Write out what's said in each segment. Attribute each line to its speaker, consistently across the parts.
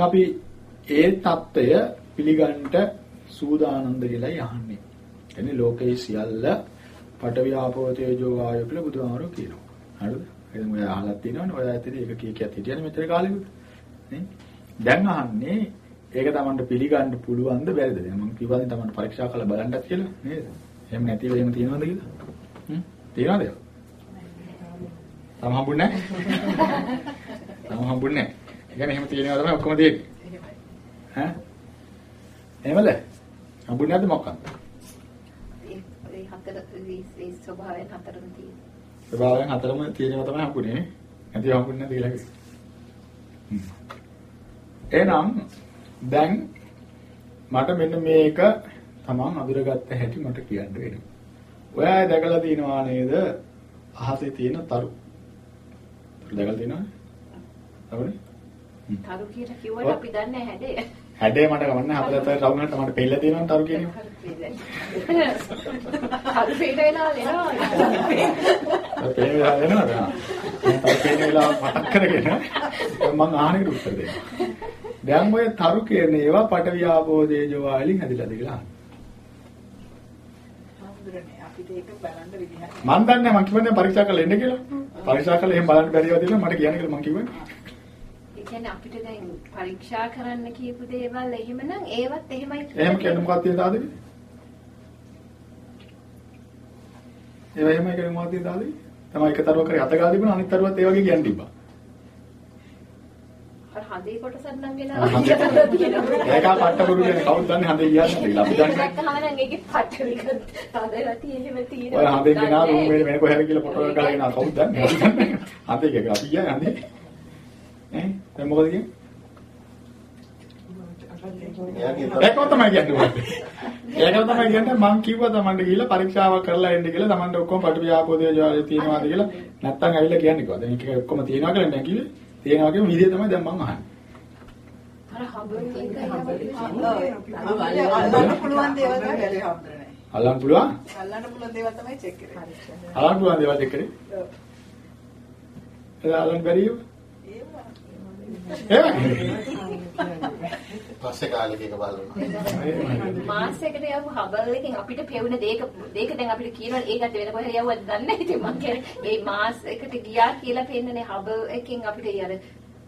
Speaker 1: අපි ඒ தত্ত্বය පිළිගන්නට සූදානම්ද කියලා යහන්නේ. එනේ ලෝකේ සියල්ල පඨවි ආපෝ තේජෝ වායෝ කියලා බුදුහාමරෝ කියනවා. හරිද? එහෙනම් ඔය අහලා තියෙනවනේ ඔය ඇත්තට ඒක කී කියත් හිටියනේ මෙතන කාලෙක. නේ? දැන් අහන්නේ ඒක තමන්ට පිළිගන්න පුළුවන්ද බැරිද? මම කිව්වා තමන්ට පරීක්ෂා කරලා බලන්නත් කියලා නේද? එහෙම නැතිව එහෙම තියෙනවද කියලා? හ්ම්? තියෙනවද? තම හම්බුනේ නැහැ. තම හම්බුනේ නැහැ. ඒ කියන්නේ එහෙම තියෙනවා තමයි ඔක්කොම තියෙන්නේ. ඈ? එහෙමද? හම්බුන්නේ නැද්ද මොකක්ද?
Speaker 2: ඒ හතර ඒ ස්වභාවයෙන් හතරම තියෙනවා.
Speaker 1: ස්වභාවයෙන් හතරම තියෙනවා තමයි හම්බුනේ නේ. නැතිව හම්බුන්නේ නැති කියලා කිව්වා. එහෙනම් දැන් මට මෙන්න මේක තමන් අඳුරගත්ත හැටි මට කියන්න වෙනවා. ඔයා දැකලා තියෙනවා නේද? අහසේ තියෙන තරු. දැකලා තියෙනවද? තරුනේ?
Speaker 2: තරු කියලා කිව්වට අපි දන්නේ හැඩය.
Speaker 1: හැඩේ මට ගමන්න හතරතර රවුනට මට පෙළ තියෙනවා තරු කියන්නේ.
Speaker 2: තරු පෙළ වෙලා එනවා.
Speaker 1: පෙළ වෙලා එනවද? තරු පෙළ වෙලා මතක් කරගෙන මම ආහනෙකට උත්තර දෙන්නම්. දැන් ඔය තරු කියන ඒවා පටවිය ආපෝ තේජෝ වලින් හැදිලාද කියලා අහන්න. මම දන්නේ මම කිව්වනේ පරීක්ෂා කරලා එන්න කියලා. පරීක්ෂා කරලා එහෙම බලන්න බැරිව දෙන්න මට කියන්න කියලා මම කිව්වනේ.
Speaker 2: ඒ කියන්නේ අපිට දැන් පරීක්ෂා කරන්න කියපු දේවල් එහෙමනම් ඒවත් එහෙමයි
Speaker 1: එහෙම කියන්නේ මොකක්ද තියෙන දාදේ? ඒවා එහෙමයි කියන්නේ මොකක්ද තියෙන දාදේ? තමයි එක තරුවක් කරේ අත ගාලා තිබුණා අනිත් තරුවත් ඒ වගේ කියන්න තිබ්බා.
Speaker 2: අර හදේ කොටසක් නම් වෙලා
Speaker 1: ඒක පට්ට පුරු කියන්නේ කවුද දන්නේ හදේ කියන්නේ කියලා අපි දන්නේ.
Speaker 2: දැක්කම නම් ඒකේ පට්ට වික හදලා තියෙන්නේ එහෙම තියෙන.
Speaker 1: ඔය හදේ ගෙනා රූම් එකේ වෙන කොහෙද කියලා ෆොටෝ එකක් ගලගෙන ආ කවුද දන්නේ? හදේ එක අපි කියන්නේ හදේ. ඈ දැන් මොකද කියන්නේ? ඒකව තමයි කියන්නේ. ඒකව තමයි කියන්නේ මම කිව්වා Tamanට ගිහිල්ලා පරීක්ෂාවක් කරලා එන්න කියලා Tamanට ඔක්කොම පටිවිආපෝදේ ජාලේ තියෙනවාද කියලා නැත්තම් ඇවිල්ලා කියන්නේ කිව්වා. දැන් ඒක ඔක්කොම තියෙනවා කියලා මම කිව්වේ. තියෙනවා කියන විදිය තමයි දැන් මම අහන්නේ.
Speaker 2: අර හම්බුනේ
Speaker 3: පුළුවන්.
Speaker 1: අල්ලන්න පුළුවන්?
Speaker 3: දේවල් තමයි චෙක් කරන්නේ.
Speaker 1: අල්ලන්න පුළුවන් දේවල් එක්ක කරේ. ඒක අල්ලන්න බැරියෝ?
Speaker 4: පස්සේ කාලෙක එක බලනවා.
Speaker 2: මාසයකට යවු හබල් එකෙන් අපිට පෙවුන දේක දේක දැන් අපිට කියනවා ඒකට වෙන කොහෙද යවුවද දන්නේ නැහැ ඉතින් මම කියන්නේ ඒ මාසයකට ගියා කියලා පෙන්නනේ හබල් එකෙන් අපිට අර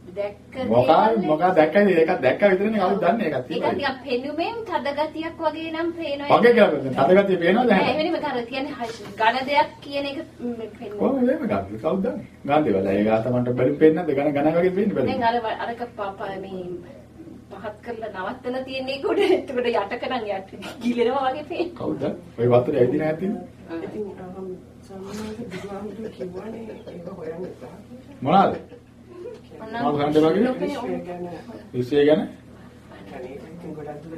Speaker 2: දැක්ක
Speaker 1: මොකක් මොකක් දැක්කද ඒකක් දැක්ක විතරනේ කවුද දන්නේ ඒකක්
Speaker 2: ඒක
Speaker 1: තියෙනවා.
Speaker 2: ටිකක් පෙනුමෙන් තද ගතියක් වගේ නම් පේනවා
Speaker 1: වගේ කියලා කියන්නේ තදගතිය පේනවද
Speaker 2: නෑ
Speaker 1: නැහැ?
Speaker 2: එහෙම නෙමෙයි අර කියන්නේ ඝන දෙයක් කියන එක පෙන්වනවා
Speaker 1: කොහොමද එහෙම ගන්නේ? කවුද දන්නේ? ගන්න දේවල්. ඒක ආතමන්ට බැලුම් පේන්නේ නැද්ද? ගණ ගණ වගේ පේන්නේ බැලුම්.
Speaker 2: දැන් අර අරක පාපා මේ පහත් කරලා නවත්තලා තියෙන එක උඩ එතකොට යටක නම් යට ගිලෙනවා වගේ පේනවා
Speaker 1: කවුද? ඔය වතුර ඇවිදින ඇතින්
Speaker 5: ඉතින් සම්මානක බුදුහාමුදුරු කිව්වනේ ඒක හොයන්න එපා.
Speaker 1: මොනවාද? මම ගන්න වගේ
Speaker 5: විශ්වය ගැන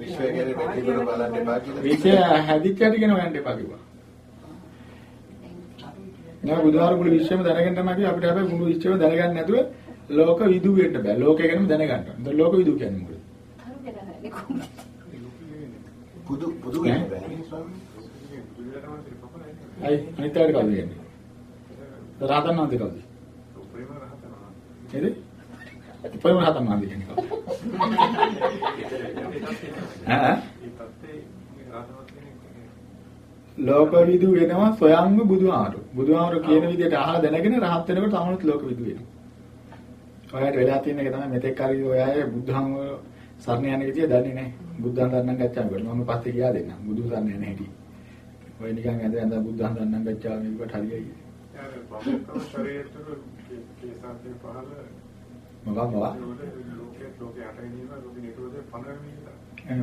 Speaker 1: විශ්වය ගැන
Speaker 4: පැතිකඩ බලන්න එපා කියලා.
Speaker 1: විශ්වය හැදිච්ච හැටි ගැන හොයන්න එපා කිව්වා. නෑ බුදුහාර මුළු විශ්වයම දැනගෙන තමයි කිව්වේ අපිට හැබැයි මුළු විශ්වයම දැනගන්න නැතුව ලෝක විදු වෙන්න බෑ. ලෝකය ගැනම දැනගන්න ඕනේ. ඒතර ලෝක විදු කියන්නේ මොකද?
Speaker 4: පුදු පුදු වෙන්න ස්වාමී.
Speaker 1: අයි අනිත් ආකාරයට කවුද කියන්නේ? රහතන් වහන්සේ කවුද? නේද? උපරිම රහතන් වහන්සේ කියන්නේ කවුද? ඈ ලෝක විදු වෙනවා සොයන්ම බුදුහාරු. බුදුහාරු කියන විදිහට අහලා දැනගෙන රහත් වෙනකොට තමනුත් ලෝක විදු වෙනවා. ඔයාලට වෙලා තියෙන එක තමයි මෙතෙක් හරි ඔය අය බුද්ධහම සරණ යන විදිය දන්නේ නැහැ. බුද්ධහන් දන්නම් ගච්ඡාම කරනවා. මම පස්සේ ගියා දෙන්නම්. බුදු සරණ යන හැටි. ඔය නිකන් ඇඳ ඇඳ බුද්ධහන් දන්නම් ගච්ඡාම මේකට හරියයි. මොකක්ද මොකක්ද?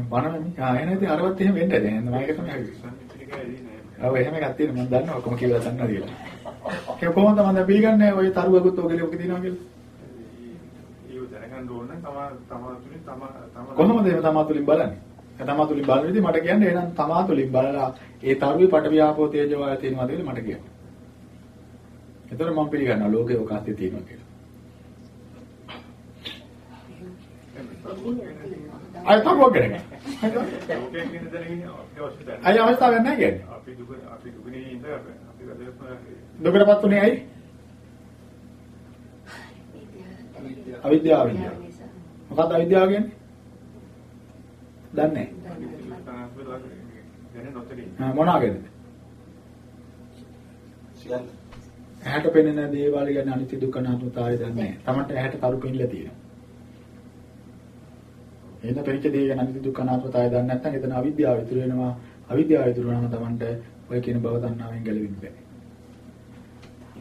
Speaker 1: බණමි. ආ එහෙනම් ඉතින් අරවත් එහෙම වෙන්න දැන් මම ඒක තමයි. ඔව් එහෙම එකක් තියෙනවා මම දන්නවා ඔක්කොම කියලා දන්නවා කියලා. ඒක කොහොමද මම දැන් පිළිගන්නේ ඔය තරුවකුත් ඔයගෙලි ඔක තියෙනවා කියලා. කොහොමද එහෙම තමා තුලින් බලන්නේ? ඒ තමා තුලින් බලන විදිහ මට කියන්න එහෙනම් තමා තුලින් බලලා ඒ තරුවේ පටවියාපෝ තේජෝ වාය තියෙනවාද කියලා මට කියන්න. එතකොට මම පිළිගන්නවා ලෝකේ ඔක අස්ති තියෙනවා කියලා. අය තරුවක් ගැන. අය අවස්ථාවක් නැහැ කියන්නේ.
Speaker 6: අපි දුක අපි දුකනේ ඉඳ අපි
Speaker 1: දුකටපත් උනේ ඇයි? අවිද්‍යාව විද්‍යාව. මොකක්ද අවිද්‍යාව කියන්නේ? දන්නේ. නැහැ. මොනවාගේද? ඇහැට පෙනෙන දේවල් ගැන අනිත්‍ය දුක්ඛ අනාත්මතාවය දන්නේ නැහැ. Tamanට ඇහැට තරු පෙන්නලා තියෙනවා. එන පෙරිච්ච දේ ගැන අනිත්‍ය දුක්ඛ අනාත්මතාවය දන්නේ නැත්නම් එතන අවිද්‍යාව ඉතුරු වෙනවා. අවිද්‍යාව ඉතුරු වුණාම Tamanට ඔය කියන බව දන්නාවෙන් ගැලවෙන්න බෑ.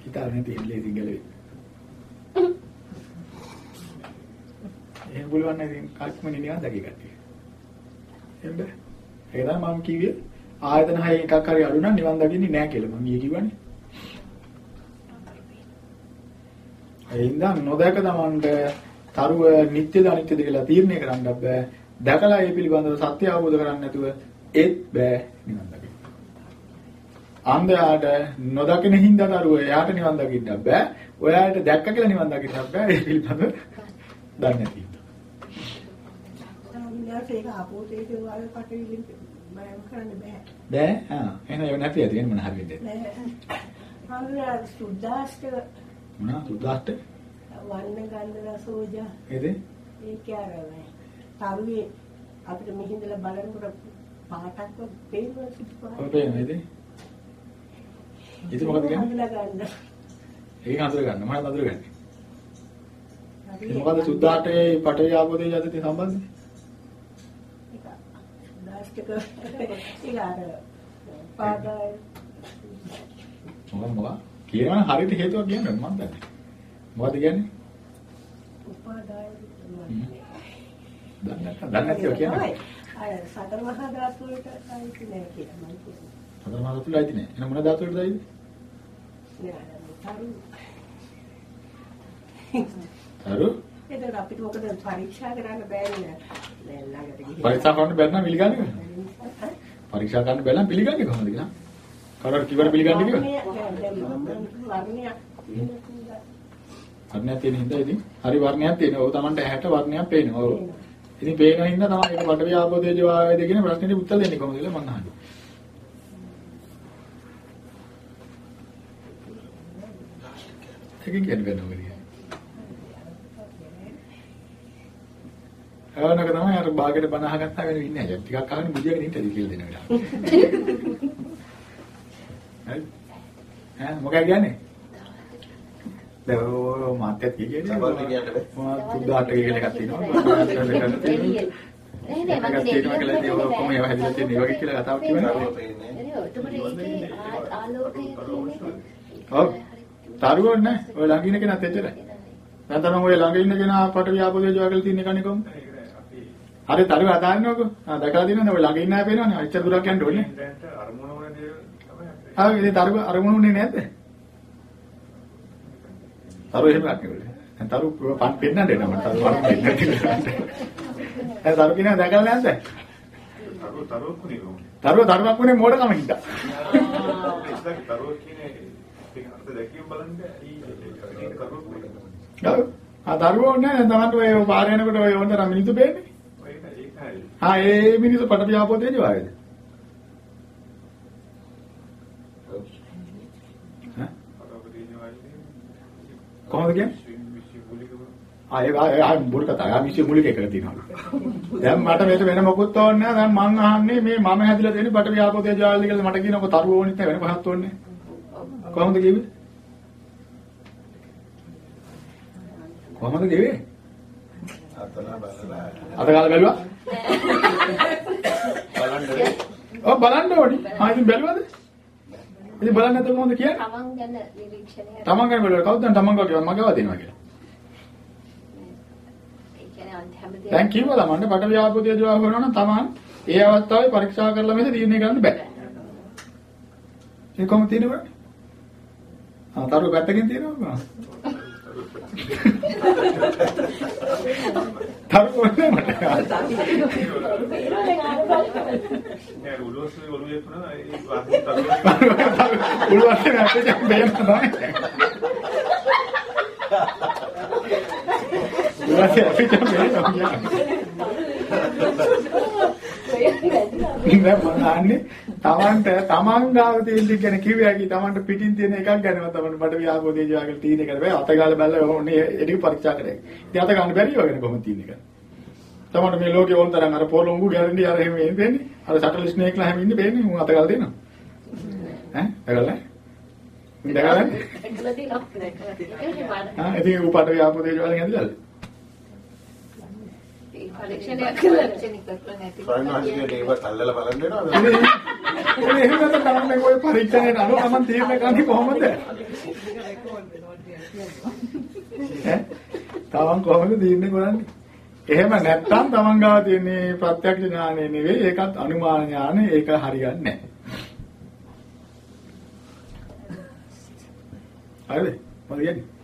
Speaker 1: හිතාගෙන තියෙන්නේ ඉතින් ගැලවෙන්න. එහෙම පුළුවන් නම් ඉතින් කක්ම නිවන් දකි කට්ටිය. එහෙම බෑ. ඒක තමයි මම කිව්වේ ආයතන හයෙන් එකක් හරි අඩු නම් නිවන් දකින්නේ නැහැ කියලා මම ඊයේ කිව්වනේ. එයින්ද නොදක තමන්ට තරුව නිත්‍යද අනිත්‍යද කියලා තීරණය කරන්න බෑ. දැකලා ඒ පිළිබඳව සත්‍ය අවබෝධ කරගන්න නැතුව ඒත් බෑ නිවන් දකින්න. අන්ධයාට නොදකින හින්දා තරුව එයාට නිවන් දකින්න බෑ. ඔයාට දැක්ක කියලා නිවන් දකින්න බෑ. ඒ පිළිබඳව දන්නේ නැති.
Speaker 5: ඒක අපෝතේ වල පටවිලින් බයම් කරන්න බෑ.
Speaker 1: බෑ. ආ එහෙනම් ඒක නැති ඇති වෙන මොන හරි වෙන්නේ.
Speaker 5: නෑ. හාමුදුරුවෝ සුද්දාස්ත
Speaker 1: මොනවා සුද්දාස්ට
Speaker 5: වන්න ගන්ධ රසෝජා
Speaker 1: ඒද?
Speaker 5: ඒක ආරවයි. තරුවේ අපිට මෙහිඳලා බලනකොට පාටක් පේනවා සිත්
Speaker 1: ඔය
Speaker 5: පාට.
Speaker 1: පේනවද? ඉතින් මොකද කියන්නේ? ඒක අඳුර ගන්න. මොනවද අඳුර ගන්නේ?
Speaker 5: හරි.
Speaker 1: මොකද සුද්දාටේ පටවිය ආපෝදේ යටතේ සම්බන්ධය?
Speaker 5: ඒක සුද්දාස්තක ඒක ආර පාදාය
Speaker 1: මොකක් මොකක්? කියනවනම් හරියට හේතුවක් කියන්නේ මම දන්නේ. මොකද කියන්නේ?
Speaker 5: උපාදාය
Speaker 1: දන්නේ කියලා කියන්නේ.
Speaker 5: අය සතර මහා ධාතු වලට අයිති නෑ කියලා මම කියනවා.
Speaker 1: සතර මහා ධාතු වලට අයිති නෑ. එහෙනම් මොන ධාතු වලටද
Speaker 5: අයිති? තරු. ඒක අපිට මොකද පරීක්ෂා කරන්න බෑනේ. දැන් ළඟට ගිහින්.
Speaker 1: පරීක්ෂා කරන්න බැරි නම් පිළිගන්නේ නැහැ. පරීක්ෂා කරන්න බැලම් පිළිගන්නේ කොහොමද කියලා? කවුරුත් කිව්වර පිළිගන්නේ කියලා?
Speaker 5: වර්ණයක්
Speaker 1: තියෙන හින්දා ඉතින් හරි වර්ණයක් තියෙනවා. ඔය Tamanට ඇහැට වර්ණයක් පේනවා. ඔව්. ඉතින් පේන හින්දා තමයි ඒක පටවිය ආපෝදේ ජීවායද කියන ප්‍රශ්නෙට උත්තර දෙන්නේ කොහොමද කියලා මම අහන්නේ. ඒකෙන් කියන්නේ වෙනව කියන්නේ. ආවනක තමයි අර බාගෙට බණ අහගත්තා වෙන ඉන්නේ නැහැ. ටිකක් අහගෙන බුදියාගෙන ඉන්නද කියලා දෙන වෙලාව. හරි. ඈ මොකක්ද කියන්නේ? දැන් ඔය මාත්‍යත් කියන්නේ
Speaker 4: සමහරවිට කියන්න බෑ.
Speaker 1: මොකක්ද සුද්ධාට කියලා එකක් තියෙනවා.
Speaker 2: නෑ නෑ මම
Speaker 1: ඔය ඔක්කොම ඒවා හැදිලා තියෙන ඒ වගේ කියලා කතාවක් කියනවා.
Speaker 4: දරුවෝ පේන්නේ.
Speaker 2: නෑ එතකොට ඒකේ ආලෝකය කියන්නේ
Speaker 1: ඔව්. තරුවෝනේ නැහැ. ඔය ළඟ ඉන්න කෙනාත් එච්චරයි. නැත්නම් ඔය ළඟ ඉන්න කෙනා පට ව්‍යාපෝදේ ජෝගල් තියෙන කන්නේ කොහොමද? හරි තරුව අදාන්නකො. ආ දැකලා තියෙනවද ඔය ළඟ ඉන්න අය පේනවනේ. අච්චර දුරක් යන්න ඕනේ.
Speaker 6: දැන්ට අරමුණ දේ තමයි.
Speaker 1: ආ ඉතින් තරුව අරමුණුනේ නැද්ද? තරුව එහෙම ගන්නකොට. දැන් තරුව පන් පෙන්නන්න එනවා මට තරුව අරමුණ පෙන්නන්න. ඒ තරුව කෙනා දැකලා නැද්ද?
Speaker 6: තරුව තරුවක් කුනේ?
Speaker 1: තරුව තරුවක් වුණේ මෝඩකම හින්දා.
Speaker 6: තරුව කියන්නේ අර්ථ දැකීම බලන්න ඒක තරුවක් කුනේ.
Speaker 1: ආ තරුවෝ නෑ තමන්ට ඔය පාර යනකොට ඔය හොඳ පේන්නේ.
Speaker 6: ඒක ඒකයි.
Speaker 1: ආ ඒ මිනිස්සු පට ව්‍යාපෝදේ ජෝගල්ද? ඈ
Speaker 6: තරුව තියෙනවා ඉන්නේ.
Speaker 1: කොහොමද කියන්නේ? ආ ඒ ආ බුල් කතා. ආ මිනිස්සු මුලික එකක තියෙනවා. දැන් මට මේක වෙන මොකුත් ඕනේ නෑ. දැන් මං අහන්නේ මේ මම හැදිලා තියෙන පට ව්‍යාපෝදේ ජෝගල්ද කියලා මට කියනකො තරුව ඕනෙත් නෑ වෙන කොහොමද ඕනේ? කොහොමද කිව්වේ? කොහොමද කිව්වේ? අතගාල බැලුවා?
Speaker 4: බලන්න
Speaker 1: ඔව් බලන්න ඕනි. ආ ඉතින් බැලුවද? ඉතින් බලන්න නැත්නම් කොහොමද කියන්නේ?
Speaker 2: තමන් ගැන නිරීක්ෂණය
Speaker 1: තමන් ගැන බැලුවා කවුද දැන් තමන් ගාව මගව දෙනවා කියලා.
Speaker 2: ඒ කියන්නේ අන්ත හැමදේම
Speaker 1: දැන් කිව්වා ළමන්න පට ව්‍යාපෘතිය ජවාබ කරනවා නම් තමන් ඒ අවස්ථාවේ පරීක්ෂා කරලා මේක තීරණය කරන්න බෑ. ඒ කොහොමද තියෙන්නේ? ආ තරුව පැත්තකින් තියෙනවා. තරුව ඕනේ මට.
Speaker 6: නෑ උලෝසුවේ ඔළුවේ පුරන ඒ වාසිය තරුවක්.
Speaker 1: උළුවට නැත්තේ බේම තමයි. උළුවට අපිට බේම නෑ මම අහන්නේ තමන්ට තමන් ගාව තියෙන දේ ගැන කිව්වේ ඇයි තමන්ට පිටින් තියෙන එකක් ගැනම තමන්ට මට ව්‍යාපෝදේ ජාගල තියෙන එක බෑ අතගාල බැලලා ඕනේ ඒක පරීක්ෂා කරේ. ඉතින් අත ගන්න බැරි වගේ කොහොමද තියෙන එක. තමයි මේ ලෝකේ ඕන තරම් අර පොළොංගු ගැරන්ටි අර එහෙම එන්නේ. අර සටල් ස්නේක්ලා හැම ඉන්නේ බෑනේ. උන් අතගල් දෙනවා. ඈ? අතගල් ඉතින් උපාට ව්‍යාපෝ ඇදලාද?
Speaker 2: ඒ පරීක්ෂණයක් කරලා
Speaker 4: වහන්සේට ඒවත් අල්ලලා බලන්න වෙනවද?
Speaker 1: ඉතින් එහෙම නැත්නම් තමයි ඔය පරීක්ෂණයට අනුව මම තීරණය කරන්නේ කොහොමද? ඈ? තවන් කොහොමද තීරණය කරන්නේ? එහෙම නැත්නම් තමන් ගාව තියෙන ප්‍රත්‍යක්ෂ ඥානෙ නෙවෙයි ඒකත් අනුමාන ඥානෙ ඒක හරියන්නේ නැහැ. හරිද? මොකද කියන්නේ?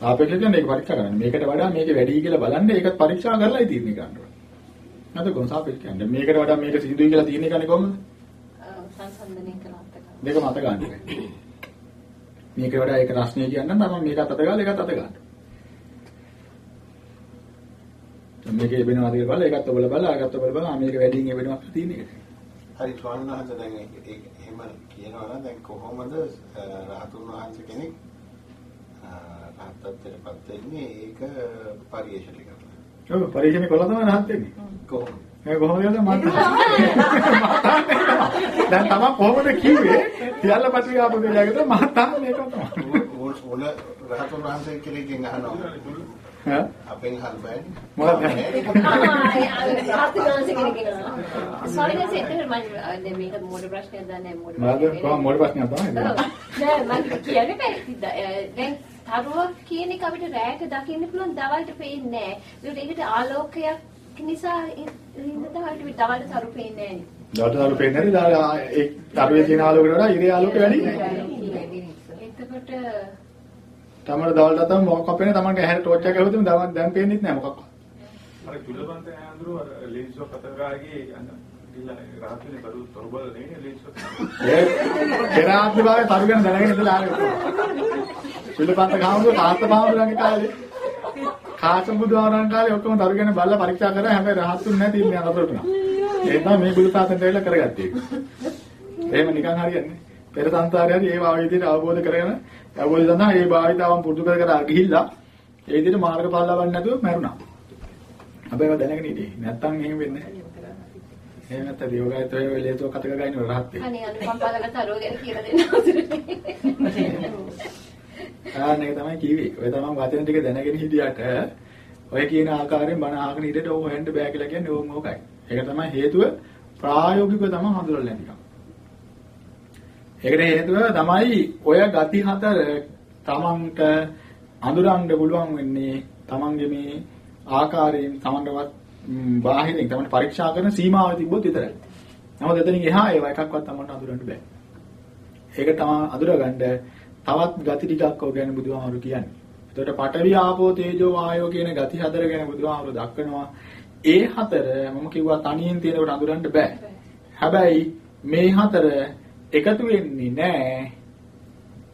Speaker 1: සාපේක්ෂ කියන්නේ ඒක පරීක්ෂා කරන්න. මේකට වඩා මේක වැඩි කියලා බලන්න ඒකත් පරීක්ෂා කරලායි තීරණය කරන්න ඕනේ. නැත්නම් කොහොම සාපේක්ෂ කියන්නේ මේකට වඩා මේක සිදුයි කියලා තීරණය කරන්නේ කොහොමද?
Speaker 2: සංසන්දනය කළා අතක.
Speaker 1: දෙක මත ගන්න. මේකට වඩා ඒක රස්නේ කියන්න නම් මේකත් අත ගාලා ඒකත් අත ගන්න. මේකේ වෙනවාද කියලා බලලා ඒකත් ඔබල බලලා ආගත් ඔබල බලලා මේක වැඩියෙන් වෙනවා කියලා තියෙන එක.
Speaker 4: හරි ස්වාමීන් වහන්සේ දැන් ඒක එහෙම කියනවා නම් දැන් කොහොමද රහතුන් වහන්සේ කෙනෙක් රහතත්වයටපත් වෙන්නේ ඒක පරිේශණය කරලා.
Speaker 1: ඔව් පරීක්ෂණේ කළා තමයි රහත් වෙන්නේ.
Speaker 4: කොහොමද?
Speaker 1: ඒ කොහොමද මම දැන් තමයි කොහොමද කිව්වේ? සියල්ල පටිඝාපු දෙයකට මම තාම මේක තමයි.
Speaker 4: ඕන රහතුන් වහන්සේ කෙනෙක්ගෙන් අහනවා.
Speaker 1: ඈ
Speaker 4: අපෙන් බෑනේ.
Speaker 1: මොකක්ද?
Speaker 2: සෝරිගස් එතන මම දැන් මේක මෝඩ ප්‍රශ්නයක් දන්නේ මෝඩ
Speaker 1: මොකද කොහොම මොඩ ප්‍රශ්නයක් තමයි.
Speaker 2: නෑ මම කියන්නේ බෑ දැන් තරුවක් කියන එක අපිට රැයට දකින්න පුළුවන් දවල්ට පේන්නේ නෑ ඒකට ආලෝකයක් නිසා ඉන්න දවල්ට දවල්ට තරු පේන්නේ නෑනේ
Speaker 1: දවල්ට දවල් පේන්නේ නැහැ. ඒ තරුවේ තියෙන ආලෝකයට වඩා ඉරේ ආලෝකය වැඩි.
Speaker 2: එතකොට
Speaker 1: තමර දවල්ට තමයි මොකක් අපේනේ තමන්ට ඇහැට ටෝච් එකක් ගහුවොත් දැන් දැන් පේන්නේ නැහැ මොකක්වත්.
Speaker 6: අර කිලබන්ත ඇඳුරු අර ලේන්සෝ කතරගාගේ අන්න ගිහලා රාත්‍රියේ බරු තොරබල නේ ලේන්සෝ
Speaker 1: ඒ පෙරාත්ම භාවයේ තරු ගැන දැනගෙන ඉඳලා ආවේ. පිළිපන්ත ගාමුදු කාස්ත භාවුලන්ගේ කාලේ. කාස බුදුආරන් කාලේ ඔක්කොම තරු ගැන බලලා පරීක්ෂා කරා හැබැයි රහත්තුන් නැති ඉන්නේ අතට උනා. ඒ තමයි මේ බුදු සාසනයට වෙලා කරගත්තේ. එහෙම නිකන් හරියන්නේ. පෙර සංසාරේ හරි ඒ වාවිදියට අවබෝධ කරගෙන අවබෝධ සඳහා ඒ භාවිතාවන් පුරුදු කර කර ගිහිල්ලා ඒ විදිහට මාර්ගඵල ලබන්නේ නැතුව මැරුණා. හැබැයි ඒවා දැනගෙන හිටියේ. නැත්තම් එහෙම වෙන්නේ නැහැ. එහෙම නැත්නම් යෝගායත ඔය වෙලේතෝ කතක ගයින් රහත් වෙන්නේ.
Speaker 2: අනේ අනුකම්පාවල තරුව ගැන කියලා දෙන්න
Speaker 1: ආන්නේක තමයි කිව්වේ. ඔය තමයි වචන ටික දැනගෙන හිටියට ඔය කියන ආකාරයෙන් බණ අහගෙන ඉඳලා ඕක හොයන්න බෑ කියලා කියන්නේ ඕම් ඕකයි. ඒක තමයි හේතුව ප්‍රායෝගිකව තමයි හඳුනලා නැතිකම. ඒකට හේතුව තමයි ඔය ගති හතර තමන්ට අඳුරන්න පුළුවන් වෙන්නේ තමන්ගේ මේ ආකාරයෙන් තමන්ටවත් ම්, බාහිරින් තමන්ට පරීක්ෂා කරන සීමාව තිබ්බොත් විතරයි. නමුත් එතනින් එහා ඒවා එකක්වත් තමන්ට අඳුරන්න බෑ. ඒක තමයි අඳුරගන්න තවත් ගති ටිකක් ඔය ගැන බුදුහාමුදුරු කියන්නේ. එතකොට පඨවි ආපෝ තේජෝ වායෝ කියන ගති හතර ගැන බුදුහාමුදුරු දක්වනවා. ඒ හතර මම කිව්වා තනියෙන් තියෙනකොට අඳුරන්න බෑ. හැබැයි මේ හතර එකතු වෙන්නේ නැහැ.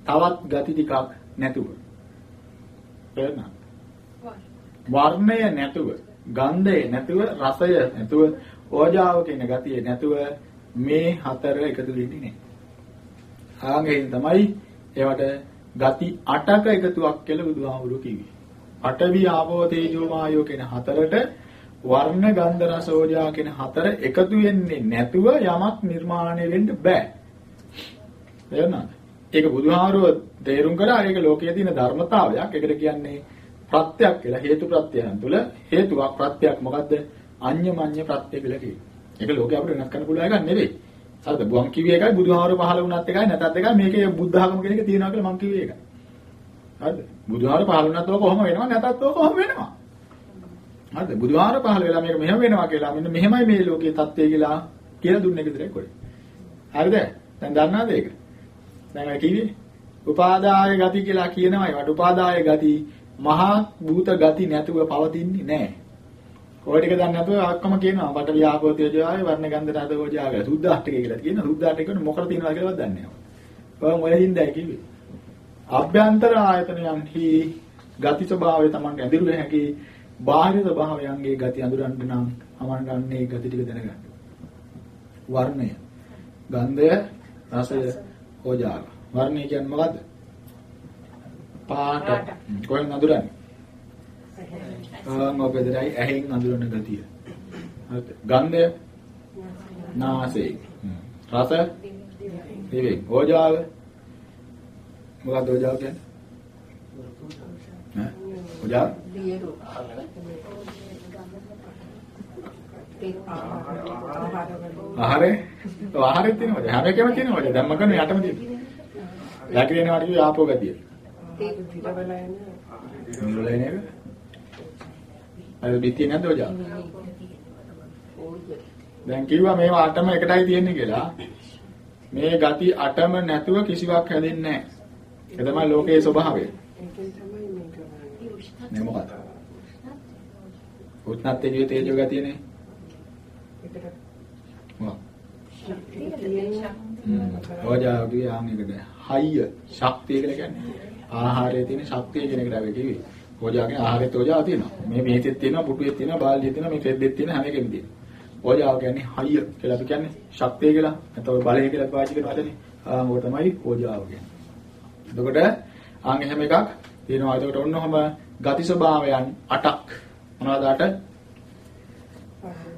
Speaker 1: තවත් ගති ටිකක් නැතුව. තේරුණා? වර්ණය නැතුව, ගන්ධය නැතුව, රසය නැතුව, ඕජාව කියන ගතිය නැතුව මේ හතර එකතු වෙන්නේ නැහැ. ආගෙන් තමයි ඒවට ගති 8ක එකතුවක් කියලා බුදුහාමුදුරුවෝ කිව්වේ. පඨවි ආපෝ තේජෝ වායෝ කියන හතරට වර්ණ ගන්ධ රස ඕජා කියන හතර එකතු වෙන්නේ නැතුව යමක් නිර්මාණය වෙන්න බෑ. තේරුණාද? ඒක බුදුහාමුදුරුවෝ තේරුම් කරා ඒක ලෝකයේ තියෙන ධර්මතාවයක්. ඒකට කියන්නේ ප්‍රත්‍යක් කියලා හේතු ප්‍රත්‍යයන් තුල හේතුවක් ප්‍රත්‍යක් මොකද්ද? අඤ්ඤමඤ්ඤ ප්‍රත්‍ය කියලා කියනවා. ඒක ලෝකේ අපිට වෙනස් කරන්න පුළුවන් එකක් නෙවෙයි. හරිද? බුවන් කිව්වේ එකයි බුදුහාමුදුරුවෝ පහළ වුණත් එකයි නැතත් එකයි මේකේ බුද්ධ ආගම කියන එක තියෙනවා කියලා මං කිව්වේ ඒකයි. හරිද? බුදුහාමුදුරුවෝ පහළ වුණත් ඕක කොහොම වෙනවා නැතත් ඕක කොහොම වෙනවා. හරිද? බුදුහාමුදුරුවෝ පහළ වෙලා මේක මෙහෙම වෙනවා කියලා මෙන්න මෙහෙමයි මේ ලෝකයේ தත්ත්වය කියලා කියලා දුන්නේ විතරයි කොයි. හරිද? දැන් දන්නවද ඒක? දැන් අය කිව්වේ උපාදාය ගති කියලා කියනවා ඒවට උපාදාය ගති මහා භූත ගති නැතුව පවතින්නේ නැහැ. ඔය ටික දන්නේ නැතුව ආක්කම කියනවා බට ව්‍යාපෝ තේජාය වර්ණ ගන්ධ රස ඕජාය සුද්ධාෂ්ටකය කියලා කියනවා සුද්ධාෂ්ටක කියන්නේ මොකද තියෙනවද කියලාවත් දන්නේ නැහැ. ඔය මොලේ හින්දායි කිව්වේ. අභ්‍යන්තර ආයතනයන්හි ගති ස්වභාවය Tamanට ඇඳිරුවේ හැකි බාහිර ස්වභාවයන්ගේ ගති අඳුරන්න නම් අමරන්නේ ගති ටික දැනගන්න. වර්ණය, ගන්ධය, රසය, ඕජාව. වර්ණය කියන්නේ මොකද්ද? පාට. කොහෙන්ද අඳුරන්නේ? විතරයි ඇහෙන් අඳුරන ගතිය. හරිද? ගන්ධය නාසයෙන්. රස දිවෙන්. ඕජාව මොකක්ද ඕජාව කියන්නේ? ඈ? ඕජාව? ආහාරේ? ඔව් ආහාරෙත් තියෙනවද? හැම එකම තියෙනවද? දැන් මම කරන්නේ යටම තියෙනවා. යකිරේනවාට කිව්වේ ආපෝ ගතිය. නිරලයි නේද? අර බිත්තිය නැද්ද ඔජා? දැන් කිව්වා මේවා අටම එකටයි තියෙන්නේ කියලා. මේ ගති අටම නැතුව කිසිවක් හැදෙන්නේ නැහැ. ඒ තමයි ලෝකයේ ස්වභාවය. නේ මොකක්ද? උත්නත් තේජෝ තේජෝ ගතියනේ. ආන් එකට. හයිය ශක්තිය කියලා කියන්නේ. ආහාරයේ තියෙන ශක්තිය කියන එකට අපි කිව්වේ. ඕජාව කියන්නේ ආහාරෙත් ඕජාව තියෙනවා. මේ මේතෙත් තියෙනවා, පුටුවෙත් තියෙනවා, බාල්දියෙත් තියෙනවා, මේ ෆෙද්දෙත් තියෙනවා, හැම එකෙම තියෙනවා. ඕජාව කියන්නේ හයිය කියලා අපි කියන්නේ ශක්තිය කියලා. නැත්නම් බලය කියලා පාවිච්චි කරන වචනේ. ආ මොක තමයි ඕජාව කියන්නේ. එතකොට ආන් හැම එකක් තියෙනවා. එතකොට ඔන්නෝම ගති ස්වභාවයන් 8ක්. මොනවද 8?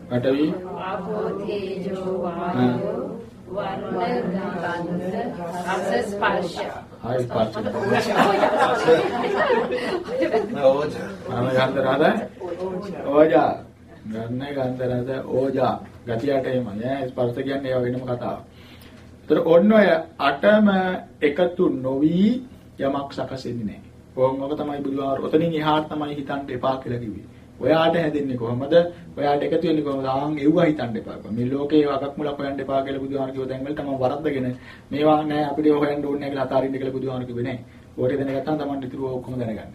Speaker 1: පඨවි
Speaker 2: ආපෝ තේජෝ වායෝ වර්ණ ගන්ධ රස ස්පර්ශ
Speaker 1: ආයි ස්පර්ශ.
Speaker 4: ඕජා.
Speaker 1: ආම ගන්ධ රස ඕජා. ගන්න ගන්ධ රස ඕජා. ගතියට එම ඈ ස්පර්ශ කියන්නේ ඒවා වෙනම කතාවක්. ඒතර ඔන්න ඔය අටම එකතු නොවි යමක් සකසෙන්නේ නැහැ. ඕංගක තමයි බුදුහාර. ඔතනින් එහාට තමයි හිතන්න එපා කියලා කිව්වේ. ඔයාට හැදෙන්නේ කොහමද? ඔයාට එකතු වෙන්නේ කොහමද? ආන් එව්වා හිතන්න එපා. මේ ලෝකේ වගක් මුලක් හොයන්න එපා කියලා බුදුහාර කිව්ව දැන් වල තමයි වරද්දගෙන මේවා නෑ අපිට හොයන්න ඕනේ නෑ කියලා අතාරින්න කියලා බුදුහාර කිව්වේ නෑ. ඕකේ දැනගත්තාම Taman ඉතුරු ඔක්කොම දැනගන්න.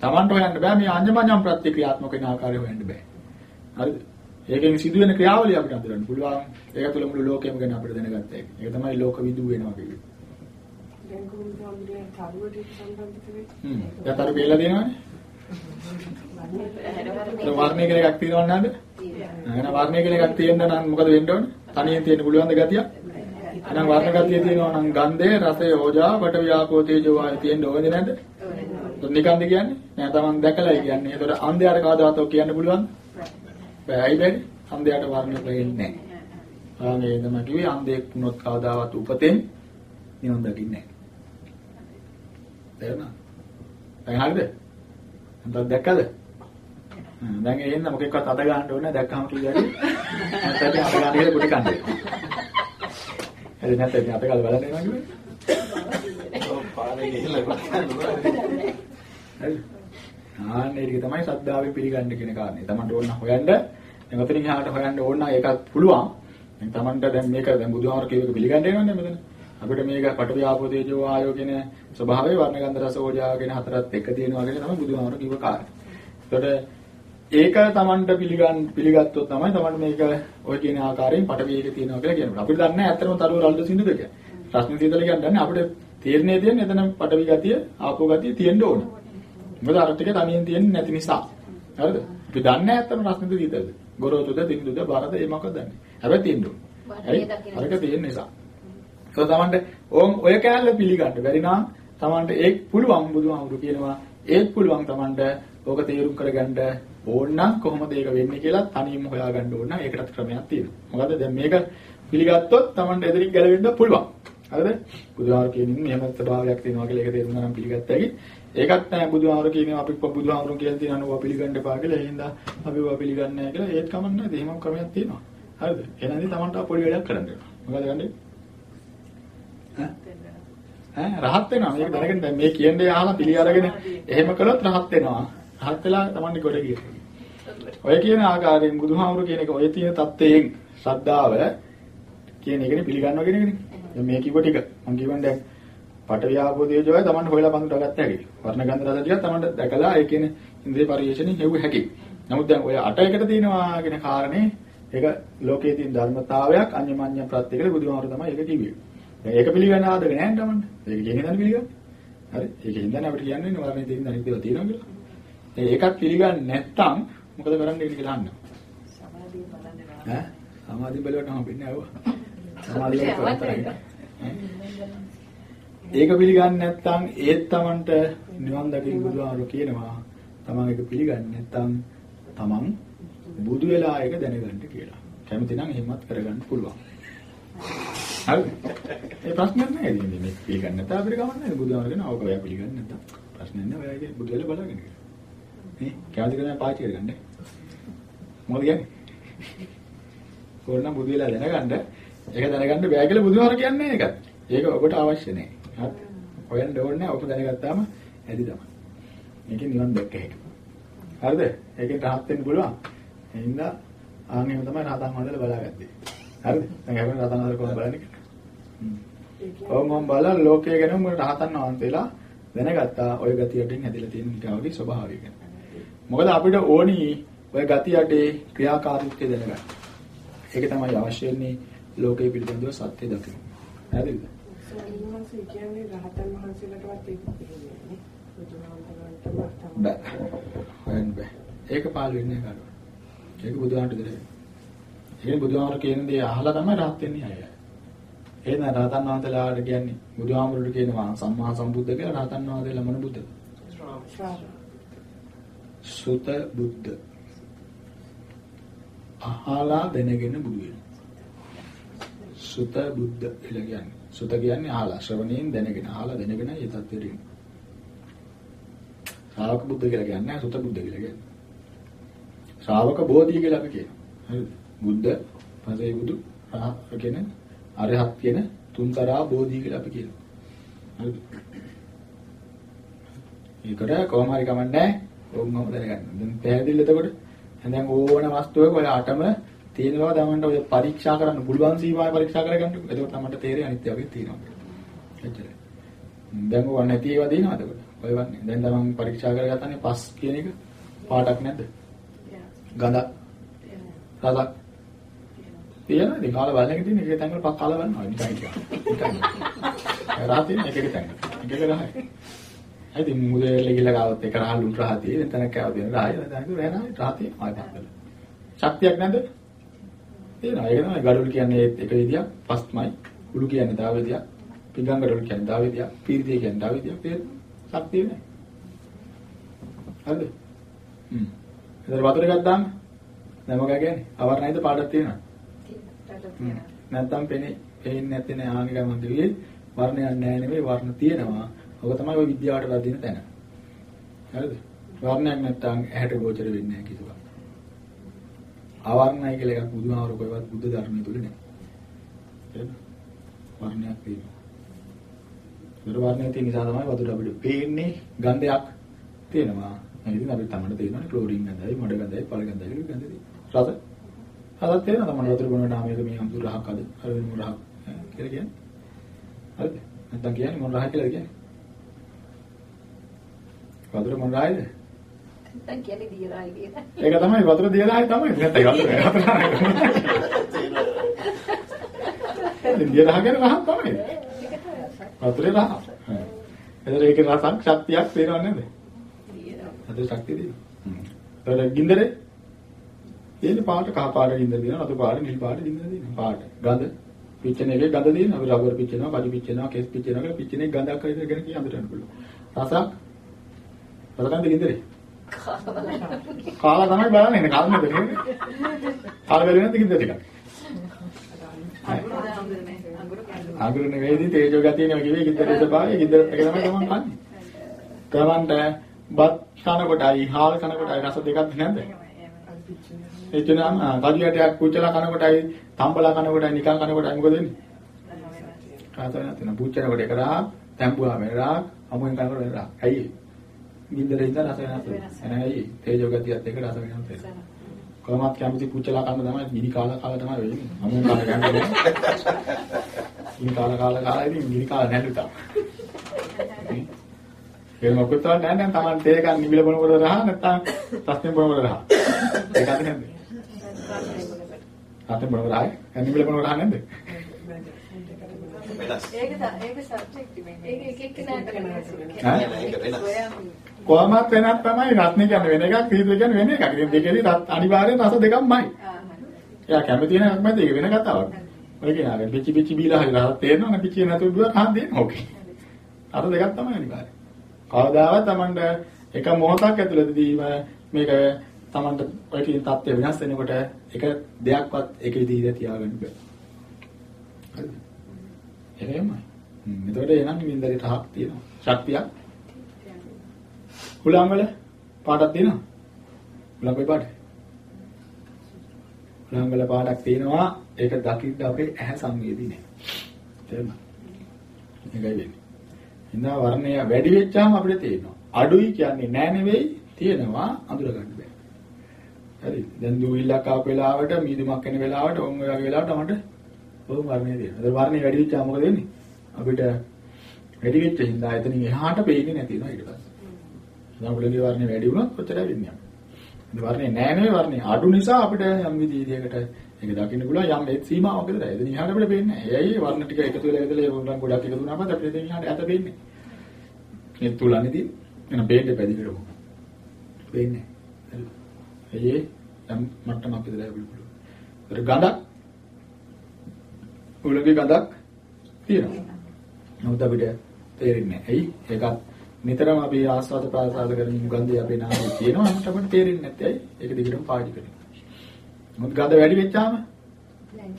Speaker 1: Tamanට හොයන්න බෑ මේ අඤ්ඤමඤ්ඤම් ප්‍රත්‍යක්‍රියාත්මක වෙන ආකාරය හොයන්න බෑ. හරිද? ඒකෙන් සිදුවෙන ක්‍රියාවලිය අපිට අඳුරන්න පුළුවන්. ඒක තුළ මුළු ලෝකෙම ගැන අපිට දැනගත්ත එක. ඒක තමයි ලෝක විදු වෙනවා කියන්නේ.
Speaker 5: දැන් කොහොමද අපිට තරුවට සම්බන්ධ වෙන්නේ?
Speaker 1: හ්ම්. දැන් අර බේලා දෙනවනේ. ඒක වර්ණය කියලා එකක් තියෙනවද නැද්ද? එහෙනම් වර්ණය කියලා එකක් තියෙන්න නම් මොකද වෙන්න ඕනේ? තනියෙන් තියෙන්න පුළුවන් ද ගතිය? එහෙනම් වර්ණ ගතිය තියෙනවා නම් ගන්ධය, රසය, ඕජා, වට ව්‍යාපෝ තේජෝ වායු තියෙන්න ඕනේ නැද්ද? ඒක නිකන්ද කියන්නේ? නෑ තමන් දැකලායි කියන්නේ. ඒතකොට අන්ධයාට කවදාවත් ඔක් කියන්න පුළුවන්ද? බෑ. ඇයි බැරි? අන්ධයාට වර්ණය පෙන්නේ නැහැ. ආ මේ තමයි කිව්වේ අන්ධයෙක් වුණොත් කවදාවත් උපතෙන් නිවන් දකින්නේ නැහැ. තේරුණා? දැන් හරිද? හඳක් දැක්කද? දැන් ඒ එන්න මොකෙක්වත් අත ගන්න ඕනේ නැහැ දැක්කම කීයද? නැත්නම් අත ගන්න කියලා කුටි කන්නේ. හරි නැත්නම් අත ගාලා බලන්න එනවා කිව්වේ.
Speaker 4: ඔව් පාරේ ගිහලා බලන්න.
Speaker 1: හරි. ආන්නේ ටික තමයි සද්ධාවෙන් පිළිගන්න කියන කාරණේ. Tamanට ඕන හොයන්න දැන් ඔතනින් එහාට හොයන්න ඕන නම් ඒකත් පුළුවන්. දැන් Tamanට දැන් මේක දැන් බුදුහාමර කියවක පිළිගන්න වෙනවනේ මෙතන. අපිට මේක පඨවි ආපෝ තේජෝ ආයෝ කියන ස්වභාවයේ වර්ණ ගන්ධ රස ඕජා කියන හතරත් එක තියෙනවා කියන තමයි බුදුහාමර කිව්ව කාරණේ. එතකොට ඒක Tamanට පිළිගන්න පිළිගත්තොත් තමයි Tamanට මේක ඔය කියන ආකාරයෙන් පඨවි එකේ තියෙනවා කියලා කියනවා. අපිට දන්නේ නැහැ ඇත්තටම තරුව රල්ද සින්දුද කියලා. රස්නේ සීතල කියන්නේ අපිට තීරණය දෙන්නේ එතන පඨවි ගතිය ආපෝ ගතිය තියෙන්න ඕනේ. මොකද අර ටික තනියෙන් තියෙන්නේ නැති නිසා. හරිද? අපි දන්නේ නැහැ අත්තම රස්නෙද දීතද. ගොරෝසුද තින්දුද බරද ඒ මොකක්ද දන්නේ. හැබැයි තියෙන්න ඕන. හරි? අරක තියෙන නිසා. ඒක තමන්ට ඕම් ඔය කෑල්ල පිළිගන්න බැරි නම් තමන්ට ඒක පුළුවන් බුදුහාමුදුරු කියනවා ඒත් පුළුවන් තමන්ට ඕක තේරුම් කරගන්න ඕන නම් කොහොමද ඒක වෙන්නේ කියලා තනියම හොයාගන්න ඕන නම් ඒකටත් ක්‍රමයක් තියෙනවා. මොකද දැන් මේක පිළිගත්තොත් තමන්ට එදිරින් ගැලවෙන්න පුළුවන්. හරිද? බුදුහාමුදුරු කියනින් මෙහෙම ස්වභාවයක් තියෙනවා කියලා ඒක තේරුම් ගන්න පිළිගත්ත හැකි. ඒකත් නැහැ බුදුහාමර කියනවා අපි බුදුහාමරුන් කියලා තියෙන අනුව පිළිගන්න එපා කියලා. ඒ හින්දා අපි ඒවා පිළිගන්නේ නැහැ කියලා ඒත් කමක් නැහැ. එහෙමම ක්‍රමයක් තියෙනවා. හරිද? එහෙනම් ඉතින් Tamanට පොඩි වැඩක් කරන්න වෙනවා. මොකද ගන්නේ? ඈ රහත් වෙනවා. මේක දැනගෙන දැන් මේ කියන්නේ අහලා පිළි අරගෙන එහෙම කළොත් රහත් වෙනවා. රහත් වෙලා Tamanne ගොඩ ගියේ. ඔය කියන ආකාරයෙන් බුදුහාමරු කියන එක ඔය තියෙන தත්ත්වයෙන් ශ්‍රද්ධාව කියන එකනේ පිළිගන්නවා කියන එකනේ. දැන් මේ කිව්ව ටික මම කියවන්නේ දැන් පඨවි ආපෝ තේජෝය තමන්ට හොයලා බඳුට ගත්ත හැකි. වර්ණ ගන්ධ රස ටිකක් තමන්ට දැකලා ඒ කියන්නේ ඉන්ද්‍රිය පරිශ්‍රණය හෙව්ව හැකි. නමුත් දැන් ඔය අට එකට තියෙනවා කියන කාරණේ ඒක ලෝකයේ තියෙන ධර්මතාවයක් අඤ්ඤමඤ්ඤ ප්‍රත්‍ය කියලා බුදුහාමර තමයි ඒක කිව්වේ. දැන් ඒක පිළිගන්න ආදක නැහැ තමන්ට. ඒක කියන්නේ දැන් පිළිගන්න. හරි. ඒක හින්දානේ අපිට කියන්නේ වර්ණයේ තියෙන අනිත් ඒවා තියෙනවා කියලා. දැන් ඒකත් පිළිගන්නේ නැත්නම් මොකද කරන්නේ කියලා අහන්න.
Speaker 3: සමාධිය බලන්නේ
Speaker 1: ඈ සමාධි බලවට නම් වෙන්නේ ආව. සමාධිය කරතරයි. ඒක පිළිගන්නේ නැත්නම් ඒත් Tamanට නිවන් දකින්න බුදුහාමුදුරුවෝ කියනවා තමන් ඒක පිළිගන්නේ නැත්නම් තමන් බුදු වෙලා ඒක දැනගන්න කියලා. කැමති නම් එහෙමත් කරගන්න පුළුවන්. හරිද? ඒ ප්‍රශ්නයක් නෑ ඉතින් මේ පිළිගන්න නැත්නම් අපිට ගමන් නෑ බුදුහාමගෙන අවක ඔයා පිළිගන්නේ නැත්නම් ප්‍රශ්නයක් නෑ ඔයා ඒක බුදු වෙලා බලාගෙන ඉන්න. නේ කැමති කෙනා පාවිච්චි කරගන්න. මොකද කියන්නේ? කොරණ බුදු වෙලා දැනගන්න ඒක දැනගන්න බෑ කියලා බුදුහාර කියන්නේ ඒකත්. ඒක ඔබට අවශ්‍ය නෑ. හරි. හොයන්න ඕනේ ඔබ දැනගත්තාම ඇති තමයි. මේකෙන් නිවන් දැක්ක හැකියි. හරිද? ඒකෙන් rahat වෙන්න පුළුවන්. එහෙනම් ආන් එහෙම තමයි රහතන් වහන්සේලා බලාගත්තේ. හරිද? දැන් හැබැයි රහතන් වහන්සේලා කොහොමද බලන්නේ. ඔව් මම බලලා ලෝකයේ ගැන මම රහතන් වහන්සේලා දැනගත්තා ඔය ගතියටින් හැදිලා තියෙන ඊටවගේ ස්වභාවය ගැන. මොකද අපිට ඕනි ඔය ගතියටේ ක්‍රියාකාරීත්වය දැනගන්න. ඒක තමයි අවශ්‍ය වෙන්නේ ලෝකයේ පිළිබඳව සත්‍ය දකින්න. හරිද?
Speaker 5: සෝමනසේ කියන්නේ රහතන් වහන්සේලාටවත් ඒක පිළිගන්නේ බුදුහාමුදුරන්ටම
Speaker 1: බෑ. හොයන්න බෑ. ඒක පාළු වෙන්නේ කාටවත්. ඒක බුදුහාමට දෙන්නේ. ඒක බුදුහාමර කියන දේ අහලා තමයි rahat වෙන්නේ අය. එහෙනම් රහතන් වහන්සේලාට කියන්නේ බුදුහාමරට කියනවා සම්මා සම්බුද්ධ කියලා රහතන් වහන්සේලා මොන බුද්ධද?
Speaker 5: ශ්‍රාවක
Speaker 1: සුත බුද්ධ. අහලා දැනගෙන බුදු වෙනවා. සුත බුද්ධ කියලා කියන්නේ. සුත කියන්නේ අහලා ශ්‍රවණයෙන් දැනගෙන අහලා දැනගෙන ඒ தත්ත්වෙට එන්නේ. ශ්‍රාවක බුද්ධ කියලා කියන්නේ සුත බුද්ධ කියලා කියන්නේ. ශ්‍රාවක බෝධිය කියලා අපි කියනවා. හරිද? බුද්ධ, පසේ බුදු, රහත් කියන අරහත් කියන තුන්තරා බෝධිය කියලා අපි කියනවා. හරිද? ඒකට කොහොම හරි කමන්නේ ඕම්මම දැනගන්න. දැන් පැහැදිලිද එතකොට? දැන් ඕන වස්තුවක ඔය අටම තියෙනවා දැන් ඔය පරීක්ෂා කරන්න පුළුවන් සීමාව පරීක්ෂා කරගන්න. එතකොට තමයි තේරෙන්නේ අනිත් ඒවාගේ තියෙනවා. එච්චරයි. දැන් ඕවා නැති ඒවා දිනනවද එතකොට? ඔය වන්නේ. දැන් තමන් පරීක්ෂා කරගත්තනේ පස් කියන එක පාටක් නැද්ද? ගඳක් රසක් තියෙනවා ඉතින් කාලා බලන එක තියෙන එක තැන්වල පක් කාලා බලනවා නිකන් නිකන් රාතේ එක එක තැන් එක එක රහයි ඉතින් මුදෙල්ල ගිහලා ගාවත් එක රහ ලුණු රහ තියෙන තැනක කෑව දෙන රහයි දැන් ඒක රහයි රාතේ ආයෙත් හදලා ශක්තියක් නැද්ද? තියෙනවා ඒක තමයි ගඩොල් කියන්නේ එක විදියක්. පස්මයි. උළු කියන්නේ තව විදියක්. පිඟන් ගඩොල් කියන්නේ තව විදියක්. පීර්තිය කියන්නේ තව විදියක්. තේරෙනවද ශක්තිය නැහැ හරිද? හ්ම්. ඒතර වතුර දාන්න. දැන් මොකක්ද කියන්නේ? අවර්ණයිද පාඩක් තියෙනවා. නැත්තම් පෙනේ පේන්නේ නැත්තේ නේ. ආනික මන් දෙවියේ වර්ණයක් නැහැ නෙවෙයි වර්ණ තියෙනවා. ඔක තමයි ওই විද්‍යාවට වදින තැන. හරිද? වර්ණයක් නැත්තම් ඇහැට ගෝචර වෙන්නේ නැහැ කිසිවක්. අවර්ණයි කියලා එකක් බුදුහාමර කොහෙවත් බුද්ධ ධර්මයේ තුල නැහැ. හරිද? වර්ණයක් තියෙනවා. ඒතර වර්ණයක් තියෙන නිසා තමයි වතුර අපිට පේන්නේ ගන්ධයක් තියෙනවා. ඉතින් අපි තමයි තේරෙනවා ක්ලෝරින් ගඳයි, මොඩ ගඳයි, පළ ගඳයි කියලා ගඳ තියෙනවා. රස හදත් තේරෙනවා තමයි වතුර බොන නාමයක මේ අමුතු රහක් අද අර වෙන රහක් කියලා කියන්නේ. හරිද? නැත්නම් කියන්නේ මොන රහ කියලාද කියන්නේ? වතුර මොන රහයිද?
Speaker 2: දැන් කියන්නේ දියරයි කියලා.
Speaker 1: ඒක තමයි වතුර දියරහයි තමයි. නැත්නම් වතුර දියරහ කියන රහක් තමයි. වතුරේ රහ. එතකොට ඒකේ රසක් ශක්තියක් තේරෙනව නේද? අද ශක්තිය දෙනවා. හ්ම්. ගින්දරේ තියෙන පාට කහ පාට ගින්දර දෙනවා, රතු පාට, නිල් පාට ගින්දර දෙනවා. පාට. ගඳ පිච්චෙන එකේ ගඳ දෙනවා. අපි රබර් පිච්චෙනවා, කඩි පිච්චෙනවා, කෙස් පිච්චෙනවා කියලා පිච්චෙන එක ගඳක් හරිද ගැන කිය අඳුරන්න පුළුවන්. රසක් රසකන්ද ගින්දරේ. කාලා තමයි බලන්නේ නේ කල්මද නේ. කාලා බැලුවේ නැද්ද ගින්දර ටිකක්. අඟුරු නෙවෙයිදී තේජෝ ගතියනේ කිව්වේ ගින්දර ස්වභාවය ගින්දර එක තමයි තමන් කන්නේ. තමන්ට බත් කන කොටයි හාල් කන කොටයි රස දෙකක් නැද්ද? එචනම් කඩියටයක් පුච්චලා කන කොටයි තම්බලා කන කොටයි නිකන් කන කොටයි මොකද වෙන්නේ? රස නැත්නම් පුච්චන කොට එක රාක්, තැඹුවා මේ රාක්, අමුෙන් කන කොට රාක්. ඇයි? ගින්දරේ ඉඳලා රස වෙනස් වෙනවා. ඇයි? තේජෝ ගතියත් එක්ක රස වෙනස් වෙනවා. කොහොමත් කැමති පුච්චලා කන්න තමයි ගිනි කාලා කාලා තමයි වෙන්නේ. අමුෙන් කන ගන්නේ. ගිනි කාලා කාලා කාලා ඉතින් ගිනි කාලා නැල්ලුතා. ඒක මොකද නැහැ නේද Taman තේ ගන්න නිවිල බොනකොට රහ නැත්නම් තස්තෙන් බොනකොට රහ ඒක අද නැද්ද තස්තෙන් බොනකොට රහයි නිවිල බොනකොට රහ නැද්ද.
Speaker 3: ඒක ඒක සබ්ජෙක්ටිව්
Speaker 2: ඒක එක වෙනස්.
Speaker 1: ඈ?
Speaker 4: ඒක වෙනස්.
Speaker 1: කොහොමත් වෙනත් තමයි රත්නේ කියන්නේ වෙන එකක් සීතල කියන්නේ වෙන එකක් ඉතින් දෙකේදී රත් අනිවාර්යෙන් රස දෙකක්මයි එයා කැමති වෙන එකක් මැද ඒක වෙන කතාවක් ඔය කියනවා පිච්චි පිච්චි බීලා හරි රස තේරෙනවා නේ පිච්චි නැතුව දුවත් හා දෙන්න ඕකේ අර දෙකක් තමයි අනිවාර්යෙන් කවදාවත් Tamanට එක මොහොතක් ඇතුළතදීම මේක Tamanට ඔය කියන தත්ත්වය වෙනස් වෙනකොට එක දෙයක්වත් එක විදිහට තියාගන්න බෑ. හරිද? එහෙමයි. හ්ම්. එතකොට එනම් වින්දරේ තහක් තියෙනවා. ශක්තියක්. හුලං වල පාටක් තියෙනවා. හුලං කොයි පාටද? හුලං වල පාටක් තියෙනවා. ඒක දකින්න අපේ ඇහැ සංවේදී නෑ. තේරුණා? ඒකයි වෙන්නේ. ඉන්නා වර්ණය වැඩි වෙච්චාම අපිට තේරෙනවා. අඩුයි කියන්නේ නෑ නෙවෙයි තියෙනවා අඳුර ගන්න බෑ. හරි. දැන් දුවිල්ලක් ආපු වෙලාවට මීදුමක් එන වෙලාවට ඔන් ඔය වගේ වෙලාවට මට ඔව් වර්ණය තියෙනවා. ඒතර වර්ණය වැඩි වෙච්චාම මොකද වෙන්නේ? අපිට වැඩි වෙච්ච හින්දා එතනින් එහාට පේන්නේ නැති වෙනවා ඊට පස්සේ. සමහරවිට වර්ණය වැඩි වුණොත් කොච්චරයි වෙන්නේ අපිට. ඒ වර්ණය නෑ නෙවෙයි වර්ණය අඩු නිසා අපිට යම් විදිහකට ඒක දකින්න පුළුවන් යම් ඒ සීමාවක් විතරයි. එතන ඉහාට අපිට පේන්නේ නෑ. එයයි වර්ණ ටික එකතු වෙලා ඉඳලා ඒ වර්ණ ගොඩක් එකතු වුණාම අපිට එතන ඉහාට ඇත පේන්නේ. මේ තුලන්නේදී එන බේඩ් පැදි කරමු. පේන්නේ නෑ. එයේ යම් මට්ටමක් විතරයි අපිට පුළුවන්. ඒතර ගඳක් උලගේ ගඳක් තියෙනවා. නමුත් අපිට තේරෙන්නේ නැහැ. ඇයි? ඒකත් නිතරම අපි ආස්වාද ප්‍රාසාද කරමින් ගන්ධය අපේ නාමයේ තියෙනවා. අපිට අපිට තේරෙන්නේ නැත්තේ ඇයි? ඒක දිගටම පාවිච්චි කරන්නේ. මොකද ගඳ වැඩි වෙච්චාම
Speaker 2: දැන්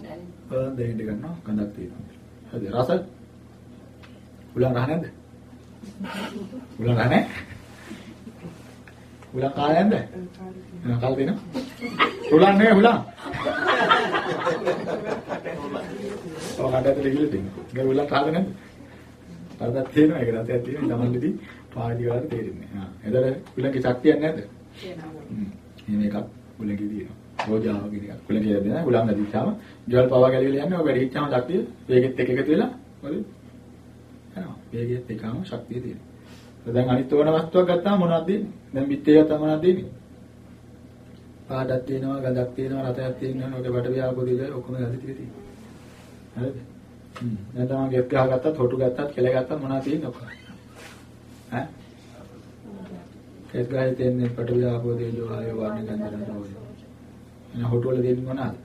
Speaker 1: දෙන්න ගන්නවා ගඳක් තියෙනවා. හරි රස උලන් රහ නැද්ද? උලන් රහ නැහැ? උලන් කාලේ නැද්ද? එහෙනම් කාල දෙනවා. උලන් නෙවෙයි උලන්. ඔය කඩ ඇතුලේ ගිහලා තියෙනවා. ගේ උලන් කාලේ නැද්ද? කරදක් තියෙනවා ඒක රසයක් තියෙනවා තමන්ලදී පාවිච්චි කරලා තේරෙන්නේ. හා. එතකොට උලන්ගේ ශක්තියක් නැද්ද? එහෙම එකක් උලන්ගේ තියෙනවා. රෝජාව කියන එක. උලන්ගේ දෙන උලන් නැතිචාම ජල් පවා ගැලවිලා යන්නේ ඔය වැඩි හිටාම ශක්තිය වේගෙත් එක්ක එකතු වෙලා මොකද? යනවා. වේගෙත් එක්කම ශක්තිය තියෙනවා. දැන් අනිත් ඕන වස්තුවක් ගත්තාම මොනවද දෙන්නේ? දැන් පිටේ මොනවද දෙන්නේ? පාඩක් තියෙනවා, ගඳක් තියෙනවා, රසයක් තියෙනවා, ඔක වට ව්‍යාපෝ දෙල ඔක්කොම ගඳ ටික තියෙනවා. හරිද? හ්ම්. දැන් තමයි ගෙත් ගහ ගත්තත්, හොටු ගත්තත්, කෙල ගත්තත් මොනවද තියෙන්නේ ඔක්කොම? ඈ? ගෙත් ගහේ තියෙන්නේ වට ව්‍යාපෝ දෙල ආය වර්ණ ගන්ධ රස ඕනේ. එහෙනම් හොටු වල දෙන්නේ මොනවද?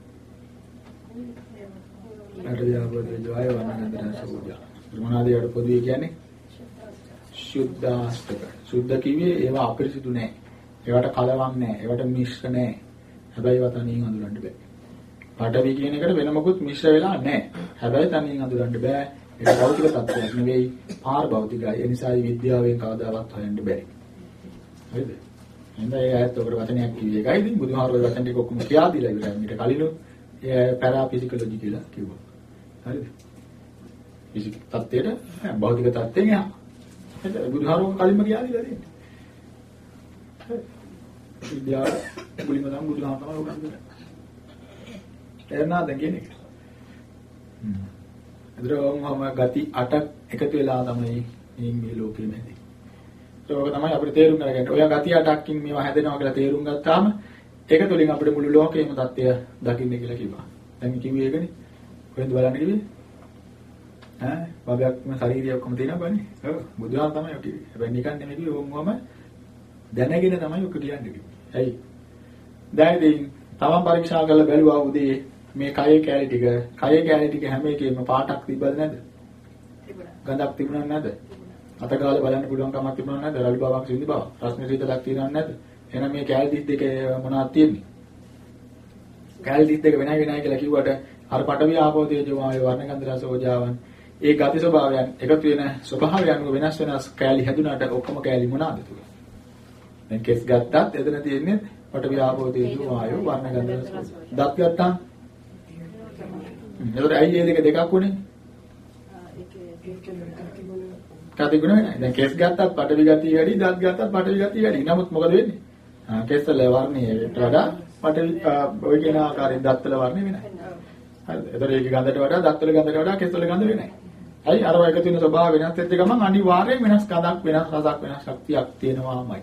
Speaker 1: වට ව්‍යාපෝ දෙල ආය වර්ණ ගන්ධ රස ඕජා. මොනවද ඒකට පොදුවේ කියන්නේ? ශුද්ධාෂ්ටක. සුද්ධ කිව්වේ ඒවා අපිරිසිදු නෑ. ඒවට කලවම් නෑ. ඒවට මිශ්‍ර නෑ. හැබැයි ඒවා තනියෙන් අඳුරන්න බෑ. පඩවි කියන එකට වෙන මොකුත් මිශ්‍ර වෙලා නෑ. හැබැයි තනියෙන් අඳුරන්න බෑ. ඒක භෞතික තත්ත්වයක් නෙවෙයි, පාර භෞතිකයි. ඒ නිසා විද්‍යාවෙන් කවදාවත් හොයන්න බැරි. හරිද? එහෙනම් ඒ ඇත්ත ඔකට වචනයක් කිව්වේ ඒකයි. ඉතින් බුදුහාරෝ වචන ටික ඔක්කොම කියා දීලා ඉවරයි. මීට කලින් ඒ පැරාෆිසිකොලොජි කියලා කිව්වා. හරිද? ෆිසික් තත්ත්වයට භෞතික තත්ත්වයෙන් එහා. එතන බුදුහාරෝ කලින්ම කියා දීලා තියෙනවා. විද්‍යාව මුලින්ම නම් බුදුහාම තමයි උගන් දෙන්නේ. තේරෙනවද කියන්නේ? හ්ම්. අදරවම ගති 8ක් එකතු වෙලා තමයි මේ මේ ලෝකෙ නැති. ඒක තමයි අපිට තේරුම් ගන්න. ඔය ගති 8ක්කින් මේවා හැදෙනවා කියලා තේරුම් ගත්තාම ඒක තුලින් අපිට මුළු ලෝකෙම தත්ත්වය දකින්න කියලා කිව්වා. දැන් කිව්වේ ඒකනේ. කොහෙන්ද බලන්න කිව්වේ? ඈ බබයක්ම ශරීරය ඔක්කොම තියෙනවා බලන්නේ. ඔව් බුදුහාම තමයි ඔක කිව්වේ. හැබැයි නිකන් නෙමෙයි කිව්වේ ඕම්වම දැනගෙන තමයි ඔක කියන්නේ කිව්වේ. ඇයි? දැන් ඉතින් තමන් පරීක්ෂා කරලා බැලුවා උදේ මේ කයේ කැලි ටික, කයේ කැලි ටික හැම එකෙම පාටක් තිබ්බද නැද්ද?
Speaker 3: තිබුණා.
Speaker 1: ගඳක් තිබුණා නැද්ද? අත ගාලා බලන්න පුළුවන් කමක් තිබුණා නැද්ද? රළු බවක් සිඳි බව. රස්නේ සීතලක් තියෙනවද නැද්ද? එහෙනම් මේ කැලි 32 මොනවද තියෙන්නේ? කැලි 32 වෙනයි වෙනයි කියලා කිව්වට අර පටවිය ආපෝ තේජෝ වායු වර්ණ ගන්ධ රස ඕජාවන් ඒ ගති ස්වභාවයන් එකතු වෙන ස්වභාවයන් වෙනස් වෙනස් කැලි හැදුනාට ඔක්කොම කැලි මොනවාද තුල? දැන් කෙස් ගත්තත් එතන තියෙන්නේ පටවිය ආපෝ තේජෝ වායු වර්ණ ගන්ධ රස. දත් ගත්තාම එතකොට ඇයි මේ දෙක දෙකක් උනේ? කතිගුණ වෙනයි. දැන් කෙස් ගත්තත් පටවි ගතිය වැඩි, දත් ගත්තත් පටවි ගතිය වැඩි. නමුත් මොකද වෙන්නේ? ආ කෙස් වල වර්ණයට වඩා පටවි ඔය කියන ආකාරයෙන් දත් වල වර්ණය වෙනයි. හරිද? එතකොට ඒක ගඳට වඩා දත් වල ගඳට වඩා කෙස් වල ගඳ වෙනයි. ඇයි අර එකතු වෙන ස්වභාව වෙනස් වෙච්ච ගමන් අනිවාර්යයෙන් වෙනස් කඳක් වෙනස් රසක් වෙනස් ශක්තියක් තියෙනවාමයි.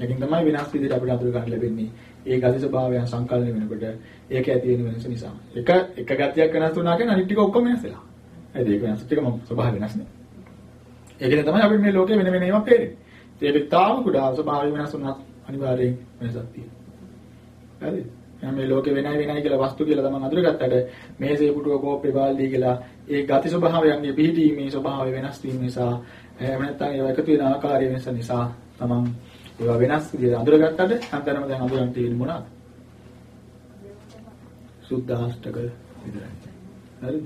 Speaker 1: ඒකින් තමයි වෙනස් විදිහට අපිට අඳුර ගන්න ලැබෙන්නේ. ඒ ගති ස්වභාවයන් සංකලනය වෙනකොට ඒක ඇති වෙන වෙනස නිසා. එක එක ගතියක් වෙනස් වුණා කියන්නේ අනිත් ටික ඔක්කොම වෙනස් වෙලා. හරිද? ඒක වෙනස් ටික මම ස්වභාව වෙනස් නේ. ඒකෙන් තමයි අපිට මේ ලෝකේ වෙන වෙන ඒවා පේන්නේ. ඒක තාම කුඩා ස්වභාවය වෙනස් වුණත් අනිවාර්යයෙන් වෙනසක් තියෙනවා. හරිද? එහෙනම් මේ ලෝකේ වෙනයි වෙනයි කියලා වස්තු කියලා තමන් අඳුරගත්තට මේසේ පුටුව කෝප්පේ බාල්දිය කියලා ඒ ගති ස්වභාවයන්ගේ පිහිටීමේ ස්වභාවය වෙනස් වීම නිසා එහෙම නැත්නම් ඒවා එකතු වෙන ආකාරය වෙනස නිසා තමන් ඒවා වෙනස් විදිහට අඳුරගත්තට හැමතැනම දැන් අඳුරන් තියෙන්නේ මොනවද? සුද්ධාෂ්ටක විතරයි. හරිද?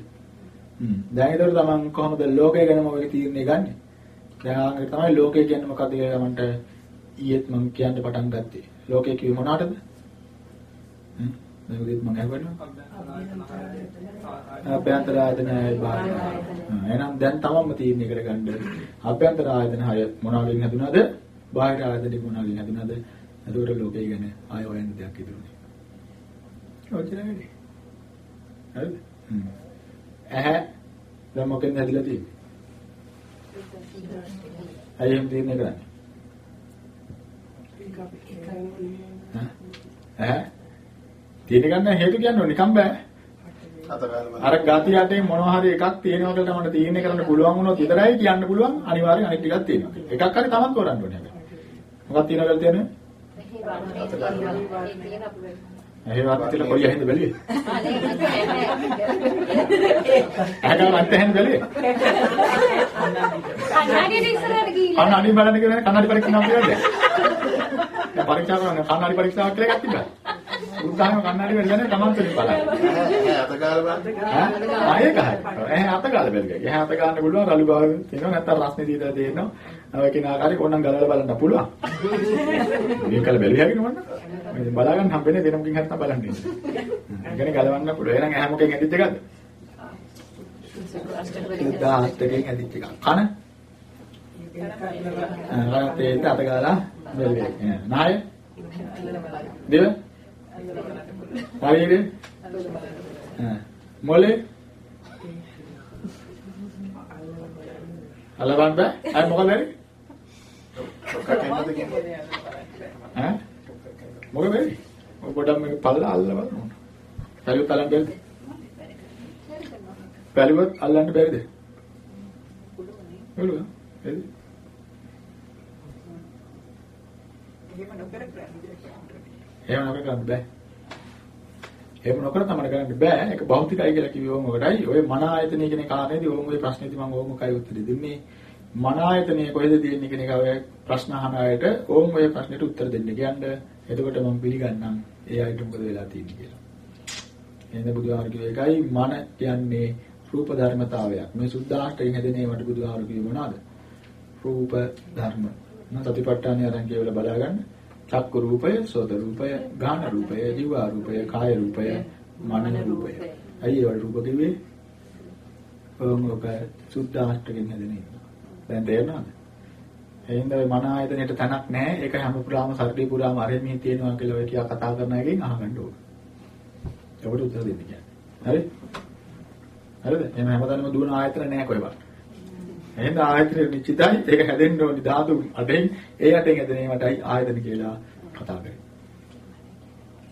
Speaker 1: හ්ම්. දැන් ඒතර තමන් කොහොමද ලෝකය ගැන මොකද තීරණය ගන්නෙ? දැන් ආන්ගේ තමයි ලෝකය කියන්නේ මොකද්ද කියලා මන්ට ඊයේත් මම කියන්න පටන් ගත්තේ. ලෝකය කිව්වේ මොනවටද? හ්ම්. දැන් උදේත් මම අහුවෙනවා. අභ්‍යන්තර ආයතන හය බාහිර ආයතන. එහෙනම් දැන් තමන්ම තීරණය කරගන්න අභ්‍යන්තර ආයතන හය මොනවාගෙන් හැදුනද? බාහිර ආයතන මොනවාගෙන් හැදුනද? එතකොට ලෝකය ගැන ආය හොයන්න දෙයක් ඉතුරුනේ. ඔච්චරයි. හරිද? හ්ම්. ඇහැ දැන් මොකෙන්ද හැදිලා තියෙන්නේ? ඇයි එහෙම තීරණය කරන්නේ? ඈ? තීරණය ගන්න හේතු කියන්නේ නිකම් බෑ. අර ගති යටේ මොනවා හරි එකක් තියෙනවා කියලා මට තීරණය කරන්න පුළුවන් වුණොත් විතරයි කියන්න පුළුවන් අනිවාර්යෙන් අනිත් ටිකක් තියෙනවා. එකක් හරි තමන් කරන්න ඕනේ. මොකක්ද තියෙනවා කියලා තියෙන්නේ? ඇහි වත් කියලා කොයි ඇහින්ද බැලුවේ? ඇහගම අත් ඇහින්ද බැලුවේ?
Speaker 2: කන්නඩියට ඉස්සරහට ගිහිල්ලා
Speaker 1: කන්න අනිත් බලන්න කියලා කන්නඩි පරීක්ෂාවක් කියලාද? දැන් පරීක්ෂා කරන කන්නඩි පරීක්ෂාවක් කියලා එකක් තිබ්බා. උන්දාම කන්නඩි වෙන්නේ තමන් තුලින් බලන්න.
Speaker 4: අතගාලා බලන්න.
Speaker 1: ඈ ආ ඒක හරි. එහේ අත ගාලා බැලුවා. එහේ අත ගන්න පුළුවන් රළු බව තියෙනවා නැත්නම් රස්නේ දීලා දෙනවා. අර කිනාකාරී ඕනනම් ගලවලා බලන්න පුළුවන්. මේක කල බැලුවා හැකිනේ මන්න. මේ බලා ගන්න හම්බෙන්නේ දෙනමකින් තමයි බලන්නේ. ඒකනේ ගලවන්න පුළුවන්. එහෙනම් එහා මොකෙන් ඇදිච්ච එකද? සුද්ධාස්තකෙන් ඇදිච්ච එක. කන? රාතේට අත ගාලා බැලුවේ. නාය? දිව? ශරීරේ? මොලේ? අලවන්න බෑ. අය මොකද වෙන්නේ? ඈ? මොකද වෙන්නේ? ඔය පොඩක් මේක පල්ලා අල්ල බලන්න. පැලුවත් අල්ලන්න බැරිද? පැලුවත් අල්ලන්න බැරිද? පුළුවන්. බැරිද? එහෙම නොකර කරන්න බෑ. එහෙම නොකර තමයි කරන්න බෑ. ඒක භෞතිකයි කියලා කිව්වේ ඕම ඔකටයි. ඔය මන ආයතනය කියන කාරණේදී ඕම ඔය ප්‍රශ්නේදී මම ඕම කයි උත්තර දෙන්නේ. මන ආයතනය කොහෙද තියෙන්නේ කියන එක ඔය ප්‍රශ්න අහන අයට ඕම ඔය ප්‍රශ්නෙට උත්තර දෙන්න කියන්න. එතකොට මම පිළිගන්නම් ඒ අයට මොකද වෙලා තියෙන්නේ කියලා. එහෙනම් බුදුහාර කිව්ව එකයි මන කියන්නේ රූප ධර්මතාවයක්. මේ සුද්ධාෂ්ටයෙන් හැදෙන ඒවට බුදුහාර කිව්වේ මොනවද? රූප ධර්ම. නම් සතිපට්ඨානය අරන් කියලා බලාගන්න. චක්කු රූපය, සෝත රූපය, ගාන රූපය, ජීව රූපය, කාය රූපය, මන රූපය. අයි ඒවල රූප කිව්වේ? ඔව් සුද්ධාෂ්ටයෙන් හැදෙන ඒවා. දැන් තේරෙනවද? එහෙනම් ඔය මන ආයතනෙට තනක් නැහැ. ඒක හැම පුරාම සර්දී පුරාම අරෙමි තියෙනවා කියලා ඔය කියා කතා කරන එකෙන් අහගන්න ඕන. ඒකට උත්තර දෙන්න කියන්නේ. හරි? හරිද? එහෙනම් හැමදාම දුවන ආයතන නැහැ කොහෙවත්. එහෙනම් ආයතන නිශ්චිතයි. ඒක හැදෙන්න ඕනි ධාතු අටෙන් ඒ අටෙන් හැදෙන ඒවටයි ආයතන කියලා කතා කරන්නේ.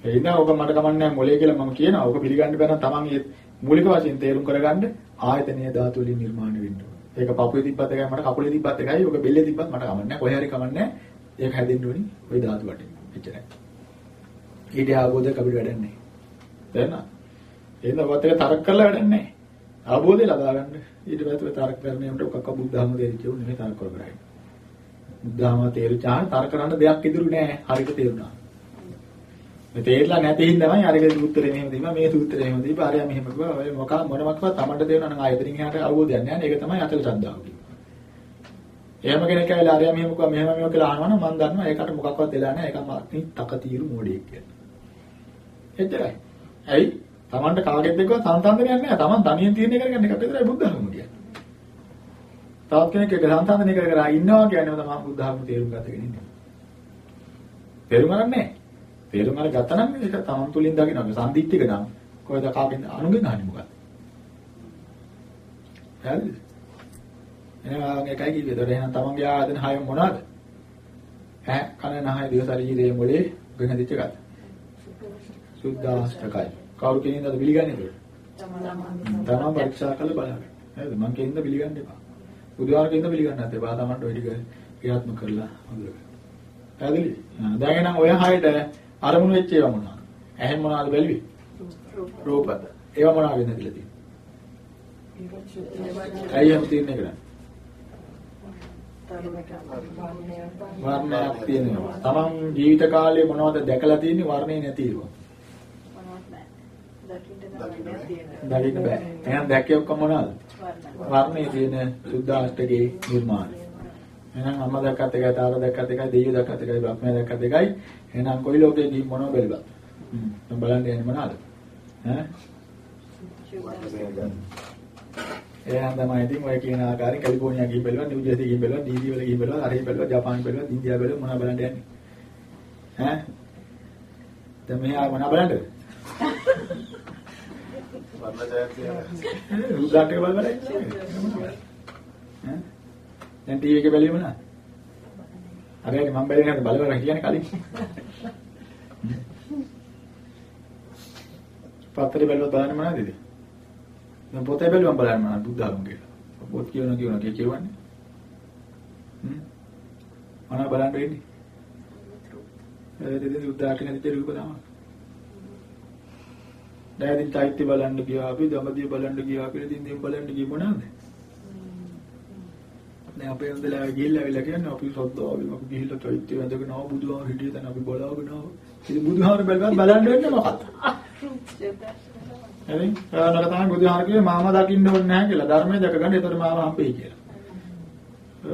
Speaker 1: එහෙනම් ඔබ මට කමන්නේ මොලේ කියලා මම කියනවා. ඔබ පිළිගන්න බෑ නම් තමන් මේ මූලික වශයෙන් තේරුම් කරගන්න ආයතනීය ධාතු වලින් නිර්මාණය වෙන්න ඕන. ඒක පපුවේ තිබ්බත් එකයි මට කකුලේ තිබ්බත් එකයි. ඔක බෙල්ලේ තිබ්බත් මට කමන්නේ කොහේ හරි කමන්නේ ඒක හැදෙන්න ඕනි. ওই ධාතු වලින් එච්චරයි. ඊට ආවෝදයක් අපිට වැඩන්නේ දැන් එහෙනම්? ඔයත් එක තරක් කරලා වැඩන්නේ ආවෝදේ ලබා ගන්න. ඊට පස්සේ තරක් කරන්නේකට ඔකක් බුද්ධාම දෙරිච්ච උනේ තරක් කර කර හිටියා බුද්ධාම තේරුචාන තරක කරන්න දෙයක් ඉදිරි නෑ හරියට තේරුණා මේ තේරලා නැති හින්දා තමයි අරගේ සූත්‍රේ මෙහෙම දීම මේ සූත්‍රේ මෙහෙම දීප ආරයා මෙහෙම කිව්වා. ඔය මොකක් මොනමක්වත් Tamanට තේරෙනවා නම් ආයතනින් එහාට අවබෝධයක් නෑ. ඒක තමයි අතල ශ්‍රද්ධාව කියන්නේ. එහෙම කෙනෙක් ඇවිල්ලා ආරයා මෙහෙම කිව්වා මෙහෙම මෙහෙම කියලා අහනවනම් මම දන්නවා ඒකට මොකක්වත් වෙලා නෑ. ඒක මාත්නි තකතිරු මොඩියෙක් කියලා. එච්චරයි. ඇයි? Tamanට කාගෙත් එක්ක සංසන්දනයක් නෑ. Taman තනියෙන් තීරණය කරගන්න එක විතරයි බුද්ධ ධර්ම කියන්නේ. තවත් කෙනෙක් එක්ක සංසන්දනය කර කර ඉන්නවා කියන්නේ තමයි බුද්ධ ධර්ම තේරුම් ගන්නගෙන ඉන්නේ. තේරුම් ගන්න නෑ. තේරුම් අර ගත්තා නම් ඒක තමන් තුලින් දකින්න සම්දිත්තික නම් කොහෙද කාගෙන් අනුගෙන් අහන්නේ මොකක්ද? හරිද? එහෙනම් ඒකයි කිව්වේ. ඒතකොට එහෙනම් තමන්ගේ ආයතන හය මොනවාද? ඈ කන නහය දිව ශරීරයේ මොලේ වෙනදිච්ච එකද? සුද්ධාෂ්ටකයි. කවුරු කෙනින්ද පිළිගන්නේ ඒක? තමන් පරීක්ෂා කරලා බලන්න. හරිද? මං කෙනින්ද පිළිගන්න එපා. බුදුහාරකින්ද පිළිගන්නත් එපා. තමන්ට ওই ටික ක්‍රියාත්මක කරලා හඳුනගන්න. පැහැදිලි? දැන් එහෙනම් ඔය හයට අරමුණු වෙච්ච ඒවා මොනවාද? ඇහෙන් මොනවාද බැලුවේ? රූප. ඒවා මොනවාද වෙනද කියලා තියෙන්නේ? ඇයි එහෙම තියන්නේ කරන්නේ? වර්ණයක් තියෙනවා. තමන් ජීවිත කාලේ මොනවද දැකලා තියෙන්නේ වර්ණේ නැතිව. දකින්න බෑ. එහෙනම් දැක්කේ ඔක්කොම මොනවද? වර්ණේ තියෙන සුද්ධාෂ්ටකේ නිර්මාණය. එහෙනම් අම්මා දැක්කත් එකයි තාත්තා දැක්කත් එකයි දෙයියෝ දැක්කත් එකයි බ්‍රහ්මයා දැක්කත් එකයි. එහෙනම් කොයි ලෝකේ ගිහින් මොනව බැලුවා? හ්ම්. මම බලන්න යන්නේ මොනවද? ඈ? එහෙනම් තමයි ඉතින් ඔය කියන ආකාරයෙන් කැලිෆෝනියා ගිහින් බැලුවා, නිව් ජර්සි ගිහින් බැලුවා, ඩීසී වල ගිහින් බැලුවා, අරේ බැලුවා, ජපාන් බැලුවා, ඉන්දියාව බැලුවා මොනව බලන්න යන්නේ? ඈ? දැන් මෙහා මොනව බලන්නද?
Speaker 4: වර්ණ ජයන්තිය
Speaker 1: රුද්දාට බල බල ඉන්නේ. ඈ? දැන් ටීවී එකේ බැලුවේ මොනවද? හරියට මම බැලුවේ නැහැ බලවල කියන්නේ කලින්. පත්තරේ බැලුවත් බලන්නේ මොනවද ඉතින්? දැන් පොතේ බැලුවම බලන්න මොනවද බුද්ධ ධර්ම කියලා. පොත් කියනවා කියනවා කිය කියවන්නේ. හ්ම්. මොනවද බලන්න වෙන්නේ? ඒ දෙදෙන උදාහරණ හැදිච්ච රූප තමයි. දැන් ඉතින් චෛත්‍ය බලන්න ගියා අපි දඹදිව බලන්න ගියා අපි ඉතින් දෙම් බලන්න ගියේ මොනවද? දැන් අපේ හොඳලා ගිහිල්ලා වෙලා කියන්නේ අපි සද්දාවෙන් අපි ගිහිල්ලා චෛත්‍ය වැඳගෙන ආව බුදුහාම හිටියේ දැන් අපි බලාගෙන ආව. ඉතින් බුදුහාම බැලුවා බලන්න වෙන්නේ මොකක්ද? හරි. ආනක තමයි බුදුහාම කිව්වේ මාම දකින්න ඕනේ නැහැ කියලා. ධර්මයේ දැක ගන්න. ඒතර මාව හම්බෙයි කියලා.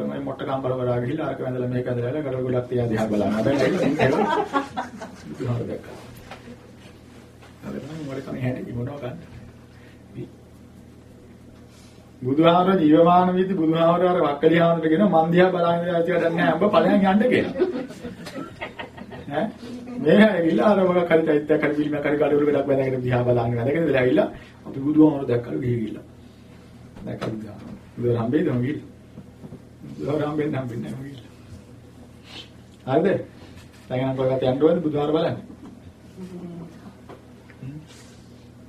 Speaker 1: මම මොට්ට කම්බල වරා ගිහිල්ලා අරක වැඳලා මේක ඇඳලා ගඩොල් ගොඩක් තියා දිහා බලන්න. හැබැයි බුදුහාම දැක්කා. අර තමයි මොඩ කම හැටි මොනවා ගන්න. බුදුහාමර ජීවමාන විදි බුදුහාමර අර වක්කලි හාමුදුර කියන මන් දිහා බලන් ඉඳලා තියලා නැහැ අඹ ඵලයන් යන්න කියලා. ඈ මේ ඇවිල්ලා අර මොකක් හරි චෛත්‍යයක් හරි පිළිමයක් හරි කඩවල ගඩක් බැඳගෙන දිහා බලන් වැදගෙන ඉඳලා ඇවිල්ලා අපි බුදුහාමර දැක්කලු ගිහිල්ලා. දැක්කලු බුදුහාමර. බුදුහාමර හම්බෙයිද මගිල්? බුදුහාමර හම්බෙන්නේ හම්බෙන්නේ නැහැ මගිල්. හරිද? දැන් නම් කොහෙවත් යන්න ඕනේ බුදුහාමර බලන්න.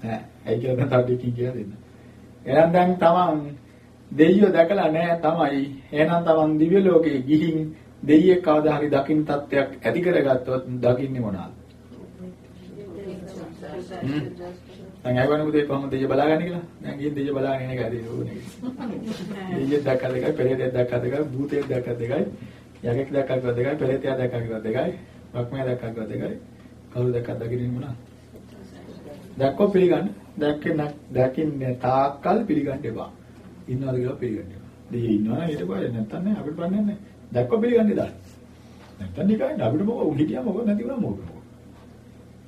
Speaker 1: නෑ ඇයි කියලා තව දෙකකින් කියලා දෙන්න. එහෙනම් දැන් තමන් දෙයියෝ දැකලා නැහැ තමයි. එහෙනම් තමන් දිව්‍ය ලෝකේ ගිහින් දෙයියෙක් කවදා හරි දකින්න තත්ත්වයක් ඇති කරගත්තොත් දකින්නේ මොනවාද? දැන් අයවන උදේ කොහොමද දෙයිය බලාගන්නේ කියලා? දැන් ගිහින් දෙයිය බලාගෙන ඉන්න එක ඇති ඕනේ. දෙයියෙක් දැක්කද එකයි, පෙරේතෙක් දැක්කද එකයි, භූතයෙක් දැක්කද එකයි, යකෙක් දැක්කද එකයි, පෙරේතයා දැක්කද එකයි, වක්මයා දැක්කද එකයි. කවුරු දැක්කද දකින්නේ මොනවාද? දැක්කොත් පිළිගන්න. දැක්කේ නැ දැකින්නේ තාක්කල් පිළිගන්න එපා. ඉන්නවද කියලා පිළිගන්න එපා. දෙය ඉන්නවනම් ඊට පස්සේ නැත්තම් නෑ අපිට බන්නේ නැහැ. දැක්කොත් පිළිගන්නේ දාන්න. නැත්තම් නිකන් අපිට මොකද හිටියා මොකද නැති වුණා මොකද.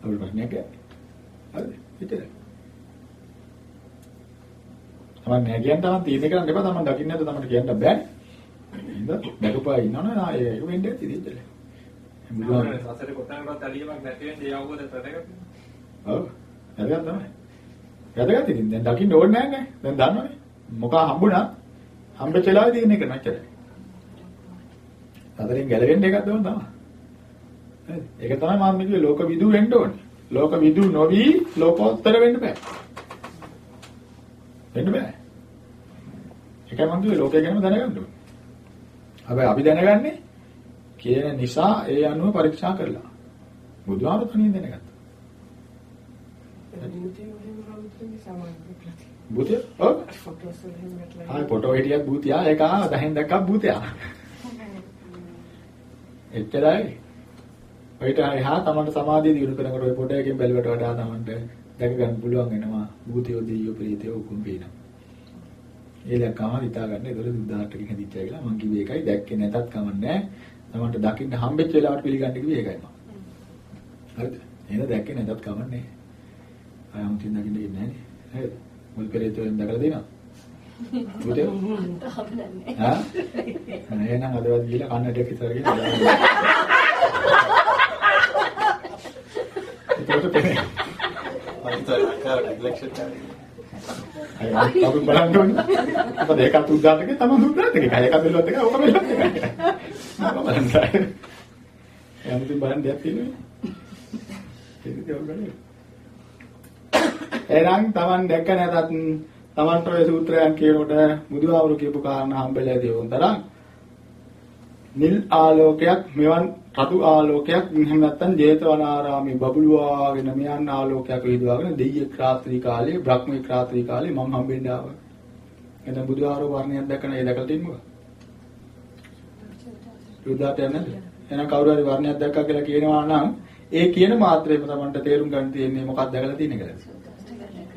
Speaker 1: අපිට ප්‍රශ්නයක් නැහැ. හරිද? එච්චරයි. තමන් නෑ කියන්න තමන් තීරණය කරන්න එපා තමන් දකින්න නැද්ද තමන්ට කියන්න බෑ. ඉතින් දැකපුවා ඉන්නවනේ ආ ඒක වෙන්නේ ඇති ඉතින්.
Speaker 6: සසරේ කොතනකවත් ඇලියමක් නැති වෙන්නේ ඒ අවබෝධය ප්‍රදගත.
Speaker 1: ඔව්. වැදගත් තමයි. වැදගත් ඉතින් දැන් දකින්න ඕනේ නැහැ නේ. දැන් දන්නවනේ. මොකක් හම්බුණා හම්බෙච්ච වෙලාවේ තියෙන එක නැච්චරයි. සතරෙන් ගැලවෙන්න එකක් දවන තමයි. හරි. ඒක තමයි මම කිව්වේ ලෝක විදු වෙන්න ඕනේ. ලෝක විදු නොවි ලෝකෝත්තර වෙන්න බෑ. වෙන්න බෑ. ඒකයි මම කිව්වේ ලෝකය ගැනම දැනගන්න ඕනේ. හැබැයි අපි දැනගන්නේ කියන නිසා ඒ අනුව පරීක්ෂා කරලා. බුදුහාම තනියෙන් දැනගත්තා. භූතය? ඔව්. ආ ෆොටෝ හිටියත් භූතියා ඒක ආ දැන් දැක්කක් භූතයා. එච්චරයි. ඔයිට එහා තමන්ට සමාධිය දිනු කරනකොට ඔය ෆොටෝ එකෙන් බැලුවට වඩා තමන්ට දැක ගන්න පුළුවන් වෙනවා භූතියෝ දෙයියෝ ප්‍රේතයෝ උකුම් පේනවා. ඒ දැක්කම හිතා ගන්න ඒතර සුද්ධාර්ථකෙන් හදිච්චා කියලා මං කිව්වේ ඒකයි දැක්කේ නැතත් කමන්නේ තමන්ට දකින්න හම්බෙච්ච වෙලාවට පිළිගන්න කිව්වේ ඒකයි මම. හරිද? එහෙනම් දැක්කේ නැතත් කමන්නේ. ආයම්තින් දකින්න ඉන්නේ නැහැ. හරිද? මුල් පෙරේතෙන් දැකලා දෙනවා. බුදේ? හා? එහෙනම් අදවත් ගිහලා කන්නට කිතරගෙන ඒකට පෙනේ.
Speaker 4: අනිත් ආකාර රිෆ්ලෙක්ෂන්
Speaker 1: අය අපි බලන්න ඕනේ. මොකද ඒකත් උද්දාතකේ තමයි උද්දාතකේ. කය එක බැලුවත් එක ඕක බැලුවත් එකයි. මම බලන්න. යම්ති බලන්න දෙයක් තියෙනවා. ඒක දියව ගන්නේ. එහෙනම් Taman දැක්ක නැතත් Tamanට ඔය සූත්‍රයන් කියනකොට බුදුහාමුදුරු කියපු කාරණා හම්බෙලා දියුණතරම් නිල් ආලෝකයක් මෙවන් රතු ආලෝකයක් එහෙම නැත්නම් ජේතවනාරාමේ බබළුවාගෙන මියන් ආලෝකයක් විදුවාගෙන දෙයියෙක් රාත්‍රී කාලේ බ්‍රහ්මෙක් රාත්‍රී කාලේ මම හම්බෙන්න ආවා. එතන බුදුහාරෝ වර්ණයක් දැකන ඒ දැකලා තින්නද? සුද්ධාට යන්නේ නැද්ද? එහෙනම් කවුරු හරි වර්ණයක් දැක්කා කියලා කියනවා නම් ඒ කියන මාත්‍රේම Tamanට තේරුම් ගන්න තියෙන්නේ මොකක්ද දැකලා තියෙන්නේ කියලා.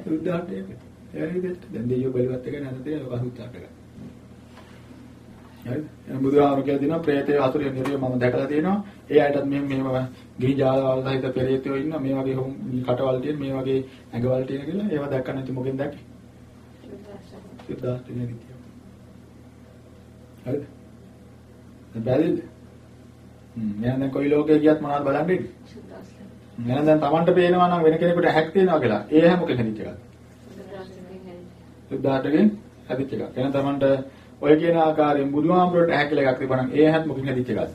Speaker 1: සුද්ධාට ඒක. හරිද? දැන් දෙයියෝ බලවත් එක නැද්ද ඒක සුද්ධාට එක. හරිද? එහෙනම් බුදුහාමුදුරුවෝ කියලා දිනවා ප්‍රේතය හතුරු නිරිය මම දැකලා තියෙනවා. ඒ අයටත් මෙහෙම මෙහෙම ගිහි ජාලවල සහිත පෙරේතයෝ ඉන්නවා. මේ වගේ කටවල් තියෙන මේ වගේ ඇඟවල් තියෙන කියලා ඒවා දැක්ක නැති මොකෙන් දැක්කේ? සුද්ධාට නෙවෙයි. හරිද? දැන් බැරිද? හ්ම් එහෙනම් දැන් කොයි ලෝකේ ගියත් මොනවද බලන්නේ? එහෙනම් දැන් Tamanට පේනවා නම් වෙන කෙනෙකුට හැක් තියෙනවා කියලා. ඒ හැමකෙන් හැදිච්ච එකක්. සුද්ධාටගෙන් හැදිච්ච එකක්. එහෙනම් Tamanට ඔය කියන ආකාරයෙන් බුදුහාමුදුරට හැකල එකක් තිබුණා නම් ඒ හැත් මොකකින් හැදිච්ච එකක්ද?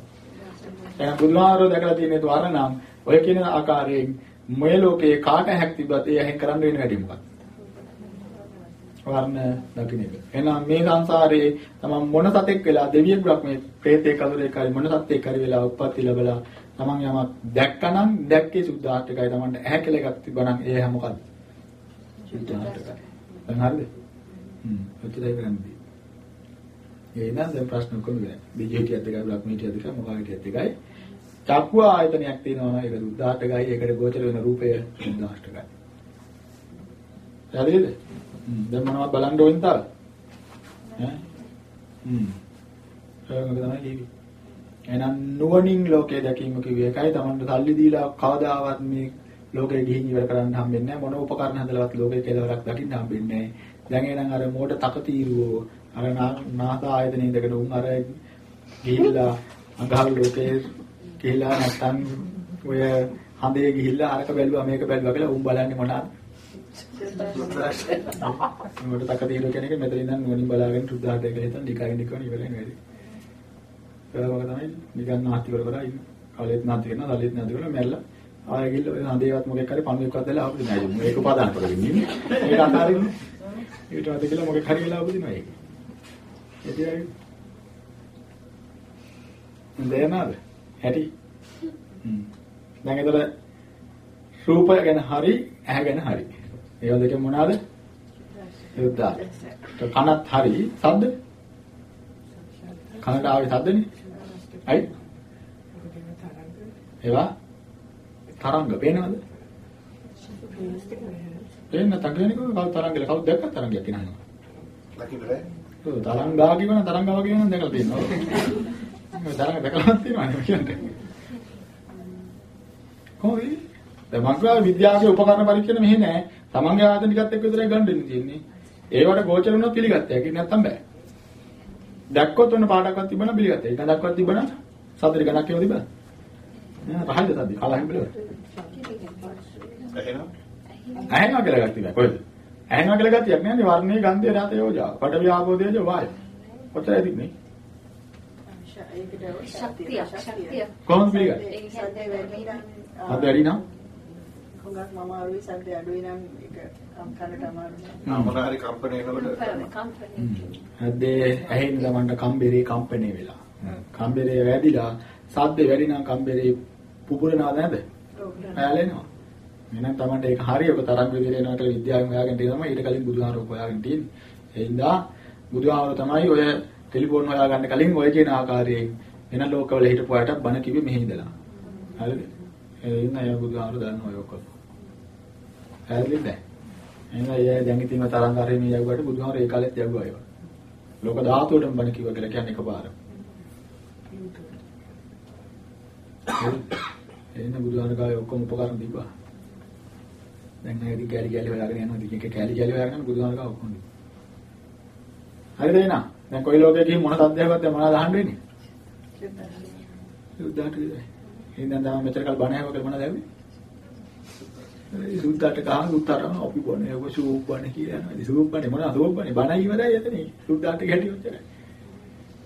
Speaker 1: එහෙනම් බුදුහාමුදුරෝ දැකලා තියෙන තුවර නම් ඔය කියන ආකාරයෙන් මේ ලෝකේ කාට හැක් තිබ්බත් ඒ හැන් කරන්න වෙන වැඩි මොකක්ද? වර්ණ දකින්න එක. එහෙනම් මේ සංසාරේ තමන් මොන සතෙක් වෙලා දෙවියෙක් බ්‍රහ්මයේ ප්‍රේතෙක් අසුරෙක් හරි මොන සතෙක් හරි වෙලා උප්පත්ති ලැබලා තමන් යමක් දැක්කනම් දැක්කේ සුද්ධාර්ථකයි තමන්ට ඇහැ කියලා එකක් තිබ්බනම් ඒ හැ මොකද්ද? සුද්ධාර්ථකයි. දැන් හරිද? හ්ම්. ඔච්චරයි කරන්නේ. ඒ නම් දැන් ප්‍රශ්න කොහොමද? බීජේටියත් එකයි බ්‍රහ්මීටියත් එකයි මොකාටියත් එකයි. චක්කුව ආයතනයක් තියෙනවා ඒක සුද්ධාර්ථකයි ඒකට ගෝචර වෙන රූපය සුද්ධාර්ථකයි. හරිද? හ්ම් දැන් මොනවද බලන්න ඕනේ තාම? ඈ? හ්ම්. ඒක තමයි කිව්වේ. එහෙනම් නුවණින් ලෝකේ දැකීම කිව්වේ ඒකයි Tamanට සල්ලි දීලා කවදාවත් මේ ලෝකේ ගිහින් ඉවර කරන්න හම්බෙන්නේ නැහැ. මොන උපකරණ හදලවත් ලෝකේ කෙලවරක් දකින්න හම්බෙන්නේ නැහැ. දැන් එහෙනම් අර මෝඩ තකතිරුවෝ අර නාස ආයතනයේ ඉඳගෙන උන් අර ගිහිල්ලා අඟහරු ලෝකේ ගිහිල්ලා නැත්තම් ඔය හඳේ ගිහිල්ලා අරක බැලුවා මේක බැලුවා කියලා උන් බලන්නේ මොනවාද? මොකට තකතිරුව කෙනෙක් මෙතන ඉඳන් නුවණින් බලාගෙන සුද්ධාර්ථය කියලා හිතන් ඩිකයින් ඩිකවන ඉවරයි නේද? ඒක තමයි නිකන් නාස්ති කර කර ඉන්න. කලෙත් නාස්ති කරනවා, සල්ලිත් නාස්ති කරනවා, මැරලා ආයෙ ගිල්ල ඔය හඳේවත් මොකෙක් හරි පණුවෙක්වත් දැලා ආපු නෑ. මේක උපාදාන කරගෙන ඉන්නේ. ඒක අතාරින්න. ඊට පස්සේ කියලා මොකෙක් හරි වෙලා උපදිනවා ඒක. එතියයි. දෙයනාද? හැටි. හ්ම්. දැන් ඒතර රූපය ගැන හරි, ඇහැ ගැන හරි. ඒවා දෙකෙන් මොනවාද? යුද්ධා. කනත් හරි, සද්ද? කනට ආවේ සද්දනේ. අයි? ඒවා තරංග පේනවද? පේන්න තංගේනිකව කවුද තරංගල කවුද දැක්ක තරංගයක් කියනවා.
Speaker 4: දකින්න බෑ.
Speaker 1: ඔව් තරංගා කියවන තරංගාව කියවන දැකලා තියෙනවා. මේ තරංග දැකලා තියෙනවා නේ කියන්නේ. කොහොමද? දැන් මංගල විද්‍යාවේ උපකරණ පරීක්ෂණ මෙහෙ නෑ. තමන්ගේ ආයතනිකත් එක්ක විතරයි ගන්න දෙන්නේ තියෙන්නේ. ඒවට ගෝචර වුණොත් පිළිගත්තා. ඒක නැත්තම් බෑ. දැක්කොත් ඔන්න පාඩක්වත් තිබුණා පිළිගත්තා. ඒක දැක්වත් තිබුණා සතර ගණක් ඒවා තිබුණා. නෑ රහයිද සද්ද කලහින් බලන්න.
Speaker 4: එහෙනම්
Speaker 1: ඇහෙනවා කියලා ගත්තේ කොහෙද? ඇහෙනවා කියලා ගත්තියක් නෑනේ වර්ණේ ගන්ධය රාත යෝජා. පට විආපෝදේජ වාය. කොච්චරයි තිබුණේ?
Speaker 2: ශක්තිය ශක්තිය
Speaker 1: කොහොමද පිළිගන්නේ?
Speaker 2: ඒක සද්ද වැඩි
Speaker 1: අද වැඩි නම්
Speaker 3: හුඟක් මම අරුයි සද්ද අඩුයි නම් ඒක
Speaker 4: මොන හරි කම්පැනි එනකොට
Speaker 2: කම්පැනි
Speaker 1: හදේ ඇහෙන ගමන්ට කම්බරේ කම්පැනි වෙලා. කම්බරේ වැඩිලා සද්ද වැඩි නම් කම්බරේ පුපුරනවද නැද්ද? පැලෙනවා. එහෙනම් තමයි ඒක හරිය ඔබ තරංග විදිහට එනවා කියලා විද්‍යාවෙන් හොයාගෙන තියෙනවා ඊට කලින් බුදුහාරෝ හොයාගෙන තියෙන්නේ. ඒ හින්දා බුදුහාරෝ තමයි ඔය ටෙලිෆෝන් හොයාගන්න කලින් ඔය කියන ආකාරයෙන් වෙන ලෝකවල හිටපු අයට බණ කිව්වේ මෙහි ඉඳලා. හරිද? ඒ හින්දා අය බුදුහාරෝ දන්න ඔය ඔක්කොම. හරිද? එහෙනම් අය දැන් ඉතින් තරංග හරිය මේ යවුවට බුදුහාරෝ ඒ කාලෙත් යවුවා ඒවා. ලෝක ධාතුවටම බණ කිව්වා කියලා කියන්නේ එකපාරට. එහෙනම් බුදුහාරකාවේ ඔක්කොම උපකරණ තිබ්බා. දැන් නැගි කැලි කැලි හොයාගෙන යනවා. දිගට කැලි කැලි හොයාගෙන බුදුහාරකාව ඔක්කොම. හරිද එනා? දැන් කොයි ලෝකෙ ගිහින් මොන සද්දයක්වත් මොනවද අහන්න වෙන්නේ? සුද්ධාට විතරයි. එහෙනම් තමයි මෙතන කල් බණ ඇහුවා කියලා මොනවද ඇහුවේ? ඒ සුද්ධාට කහන් උත්තරම අපි බොන්නේ ඔබ සූප් බණ කියනවා. ඉතින් සූප් බණ මොනවද සූප් බණ බණයි ඉවරයි එතන. සුද්ධාට ගැටි උච්චරයි.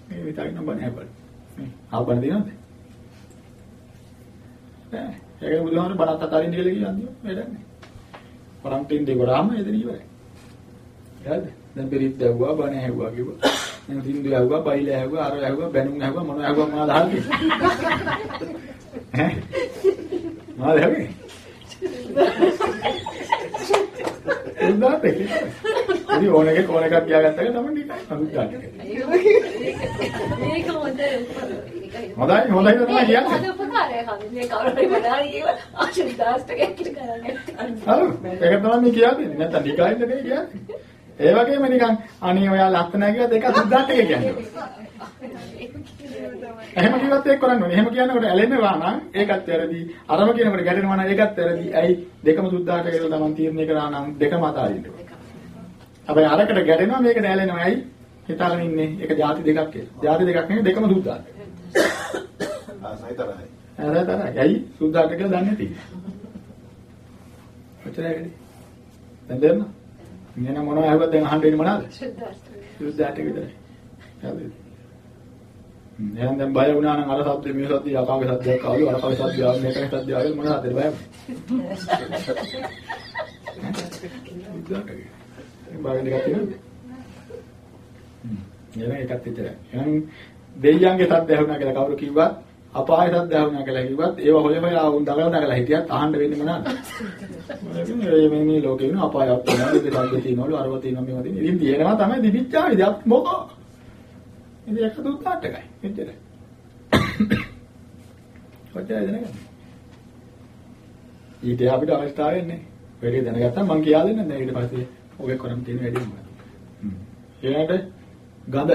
Speaker 1: මේ විතරක් නම් බණ ඇහපන්. මේ ආපන දිනවද? නෑ. ඒක බුදුහාමර බණත් අතරින් කියලා කියන්නේ වැඩන්නේ. පරන්ටින් දෙවරාම එතන ඉවරයි. හරිද? දැන් පිරිත් දැව්වා බණ ඇහුවා කිව්වා. දැන් සින්දු ඇහුවා, බයිල ඇහුවා, අර ඇහුවා, බැනුම් ඇහුවා, මොන ඇහුවා මොනවද අහන්නේ? ඈ? මොනවද ඇහුවේ? ඒක. ඉතින් ඕන එකක් ඕන එකක් කියාගත්තා එක තමයි නිකන් සුද්ධාට.
Speaker 2: මේක හොඳ
Speaker 1: හොඳයි හොඳයි තමයි කියන්නේ.
Speaker 2: හොඳ උපකාරයක් හරි මේ කවුරුහරි වඩායි කියලා ආශිර්වාදස්ට කැක්කිට කරන්නේ
Speaker 1: හරි. ඒක තමයි කියන්නේ. නැත්නම් නිකායෙන්ද නේ කියන්නේ. ඒ වගේම නිකන් අනේ ඔයා ලස්සනයි කියලා දෙක සුද්ධාට එක කියන්නේ. එහෙම කිව්වත් ඒක කරන්න ඕනේ. එහෙම කියනකොට ඇලෙනවා නම් ඒකත් වැරදි. අරම කියනකොට ගැටෙනවා නම් ඒකත් වැරදි. ඇයි දෙකම සුද්ධාට කියලා තමන් තීරණය කරා නම් දෙකම අතාරින්න ඕනේ. හැබැයි අරකට ගැටෙනවා මේකට ඇලෙනවා. ඇයි? හිතාගෙන ඉන්නේ ඒක ಜಾති දෙකක් කියලා. ಜಾති දෙකක් නෙවෙයි දෙකම සුද්ධාට.
Speaker 4: ආසයි තරහයි.
Speaker 1: අර තරයි. ඇයි? සුද්ධාට කියලා දන්නේ නැති. ඔච්චරයි. දැන් දෙන්න. මෙන්න මොනවද අහුවත් දැන් අහන්න වෙන්නේ මොනවද? සුද්ධාට විතරයි. හරිද? එහෙනම් දැන් බය වුණා නම් අර සද්ද මේ සද්ද යකාගේ සද්දයක් ආවලු අර කවි සද්ද ආවලු මේකේ සද්ද ආවලු මොනවද හදේ බය වුණේ දෙකක් එකක් විතරයි. එහෙනම් දෙයියන්ගේ සද්ද ඇහුණා කියලා කවුරු කිව්වත් අපාය සද්ද ඇහුණා කියලා කිව්වත් ඒව හොය හොයා උන් දගල දගල හිටියත් අහන්න වෙන්නේ මොනවද? මේ මේ ලෝකේ වෙන අපායක් තියෙනවා සද්ද තියෙනවලු අරව තියෙනවා මේවා තියෙනවා ඉතින් තියෙනවා තමයි දිවිච්චාවිද. මොකෝ ඉතින් එක දුක්ඛාට එකයි. එච්චරයි. කොච්චරද දැනගන්නේ? ඊට අපිට අවස්ථාවක් නැහැ. වැඩි දැනගත්තා මං කියලා දෙන්න දැන් ඊට පස්සේ ඔගේ කරන් තියෙන වැඩි මොකද? හ්ම්. ඊළඟට ගඳ.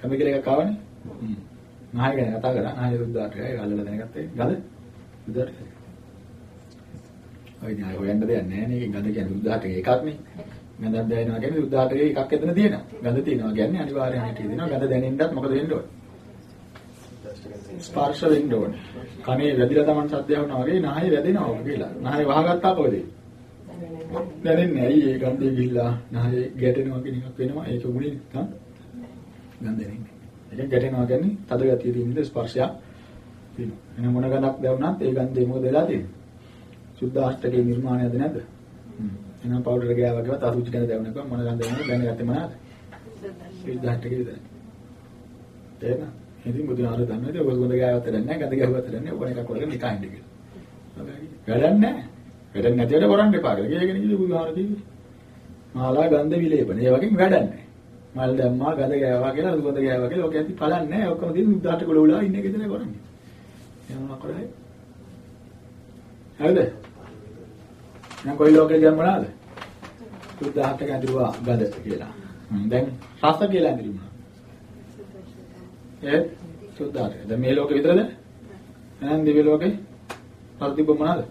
Speaker 1: ගඳ කියලා එකක් ආවනේ. හ්ම්. නාය ගැන කතා කරා. නාය එකයි අල්ලලා දැනගත්තේ. ගඳ. දුක්ඛාට. ඔය නාය හොයන්න දෙයක් නැහැ නේ. ගඳ කියන්නේ දුක්ඛාට එකක් නේ. ගඳක් දැනෙනවා කියන්නේ උදාහරණයක් එකක් එතන තියෙනවා. ගඳ තියෙනවා කියන්නේ අනිවාර්යයෙන් හිතේ දෙනවා. ගඳ දැනෙන්නත් මොකද වෙන්න ඕනේ? ස්පර්ශ වෙන්න ඕනේ. කනේ වැදිලා Taman සද්දය වුණා වගේ නාහය වැදෙනවා වගේ කියලා. නාහය වහගත්තා කොහෙද? දැනෙන්නේ ඇයි ඒ ගඳේ ගිල්ලා නාහය ගැටෙනවා කියන එකක් වෙනවා. ඒක උනේ නැත්නම් ගඳ දැනෙන්නේ. ඒක ගැටෙනවා කියන්නේ තද ගතිය තියෙන ස්පර්ශයක් තියෙනවා. එන මොන ගඳක් දැවුනත් ඒ ගන්ධය මොකද වෙලා තියෙන්නේ? සුද්ධාෂ්ටකේ නිර්මාණයද නැද්ද? හ්ම්. එහෙනම් පවුඩර් ගෑ වගේවත් අසුචි ගැන දැවුනකම මොන ගඳ දැනෙන්නේ දැනගත්තේ මොනවාද? සුද්ධාෂ්ටකේ විතරයි. තේරෙනවද? ඉතින් බුදු ආර දන්නේ නැහැ ඔය ගොඳ ගෑවත් දන්නේ නැහැ ගඳ ගැහුවත් දන්නේ නැහැ ඔබ එකක් කරගෙන නිකන් ඉන්න කියලා. වැඩක් නැහැ. වැඩක් නැතිවට කරන්න එපා කියලා. කියගෙන ඉන්නේ බුදු ආර කිව්වේ. මාලා ගන්ධ විලේපන. ඒ වගේ වැඩක් නැහැ. මල් දැම්මා ගඳ ගෑවා කියලා ගොඳ ගෑවා කියලා ඔක ඇති පලන්නේ නැහැ. ඔක්කොම තියෙන සුද්ධාෂ්ටක වල උලා ඉන්න එක විතරයි කරන්නේ. එහෙනම් මොනවක් කරන්නේ? හරිද? දැන් කොයි ලෝකේ ගියම මොනවාද? සුද්ධාෂ්ටක ඇඳිරුවා ගඳ කියලා. දැන් රස කියලා ඇඳිරුවා. ඒ සුද්ධාර්ය. දැන් මේ ලෝකෙ විතරද? එහෙනම් දිව්‍ය ලෝකේ ප්‍රතිබ මොනවාද?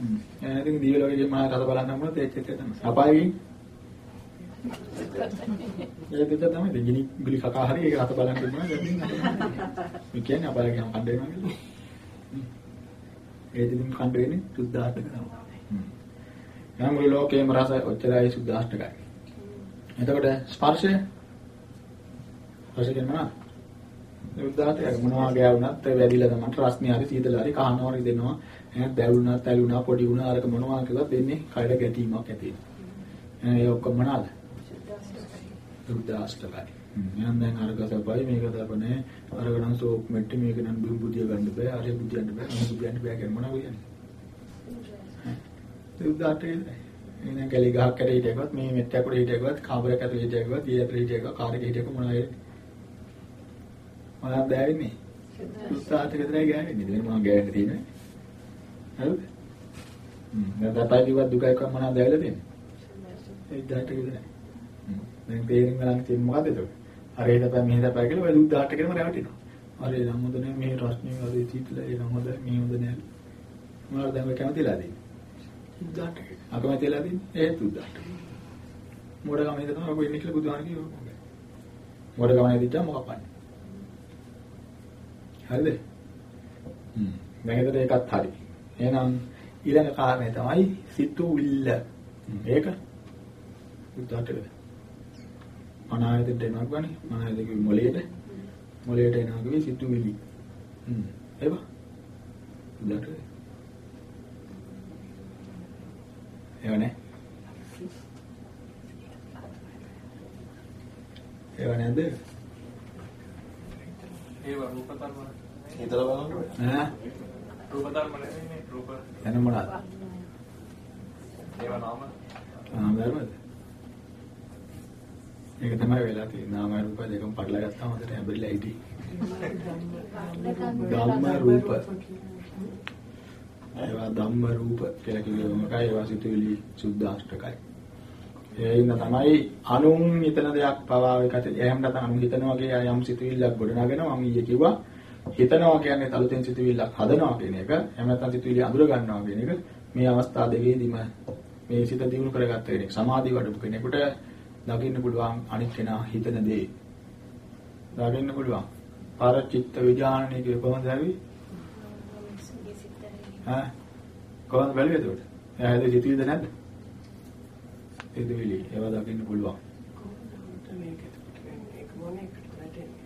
Speaker 1: හ්ම්. එහෙනම් ඉතින් දිව්‍ය ලෝකේ මම රස බලන්න මොනවද ඒත් ඒක තමයි. අපායේ ඒ දෙක තමයි දෙගිනි ගුලි කකා හරි ඒක රස බලන්න මොනවද? මේ කියන්නේ අපායේ ගම කණ්ඩ වෙනවා කියලා. ඒ දෙකම කණ්ඩ වෙන්නේ සුද්ධාර්ථක තමයි. හ්ම්. එහෙනම් මුළු ලෝකේම රස ඔච්චරයි සුද්ධාර්ථකයි. එතකොට ස්පර්ශය? ස්පර්ශ කියන්නේ මොනවද? උදාහරණයක් මොනවා ගෑවුනත් වැඩිලා තමයි රස්නේ හරි සීතල හරි කහනවා හරි දෙනවා. එහෙනම් දැවුණා තැලුණා පොඩි වුණා අරක මොනවා කියලා දෙන්නේ? කයර ගැටීමක් ඇති වෙනවා. ඒ ඔක්කොම මොනවාද? සුද්ධාෂ්ටකයි එහෙනම් දැන් අරක සපයි මේක සපනේ අරක නම් සෝප් මෙට්ටි මේක නම් බිම් බුදිය ගන්න බෑ. අරේ බුදියන්න බෑ මොන බුදියන්න බෑ කියන්නේ මොනවා කියන්නේ? සුද්ධාෂ්ටකයි එහෙනම් කැලි ගහක් ඇට හිටියකවත් මේ මෙට්ටයක් උඩ හිටියකවත් කාමරයක් ඇතුලේ හිටියකවත් ඊ ඇතුලේ හිටියකවත් කාර් මොනවා වෙන්නේ මොනවද දැවෙන්නේ? උත්සාහත විතරයි ගෑවෙන්නේ. වෙන මොනවද ගෑවෙන්න තියෙන්නේ? හරිද? හ්ම්. දැන් තපයි කිව්වත් දුකයි කම මොනවද දැවෙලා තියෙන්නේ? ඒ දාට විතරයි. දැන් තේරුම් ගන්න තියෙන්නේ මොකද්ද ඒක? අර ඒ තපයි මෙහෙ තපයි කියලා ඔය දුද්දාට කියනම රැවටෙනවා. අර නම් හොඳ නෑ මේ රස්නේ අර තීතල ඒ නම් හොඳ මේ හොඳ නෑ. මොනවද දැන් ඔය කැමතිලා දුද්දාට. අකමැතිලා දෙන්නේ? ඒ දුද්දාට. මොඩගම ඉඳ තමයි ඔය ඉන්නේ කියලා බුදුහාම කිව්වා. මොඩගම ඉඳිච්චා මොකක් පන්නේ? හරිද? හ්ම්. දැන් එතකොට ඒකත් හරි. එහෙනම් ඊළඟ කාරණේ තමයි සිතුවිල්ල. ඒක උදාට වෙද. මනායතෙට එනවා ගන්නේ. මනායත කිව්ව මොලේට. මොලේට එනවා කිව්වේ සිතුවිලි. හ්ම්. ඒව. උදාට වෙද. ඒව නේ. ඒව නේද?
Speaker 6: ඒව රූප ධර්ම
Speaker 4: හිතලා බලන්න
Speaker 1: ඈ
Speaker 6: රූප ධර්ම නෙවෙයි රූප
Speaker 1: එන මොනවාද?
Speaker 6: ඒව නාම
Speaker 1: ආ ධර්මද? ඒක තමයි වෙලා තියෙන්නේ. නාම රූප දෙකම පටලවා ගත්තාම හොඳට හැබැරිලා හිටියේ. ධම්ම රූප. ඒවා ධම්ම රූප කියලා කිව්වම මොකයි? ඒවා සිතුවිලි සුද්ධාෂ්ටකයි. ඒ ඉන්න තමයි අනුන් හිතන දෙයක් පවා එකට එහෙම නැත්නම් අනුන් හිතනවා වගේ යම් සිතුවිල්ලක් ගොඩනගෙනවා මම ඊයේ කිව්වා හිතනවා කියන්නේ අලුතෙන් සිතුවිල්ලක් හදනවා කියන එක එහෙම නැත්නම් සිතුවිලි අඳුර ගන්නවා කියන එක මේ අවස්ථා දෙකේදීම මේ සිත දිනු කරගත්ත කෙනෙක් සමාධි වඩපු කෙනෙකුට දකින්න පුළුවන් අනිත් කෙනා හිතන දේ දකින්න පුළුවන් පාර චිත්ත විඥානණය කිය කොහොමද ඇවි ඈ කොහොමද බැලුවේ එතකොට එයා හිතේ සිතුවිල්ද නැද්ද සිතුවිලි ඒවා දකින්න පුළුවන්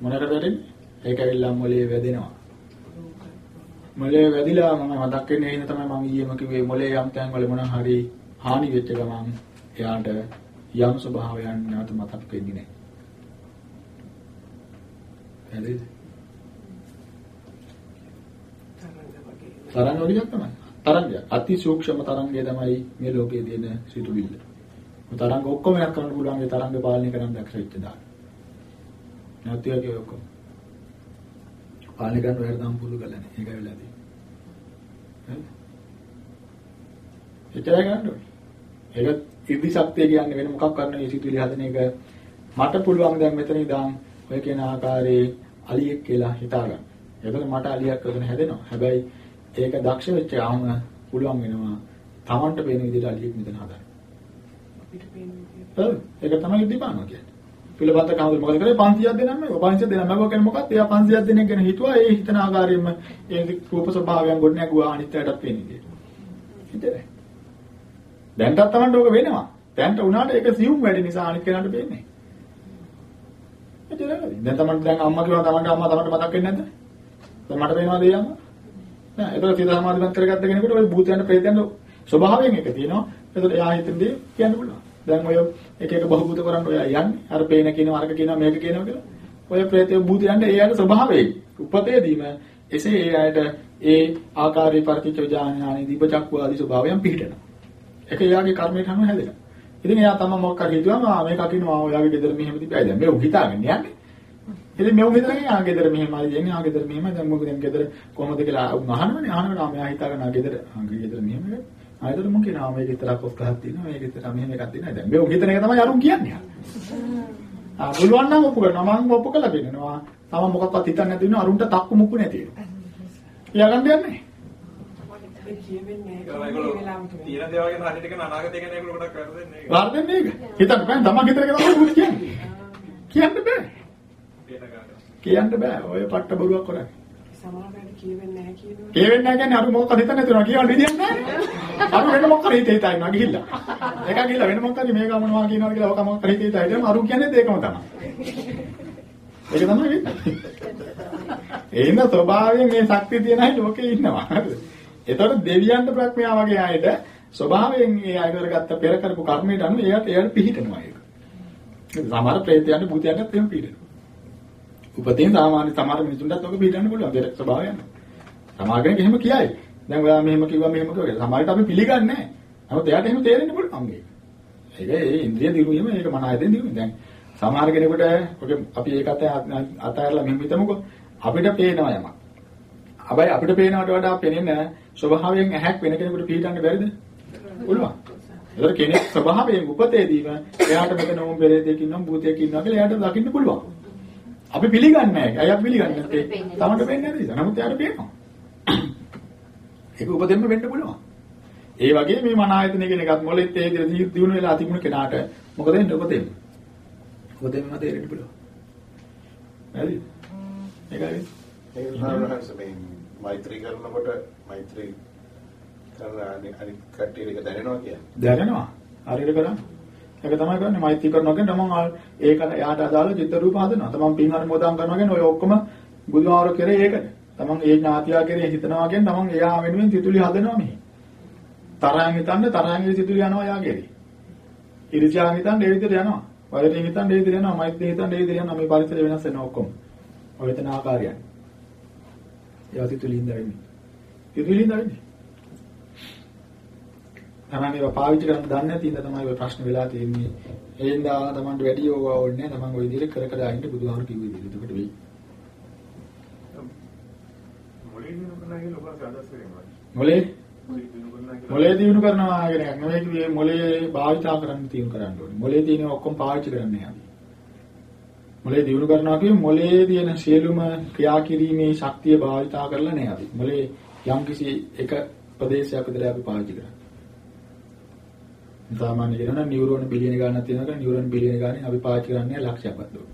Speaker 1: මොනකට වැටෙන්නේ ඒක ඇවිල්ලා මොලේ වැදෙනවා මොලේ වැදිලා මම මතක් වෙන්නේ එහෙනම් තමයි මම ඊයේම කිව්වේ මොලේ යම් තැන් වල මොන හරි හානි වෙච්ච ගමන් එයාට යම් ස්වභාවයන් නැවත මතක් වෙන්නේ නැහැ. හරිද? තරංග වලියක් තමයි. තරංගය. අති සූක්ෂම තරංගය තමයි මේ ලෝකයේ තියෙන සිතුවිල්ල. මේ තරංග ඔක්කොම යක් කරන්න පුළුවන් ඒ තරංග පාලනය කරන්න දක්ෂ වෙච්ච දාන. නැත්නම් ඒ ඔක්කොම. පාලනය කරන්න වැඩ නම් පුළු ගලන්නේ. ඒකයි වෙලා තියෙන්නේ. හරිද? එච්චරයි ගන්න ඕනේ. ඒක ඉදි ශක්තිය කියන්නේ වෙන මොකක් කරන්න මේ සිතුවිලි හදන එක මට පුළුවන් දැන් මෙතන ඉඳන් ඔය කියන ආකාරයේ අලියෙක් කියලා හිතා ගන්න. එතකොට මට අලියක් කරගෙන හැදෙනවා. හැබැයි ඒක දක්ෂ වෙච්ච ආම පුළුවන් වෙනවා Tamanට පේන විදිහට අලියෙක් මෙතන හදන්න.
Speaker 5: අපිට පේන්නේ
Speaker 1: හරි. ඒක තමයි ඉදිපානවා කියන්නේ. පිළපත කවුද මොකද කරේ 500ක් දෙනම මේ 500ක් දෙනම මම කියන්නේ මොකක්ද? එයා 500ක් දෙනෙක් ගැන හිතුවා ඒ හිතන ආකාරයෙන්ම ඒ රූප ස්වභාවයන් ගොඩ නැගුවා අනිත්‍යයටත් කියලා. හිතේ. දැන්ටත් Tamanට ඕක වෙනවා. දැන්ට උනාට ඒක සියුම් වැඩි නිසා අනිත් කෙනාට පේන්නේ. එච්චරයි. දැන් Tamanට දැන් අම්මා කියනවා Tamanට අම්මා Tamanට මතක් වෙන්නේ නැද්ද? දැන් මට පේනවාද ඒ අම්මා? නෑ. ඒක සිත සමාධිමත් කරගත්ත කෙනෙකුට ওই භූතයන් ප්‍රේතයන් ස්වභාවයෙන් එක තියෙනවා. ඒකට එයා හිතන්නේ කියන්න පුළුවන්. දැන් ඔය එක එක බහූත කරන් ඔය යන්නේ. අර පේන කියනවා අරක කියනවා මේක කියනවා කියලා. ඔය ප්‍රේතය භූතයන්ට ඒ අයට ස්වභාවයෙන් උපතේදීම එසේ ඒ අයට ඒ ආකාරයේ පරිචිත ඥානහානි දීප චක්කු ආදී ස්වභාවයන් පිහිටනවා. ඒක එයාගේ කර්මයට අනුව හැදෙනවා. ඉතින් එයා තමයි මොකක් හරි හිතුවම ආ මේක අකිනවා ඔයාගේ ගෙදර මෙහෙම තිබ්බයි දැන් මේ උ හිතාගෙන යන්නේ. ඉතින් මේ උ හිතන්නේ ආ ගෙදර මෙහෙමයි දෙන්නේ ආ ගෙදර මෙහෙමයි දැන් මොකද දැන් ගෙදර කොහොමද කියලා අහනවනේ අහනකොට මෙයා හිතාගෙන ආ ගෙදර ආ ගෙදර මෙහෙමයි. ආයතන මොකද කියනවා මේක විතරක් ඔස් ගහක් තියෙනවා මේක විතර මෙහෙම එකක් තියෙනවා දැන් මේ උ හිතන එක තමයි අරුන් කියන්නේ. ආ පුළුවන් නම් ඔප්පු කරනවා මම ඔප්පු කළා කියනවා. තම මොකක්වත් හිතන්නේ නැති වෙනවා අරුන්ට තක්කු මුක්කු නැති වෙනවා. කියාගන්න යන්නේ.
Speaker 6: තියෙන දේවල් ගැන හරියට කියන අනාගතය ගැන ඒගොල්ලෝ ගොඩක් වැරදෙන්නේ ඒක.
Speaker 1: වර්ධන්නේ ඒක. හිතන්න බෑ තමන් හිතන එක තමයි කියන්නේ. කියන්න බෑ. කියන්න බෑ. ඔය පට්ට බොරුවක් කරන්නේ.
Speaker 5: සමාජයට කියවෙන්නේ නැහැ කියනවා.
Speaker 1: කියවෙන්නේ නැහැ කියන්නේ අර මොකක්ද හිතන්නේ නැතුනවා කියවන්න විදියක් නැහැ. අර වෙන මොකක් හරි හිතේ හිතා ගිහිල්ලා. ඒක ගිහිල්ලා වෙන මොකක් හරි මේක මොනවා කියනවා කියලා ඔක මොකක් හරි හිතේ හිතා ඉන්නවා අරු කියන්නේ ඒකම තමයි. ඒක තමයි වෙන්නේ. ඒ ඉන්න ස්වභාවයෙන් මේ ශක්තිය තියෙන අය ලෝකේ ඉන්නවා. හරිද? ඒතකොට දෙවියන්ට ප්‍රඥා වගේ අයට ස්වභාවයෙන් ඒ අය කරගත්ත පෙර කරපු කර්මයට අනුව එයාට එයාට පිහිටනවා ඒක. සමහර ප්‍රේතයන්ට භූතයන්ට එහෙම පිහිටනවා. උපතෙන් සාමාන්‍ය සමහර මිනිසුන්ටත් ඔක පිළිගන්න පුළුවන් පෙර ස්වභාවයන්. සමහර කෙනෙක් එහෙම කියයි. දැන් ඔයා මෙහෙම කිව්වා මෙහෙම කිව්වා කියලා. සමහරට අපි පිළිගන්නේ නැහැ. නමුත් එයාට එහෙම තේරෙන්න පුළුවන් මේක. ඒක ඒ ඉන්ද්‍රිය දිනුවීම ඒක මන ආයතෙන් දිනුවීම. දැන් සමහර කෙනෙකුට ඔක අපි ඒකත් අතහැරලා මෙහෙම හිතමුකෝ. අපිට පේනවා යමක්. හැබැයි අපිට පේනවට වඩා පෙනෙන ස්වභාවයෙන් ඇහැක් වෙන කෙනෙකුට පිළිගන්න බැරිද? පුළුවන්. ඒතර කෙනෙක් ස්වභාවයෙන් උපතේදීම එයාට මෙතන ඕම් පෙරේතෙක් ඉන්නම් භූතයෙක් ඉන්නවා කියලා එයාට දකින්න පුළුවන්. අපි පිළිගන්නේ නැහැ. අය අපි පිළිගන්නේ නැත්තේ. තමන්ට වෙන්නේ නැති නිසා. නමුත් එයාට පේනවා. ඒක උපදෙන්න වෙන්න පුළුවන්. ඒ වගේ මේ මන ආයතන කියන එකත් මොලෙත් ඒ විදිහට දිනු වෙලා තිබුණ කෙනාට මොකද වෙන්නේ උපදෙන්න? උපදෙන්න තේරෙන්න පුළුවන්. හරි? ඒකයි.
Speaker 4: ඒක සාමාන්‍යයෙන් මේ මෛත්‍රී කරනකොට මෛත්‍රී කරන අනිත් අනිත් කට්ටියට දැනෙනවා කියන්නේ.
Speaker 1: දැනෙනවා. හරියට කරා. ඒක තමයි කරන්නේ මෛත්‍රී කරනවා කියන්නේ තමන් ඒක යාට අදාළ චිත්ත රූප හදනවා. තමන් පින් අනුමෝදන් කරනවා කියන්නේ ඔය ඔක්කොම බුදුහාර කරේ ඒකද. තමන් ඒ ඥාතියා කරේ හිතනවා කියන්නේ තමන් එයා වෙනුවෙන් තිතුලි හදනවා මෙහි. තරහින් හිතන්නේ තරහින් තිතුලි යනවා යාගේදී. ඉරිසියාන් හිතන්නේ ඒ විදිහට යනවා. වෛරයෙන් හිතන්නේ ඒ විදිහට යනවා. මෛත්‍රී හිතන්නේ ඒ විදිහට යනවා. මේ පරිසරය වෙනස් වෙනවා ඔක්කොම. ඔය වෙන ආකාරයන්. ඒවා තිතුලින් දැවෙන්නේ. තිතුලින් දැවෙන්නේ. තමන් ඒවා පාවිච්චි කරන්න දන්නේ නැති ඉඳ තමයි ඔය ප්‍රශ්න වෙලා තියෙන්නේ. ඒ හින්දා තමන්ට වැඩි යෝගා ඕනේ නැහැ. තමන් ওই විදිහට කර කර ඉන්න බුදුහාමුදුරු කිව්ව විදිහට. එතකොට වෙයි.
Speaker 6: මොලේ කරේ
Speaker 1: මොලේ
Speaker 6: දිනු කරනවා
Speaker 1: කියන එක නෙවෙයි කිව්වේ මොලේ භාවිතා කරන්න තියුණු කරන්න ඕනේ. මොලේ තියෙන ඔක්කොම පාවිච්චි කරන්න යන්නේ. මොලේ දිනු කරනවා කියන්නේ මොලේ තියෙන සියලුම ක්‍රියා කිරීමේ ශක්තිය භාවිතා කරලා නෑ අපි. මොලේ යම්කිසි එක ප්‍රදේශයක් විතර අපි පාවිච්චි කරන්නේ. සාමාන්‍ය කියනවා නියුරෝන බිලියන ගණනක් තියෙනවා නියුරෝන බිලියන ගණන් අපි පාවිච්චි කරන්නේ ලක්ෂයක්වත් දුර.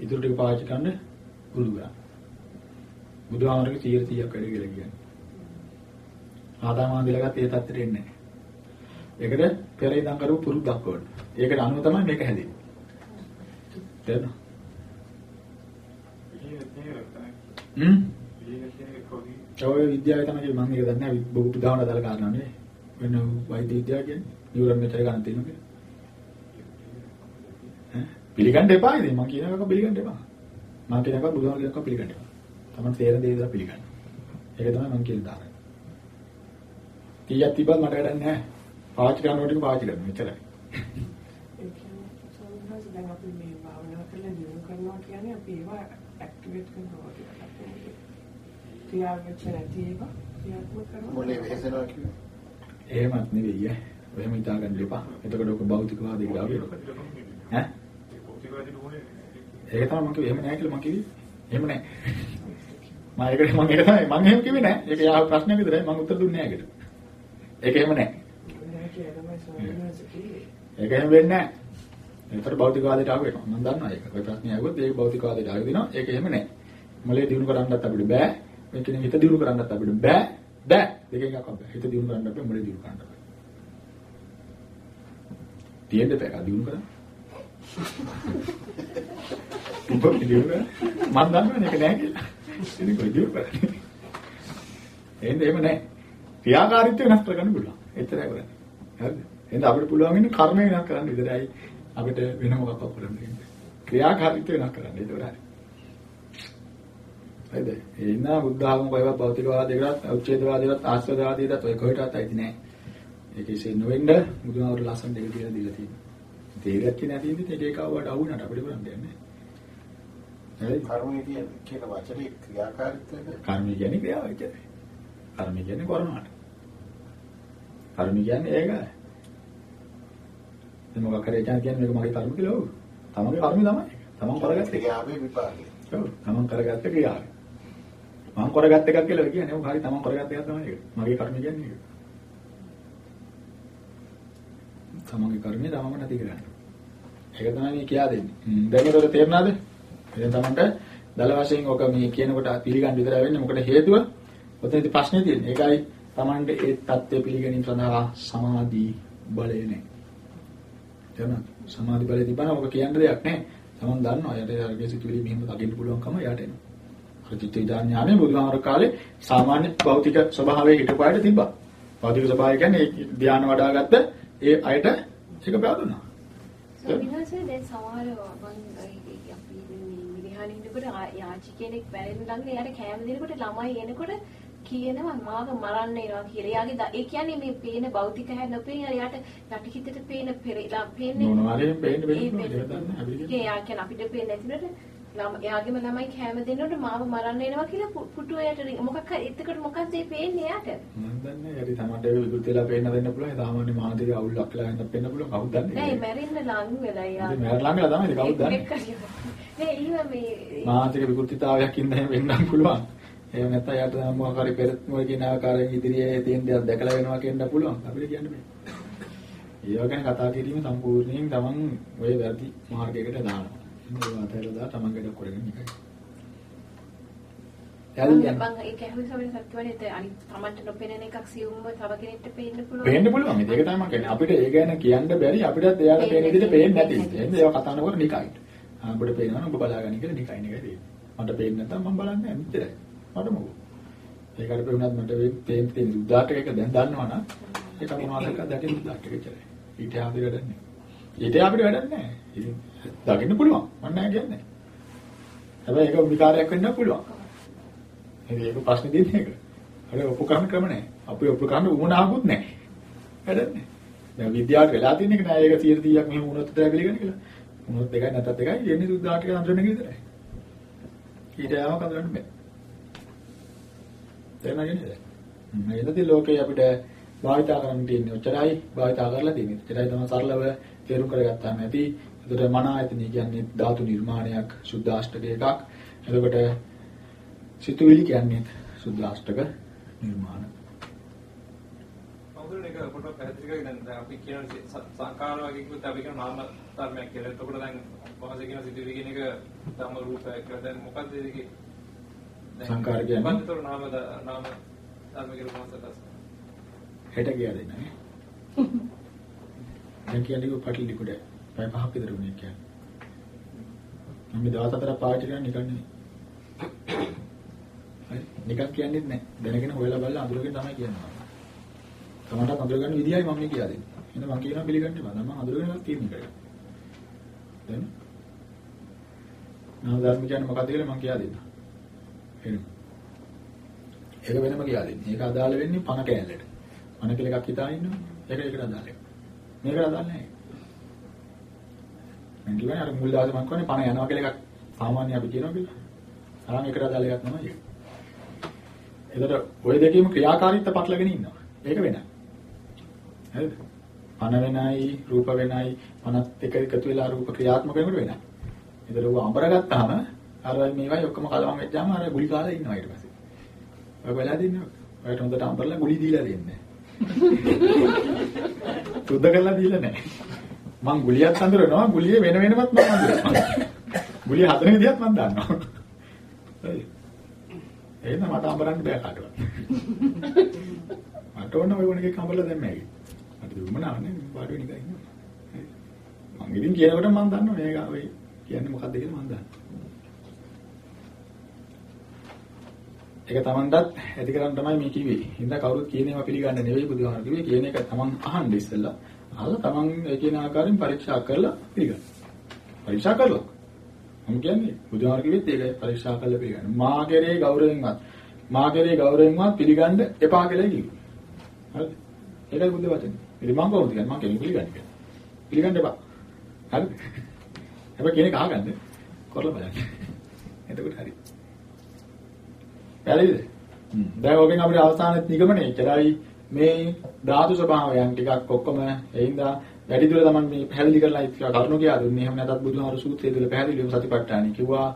Speaker 1: ඊටු ටික පාවිච්චි කරන්න පුරුදු කරා. බුදුහාමරගේ 100 100ක් වැඩි කියලා කියන්නේ. ආදාමාන්දිලගත් ඒ තත්ත්වෙට එන්නේ නැහැ. ඒකට පෙර ඉඳන් කරපු පුරුද්දක් ඕන. ඒකට අනුව තමයි මේක හැදෙන්නේ. තේරෙනවද? හ්ම්? ඔය විද්‍යාවේ තමයි මම ඒක දන්නේ. බොහෝ උදාහරණ දාලා ගන්නවා නේ. වෙන වෛද්‍ය විද්‍යාව කියන්නේ නියුරන් මෙතර ගන්න තියෙනවා කියලා. ඈ පිළිගන්න එපා ඉතින් මම කියන එක පිළිගන්න එපා. මම කියන එක බුදුහාම කියන එක පිළිගන්න එපා. තමයි තේරෙන දේ දා පිළිගන්න. ඒක තමයි මම කියන දාන. කීයක් තිබ්බත් මට වැඩක් නැහැ. පාවිච්චි කරනකොට ටික පාවිච්චි කරනවා එච්චරයි.
Speaker 5: ඒ කියන්නේ සමහරවිට දැන් අපි මේ භාවනා කරලා දිනු කරනවා කියන්නේ අපි ඒවා ඇක්ටිවේට් කරනවා කියලා. ක්‍රියාවෙච්ච නැති ඒවා ක්‍රියාත්මක කරනවා.
Speaker 4: මොලේ වෙහෙසනවා කියන්නේ.
Speaker 1: එහෙමත් නෙවෙයි ඈ. ඔහෙම හිතා ගන්න එපා. එතකොට ඔක භෞතිකවාදී කියලා වෙනවා. ඈ?
Speaker 6: භෞතිකවාදී නුනේ
Speaker 1: ඒක තමයි මම කිව්වේ එහෙම නැහැ කියලා මම කිව්වේ. එහෙම නැහැ. මම ඒකට මම ඒක තමයි මම එහෙම කිව්වේ නැහැ. ඒක යාව ප්‍රශ්නයක් විතරයි මම උත්තර දුන්නේ නැහැ ඒකට. ඒක එහෙම නැහැ.
Speaker 5: නෑ කියලා තමයි සමහරවිට
Speaker 1: ඒක එහෙම වෙන්නේ නැහැ. ඒතර භෞතිකවාදයට ආව වෙනවා. මම දන්නවා ඒක. ඔය ප්‍රශ්නේ ආවොත් ඒක භෞතිකවාදයට ආව දෙනවා. ඒක එහෙම නැහැ. මොලේ දිනු කරන්නත් අපිට බෑ. මේ කියන්නේ හිත දිනු කරන්නත් අපිට බෑ. බෑ. දෙකෙන් එකක් බෑ. හිත දිනු කරන්න බෑ. මොලේ දිනු කරන්න බෑ. තියෙන්න බෑ. දිනු කරන්න. උඹ දිනු කරන්න. මම දන්නවනේ ඒක නෑ කියලා. ඉතින් කොයි දිනු කරන්නේ? එහෙනම් එහෙම නැහැ. ක්‍රියාකාරීත්වය වෙනස් කරගන්න පුළුවන්. එච්චරයි කරන්නේ. හරිද? එහෙනම් අපිට පුළුවන් ඉන්නේ කර්මය වෙනස් කරන්න විතරයි. අපිට වෙන මොකක්වත් කරන්න දෙන්නේ. ක්‍රියාකාරීත්වය වෙනස් කරන්න. ඒක උරයි. හරිද? ඒ ඉන්නා බුද්ධ ආගම කොහෙවත් භෞතිකවාදයකට, උච්ඡේදවාදයකට, ආස්වාදවාදයකට ඔය කොහෙටවත් ඇති නැහැ. ඒක ඉතින් නොවෙන්න බුදුහාමර ලස්සන දෙක කියලා දීලා තියෙනවා. තේරෙච්ච නැති ඉඳි ඒක එකවට අහු වෙනට අපිට කරන්න දෙන්නේ නැහැ. හරිද?
Speaker 4: කර්මය කියන වචනේ ක්‍රියාකාරීත්වය
Speaker 1: කර්මය කියන්නේ ක්‍රියාව විතරයි. කර්මය කියන්නේ කරනවාට. කර්මය කියන්නේ ඒකයි. දැන් මොකක් කරේ කියන්නේ මේක මගේ කර්ම කියලා ඔව්. තමන්ගේ කර්මය තමයි. තමන් කරගත්ත.
Speaker 4: ක්‍රියාවේ විපාකය.
Speaker 1: ඔව්. තමන් කරගත්ත ක්‍රියාව. මම කරගත්ත එකක් කියලා කියන්නේ ඔව් හරි තමන් කරගත්ත එකක් තමයි ඒක. මගේ කර්මය කියන්නේ ඒක. තමන්ගේ කර්මය තමන්ම නැති කරන්නේ. ඒක තමයි මේ කියා දෙන්නේ. හ්ම්, දැන් ඒකට තේරුණාද? එහෙනම් තමන්ට දල වශයෙන් ඔක මේ කියනකොට පිළිගන්න විතරයි වෙන්නේ. මොකද හේතුව ඔතනදී ප්‍රශ්නේ තියෙන්නේ. ඒකයි තමන්ට ඒ தත්ත්වය පිළිගැනීම සඳහා සමාධි බලය නැහැ. තේරුණාද? සමාධි බලය තිබ්බම ඔක කියන්න දෙයක් නැහැ. තමන් දන්නවා යට අරගේ සිතුවිලි මෙහෙම දකින්න පුළුවන්කම යට එනවා. චිත්ත විඥාන ඥානෙ බුදුහාමර කාලේ සාමාන්‍ය භෞතික ස්වභාවයේ හිටපායට තිබ්බා. භෞතික ස්වභාවය කියන්නේ ඒ ධානය වඩාගත්ත ඒ අයට ඒක බැඳුනා.
Speaker 2: ස්වාමිනාසේ දැන් සමහර ඉන්නකොට යාචි කෙනෙක් බැරෙන්න ළඟ එයාට කෑම දෙනකොට ළමයි එනකොට කියනවා මාව මරන්න එනවා කියලා. එයාගේ ඒ කියන්නේ මේ පේන භෞතික හැ නොපේන එයාට යටිහිතට පේන පෙරලා පේන්නේ
Speaker 1: මොනවාරි පේන්න වෙන්නේ අපි
Speaker 2: ඒ කියන්නේ අපිට පේන්නේ නැතිනට එයාගේම ළමයි කෑම දෙනකොට මාව මරන්න එනවා කියලා පු- පුටුවයට රිං- මොකක් හරි එතකොට මොකක්ද ඒ පේන්නේ එයාට?
Speaker 1: මම දන්නේ හරි තමයි ඒක විකෘති වෙලා පේන්න වෙන්න පුළුවන්. සාමාන්‍ය මානසික අවුලක් වෙලා ඉන්න පේන්න පුළුවන්. කවුද
Speaker 2: නෑ
Speaker 1: දන්නේ?
Speaker 2: මැරෙන්න ලඟ වෙලා එයා.
Speaker 1: ඉතින් මට ළඟලා තමයි කවුද දන්නේ?
Speaker 2: නෑ ඊව මේ
Speaker 1: මානසික විකෘතිතාවයක් ඉඳන් වෙන්නත් පුළුවන්. එහෙම නැත්නම් යාට මොකක් හරි පෙරත් මොකද කියන ආකාරයෙන් ඉදිරියේ තියෙන දේවල් දැකලා වෙනවා කියන්න පුළුවන්. අපිට කියන්න බෑ. ඒව ගැන කතා කිරීම සම්පූර්ණයෙන් තමන් ওই වැරදි මාර්ගයකට දානවා. ඒ අතහැරලා දා තමන් ගැට කරගෙන එකයි.
Speaker 2: මම ඒක ඇහුවේ සමහර සත්‍යවනේ ඒ අනිත් තමන්ට නොපෙනෙන එකක් සියුම්ව තව කෙනෙක්ට පේන්න පුළුවන්.
Speaker 1: පේන්න පුළුවන්. ඒක තමයි මම කියන්නේ. අපිට ඒ ගැන කියන්න බැරි අපිටත් එයාට පේන විදිහට පේන්නේ නැති. එහෙනම් ඒවා කතා කරනකොට නිකයි. ආ ඔබට පේනවා නම් ඔබ බලාගන්න කියලා නිකයි නිකයි තියෙන්නේ. මට පේන්නේ නැත්නම් මම බලන්නේ නැහැ මෙච්චරයි. මට මොකෝ. ඒකට පේුණත් මට වෙන්නේ පේන්න තියෙන උදාට එක දැන් දන්නවනම් ඒක මොනවද කියලා දැකේ උදාට එක ඉතරයි. ඊට අපිට වැඩක් නැහැ. ඊට අපිට වැඩක් නැහැ. ඉතින් දකින්න පුළුවන්. මම නැහැ කියන්නේ. හැබැයි ඒක විකාරයක් වෙන්න පුළුවන්. ඒක ප්‍රශ්නේ දෙන්නේ ඒක. හරි ඔප්පු කරන්න ක්‍රම නැහැ. අපි ඔප්පු කරන්න උවමනාවකුත් නැහැ. වැඩන්නේ. දැන් විද්‍යාවට වෙලා තියෙන එක නෑ ඒක 100%ක් මෙහෙම වුණොත් විතරයි පිළිගන්නේ කියලා. වුණොත් එකයි නැත්ත් එකයි එන්නේ සුද්ධාටික අඳුරන එක විතරයි. ඊට යාම කඳුරන්න බෑ. තේරුණාද නේද? මේ ඉඳි ලෝකේ අපිට භාවිතා කරන්න තියෙන්නේ ඔච්චරයි භාවිතා කරලා තියෙන්නේ. ඔච්චරයි තමයි සරලව තේරුම් කරගත්තාම ඇති. එතකොට මන ආයතනය කියන්නේ ධාතු නිර්මාණයක් සුද්ධාෂ්ටක එකක්. එතකොට සිතුවිලි කියන්නේ සුද්ධාෂ්ටක නිර්මාණ.
Speaker 7: එක පොඩ්ඩක් පැහැදිලි කරගෙන දැන් අපි කියන සංකාර වගේ කිව්වොත් අපි කියන නාම ධර්මයක් කියලා. එතකොට දැන් මොකද කියන සිතුවිලි කියන එක ධම්ම රූපයක් කියලා. දැන් මොකද්ද ඒකේ?
Speaker 1: සංකාර කියන්නේ?
Speaker 7: මොකද්ද නාම නාම ධර්ම කියලා මොකක්ද?
Speaker 1: හෙට ගියා දෙන්න නේ. දැන් කියන්නේ කො පටලි කුඩ. පැය පහක් විතර වුණේ කියන්නේ. මම මේ දවස් හතර පාවිච්චි කරන්නේ නිකන් නෙමෙයි. හරි නිකන් කියන්නේත් නැහැ. දැනගෙන හොයලා බලලා අඳුරගෙන තමයි කියන්නේ. තමන්ට අඳුරගන්න විදියයි මම මේ කියලා දෙන්නේ. එහෙනම් මම කියනවා පිළිගන්න බෑ. මම අඳුරගෙන තියෙන කරේ. දැන් නාම ධර්ම කියන්නේ මොකක්ද කියලා මම කියලා දෙන්නම්. එහෙනම් ඒක වෙනම කියලා දෙන්නේ. ඒක අදාළ වෙන්නේ පණ කෑල්ලට. පණ කියලා එකක් හිතා ඉන්නවා. ඒක ඒකට අදාළ එක. මේකට අදාළ නැහැ. මම කියන්නේ අර මුල් දවසේ මම කියන්නේ පණ යනවා කියලා එකක් සාමාන්‍ය අපි කියනවා කියලා. අරන් ඒකට අදාළ එකක් තමයි ඒක. එතකොට ওই දෙකේම ක්‍රියාකාරීත්වය පටලගෙන ඉන්නවා. ඒක වෙනයි. හරිද? පණ වෙනයි, රූප වෙනයි, පණත් එක එකතු වෙලා රූප ක්‍රියාත්මක වෙනකොට වෙනයි. ඒතර ඌ අඹර ගත්තාම අර මේවයි ඔක්කොම කලවම් වෙච්චාම අර ගුලි කාලා ඉන්නවා ඊට පස්සේ. ඔය වෙලා දින්නවා. ඔයාලට හොඳට අඹරලා ගුලි දීලා දෙන්නේ. සුද්ධ කරලා දීලා නැහැ. මං ගුලියක් අඳුරනවා ගුලිය වෙන වෙනමත් මම අඳුරනවා. ගුලිය හතර විදිහක් මම දන්නවා. හරි. එහෙනම් මට අඹරන්න බෑ කාටවත්. මට ඕන ඔය වුණ එකක් අඹරලා දැම්මයි. මට දුමනාවනේ වාඩි වෙන එක ඉන්නවා. මං ඉතින් කියනකොට මම දන්නවා මේක ඔය කියන්නේ මොකක්ද කියලා මම දන්නවා. ඒක Tamanටත් ඇති කරන් තමයි මේ කිව්වේ. හින්දා කවුරුත් කියන ඒවා පිළිගන්න නෙවෙයි බුදුහාම කිව්වේ. කියන එක Taman අහන්න ඉස්සෙල්ලා. අහලා Taman ඒ කියන ආකාරයෙන් පරීක්ෂා කරලා පිළිගන්න. පරීක්ෂා කරලා. මම කියන්නේ බුදුහාම කිව්වෙත් ඒකයි පරීක්ෂා කරලා පිළිගන්න. මා කෙරේ ගෞරවයෙන්වත් මා කෙරේ ගෞරවයෙන්වත් පිළිගන්න එපා කියලා කිව්වේ. හරිද? ඒකයි බුදු වචනේ. ඉතින් මම කොහොමද කියන්නේ? මම කෙනෙක් පිළිගන්නේ. පිළිගන්න එපා. හරිද? හැබැයි කෙනෙක් අහගන්න කරලා බලන්න. එතකොට හරියි. පැහැදිලිද? දැන් ඔකෙන් අපිට අවසාන නිගමනය ඉතරයි මේ ධාතු ස්වභාවයන් ටිකක් ඔක්කොම එයින්දා වැඩි දුර තමයි මේ පැහැදිලි කරලා ඉතිරි කරුණු කියලා දුන්නේ. එහෙම නැත්නම් බුදුහාරු සූත්‍රයේ තුල පැහැදිලිවම සතිපට්ඨාන කිව්වා.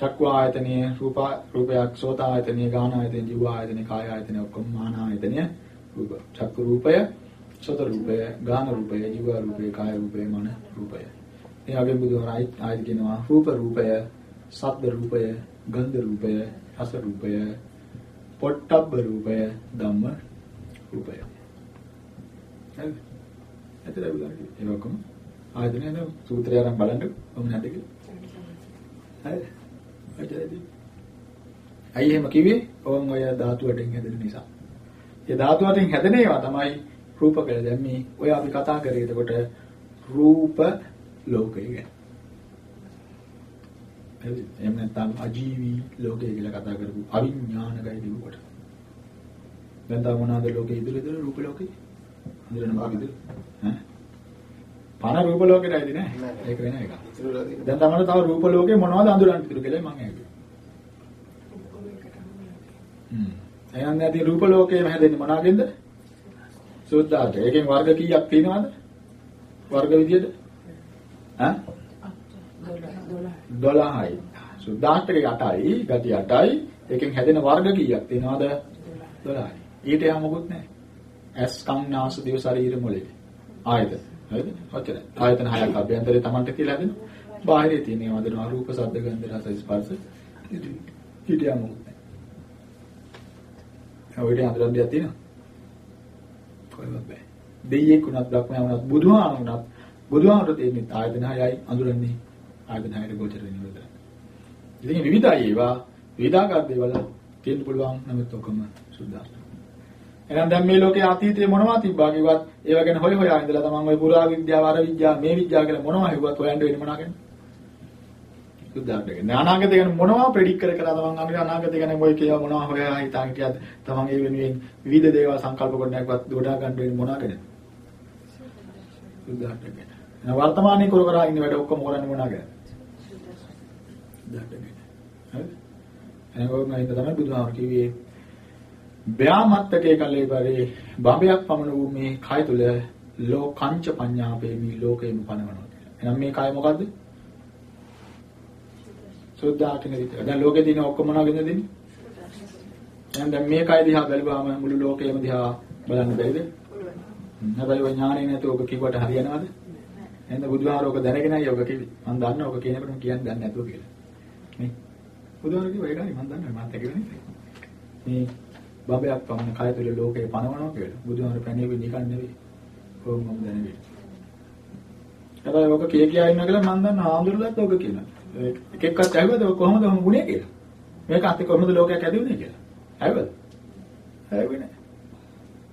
Speaker 1: චක්කු ආයතනීය රූප රූපයක් සෝත ආයතනීය ගාන ආයතනීය ජීව ආයතනීය කාය ආයතනීය ඔක්කොම මාන ආයතනීය රූප. චක්කු රූපය, සෝත රූපය, ගාන රූපය, ජීව රූපය, කාය රූපය, මන රූපය. ඒ වගේ බුදුහාරයි ආයත කියනවා රූප රූපය, සද්ද රූපය, ගන්ධ රූපය, රස රූපය, පොට්ටබ්බ රූපය, ධම්ම රූපය. හරිද? එතන බුදුහාරයි ඒ ඔක්කොම ආයතනය නේද සූත්‍රය අරන් බලන්න කොහොමද නැද්ද කියලා. හරිද? හරිද? අයි එහෙම කිව්වේ ඕන් ඔය ධාතු වලින් හැදෙන නිසා. ඒ ධාතු වලින් හැදෙන ඒවා තමයි රූප කියලා. දැන් මේ ඔය අපි කතා කරේ එතකොට රූප ලෝකය ගැන. එහෙම නැත්නම් අජීවී ලෝකය කියලා කතා කරපු අවිඥානිකයි දිවුවට. දැන් තව මොනවාද ලෝකෙ ඉදිරිය ඉදිරිය රූප ලෝකෙ? හඳුනන මොකක්ද? ඈ? පණ රූප ලෝකෙටයිද නෑ? ඒක වෙන එකක්. දැන් තමයි තව රූප ලෝකේ මොනවද අඳුරන්න ඉතුරු කියලා මම ඇහුවේ. හ්ම්. එහෙනම් නැති රූප ලෝකේම හැදෙන්නේ මොනවාගෙන්ද? සුද්ධාට. ඒකෙන් වර්ග කීයක් තියෙනවද? වර්ග විදියට? ඈ? 12යි. සුද්ධාෂ්ටකේ 8යි, ගති 8යි. ඒකෙන් හැදෙන වර්ග කීයක් තියෙනවද? 12යි. ඊට යා මොකුත් නැහැ. ඇස් කන් නාස දිව ශරීර මොලේ. ආයතන. හරිද? ඔච්චරයි. ආයතන හයක් අභ්‍යන්තරේ Tamanට කියලා හැදෙනවා. බාහිරේ තියෙන ඒවා දෙනවා රූප, ශබ්ද, ගන්ධ, රස, ස්පර්ශ. ඊට යා මොකුත් නැහැ. ඔයිට අඳුරන් දෙයක් තියෙනවා. කොහෙවත් බෑ. දෙයියෙක් වුණත්, බ්‍රහ්මයා වුණත්, බුදුහාම වුණත්, බුදුහාමට තියෙන්නේ ආයතන හයයි අඳුරන්නේ ආයතන හයට ගෝචර වෙන විදිහට. ඉතින් විවිධයි ඒවා විවිධාකාර දේවල් තියෙන්න පුළුවන් නමුත් ඔක්කොම සුද්ධාස්ත. එහෙනම් දැන් මේ ලෝකේ අතීතයේ මොනවා තිබ්බා කිව්වත් ඒව ගැන හොය හොයා ඉඳලා තමන් ওই පුරා විද්‍යාව අර විද්‍යාව මේ විද්‍යාව කියලා මොනවා හෙව්වත් හොයන්න වෙන්නේ මොනවා ගැන? සුද්ධාස්ත ගැන. අනාගතය ගැන මොනවා ප්‍රෙඩික් කර කර තමන් අනිත් අනාගතය ගැන මොයි කියලා මොනවා හොයා හිතා හිටියද තමන් ඒ වෙනුවෙන් විවිධ දේවල් සංකල්ප කරනකොටවත් දොඩා ගන්න වෙන්නේ මොනවා ගැනද? සුද්ධාටගෙන. එහෙනම් වර්තමානයේ කර කර ඉන්න වැඩ ඔක්කොම කරන්නේ මොනවාද? සුද්ධාටගෙන. හරිද? එහෙනම් ඔය මම තමයි බුදුහාමර කිව්වේ බ්‍යාමත්තකේ කලේ පරි බඹයක් පමණ වූ මේ කය තුල ලෝකංච පඤ්ඤාපේමි ලෝකේම පනවනවා කියලා. එහෙනම් මේ කය මොකද්ද? සුද්ධාටගෙන විතර. දැන් ලෝකේ දින ඔක්කොම මොනවද දෙන්නේ? එහෙනම් දැන් මේ කය දිහා බැලුවාම මුළු ලෝකයම දිහා බලන්න බැරිද? හැබැයි ඔය ඥාණය නැතුව ඔක කිව්වට හරියනවද? එහෙනම් බුදුහාර ඔක දැනගෙනයි ඔක කිව්වේ. මම දන්නවා ඔක කියනකොට කියන්නේ දන්නේ නැතුව කියලා. නේ? බුදුහාර කිව්වා ඒකයි මම දන්නවා මාත් කිව්වේ නේ. මේ බබයක් පමණ කය තුළ ලෝකේ පනවනවා කියලා. බුදුහාර පැනෙන්නේ නිකන් නෙවෙයි. ඕක මම දැනගෙන. හැබැයි ඔක කිය කියා ඉන්නවා කියලා මම දන්නවා ආඳුරලත් ඔක කියනවා. එක එක්කත් ඇහුවද ඔක කොහොමද ඔහොම වුනේ කියලා. මේක අතේ කොහොමද ලෝකයක් ඇති වුනේ කියලා. ඇහුවද? ඇහුවේ නැහැ.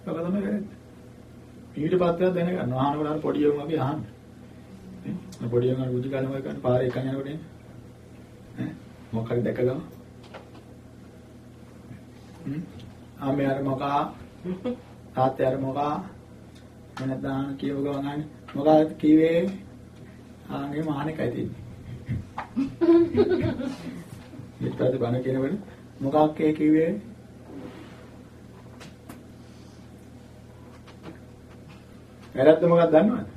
Speaker 1: ඔක තමයි කරන්නේ. ඊට පස්සේ දැනගන්න ආහනකොට අර පොඩි යමු අපි අහන්න. නේ? පොඩි යමු බුද්ධ කාලෙම ඔය කරන පාරේ එකන් යනකොට එන්නේ. ඈ මොකක් හරි දැක ගම. හ්ම්. ආමේ අර මොකා තාත්තේ අර මොකා මම දාන කියව ගමන් අහන්නේ මොකක්ද කිව්වේ ආගේ මහානෙකයි තියෙන්නේ. ඊට පස්සේ බණ කියනකොට මොකක් ඒ කිව්වේ වැරද්ද මොකක්ද දන්නවද?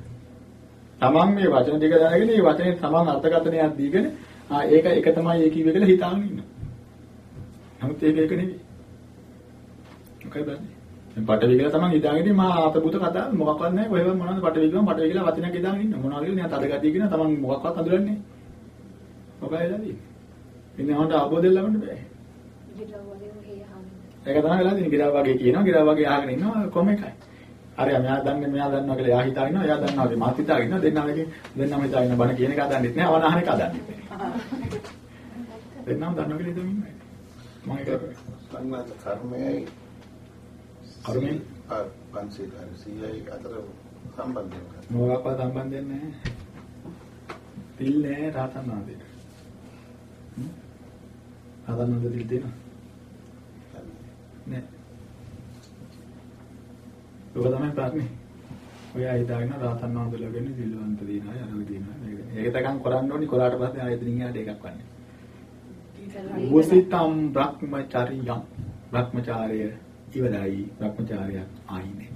Speaker 1: තමන් මේ වචන ටික දැනගෙන මේ වචනේ තමන් අර්ථකථනයක් දීගෙන ආ ඒක එක තමයි ඒ කිව්වේ කියලා හිතාගෙන ඉන්නවා. නමුත් ඒක ඒක නෙවෙයි. මොකයි බන්නේ? දැන් පටවි කියලා තමන් ඉඳාගෙන මා ආතබුත කතා මොකක්වත් නැහැ. කොහෙවත් මොනවද පටවි කියලා පටවි කියලා වචනයක් ඉඳාගෙන ඉන්න. මොනවද කියලා නිකන් තද ගතිය කියන තමන් මොකක්වත් හඳුනන්නේ නැහැ. මොකයි වෙලාදී? ඉතින් හොඳ අවබෝධය ලබන්න බෑ. ඒක තමයි වෙලා තියෙන්නේ. ගිරා වගේ කියනවා, ගිරා වගේ අහගෙන ඉන්නවා කොහොම එකයි. හරි මෙයා දන්නේ මෙයා දන්නවා කියලා එයා හිතාගෙන ඉන්නවා, එයා දන්නවා කියලා මාත් හිතාගෙන ඉන්නවා. දෙන්නම එකේ දෙන්නම හිතාගෙන ඉන්න බණ කියන එක දන්නෙත් නෑ, අවන අහන එක දන්නෙත් නෑ. දෙන්නම දන්නවා කියලා හිතමින් ඉන්නේ. මම ඒක
Speaker 4: සංඥාත කර්මයයි
Speaker 1: කර්මයෙන්?
Speaker 4: ආ, පංචේ සීයයි අතර සම්බන්ධය මොකක්ද?
Speaker 1: මොකක්වත් සම්බන්ධයක් නෑ. තිල් නෑ රාතන් වහන්සේට. හ්ම්? රාතන් වහන්සේ තිල් තියෙනවා? නෑ. ඔබ තමයි ප්‍රශ්නේ. ඔය අය හිතාගෙන රාතන් වහන්සේලාගෙන දිල්වන්ත දිනනවා යනවා දිනනවා මේක. ඒක තකන් කරන්න ඕනි කොලාට පස්සේ ආයෙත් නිහාට එකක් වන්නේ. වසිතම් බ්‍රහ්මචාරියම් බ්‍රහ්මචාරය ඉවරයි බ්‍රහ්මචාරයක් ආයිනේ.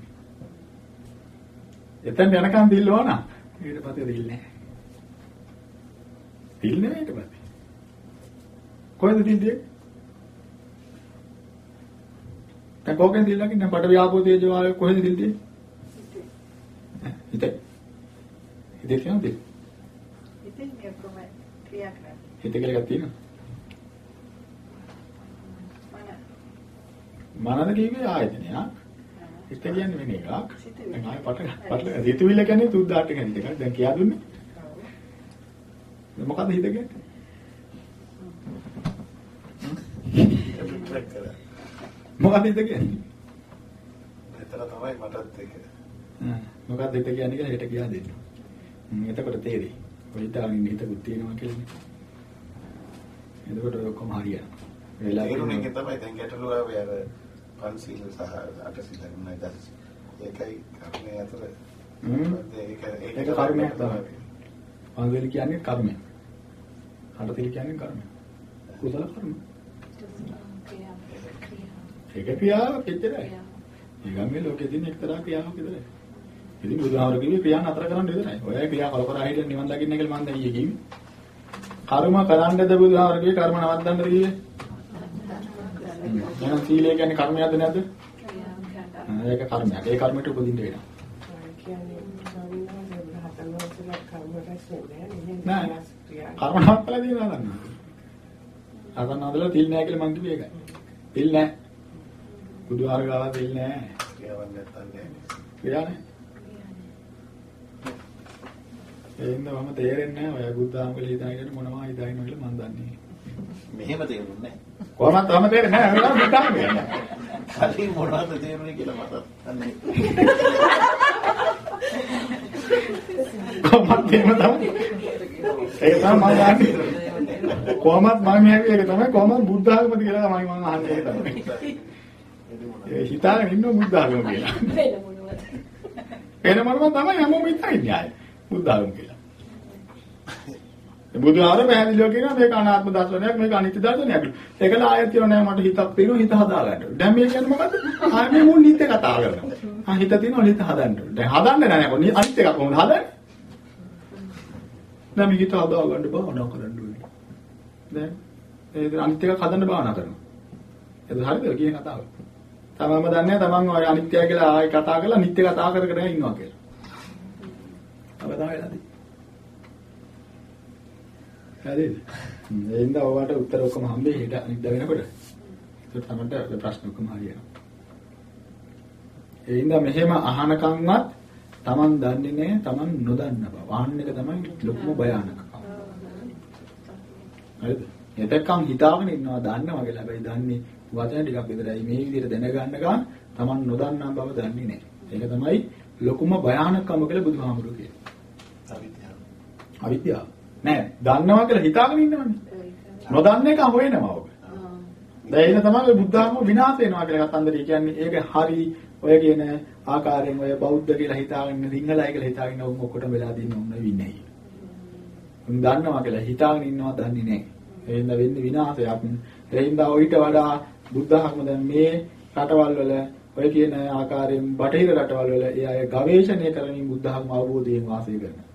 Speaker 1: එතෙන් යනකම් දිල්ල ඕන. ඊට පස්සේ දිල් නැහැ. දිල් නැහැ ඊට පස්සේ. කොහෙද දිල්දේ? දැන් කෝකෙන් දිල් ලකින් දැන් බඩ ව්‍යාපෝ තේජෝ ආවේ කොහෙද දිල් තියෙන්නේ? හිතේ. හිතේ තියෙනවද?
Speaker 3: ඉතින් මේ කොහොම ක්‍රියා කරන්නේ?
Speaker 1: හිතේ කියලා එකක් තියෙනවා.
Speaker 3: මන
Speaker 1: මනද කිව්වේ ආයතනයක්. හිත කියන්නේ වෙන එකක්. දැන් ආයෙ පට පට හිතවිල්ල කියන්නේ තුද්දාට කියන එකක්. දැන් කියා දුන්නේ. මොකද්ද හිත කියන්නේ? මොකද්ද හිත කියන්නේ?
Speaker 4: එතන තමයි මටත් ඒක.
Speaker 1: හ්ම්. මොකද්ද හිත කියන්නේ කියලා හෙට කියලා දෙන්න. එතකොට තේරෙයි. ඉන්න හිතකුත් තියෙනවා කියලානේ. එතකොට ඔක්කොම හරියනවා. වෙලා
Speaker 4: ඒක තමයි දැන් ගැටලුව ආවේ අර පන්සීල සහ අටසිල් ගන්නයි දැස්. ඒකයි කර්මයේ අතර
Speaker 1: හ්ම්.
Speaker 4: ඒක
Speaker 1: ඒක කර්මයක් තමයි. පංගලි කියන්නේ කර්මයක්. හඬතිලි කියන්නේ කර්මයක්. කුසල කර්ම. ඒක ක්‍රියාවක්.
Speaker 2: ක්‍රියා.
Speaker 1: ඊගම් මේ ලෝකෙ තියෙන එක්තරා ක්‍රියාවක් විතරයි. ඉතින් බුදුහාමර කිව්වේ ක්‍රියා නතර කරන්න විතරයි. ඔය ක්‍රියා කල කර හිටිය නිවන් දකින්න කියලා මම දැන් ඊයේ කිව්වේ. කර්ම කරන්නද බුදුහාමර කිව්වේ කර්ම නවත්තන්නද කිව්වේ? එහෙනම් සීලය කියන්නේ කර්මයක්ද නැද්ද? ඒක කර්මයක්. ඒ කර්මයට උපදින්න වෙනවා. නෑ.
Speaker 5: නෑ
Speaker 1: කර්ම නවත්තලා දිනවා ගන්න. අරන් නදලා තිල් නැහැ කියලා මං කිව්වේ ඒකයි. තිල් නැහැ. බුදුහාර ගාව තිල් නැහැ.
Speaker 4: කියවන්න නැත්තම්
Speaker 1: නැහැ. ඒ හින්දා මම තේරෙන්නේ නැහැ ඔය බුද්ධාම කියලා හිතාගෙන මොනවා හිතාගෙන කියලා මන් දන්නේ.
Speaker 4: මෙහෙම තේරුන්නේ නැහැ.
Speaker 1: කොහොමද තම තේරෙන්නේ නැහැ. මම බුද්ධාම කියන්නේ.
Speaker 4: කලින් මොනවද තේරුනේ කියලා මට දන්නේ.
Speaker 1: කොහොමද එහෙම තමයි. ඒක තමයි මම දන්නේ. කොහොමද මම මේක ඒක තමයි කොහොමද බුද්ධ ආගමද කියලා තමයි මම අහන්නේ ඒක තමයි. ඒ හිතාගෙන ඉන්න බුද්ධ ආගම කියලා.
Speaker 2: වෙන මොනවද?
Speaker 1: වෙන මොනවද තමයි හැමෝම හිතන්නේ ආයේ. බුද්ධ ආගම කියලා. බුදුහාර පැහැදිලිව කියනවා මේක අනාත්ම දර්ශනයක් මේක අනිත්‍ය දර්ශනයක්. ඒකල ආයෙත් කියනවා නෑ මට හිතක් තියෙනවා හිත හදාගන්න. දැන් මේ කියන්නේ මොකද්ද? ආයෙ මේ මුන් නිත්‍ය කතා කරනවා. ආ හිත තියෙනවා හිත හදන්න. දැන් හදන්න නෑ කොහොමද අනිත්‍ය එකක් කොහොමද හදන්නේ? දැන් මේ හිත හදාගන්න බාහනා කරන්න ඕනේ. දැන් ඒ අනිත්‍ය එකක් හදන්න බාහනා කරනවා. ඒක හරියද කියන කතාව? තමම දන්නේ තමන් ඔය අනිත්‍යය කියලා ආයෙ කතා කරලා නිත්‍ය කතා කර කර ඉන්නවා කියලා. අවදාන වෙලාදී. හරිද? ඒ ඉඳ ඔයාලට උත්තර ඔක්කොම හම්බෙයි හෙට අනිද්ද වෙනකොට. ඒක තමයි ප්‍රශ්න ඔක්කොම හරියනවා. ඒ ඉඳ මෙහෙම අහනකම්වත් Taman දන්නේ නැහැ Taman නොදන්න බව. ආන්න එක තමයි ලොකුම භයානකම. හරිද? එතකම් හිතාගෙන ඉන්නවා දන්නවා කියලා. හැබැයි දන්නේ වචන ටිකක් විතරයි. මේ විදිහට දැනගන්න ගමන් Taman නොදන්නා බව දන්නේ නැහැ. ඒක තමයි ලොකුම භයානකම කියලා බුදුහාමුදුරුවෝ කියන්නේ.
Speaker 4: අවිද්‍යාව.
Speaker 1: අවිද්‍යාව. නෑ දන්නවා කියලා හිතාගෙන ඉන්නවනේ. නොදන්න එක හොයනවා ඔබ. දැන් ඒක තමයි බුද්ධාගම විනාශ වෙනවා කියලා කතන්දරය කියන්නේ. ඒක හරි ඔය කියන ආකාරයෙන් ඔය බෞද්ධ කියලා හිතාගෙන සිංහලයි කියලා හිතාගෙන උන් ඔක්කොටම වෙලා දින්න උන් වෙන්නේ. උන් දන්නවා කියලා හිතාගෙන ඉන්නවා දන්නේ නෑ. එහෙනම් වෙන්නේ විනාශයක්. එහෙනම් ඔయిత වඩා බුද්ධාගම දැන් මේ රටවල් වල ඔය කියන ආකාරයෙන් බටහිර රටවල් වල ඒ අය ගවේෂණය කරමින් බුද්ධාගම අවබෝධයෙන් වාසය කරනවා.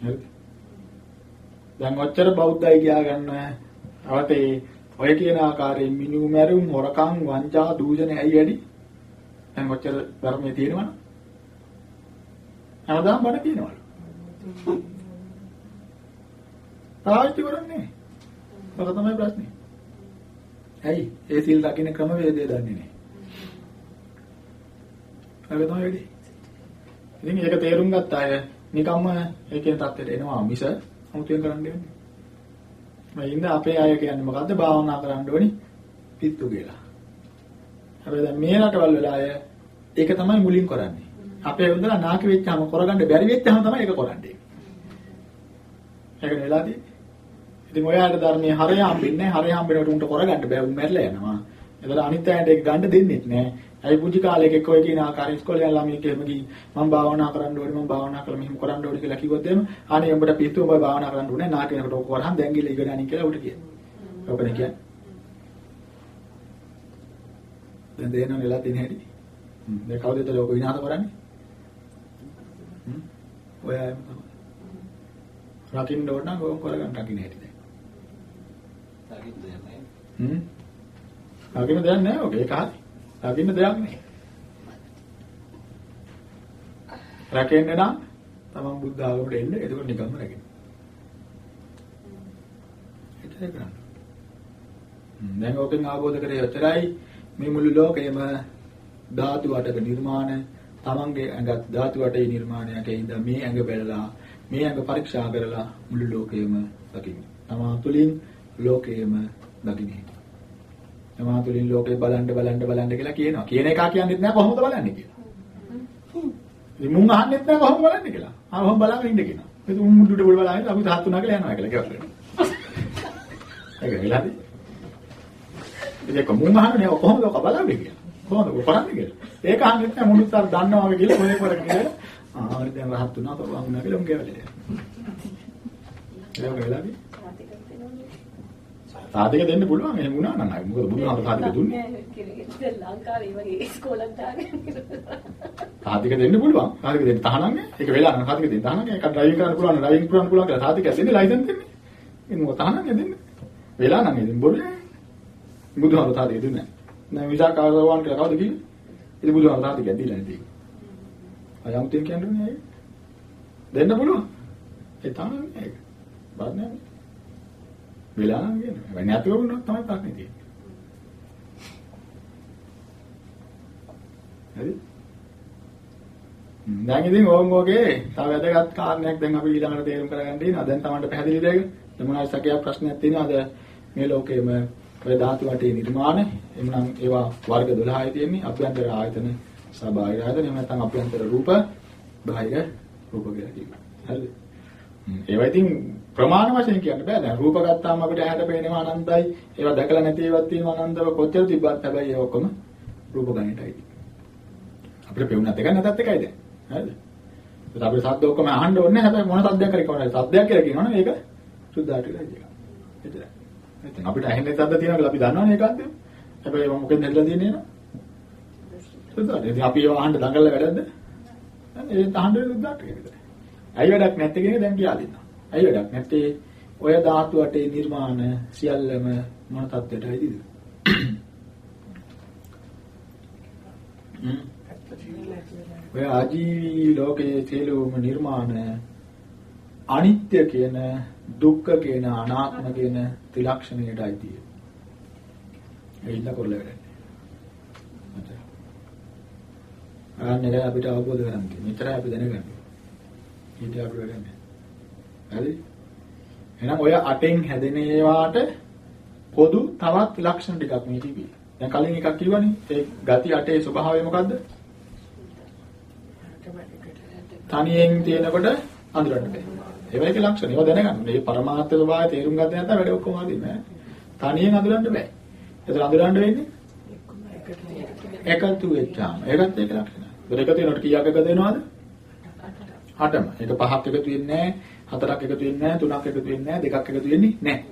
Speaker 1: හරිද? දැන් ඔච්චර බෞද්ධයි කියා ගන්න අවතේ ඔය කියන ආකාරයෙන් මිනු මැරුම් හොරකම් වංචා දූෂණ ඇයි වැඩි? දැන් ඔච්චර ධර්මයේ තියෙනවනේ. හැමදාම බඩ තියෙනවලු. පාවිච්චි කරන්නේ. ඔක තමයි ප්‍රශ්නේ. ඇයි? ඒ සීල් දකින්න ක්‍රම වේදේ දන්නේ නැහැ. ඒක තමයි වෙන්නේ. ඉතින් ඒක තේරුම් ගත්ත අය නිකම්ම ඒකේ தත්ත්වයට එනවා මිස අමුතුවෙන් කරන්න යන්නේ. මේ ඉන්න අපේ අය කියන්නේ මොකද්ද? භාවනා කරන්න ඕනි පිත්තු කියලා. හැබැයි දැන් මේ රටවල් වල අය ඒක තමයි මුලින් කරන්නේ. අපේ වුණා නාකි වෙච්චාම කරගන්න බැරි වෙච්චාම තමයි ඒක කරන්නේ. ඒක නෙලාදී ඉතින් ඔයාලට ධර්මයේ හරය හම්බෙන්නේ හරය හම්බෙනකොට උන්ට කරගන්න බෑ උන් මැරලා යනවා. ඒතර අනිත් අයට ඒක ගන්න දෙන්නේ නැහැ. ඇයි පුංචි කාලේ එකෙක් ඔය කියන ආකාරයෙන් ඉස්කෝලේ යන ළමයෙක් එහෙම ගිහින් මම භාවනා කරන්න ඕනේ මම භාවනා කළා මෙහෙම කරන්න ඕනේ කියලා කිව්වොත් එහෙම අනේ උඹට පිස්සු උඹ භාවනා කරන්න ඕනේ නාටි වෙනකොට ඔක කරහන් දැන් ගිහලා ඉගෙන ගන්න කියලා උට කියනවා. ඔකද කියන්නේ? දැන් දෙන්නම වෙලා තියෙන හැටි. හ්ම් දැන් කවුද ඒතර ඔක විනාශ කරන්නේ? හ්ම් ඔය අයම තමයි. රකින්න ඕන නම් ඕක කරගන්න රකින්න හැටි දැන්.
Speaker 4: දකින්න දෙයක් නැහැ.
Speaker 1: හ්ම්. රකින්න දෙයක් නැහැ ඔක ඒක හරි. රකින්න දෙයක් නැහැ. රැකෙන්න නම් තමන් බුද්ධ ආගමට එන්න එතකොට නිකම්ම රැකෙන්න. ඒකයි කරන්නේ. දැන් ඕකෙන් ආબોධ කරේ ඔච්චරයි මේ මුළු ලෝකෙම ධාතු වටක නිර්මාණ තමන්ගේ ඇඟත් ධාතු වටේ නිර්මාණයක් ඒ ඉඳන් මේ ඇඟ බැලලා මේ ඇඟ පරීක්ෂා කරලා මුළු ලෝකෙම දකින්න. තමා තුළින් ලෝකෙම දකින්න. තමා තුළින් ලෝකේ බලන්න බලන්න බලන්න කියලා කියනවා. කියන එක කියන්නේත් නෑ කොහොමද බලන්නේ කියලා. ඉතින් මුන් අහන්නෙත් නෑ කොහොමද බලන්නේ කියලා. ආ කොහොම බලාගෙන ඉන්න කියනවා. ඒක මුන් මුඩුට බල බලාගෙන අපි තාත් තුනා කියලා යනවා කියලා කියනවා. ඒක වෙලාද? ඒක මුන් අහන්නේ කොහොමද ඔක බලන්නේ කියලා. කොහොමද ඔක කරන්නේ කියලා. ඒක අහන්නෙත් නෑ මුනුත් අර දන්නවා වගේ කියලා මොනේ කරන්නේ කියලා. ආ හරි දැන් රහත් තුනා තව වුණා කියලා උන් කියවලේ. ඒක වෙලාද? සාධක දෙන්න පුළුවන් එහෙම වුණා නම් අය මොකද බුදුහාම සාධක දුන්නේ?
Speaker 2: ලංකාවේ වගේ ඉස්කෝලක් දාගෙන
Speaker 1: සාධක දෙන්න පුළුවන්. සාධක දෙන්න තහනම් නේ. ඒක වෙලා නම් සාධක දෙන්න තහනම් ඒක ඩ්‍රයිවිං කරන්න පුළුවන් ඩ්‍රයිවිං කරන්න පුළුවන් කියලා සාධක දෙන්නේ ලයිසන්ස් දෙන්නේ. ඒක මොකද තහනම් දෙන්නේ. වෙලා නම් ඉතින් බොරු බුදුහාම සාධක දුන්නේ නැහැ විසාකාරවන් කියලා කවුද කිව්වේ? ඉතින් බුදුහාම සාධක දීලා නැති අය 아무තෙන් කියන්නේ දෙන්න පුළුවන්. ඒ තමයි ඒක. බාන්නේ වෙලා නම් කියනවා. හැබැයි නැතුව වුණොත් තමයි ප්‍රශ්නේ තියෙන්නේ. හරි? දැන් ඉතින් ඕම් ඔගේ තව වැදගත් කාරණයක් දැන් අපි ඊළඟට තේරුම් කරගන්න තියෙනවා. දැන් තමයි පැහැදිලිද ඒක? මොනවා සැකයක් ප්‍රශ්නයක් තියෙනවද මේ ලෝකයේම ඔය ධාතු වටේ නිර්මාණ එමුනම් ඒවා වර්ග 12යි තියෙන්නේ අභ්‍යන්තර ආයතන සහ බාහිර ආයතන එහෙම නැත්නම් අභ්‍යන්තර රූප බාහිර රූප කියලා කියනවා. හරිද? ඒවා ඉතින් ප්‍රමාණ වශයෙන් කියන්න බෑ. දැන් රූප ගත්තාම අපිට ඇහැට පේනවා අනන්තයි. ඒවා දැකලා නැති ඒවාත් තියෙනවා අනන්තව කොච්චර තිබ්බත් හැබැයි ඒ ඔක්කොම රූප ගණයටයි. අපිට පෙවුනත් එකයි නැතත් එකයි දැන්. හරිද? ඒත් අපිට ශබ්ද ඔක්කොම අහන්න ඕනේ හැබැයි මොන ශබ්දයක් කරේ කොහොමද? ශබ්දයක් කියලා කියනවනේ ඒක සුද්ධාටිකයි එක. එතන. ඉතින් අපිට ඇහෙන්නේ ශබ්ද තියෙනවා කියලා අපි දන්නවනේ ඒකත්. හැබැයි මම මොකෙන්ද හැදලා තියෙන්නේ නේද? සුද්ධාටික. ඉතින් අපි ඒව අහන්න දඟලලා වැඩක්ද? ඒ තහඬ සුද්ධාටික විතරයි. ඇයි වැඩක් නැත්තේ කියන දැන් කියලා දෙන්නවා. ඇයි වැඩක් නැත්තේ ඔය ධාතු වටේ නිර්මාණ සියල්ලම මොන තත්ත්වයටයිද? හ්ම්. ඔය ආජීවී ලෝකයේ සියලුම නිර්මාණ අනිත්‍ය කියන දුක්ඛ කියන අනාත්ම කියන ත්‍රිලක්ෂණයටයි තියෙන්නේ. ඒ ඉන්න කරලා වැඩන්නේ. මතක. අනේ අපිට අවබෝධ කරගන්න. මෙතරයි අපි දැනගන්නේ. ඊට අපි වැඩන්නේ. හරි? එහෙනම් ඔය අටෙන් හැදෙන ඒවාට පොදු තවත් ලක්ෂණ ටිකක් මේ තිබී. දැන් කලින් එකක් කිව්වනේ. ඒ ගති අටේ ස්වභාවය මොකද්ද? තනියෙන් තියෙනකොට අඳුරන්න බෑ. ඒවයික ලක්ෂණ. ඒවා දැනගන්න. මේ පරමාර්ථ ස්වභාවය තේරුම් ගන්න නැත්නම් වැඩ ඔක්කොම හදින්නේ නැහැ. තනියෙන් අඳුරන්න බෑ. ඒතර අඳුරන්න වෙන්නේ එකතු වෙච්චාම. ඒකත් ඒක ලක්ෂණ. ඒතර එකතු වෙනකොට කීයක් එකතු වෙනවද? 8ම. ඒක පහක් එකතු වෙන්නේ නැහැ. හතරක් එකතු වෙන්නේ නැහැ. තුනක් එකතු වෙන්නේ නැහැ. දෙකක් එකතු වෙන්නේ නැහැ.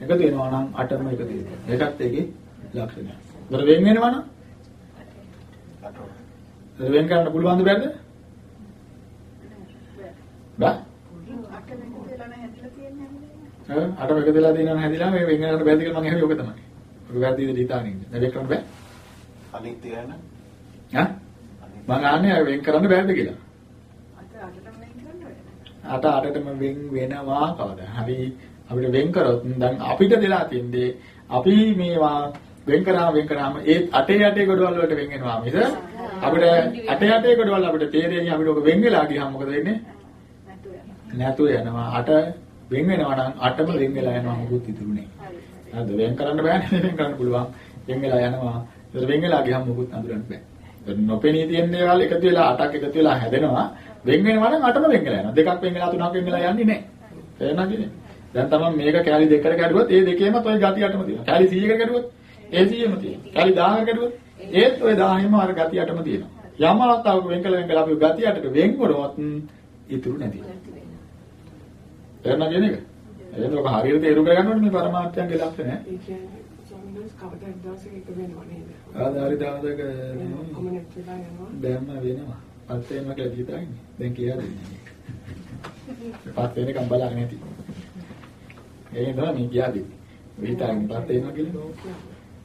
Speaker 1: එකතු වෙනවා නම් 8ම එකතු වෙනවා. ඒකත් ඒකේ ලක්ෂණය. ඒතර වෙන් වෙනවා නම් ඒතර වෙන් කරන්න පුළුවන්ද බැරිද? බෑ.
Speaker 3: අටම එකතු වෙලා නැහැ හැදලා තියෙන්නේ.
Speaker 1: හ්ම් අටම එකතු වෙලා තියෙනවා හැදිලා මේ වෙන් කරන්න බැරිද කියලා මම අහුවේ ඔක තමයි. ඔක වැරදිද හිතාගෙන ඉන්නේ. දැන් වෙන් කරන්න බෑ.
Speaker 4: අනිත්‍ය යන
Speaker 1: ඈ? මම ආන්නේ වෙන් කරන්න බැරිද කියලා.
Speaker 3: අට අටටම වෙන් කරන්න වෙනවා.
Speaker 1: අට අටටම වෙන් වෙනවා. කවදා? හරි. අපිට වෙන් කරොත් දැන් අපිට දෙලා තියන්නේ අපි මේවා වෙන් කරාම වෙන් කරාම ඒ අටේ අටේ ගොඩවල් වලට වෙන් වෙනවා මිස අපිට අටේ අටේ ගොඩවල් අපිට තේරෙන්නේ අපිට ඔක වෙන් වෙලා ගියාම මොකද වෙන්නේ?
Speaker 3: නැතු වෙනවා.
Speaker 1: නැතුව යනවා. අට වෙන් වෙනවා නම් අටම වෙන් වෙලා යනවා මොකුත් ඉතුරු නෑ
Speaker 3: හරි.
Speaker 1: හරිද වෙන් කරන්න බෑනේ. වෙන් කරන්න පුළුවන්. වෙන් වෙලා යනවා. ඒක වෙන් වෙලා ගියාම මොකුත් අඳුරන්න බෑ. ඒක නොපෙනී තියෙන දේවල් එකතු වෙලා අටක් එකතු වෙලා හැදෙනවා. වෙන් වෙනවා නම් අටම වෙන් වෙලා යනවා. දෙකක් වෙන් වෙලා තුනක් වෙන් වෙලා යන්නේ නෑ තේරෙනවද කියන්නේ? දැන් තමයි මේක කැලි දෙකකට කැඩුවොත් ඒ දෙකේම ඔය ගති අටම තියෙනවා. කැලි 100කට කැඩුවොත් ඒ 100ම තියෙනවා. කැලි 1000කට කැඩුවොත් ඒත් ඔය 1000ෙම අර ගති අටම තියෙනවා. යම් අවස්ථාවක වෙන් කළ වෙන් කළ අපි ගති අටට වෙන් කරොත් ඉතුරු නැති තේරෙනවද කියන එක? එහෙනම් ඔක හරියට තේරුම් කරගන්න ඕනේ මේ පරමාර්ථයන්ගේ ලක්ෂණ.
Speaker 5: ඒ කියන්නේ සම්මත කවදාද දවසක එක වෙනව නේද?
Speaker 1: ආදාරි
Speaker 5: යනවා.
Speaker 1: දැම්ම වෙනවා. පත් වෙනවා කියලා හිතාගෙන. දැන් කියලා දෙන්නේ. පත් වෙනකම් බලන්නේ නැති. ඒක තමයි මේ කියා දෙන්නේ. ඔය හිතාගෙන පත් වෙනවා කියලා.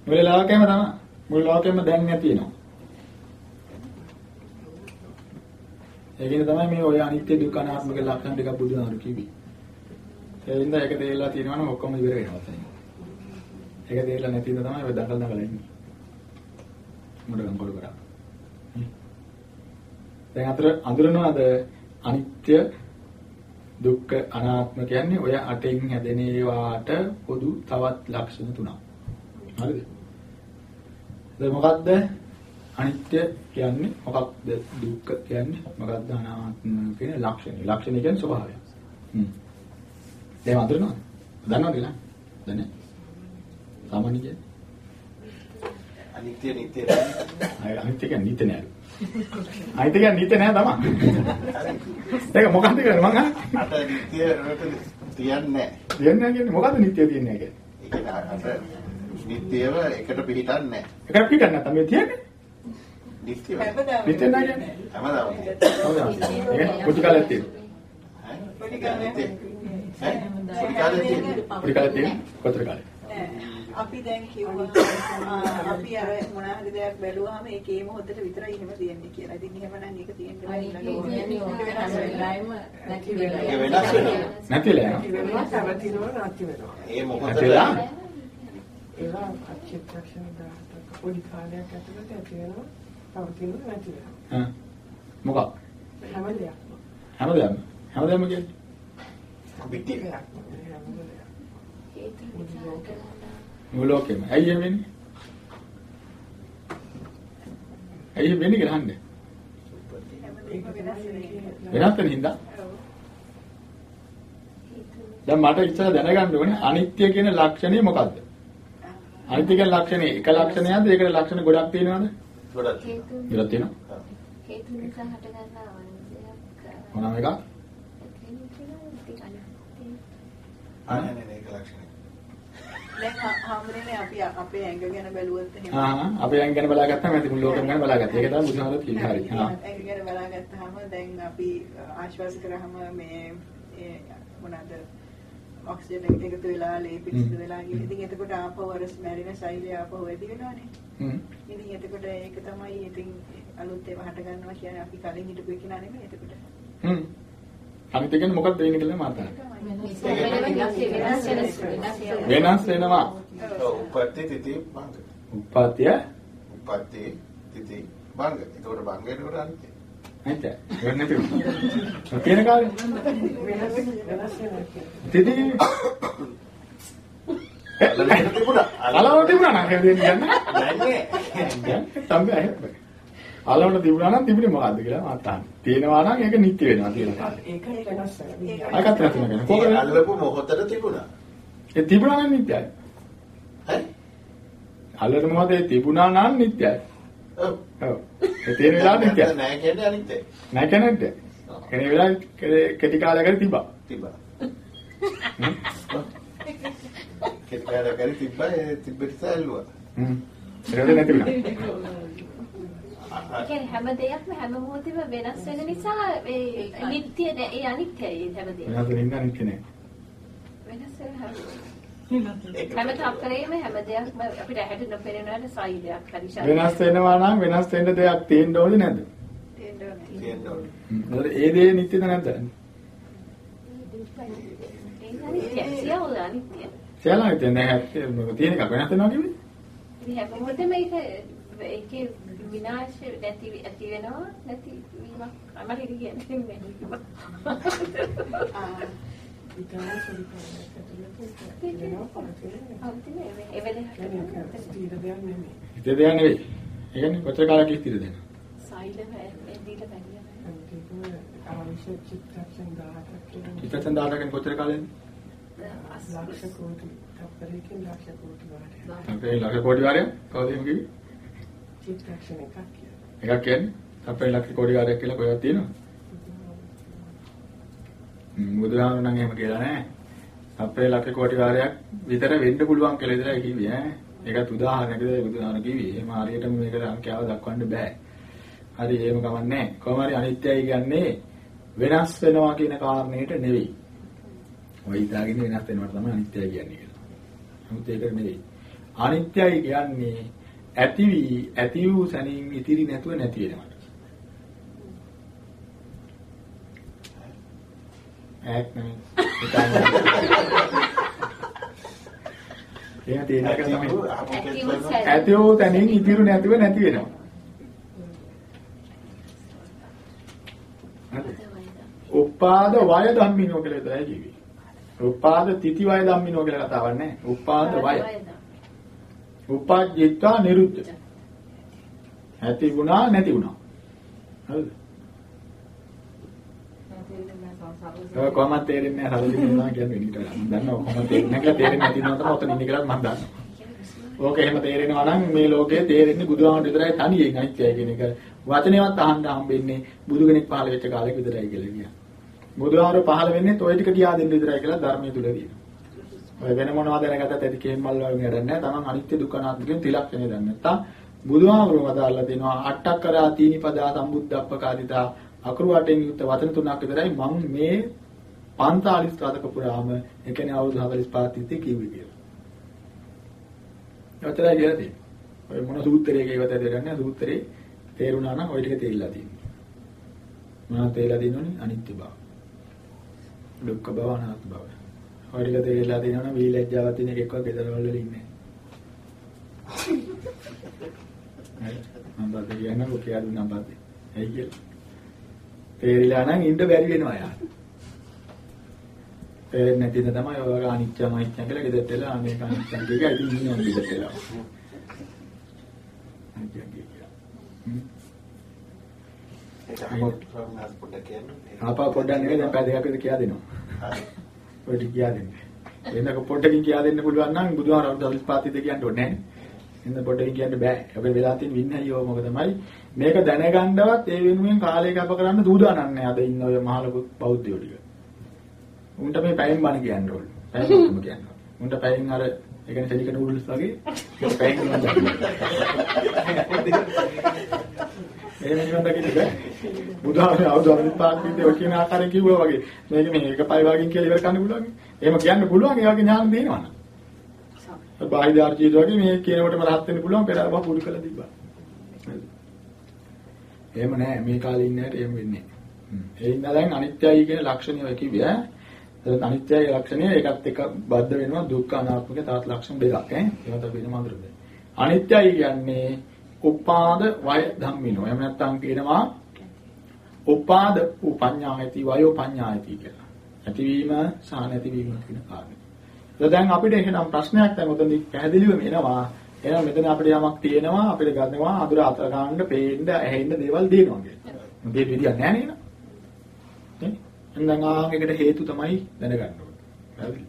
Speaker 1: මුල ලෝකෙම තමයි. මුල ලෝකෙම දැන් නැති වෙනවා. ඒකින් තමයි මේ ඔය අනිත්‍ය දුක්ඛ අනාත්මක ලක්ෂණ ටික බුදුහාමුදුරු කිව්වේ. ඒ හින්දා ඒක තේරලා තියෙනවා නම් ඔක්කොම ඉවර වෙනවා තමයි. ඒක තේරලා නැති හින්දා තමයි ඔය දඟල් දඟල ඉන්නේ. මුඩගම් කොළ කරා. දැන් අතර අඳුරනවාද අනිත්‍ය දුක්ඛ අනාත්ම කියන්නේ ඔය අටෙන් හැදෙන ඒවාට පොදු තවත් ලක්ෂණ තුනක්. හරිද? දැන් මොකද්ද අනිත්‍ය කියන්නේ මොකක්ද දුක්ඛ කියන්නේ මොකක්ද අනාත්ම කියන ලක්ෂණ. ලක්ෂණ කියන්නේ ස්වභාවය. හ්ම්. දැන් අඳුරනවද? දන්නවද කියලා? දන්නේ. සාමාන්‍ය කියන්නේ
Speaker 4: අනිත්‍ය නිට්ටය
Speaker 1: අය අනිත් එක නිත නෑ. අනිත් එක නිත නෑ තමයි. ඒක මොකක්ද කියන්නේ මං අහන්නේ.
Speaker 4: අට නිට්ටය වලට තියන්නේ
Speaker 1: කියන්නේ නෑ කියන්නේ මොකද්ද නිත්‍ය තියන්නේ කියන්නේ.
Speaker 4: ඒ කියන්නේ අට නිට්ටයව එකට පිළිටන්නේ නැහැ.
Speaker 1: ඒක පිටක් නැත්නම් මේ තියන්නේ.
Speaker 3: හැමදාම
Speaker 1: නිත්‍ය නෑ කියන්නේ.
Speaker 4: හැමදාම තියෙනවා.
Speaker 1: හොඳයි. ඒක පොඩි කාලෙත් තියෙනවා.
Speaker 4: ඈ?
Speaker 3: පොඩි කාලේ
Speaker 4: නිට්ටය. ඈ? පොඩි කාලේ තියෙනවා.
Speaker 1: පොඩි කාලෙත් තියෙනවා. කොතර කාලේ.
Speaker 3: නෑ. අපි දැන් කිව්වා අපි අර මොනවා හරි දෙයක් බැලුවාම ඒකේ මොහොතට විතරයි එහෙම තියෙන්නේ කියලා. ඉතින් එහෙමනම් ඒක තියෙන්න
Speaker 4: ඒක වෙනස් වෙනවා.
Speaker 1: නැතිලා යනවා.
Speaker 5: නැති වෙනවා, සමතිනවා, නැති වෙනවා.
Speaker 4: ඒ මොකද
Speaker 1: නැතිලා
Speaker 5: ඒවා අච්චිත්තක්ෂණ දාහතක පොඩි කාලයක් ඇතුළත ඇති වෙනවා, පවතිනවා, නැති වෙනවා.
Speaker 1: හා මොකක්
Speaker 5: හැම දෙයක්ම.
Speaker 1: කියන්නේ
Speaker 4: පිටිය.
Speaker 5: දෙයක්ම, හැම දෙයක්ම.
Speaker 1: මුළු ලෝකෙම. ඇයි එහෙම වෙන්නේ? ඇයි එහෙම වෙන්නේ කියලා අහන්නේ. වෙනස් වෙන හින්දා. දැන් මට ඉස්සර දැනගන්න ඕනේ අනිත්‍ය කියන ලක්ෂණය මොකද්ද? අනිත්‍ය කියන ලක්ෂණේ එක ලක්ෂණයක්ද ඒකට ලක්ෂණ ගොඩක් තියෙනවද?
Speaker 4: ගොඩක්
Speaker 2: හේතු
Speaker 1: ඉරක් තියෙනවා.
Speaker 2: හේතු නිසා හට ගන්නා වන්දයක්
Speaker 1: මොනවාම එකක්?
Speaker 4: ආ නෑ නෑ ඒක ලක්ෂණය.
Speaker 3: දැන් හාමුදුරනේ අපි අපේ ඇඟ ගැන බැලුවොත් එහෙම
Speaker 1: ආ අපේ යන් ගැන බලාගත්තාම ඇති මුළු ලෝකෙම ගැන බලාගත්තා. ඒක තමයි බුදුහාමත් කිව්වේ. හරි. ආ.
Speaker 3: ඇඟ ගැන බලාගත්තාම දැන් අපි ආශ්වාස කරාම මේ මොනවාද ඔක්සිජන් එකට එකතු වෙලා ලේ පිරිසිදු වෙලා ගිහින් ඉතින් එතකොට ආපහු අර මැරෙන ශෛලය ආපහු වැඩි වෙනවනේ.
Speaker 1: හ්ම්.
Speaker 3: ඉතින් එතකොට ඒක තමයි ඉතින් අලුත් ඒවා හට ගන්නවා කියන්නේ අපි කලින් හිටපු එක නෙමෙයි එතකොට.
Speaker 1: හ්ම්. අනිත් එක කියන්නේ මොකක්ද වෙන්නේ කියලා මාතෘකාව. වෙනස් වෙනවා.
Speaker 4: උපත්ති තිති භංග.
Speaker 1: උප්පත්තිය
Speaker 4: උපත්ති තිති භංග. ඒකට භංග වෙනකොට අනිත්‍ය.
Speaker 1: නැත්te. වෙන්නේ නැති. තියෙන කාලේ.
Speaker 5: වෙනස් වෙනස් වෙනවා.
Speaker 1: අලවල තිබුණා නම් හේදෙන්න ගන්න.
Speaker 4: නෑ.
Speaker 1: තමයි අහන්නේ. අලවල තිබුණා නම් තිබුණේ මොකද්ද කියලා මාත් අහන්නේ. තියෙනවා නම් ඒක නිත්‍ය වෙනවා කියලා කාලේ.
Speaker 5: ඒකයි වෙනස් වෙනවා.
Speaker 1: ආයකත් නැති නේද?
Speaker 4: ඒ
Speaker 1: කොහොමද?
Speaker 4: අල්ලපු මොහොතට තිබුණා.
Speaker 1: ඒ තිබුණා නම් නිත්‍යයි.
Speaker 4: හරි?
Speaker 1: අල්ලන මොහොතේ තිබුණා නම් නිත්‍යයි.
Speaker 4: ඔව්.
Speaker 1: ඔව්. ඒ තියෙන වෙලාව නිත්‍යයි.
Speaker 4: නෑ කියන්නේ අනිත්‍යයි.
Speaker 1: නැහැ කැනෙන්නේ. කෙනේ වෙලාව කෙටි කාලයකට තිබ්බා.
Speaker 4: තිබ්බා. කෙටකාර කරි තිබ්බා ඒ තිබ්බට සැල්ලුවා.
Speaker 1: හ්ම්. ඒක නැති වුණා.
Speaker 2: ඒ කියන්නේ හැම දෙයක්ම හැම මොහොතෙම වෙනස් වෙන නිසා ඒ නිත්‍ය නෑ ඒ අනිත්‍යයි හැම දෙයක්ම.
Speaker 1: වෙනස් වෙනින් අනිත් කෙනෙක්.
Speaker 2: වෙනස් වෙන හැම තත්පරේම හැම දෙයක්ම අපිට ඇහැට නොපෙනෙනවට සෛලයක් හරි.
Speaker 1: වෙනස් වෙනවා නම් වෙනස් වෙන්න දෙයක් තියෙන්න ඕනේ නැද්ද?
Speaker 3: තේන්න ඕනේ.
Speaker 4: තියෙන්න ඕනේ.
Speaker 1: ඒ දේ නිත්‍යද නැද්ද?
Speaker 2: ඒ අනිත්‍යයි සියල්ල අනිත්‍යයි.
Speaker 1: සියල්ල නිත්‍ය නැහැ. තියෙන එක වෙනස් වෙනවා කිව්වේ?
Speaker 2: ඉතින් හැම මොහොතෙම ඒක ඒකේ විනාශ නැති ඇති වෙනවා නැති වීමක් අමර කියන්නේ නැහැ.
Speaker 5: සුරිකාරයක් ඇතුළත වෙනවා පරතරේ. ස්ථිර.
Speaker 1: හිතේ දෙයක් නෙවෙයි. ඒ කියන්නේ කොච්චර කාලයක් ඉස්තිර දෙන්න.
Speaker 2: සෛල ඇදීලා බැහැ.
Speaker 5: ඒක අවශ්‍ය 10ක් කියලා.
Speaker 1: චිත්තචන් දාටකෙන් කොච්චර කාලෙද?
Speaker 5: ලක්ෂ කෝටි තප්පරයකින් ලක්ෂ කෝටි වාරයක්.
Speaker 1: අපේ ලක්ෂ කෝටි වාරයක් කවුද එහෙම කිව්වේ?
Speaker 5: චිත්තක්ෂණ එකක් කියලා.
Speaker 1: එකක් කියන්නේ අපේ ලක්ෂ කෝටි වාරයක් කියලා කොහෙවත් තියෙනවද? හ්ම්, බුදුහාමුදුරන් නම් එහෙම කියලා නෑ. අපේ ලක්ෂ කෝටි වාරයක් විතර වෙන්න පුළුවන් කියලා විතරයි කිව්වේ ඈ. ඒකත් උදාහරණයකද බුදුහාමුදුරන් කිව්වේ. එහෙම හරියටම මේක සංඛ්‍යාව දක්වන්න බෑ. හරි එහෙම කමන්නේ. කොහොම හරි අනිත්‍යයි කියන්නේ වෙනස් වෙනවා කියන කාරණේට නෙවෙයි. ඔය හිතාගෙන වෙනස් වෙනවට තමයි අනිත්‍යයි කියන්නේ කියලා. නමුත් ඒක නෙවෙයි. අනිත්‍යයි කියන්නේ ඇති වී ඇති වූ සැනින් ඉතිරි නැතුව නැති වෙනවට. ඈක් නෙමෙයි. එහෙම තියෙන එක තමයි. ඇති වූ තැනින් ඉතිරි නැතුව නැති වෙනවා. උපාද වය ධම්මිනෝ කියලා විතරයි කිව්වේ. උපාද තිති වය ධම්මිනෝ කියලා කතාවක් නැහැ. උපාද වය. උපජ්ජිතා නිරුද්ධ. ඇති වුණා නැති වුණා. හරිද? ඔය කොහොමද තේරෙන්නේ නැහැ සල්ලි දෙනවා කියන්නේ ඊට වඩා. මම දන්නවා කොහොමද තේරෙන්නේ නැහැ කියලා තේරෙන්නේ නැති නෝතම ඔතන ඉන්නේ කියලා මම දන්නවා. ඕක එහෙම තේරෙනවා නම් මේ ලෝකයේ තේරෙන්නේ බුදුහාමුදුර විතරයි තනියෙන් අනිත්‍යයි කියන එක. වචනේවත් අහන්න හම්බෙන්නේ බුදු කෙනෙක් පහළ වෙච්ච කාලෙක විතරයි කියලා කියනවා. බුදුහාමුදුර පහළ වෙන්නේ toy ටික කියා දෙන්න විතරයි කියලා ධර්මයේ තුල තියෙනවා. ඔය වෙන මොනවද දැනගත්තත් ඇති කේමල් වගේ වැඩක් නැහැ. Taman අනිත්‍ය දුක්ඛ අනාත්ම කියන ත්‍රිලක්ෂණය දන්නේ නැත්තම් බුදුහාමුදුරුවෝ වදාලා දෙනවා අට්ඨක් කරා තීනිපදා සම්බුද්ධප්පකාදිතා අකුරු අටෙන් යුක්ත වචන තුනක් විතරයි මම මේ 45 රාතක පුරාම ඒ කියන්නේ අවුරුදු 45 තිස්සේ කිව්වේ කියලා. ඔතනයි කියලා තියෙන්නේ. ඔය මොන සූත්‍රයක ඒවත් ඇදගන්නේ සූත්‍රේ තේරුණා නම් ওই ටික තේරිලා තියෙනවා. මොනවද තේරිලා තියෙනවනේ අනිත්‍ය බව. දුක්ඛ බව අනාත්ම බව. ඔය ටික තේරිලා තියෙනවනම් වීලැජ්ජාවක් තියෙන එකෙක්වත් ගෙදර වල ඉන්නේ නැහැ. මම බද්ද කියන්න ඔකියා දුන්නා බද්ද. ඇයි කියලා. තේරිලා නම් ඉන්න බැරි වෙනවා යා. තේරෙන්නේ නැති ඉඳ තමයි ඔය වගේ අනිත්‍යම අනිත්‍යම කියලා ගෙදරට එලා මේක අනිත්‍යම කියලා ඉතින් ඉන්නවා ගෙදරට එලා. අනිත්‍යම කියලා.
Speaker 4: ඒක ප්‍රශ්න පොඩ්ඩක් කියන්න.
Speaker 1: ආපහු පොඩ්ඩක් නෙවෙයි දැන් පැය දෙකක් විතර කියා දෙනවා.
Speaker 4: හරි.
Speaker 1: ඔය ටික කියා දෙන්න. එන්නක පොඩ්ඩකින් කියා දෙන්න පුළුවන් නම් බුදුහාමර අවුරුදු 45 ඉද කියන්න ඕනේ නැහැ. ඉන්න පොඩ්ඩකින් කියන්න බෑ. ඔබ වෙලා තියෙන වින්නයි යෝ මොකද තමයි මේක දැනගන්නවත් ඒ වෙනුවෙන් කාලය කැප කරන්න දූදානක් නැහැ. අද ඉන්න ඔය මහලොකු බෞද්ධයෝ ටික. උන්ට මේ පැයෙන් බණ කියන්න ඕනේ. පැයෙන් ඔක්කොම කියන්න. උන්ට පැයෙන් අර ඒ කියන්නේ සෙලික නූඩල්ස් වගේ පැයෙන් එහෙම නිවන් දකින්න බෑ. බුදුහාමේ අවුරුදු 45ක් විතර ඔය කියන ආකාරයෙන් කිව්වා වගේ. මේක මේ එක පයි වගේ කියලා ඉවර කරන්න පුළුවන්. එහෙම කියන්න පුළුවන් ඒ වගේ ඥාන දෙනවනේ. බාහිර ආර්ජීත වගේ මේ කියනකොටම රහත් වෙන්න පුළුවන් පෙර අරවා පුඩු කරලා තිබ්බා. එහෙම නෑ මේ කාලේ ඉන්න හැට එහෙම වෙන්නේ නෑ. ඒ ඉන්න දැන් අනිත්‍යයි කියන ලක්ෂණය ඔය කිව්වේ ඈ. ඒක අනිත්‍යයි ලක්ෂණය ඒකත් එක බද්ධ වෙනවා දුක්ඛ අනාත්මක තවත් ලක්ෂණ දෙකක් ඈ. ඒවත් අපි වෙනම අඳුරද. අනිත්‍යයි කියන්නේ උපාද වය ධම්මිනෝ. එහෙම නැත්නම් කියනවා උපාද උපඤ්ඤායති වයෝ පඤ්ඤායති කියලා. ඇතිවීම සහ නැතිවීම කියන කාරණේ. දැන් අපිට එහෙනම් ප්‍රශ්නයක් දැන් උතනදි පැහැදිලිවම එනවා. එහෙනම් මෙතන අපිට යමක් තියෙනවා අපිට ගන්නවා අඳුර අතර ගන්න, පේන්න, ඇහෙන්න දේවල් දිනනවා කියන්නේ. මේ විදියක් නැහැ නේද? නේ? එහෙනම් ආන්ගේකට හේතු තමයි දැනගන්න ඕනේ. හරිද?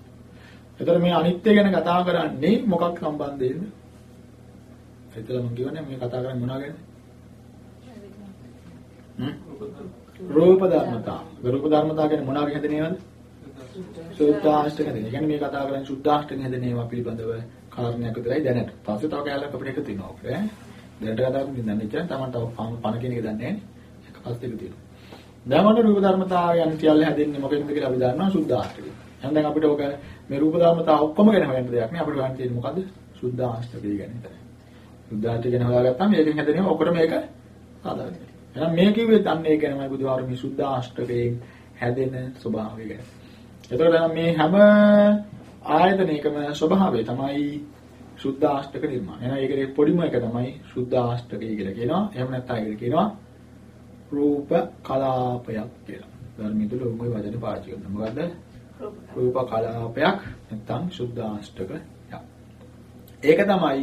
Speaker 1: එතකොට මේ අනිත්‍ය ගැන කතා කරන්නේ මොකක් සම්බන්ධයෙන්ද? එතන මම කියවනේ මේ කතා කරන්නේ මොනවා ගැනද? රූප ධර්මතා. රූප ධර්මතා කියන්නේ මොනවාගෙන් හැදෙනේවද? සුද්ධාෂ්ටක හැදෙන. ඒ කියන්නේ මේ කතා කරන්නේ සුද්ධාෂ්ටක හැදෙන ඒවා පිළිබඳව කාරණයක් විතරයි දැනට. පස්සේ තව කැලලක් අපිට එක තියෙනවා ඈ. දැනට කතා කරන්නේ දන්නේ නැහැ. Taman තව පණ කියන එක දන්නේ නැහැ. එක පස්සේ එක තියෙනවා. දැන් මොන රූප ධර්මතාවයන් සියල්ල හැදෙන්නේ මොකෙන්ද කියලා අපි දන්නවා සුද්ධාෂ්ටකේ. එහෙනම් දැන් අපිට ඕක මේ රූප ධර්මතාව ඔක්කොම ගැන හොයන්න දෙයක් නෑ. අපිට හොයන්න තියෙන්නේ මොකද්ද? සුද්ධාෂ්ටකේ ගැන විතරයි. සුද්ධාෂ්ටකේ ගැන හොයාගත්තාම මේකෙන් හැදෙනවා ඔකට මේක සාධාරණයි. එහෙනම් මේ කිව්වේ දන්නේ ඒ ගැනමයි බුදුහාර මේ සුද්ධාෂ්ටකයෙන් හැදෙන ස්වභාවය ගැන. එතකොට මේ හැම ආයතනයකම ස්වභාවය තමයි සුද්ධාෂ්ටක නිර්මාණය. එහෙනම් ඒකේ පොඩිම එක තමයි සුද්ධාෂ්ටකය කියලා කියනවා. එහෙම නැත්නම් ඒකට කියනවා රූප කලාපයක් කියලා. ධර්මයේ තුල උඹේ වචනේ පාවිච්චි කරනවා. මොකද්ද? රූප කලාපයක් නැත්නම් සුද්ධාෂ්ටකයක්. ඒක තමයි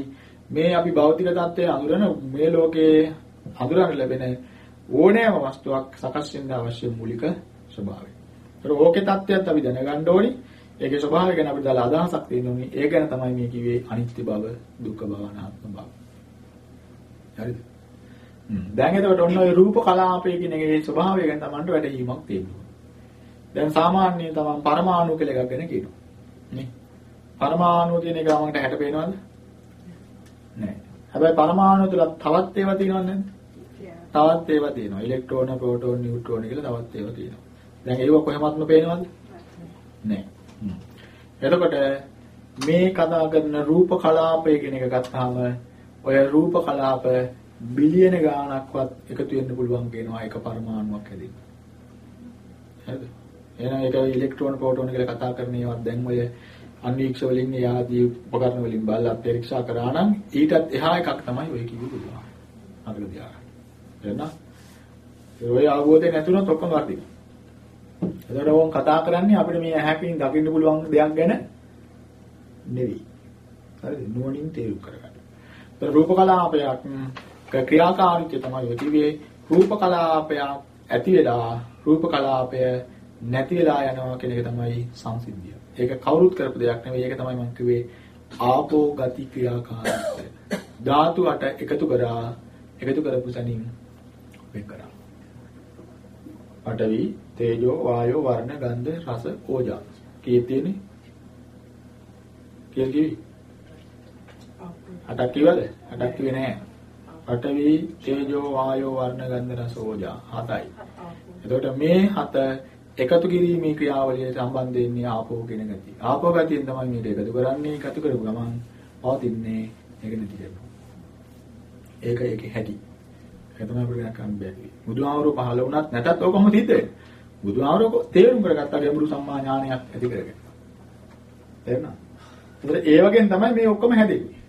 Speaker 1: මේ අපි භෞතික தත්ත්වයේ අඳුරන මේ ලෝකයේ අඳුරන්න ලැබෙන ඕනෑම වස්තුවක් සකස් වෙන්න අවශ්‍ය මූලික ස්වභාවය. ඒතර ඕකේ தත්ත්වයත් අපි දැනගන්න ඕනි. ඒකේ ස්වභාවය ගැන අපිට දාලා අදහසක් තියෙන්න ඕනි. ඒ ගැන තමයි මේ කිව්වේ අනිත්‍ය බව, දුක්ඛ බව, අනාත්ම බව. හරිද? දැන් එතකොට ඔන්න ඔය රූප කලාපයේ කියන එකේ ස්වභාවය ගැන Tamanට වැටහීමක් තියෙනවා. දැන් සාමාන්‍යයෙන් Taman පරමාණු කියලා එකක් ගැන කියනවා. නේ? පරමාණු කියන එක අපකට හැට පේනවද? නෑ. හැබැයි පරමාණු තුල තවත් ඒවා තියෙනවද නැද්ද? තවත් ඒවා තියෙනවා. ඉලෙක්ට්‍රෝන, ප්‍රෝටෝන, නියුට්‍රෝන කියලා තවත් ඒවා තියෙනවා. දැන් ඒව කොහෙමත්ම පේනවද? නෑ. එතකොට මේ කතා කරන රූප කලාපය කියන එක ගත්තාම ඔය රූප කලාප බිලියන ගාණක්වත් එකතු වෙන්න පුළුවන් කියනවා එක පරමාණුවක් හැදෙන්න. හරිද? එහෙනම් ඒක ඉලෙක්ට්‍රෝන ප්‍රෝටෝන කියලා කතා කරන ඒවා දැන් ඔය අන්වීක්ෂ වලින් යාදී උපකරණ වලින් බලලා පරීක්ෂා කරා නම් ඊටත් එහා එකක් තමයි ඔය කිව්ව පුළුවන්. අතල දිහා. එහෙනම් ඔය අවබෝධය නැතුනොත් ඔක්කොම වර්ධිනවා. එතකොට ඕන් කතා කරන්නේ අපිට මේ ඇහැකින් දකින්න පුළුවන් දෙයක් ගැන නෙවෙයි. හරිද? නුවණින් තේරුම් කරගන්න. ඒතර රූප කලාපයක් ක්‍රියාකාරීත්වය තමයි ඔය කිව්වේ රූප කලාපය ඇති වෙලා රූප කලාපය නැති වෙලා යනවා කියන එක තමයි සංසිද්ධිය. ඒක කවුරුත් කරපු දෙයක් නෙවෙයි. ඒක තමයි මම කිව්වේ ආපෝ ගති ක්‍රියාකාරීත්වය. ධාතු අට එකතු කරා එකතු කරපු තැනින් වෙන් කරා. පඨවි, තේජෝ, වායෝ, වර්ණ, ගන්ධ, රස, ඕජා. කීයේ තියෙන්නේ? කීයද කිව්වේ? අටක් කිව්වද? අටක් කිව්වේ නෑ. පඨවි, තේජෝ, වායෝ, වර්ණ, ගන්ධ, රස, ඕජා. හතයි. එතකොට මේ හත එකතු කිරීමේ ක්‍රියාවලිය සම්බන්ධ වෙන්නේ ආපෝ කියන ගතිය. ආපෝ ගතියෙන් තමයි මේක එකතු කරන්නේ. එකතු කරපු ගමන් පවතින්නේ ඒක නැති කරනවා. ඒක ඒකේ හැටි. ඒක තමයි අපිට දැනගන්න බැරි. බුදුහාමරෝ පහළ වුණත් නැතත් ඕකම සිද්ධ වෙනවා. බුදුහාමරෝ තේරුම් කරගත්තා ගැඹුරු සම්මා ඥානයක් ඇති කරගෙන. තේරුණා? ඒතර ඒ වගේන් තමයි මේ ඔක්කොම හැදෙන්නේ.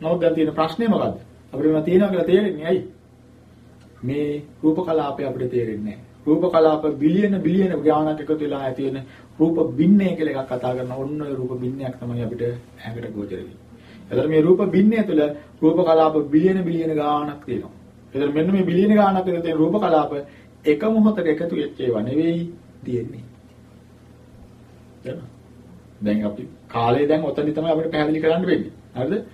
Speaker 1: නමුත් දැන් තියෙන ප්‍රශ්නේ මොකද්ද? අපිට මේවා තියෙනවා කියලා තේරෙන්නේ ඇයි? මේ රූප කලාපය අපිට තේරෙන්නේ නැහැ. රූප කලාප බිලියන බිලියන ගාණක් එකතු වෙලා ඇති වෙන රූප බින්නේ කියලා එකක් කතා කරන ඔන්න ඔය රූප බින්නයක් තමයි අපිට ඇඟට ගෝචර වෙන්නේ. එතකොට මේ රූප බින්නේ තුළ රූප කලාප බිලියන බිලියන ගාණක් තියෙනවා. එතකොට මෙන්න මේ බිලියන ගාණක් එකතු තියෙන රූප කලාප එක මොහොතක එකතු වෙච්ච ඒවා නෙවෙයි තියෙන්නේ. දැන් අපි කාලේ දැන් ඔතනදි තමයි අපිට පැහැදිලි කරන්න වෙන්නේ. හරිද?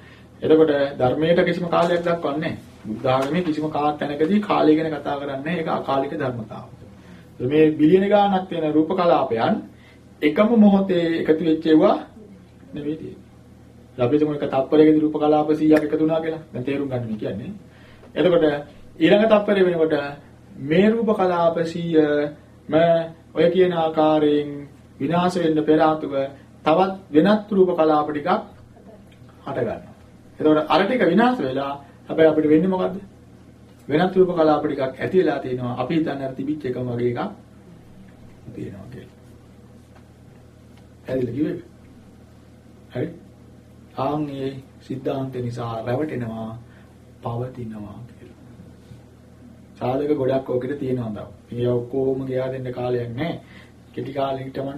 Speaker 1: එතකොට ධර්මයට කිසිම කාලයක් දක්වන්නේ නැහැ. බුද්ධ ආගමේ කිසිම කාල තැනකදී කාලය ගැන කතා කරන්නේ නැහැ. ඒක අකාලික ධර්මතාවක්. මේ බිලියන ගාණක් තියෙන රූප කලාපයන් එකම මොහොතේ එකතු වෙච්ච ඒවා නෙවෙයි තියෙන්නේ. අපි හිතමු එක තප්පරයකදී රූප කලාප 100ක් එකතු වුණා කියලා. දැන් තේරුම් ගන්න මේ කියන්නේ. එතකොට ඊළඟ තප්පරය වෙනකොට මේ රූප කලාප 100 ම ඔය කියන ආකාරයෙන් විනාශ වෙන්න පෙර ආතුව තවත් වෙනත් රූප කලාප ටිකක් හට ගන්නවා. එතකොට අර ටික විනාශ වෙලා හැබැයි අපිට වෙන්නේ මොකද්ද? වෙනත් රූප කලාප ටිකක් ඇති වෙලා තියෙනවා. අපි හිතන්නේ අර තිබිච්ච එකම වගේ එකක් තියෙනවා කියලා. හරිද කිව්වේ? හරි. ආන්ගේ සිද්ධාන්ත නිසා රැවටෙනවා පවතිනවා කියලා. සාධක ගොඩක් ඕකෙට තියෙනවා තව. මේ ඔක්කොම ගියා දෙන්න කාලයක් නැහැ. කෙටි කාලෙකටම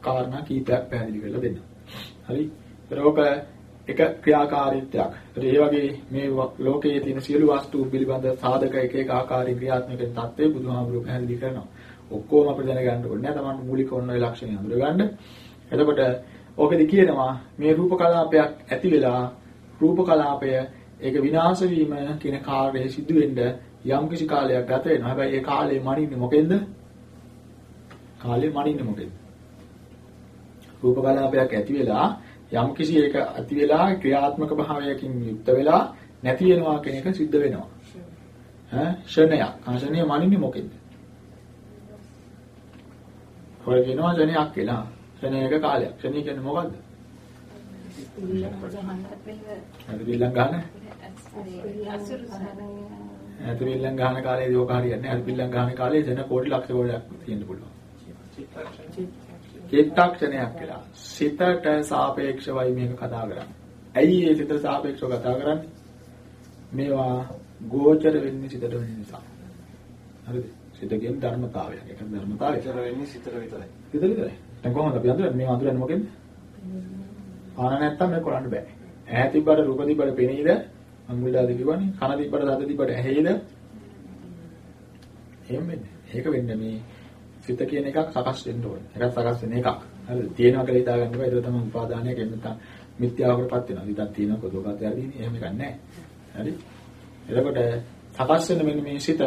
Speaker 1: කාරණා කීපයක් පැහැදිලි කරලා දෙන්න. හරි. ඒක එක ක්‍රියාකාරීත්වයක්. ඒ වගේ මේ ලෝකයේ තියෙන සියලු වස්තු පිළිබඳ සාධක එක එක ආකාරයෙන් ක්‍රියාත්මක වෙන තත්ත්වය බුදුහාමුදුරුවෝ පැහැදිලි කරනවා. ඔක්කොම අපිට දැනගන්න ඕනේ නැහැ. Taman මූලික ඔන්න ඔය ලක්ෂණ හඳුනගන්න. එතකොට ඕකෙදි කියනවා මේ රූප කලාපයක් ඇති වෙලා රූප කලාපය ඒක විනාශ වීම කියන කාර්යය සිදු වෙන්න යම් කිසි කාලයක් ගත වෙනවා. හැබැයි ඒ කාලේ මනින්නේ මොකෙන්ද? කාලේ මනින්නේ මොකෙන්ද? රූප කලාපයක් ඇති වෙලා යම් කිසි එක ඇති වෙලා ක්‍රියාත්මක භාවයකින් යුක්ත වෙලා නැති වෙනවා කියන එක සිද්ධ වෙනවා. ඈ ෂණයක්. ආශනීය මනින්නේ මොකෙන්ද? හොය කියනවා ෂණයක් කියලා. ෂණයක කාලයක්. ෂණය කියන්නේ මොකද්ද? බිල්ලන් ගන්න. බිල්ලන් ගන්න කාලේදී ඕක හරියන්නේ නැහැ. බිල්ලන් ගන්න කාලේ ජන කෝටි ලක්ෂ කෝටියක් තියෙන්න පුළුවන්. චිත්තක්ෂණයක් කියලා. සිතට සාපේක්ෂවයි මේක කතා කරන්නේ. ඇයි මේ සිතට සාපේක්ෂව කතා කරන්නේ? මේවා ගෝචර වෙන්නේ සිතට වෙන නිසා. හරිද? සිත කියන්නේ ධර්මතාවයක්. ඒක ධර්මතාවය.
Speaker 4: විතර වෙන්නේ සිතට විතරයි.
Speaker 1: සිත විතරයි. දැන් කොහොමද අපි අඳුරන්නේ? මේ අඳුරන්නේ මොකෙන්ද? ආන නැත්තම් මේක කරන්න බෑ. ඇහැ තිබ්බට රූප තිබ්බට පෙනීද? අඟුලිලා දිවන්නේ. කන තිබ්බට සද්ද තිබ්බට ඇහෙයිද? එහෙම වෙන්නේ. ඒක වෙන්නේ මේ සිත කියන එකක් සකස් වෙන්න ඕනේ. එකක් සකස් වෙන එකක්. හරිද? තියෙනවා කියලා හිතා ගන්න බෑ. ඒක තමයි උපාදානයක් එහෙම නැත්නම් මිත්‍යාවකටපත් වෙනවා. හිතක් තියෙනවා කොදෝකත් යදිනේ. එහෙම එකක් නැහැ. හරි? එතකොට සකස් වෙන මෙන්න මේ සිත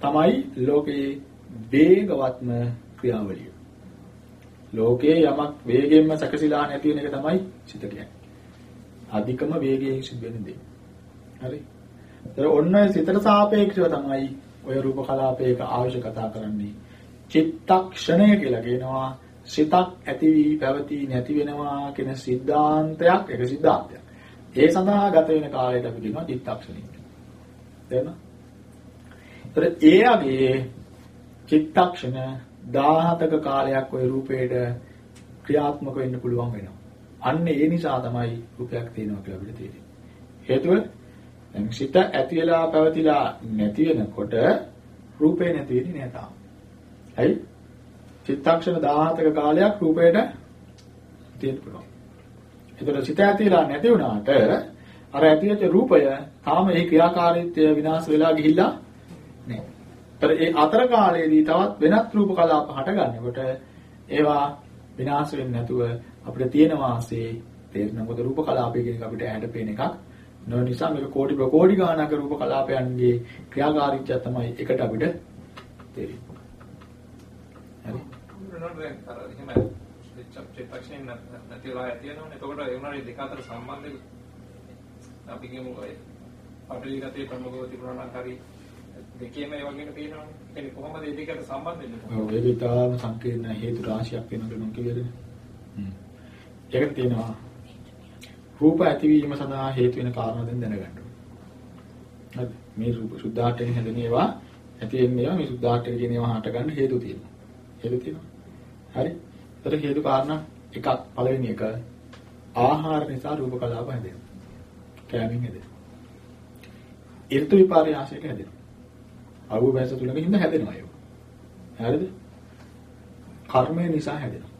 Speaker 1: තමයි ලෝකේ වේගවත්ම ක්‍රියාවලිය. ලෝකේ යමක් වේගයෙන්ම සැකසීලා නැති වෙන එක තමයි සිත කියන්නේ. අධිකම වේගයෙන් සිද්ධ වෙන දේ. හරි? ඒතර ඔන්න සිතට සාපේක්ෂව තමයි ඔය රූප කලාපයක අවශ්‍ය කතා කරන්නේ. චිත්තක්ෂණය කියලා කියනවා සිතක් ඇති වී පැවති නැති වෙනවා කියන સિદ્ધාන්තයක් ඒක સિદ્ધාන්තයක්. ඒ සඳහා ගත වෙන කාලයට අපි කියනවා චිත්තක්ෂණය කියලා. තේරෙනවද? ඒ වගේ චිත්තක්ෂණ 17ක කාලයක් ওই රූපේට ක්‍රියාත්මක වෙන්න පුළුවන් වෙනවා. අන්න ඒ නිසා තමයි රූපයක් තියෙනවා කියලා අපිට තේරෙන්නේ. හේතුව දැන් සිත ඇති වෙලා පැවතිලා නැති වෙනකොට රූපේ නැති වෙන්නේ නැහැ තාම. ඇයි? චිත්තක්ෂණ 17ක කාලයක් රූපේට තියෙන්න පුළුවන්. ඒතර සිත ඇතිලා නැති වුණාට අර ඇතිවෙච්ච රූපය තාම ඒ ක්‍රියාකාරීත්වය විනාශ වෙලා ගිහිල්ලා නැහැ. ඒතර ඒ අතර කාලයේදී තවත් වෙනත් රූප කලාප හටගන්නකොට ඒවා විනාශ වෙන්නේ නැතුව අපිට තියෙන වාසේ තේරෙන මොකද රූප කලාපය කියන එක අපිට ඇහැට පේන එකක්. නො නිසා මේක කෝටි ප්‍රකෝටි ගානක රූප කලාපයන්ගේ ක්‍රියාකාරීත්වය තමයි එකට අපිට තේරෙන්නේ. හරි.
Speaker 7: මොනවද දැන් අර එහෙම චිත්තක්ෂණය නැතිලා තියෙනවනේ. එතකොට ඒ වුණාට දෙක අතර සම්බන්ධය අපි කියමු ඔය පටලි ගතිය ප්‍රමුඛව තිබුණා නම් හරි දෙකේම ඒ වගේම තියෙනවනේ. ඒ කොහොමද මේ දෙකට සම්බන්ධ වෙන්නේ?
Speaker 1: ඔව් ඒක ඉතාම සංකීර්ණ හේතු රාශියක් වෙනකොට මම කියවලනේ. හ්ම්. ඒකට තියෙනවා රූප ඇතිවීම සඳහා හේතු වෙන කාරණා දැන් දැනගන්න ඕනේ. හරි. මේ රූප සුද්ධාට්ඨයෙන් හැදෙන ඒවා ඇති වෙන්නේ ඒවා මේ සුද්ධාට්ඨයෙන් කියන ඒවා හට ගන්න හේතු තියෙනවා. හේතු තියෙනවා. හරි. ඒතර හේතු කාරණා එකක් පළවෙනි එක ආහාර නිසා රූප කලාප හැදෙනවා. කෑමෙන් හැදෙනවා. ඍතු විපර්යාසයක හැදෙනවා. අවු බැස තුලක හින්දා හැදෙනවා ඒක. හරිද? කර්මය නිසා හැදෙනවා.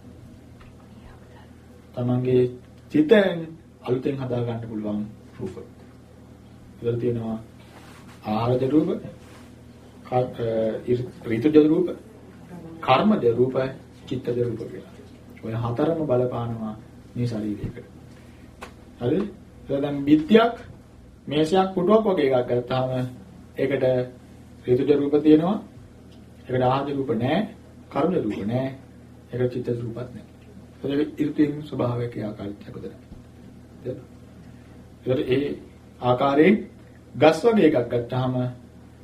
Speaker 1: තමන්ගේ චිතෙන් අලුතෙන් හදා ගන්න පුළුවන් රූප. ඉතින් තියෙනවා ආහාරජ රූප, ඍතුජ රූප, කර්මජ රූප, චිත්තජ රූප කියලා. ඔය හතරම බලපානවා මේ ශරීරයකට. හරිද? දැන් බිත්තියක් මේසයක් පුටුවක් වගේ එකක් ගත්තාම ඒකට ඍතුජ රූප තියෙනවා. ඒකට ආහජ රූප නැහැ. කර්මජ රූප නැහැ. ඒකට චිත්ත රූපත් නැහැ. ඒක ඉර්තින් ස්වභාවයක ආකාරයක් උදේ. ඒකට ඒ ආකාරයෙන් ගස් වගේ එකක් ගත්තාම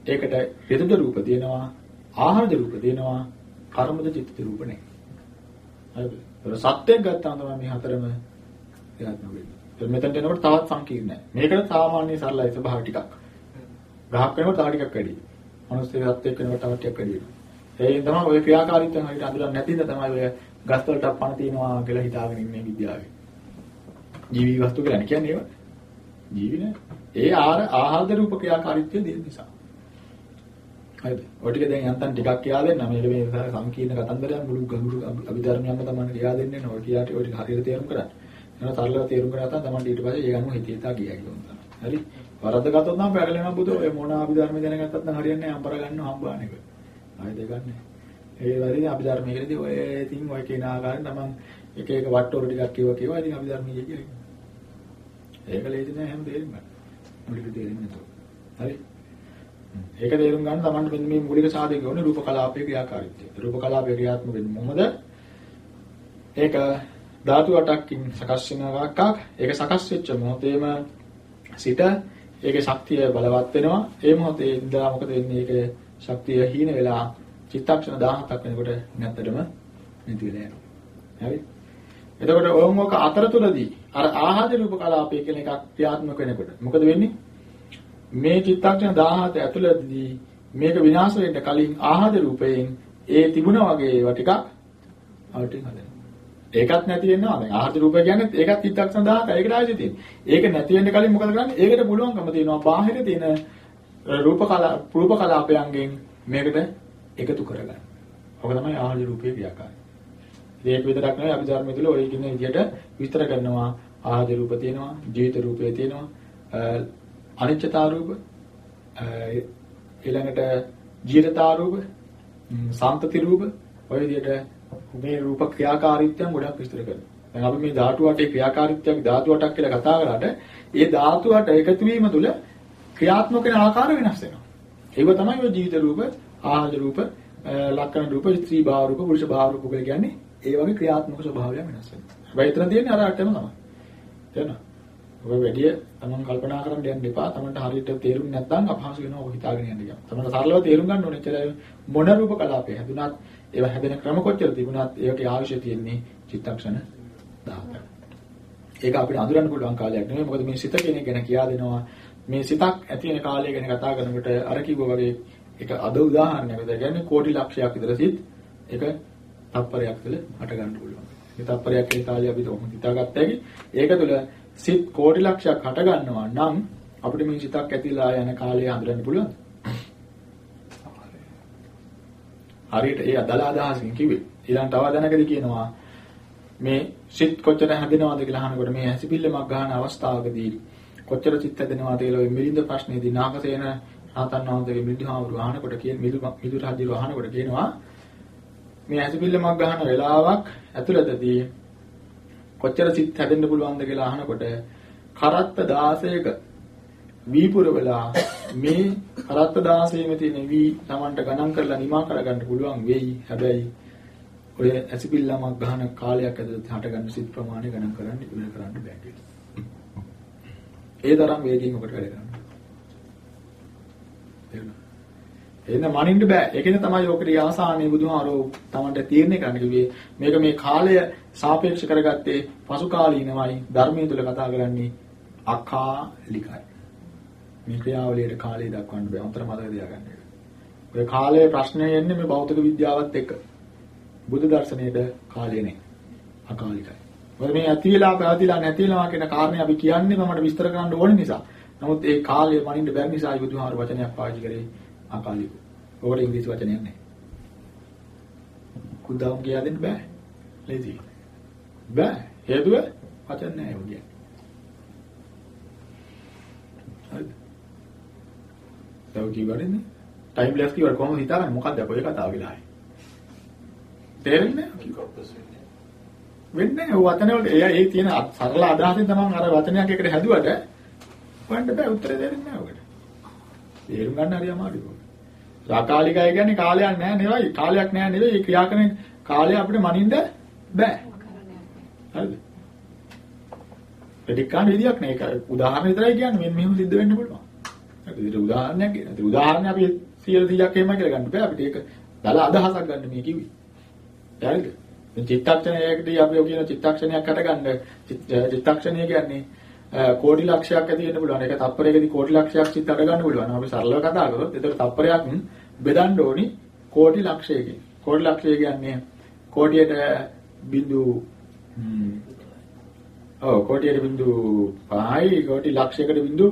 Speaker 1: ඒකට ඍතුජ රූප තියෙනවා. ආහාරජ රූප තියෙනවා. කර්මජ චිත්ත රූප නැහැ. හරිද? ඒක සත්‍යයක් ගත්තාම තමයි මේ හතරම ක්‍රියාත්මක වෙන්නේ. ඒක මෙතනට එනකොට තවත් සංකීර්ණයි. මේකට සාමාන්‍ය සරලයි ස්වභාව ටිකක්. ගහක් වෙනකොට තව ටිකක් වැඩි. මනුස්ස සත්‍යයක් වෙනකොට තව ටිකක් වැඩි වෙනවා. ඒකෙන් තමයි ඔය ක්‍රියාකාරීත්වයන් හරියට අඳුරන්නේ නැතිද තමයි ඔය ගස් වලට පණ තියනවා කියලා හිතාගෙන ඉන්නේ විද්‍යාවේ. ජීවි වස්තු කියලා කියන්නේ ඒවා. ජීවි නෑ. ඒ ආහාර ආහාර රූප ක්‍රියාකාරීත්වය දෙන නිසා. හරිද? ඔය ටික දැන් යන්තම් ටිකක් කියා දෙන්න. මේක මේ සංකීර්ණ කතන්දරයක් මුළු ගඟුරු අභිධර්මයන්ම තමයි කියා දෙන්නේ. ඔය කියාට ඔය ටික හරියට තේරුම් ගන්න. එහෙනම් සරලව තේරුම් ගන්න තමයි ඊට පස්සේ ඒ ගන්න හිතේ තා ගියා කියලා. හරි? වරද්ද ගත්තොත් නම් පැටලෙනවා බුදු ඔය මොන අභිධර්ම දැනගත්තත් නම් හරියන්නේ නැහැ අම්බර ගන්න හම්බාන එක. ආයෙ දෙගන්නේ. ඒ වගේ අභිධර්මයේදී ඔය ඉතින් ඔය කියන ආකාරයෙන් තමන් එක එක වට්ටෝර ටිකක් කියව කියව ඉතින් අභිධර්මයේ කියන්නේ. ඒක ලේසි නෑ හැම දෙයක්ම. මුලික තේරෙන්නේ නැතුව. හරි? ඒක තේරුම් ගන්න තමන්ට මෙන්න මේ මූලික සාධක ඕනේ රූප කලාපයේ ක්‍රියාකාරීත්වය. රූප කලාපයේ ක්‍රියාත්මක වෙන්නේ මොකද? ඒක ධාතු 8කින් සකස් වෙන එකක්. ඒක සකස් වෙච්ච මොහොතේම සිට ඒකේ ශක්තිය බලවත් වෙනවා. ඒ මොහොතේ ඉඳලා මොකද වෙන්නේ? ඒකේ ශක්තිය හීන වෙලා චිත්තක්ෂණ 17ක් වෙනකොට නැත්තටම නැති වෙලා යනවා. හරි? එතකොට ඕමක අතරතුරදී අර ආහාර රූප කලාපය කියන එකක් ක්‍රියාත්මක වෙනකොට මොකද වෙන්නේ? මේ චිත්තක්ෂණ 17 ඇතුළතදී මේක විනාශ වෙන්න කලින් ආහාර රූපයෙන් ඒ තිබුණා වගේ ඒවා ටිකක් අවටින් හදනවා. ඒකත් නැති වෙනවා. දැන් ආහාර රූප කියන්නේ ඒකත් චිත්තක්ෂණ 17 ඒකට ආයෙත් තියෙන්නේ. ඒක නැති වෙන්න කලින් මොකද කරන්නේ? ඒකට පුළුවන්කම තියෙනවා බාහිර තියෙන රූප කලා රූප කලාපයන්ගෙන් මේකට එකතු කරගන්න. ඔක තමයි ආහාර රූපයේ ක්‍රියාකාරය. ඒක විතරක් නෙවෙයි අපි ධර්මයේ තුල ඔය කියන විදිහට විස්තර කරනවා ආහාර රූප තියෙනවා, ජීවිත රූපය තියෙනවා, අනිච්චතා රූප, ඊළඟට ජීවිතා රූප, සාන්තති රූප ඔය විදිහට මේ රූප ක්‍රියාකාරීත්වයන් ගොඩක් විස්තර කරනවා. දැන් අපි මේ ධාතු වටේ ක්‍රියාකාරීත්වයක් ධාතු වටක් කියලා කතා කරාට ඒ ධාතු වට එකතු වීම තුළ ක්‍රියාත්මක වෙන ආකාරය වෙනස් වෙනවා. ඒක තමයි ඔය ජීවිත රූප, ආහාර රූප, ලක්ෂණ රූප, ස්ත්‍රී භාව රූප, පුරුෂ භාව රූප කියලා කියන්නේ ඒ වගේ ක්‍රියාත්මක ස්වභාවය වෙනස් වෙනවා. හැබැයි එතන තියෙන්නේ අර අටම තමයි. තේරෙනවද? ඔය වැඩි තමන් කල්පනා කරන්න යන්න එපා. තමන්ට හරියට තේරුම් නැත්නම් අපහසු වෙනවා ඔය හිතාගෙන යන්න ගියාම. තමන්ට සරලව තේරුම් ගන්න ඕනේ. එච්චර මොන රූප කලාපේ හැදුනත් ඒවා හැදෙන ක්‍රම කොච්චර තිබුණත් ඒකට අවශ්‍ය තියෙන්නේ චිත්තක්ෂණ 17ක්. ඒක අපිට අඳුරන්න පුළුවන් කාලයක් නෙමෙයි. මොකද මේ සිත කියන එක ගැන කියා දෙනවා. මේ සිතක් ඇති වෙන කාලය ගැන කතා කරනකොට අර කිව්වා වගේ ඒක අද උදාහරණයක් විතර කියන්නේ කෝටි ලක්ෂයක් විතර සිත් ඒක තප්පරයක් තුළ හට ගන්න පුළුවන්. මේ තප්පරයක් ඒ කාලේ අපි තෝම හිතාගත්ත හැකි. ඒක තුළ සිත් කෝටි ලක්ෂයක් හට ගන්නවා නම් අපිට මේ සිතක් ඇතිලා යන කාලය හඳුනන්න පුළුවන්ද? හරියට ඒ අදලා අදහසකින් කිව්වේ. ඊළඟ තව දැනකදී කියනවා මේ සිත් කොච්චර හැදෙනවද කියලා අහනකොට මේ ඇසිපිල්ලමක් ගන්න අවස්ථාවකදී කොච්චර සිත් හැදෙනවද කියලා ඔය මිලින්ද ප්‍රශ්නේදී නාගසේන රහතන් වහන්සේගේ මිලිඳුහාමුදුරු අහනකොට කියන මිදු මිදු රජුරු අහනකොට කියනවා මේ ඇසිපිල්ලමක් ගන්න වෙලාවක් ඇතුළතදී කොච්චර සිත් හැදෙන්න පුළුවන්ද කියලා අහනකොට කරත්ත 16ක වීපුර වෙලා මේ කරත්ත 16ෙම තියෙන වී Tamanට ගණන් කරලා නිමා කරගන්න පුළුවන් වෙයි. හැබැයි ඔය ඇසිපිල්ලමක් ගන්න කාලයක් ඇතුළත හටගන්න සිත් ප්‍රමාණය ගණන් කරන්න ඉවර කරන්න බෑ කියලා. ඒ තරම් වේගයෙන් ඔකට වැඩ කරනවා. එහෙනම් මනින්න බෑ. ඒකෙන් තමයි ඔකට ආසානයේ බුදුහාරෝ Tamanට තීරණය කරන්න කිව්වේ. මේක මේ කාලය සාපේක්ෂ කරගත්තේ පසු කාලීනමයි ධර්මයේ තුල කතා කරන්නේ අකාලිකයි. මේ ක්‍රියාවලියට කාලය දක්වන්න බෑ. අතර මතක තියාගන්න එක. ඔය කාලයේ ප්‍රශ්නය එන්නේ මේ භෞතික විද්‍යාවත් එක්ක. බුදු දර්ශනයේ කාලය නේ. අකාලිකයි. මොකද මේ ඇති වෙලා පැවතිලා නැති වෙනවා කියන කාරණේ අපි කියන්නේ මමට විස්තර කරන්න ඕන නිසා. නමුත් ඒ කාලය මනින්න බැරි නිසා බුදුහාර වචනයක් පාවිච්චි කරේ අකාලික. ඔකට ඉංග්‍රීසි වචනයක් නැහැ. කුදාම් කියා දෙන්න බෑ. ලේසි. බෑ. හේතුව වචන නැහැ ඔය. හරිද? තව කිව්වනේ ටයිම්ලෙස් කිව්වට කොහොමද හිතාගන්නේ මොකක්ද අපේ කතාව වෙලාවේ? තේරෙන්නේ නැහැ. වෙන්නේ. ඔය වචන වලට ඒ ඒ තියෙන සරල අදහසින් තමයි අර වචනයක් එකට හැදුවට හොයන්න බෑ උත්තර දෙන්නේ නැහැ ඔකට. තේරුම් ගන්න හරි අමාරුයි ඔක. සාකාලිකයි කියන්නේ කාලයක් නැහැ නෙවෙයි. කාලයක් නැහැ නෙවෙයි. ඒ ක්‍රියා කරන කාලය අපිට මනින්න බෑ. හරිද? ප්‍රතිකාන විදියක් නේ. ඒක උදාහරණ විතරයි කියන්නේ. මෙන්න මෙහෙම සිද්ධ වෙන්න පුළුවන්. හරිද? ඒක උදාහරණයක් කියන. ඒ උදාහරණ අපි 100 100ක් එහෙම කියලා ගන්න බෑ. අපිට ඒක දල අදහසක් ගන්න මේ කිව්වේ. හරිද? දැන් චිත්තක්ෂණයකදී අපි ඔය කියන චිත්තක්ෂණයක් හටගන්න චිත්තක්ෂණය කියන්නේ කෝටි ලක්ෂයක් ඇති වෙන්න පුළුවන්. ඒක තප්පරයකදී කෝටි ලක්ෂයක් චිත්ත අඩගන්න පුළුවන්. අපි සරලව කතා කරොත් ඒතර තප්පරයක් බෙදන්න ඕනි කෝටි ලක්ෂයකින්. කෝටි ලක්ෂය කියන්නේ කෝටියට බිඳු ඔව් කොටියට බිඳු 5යි කොටි ලක්ෂයකට බිඳු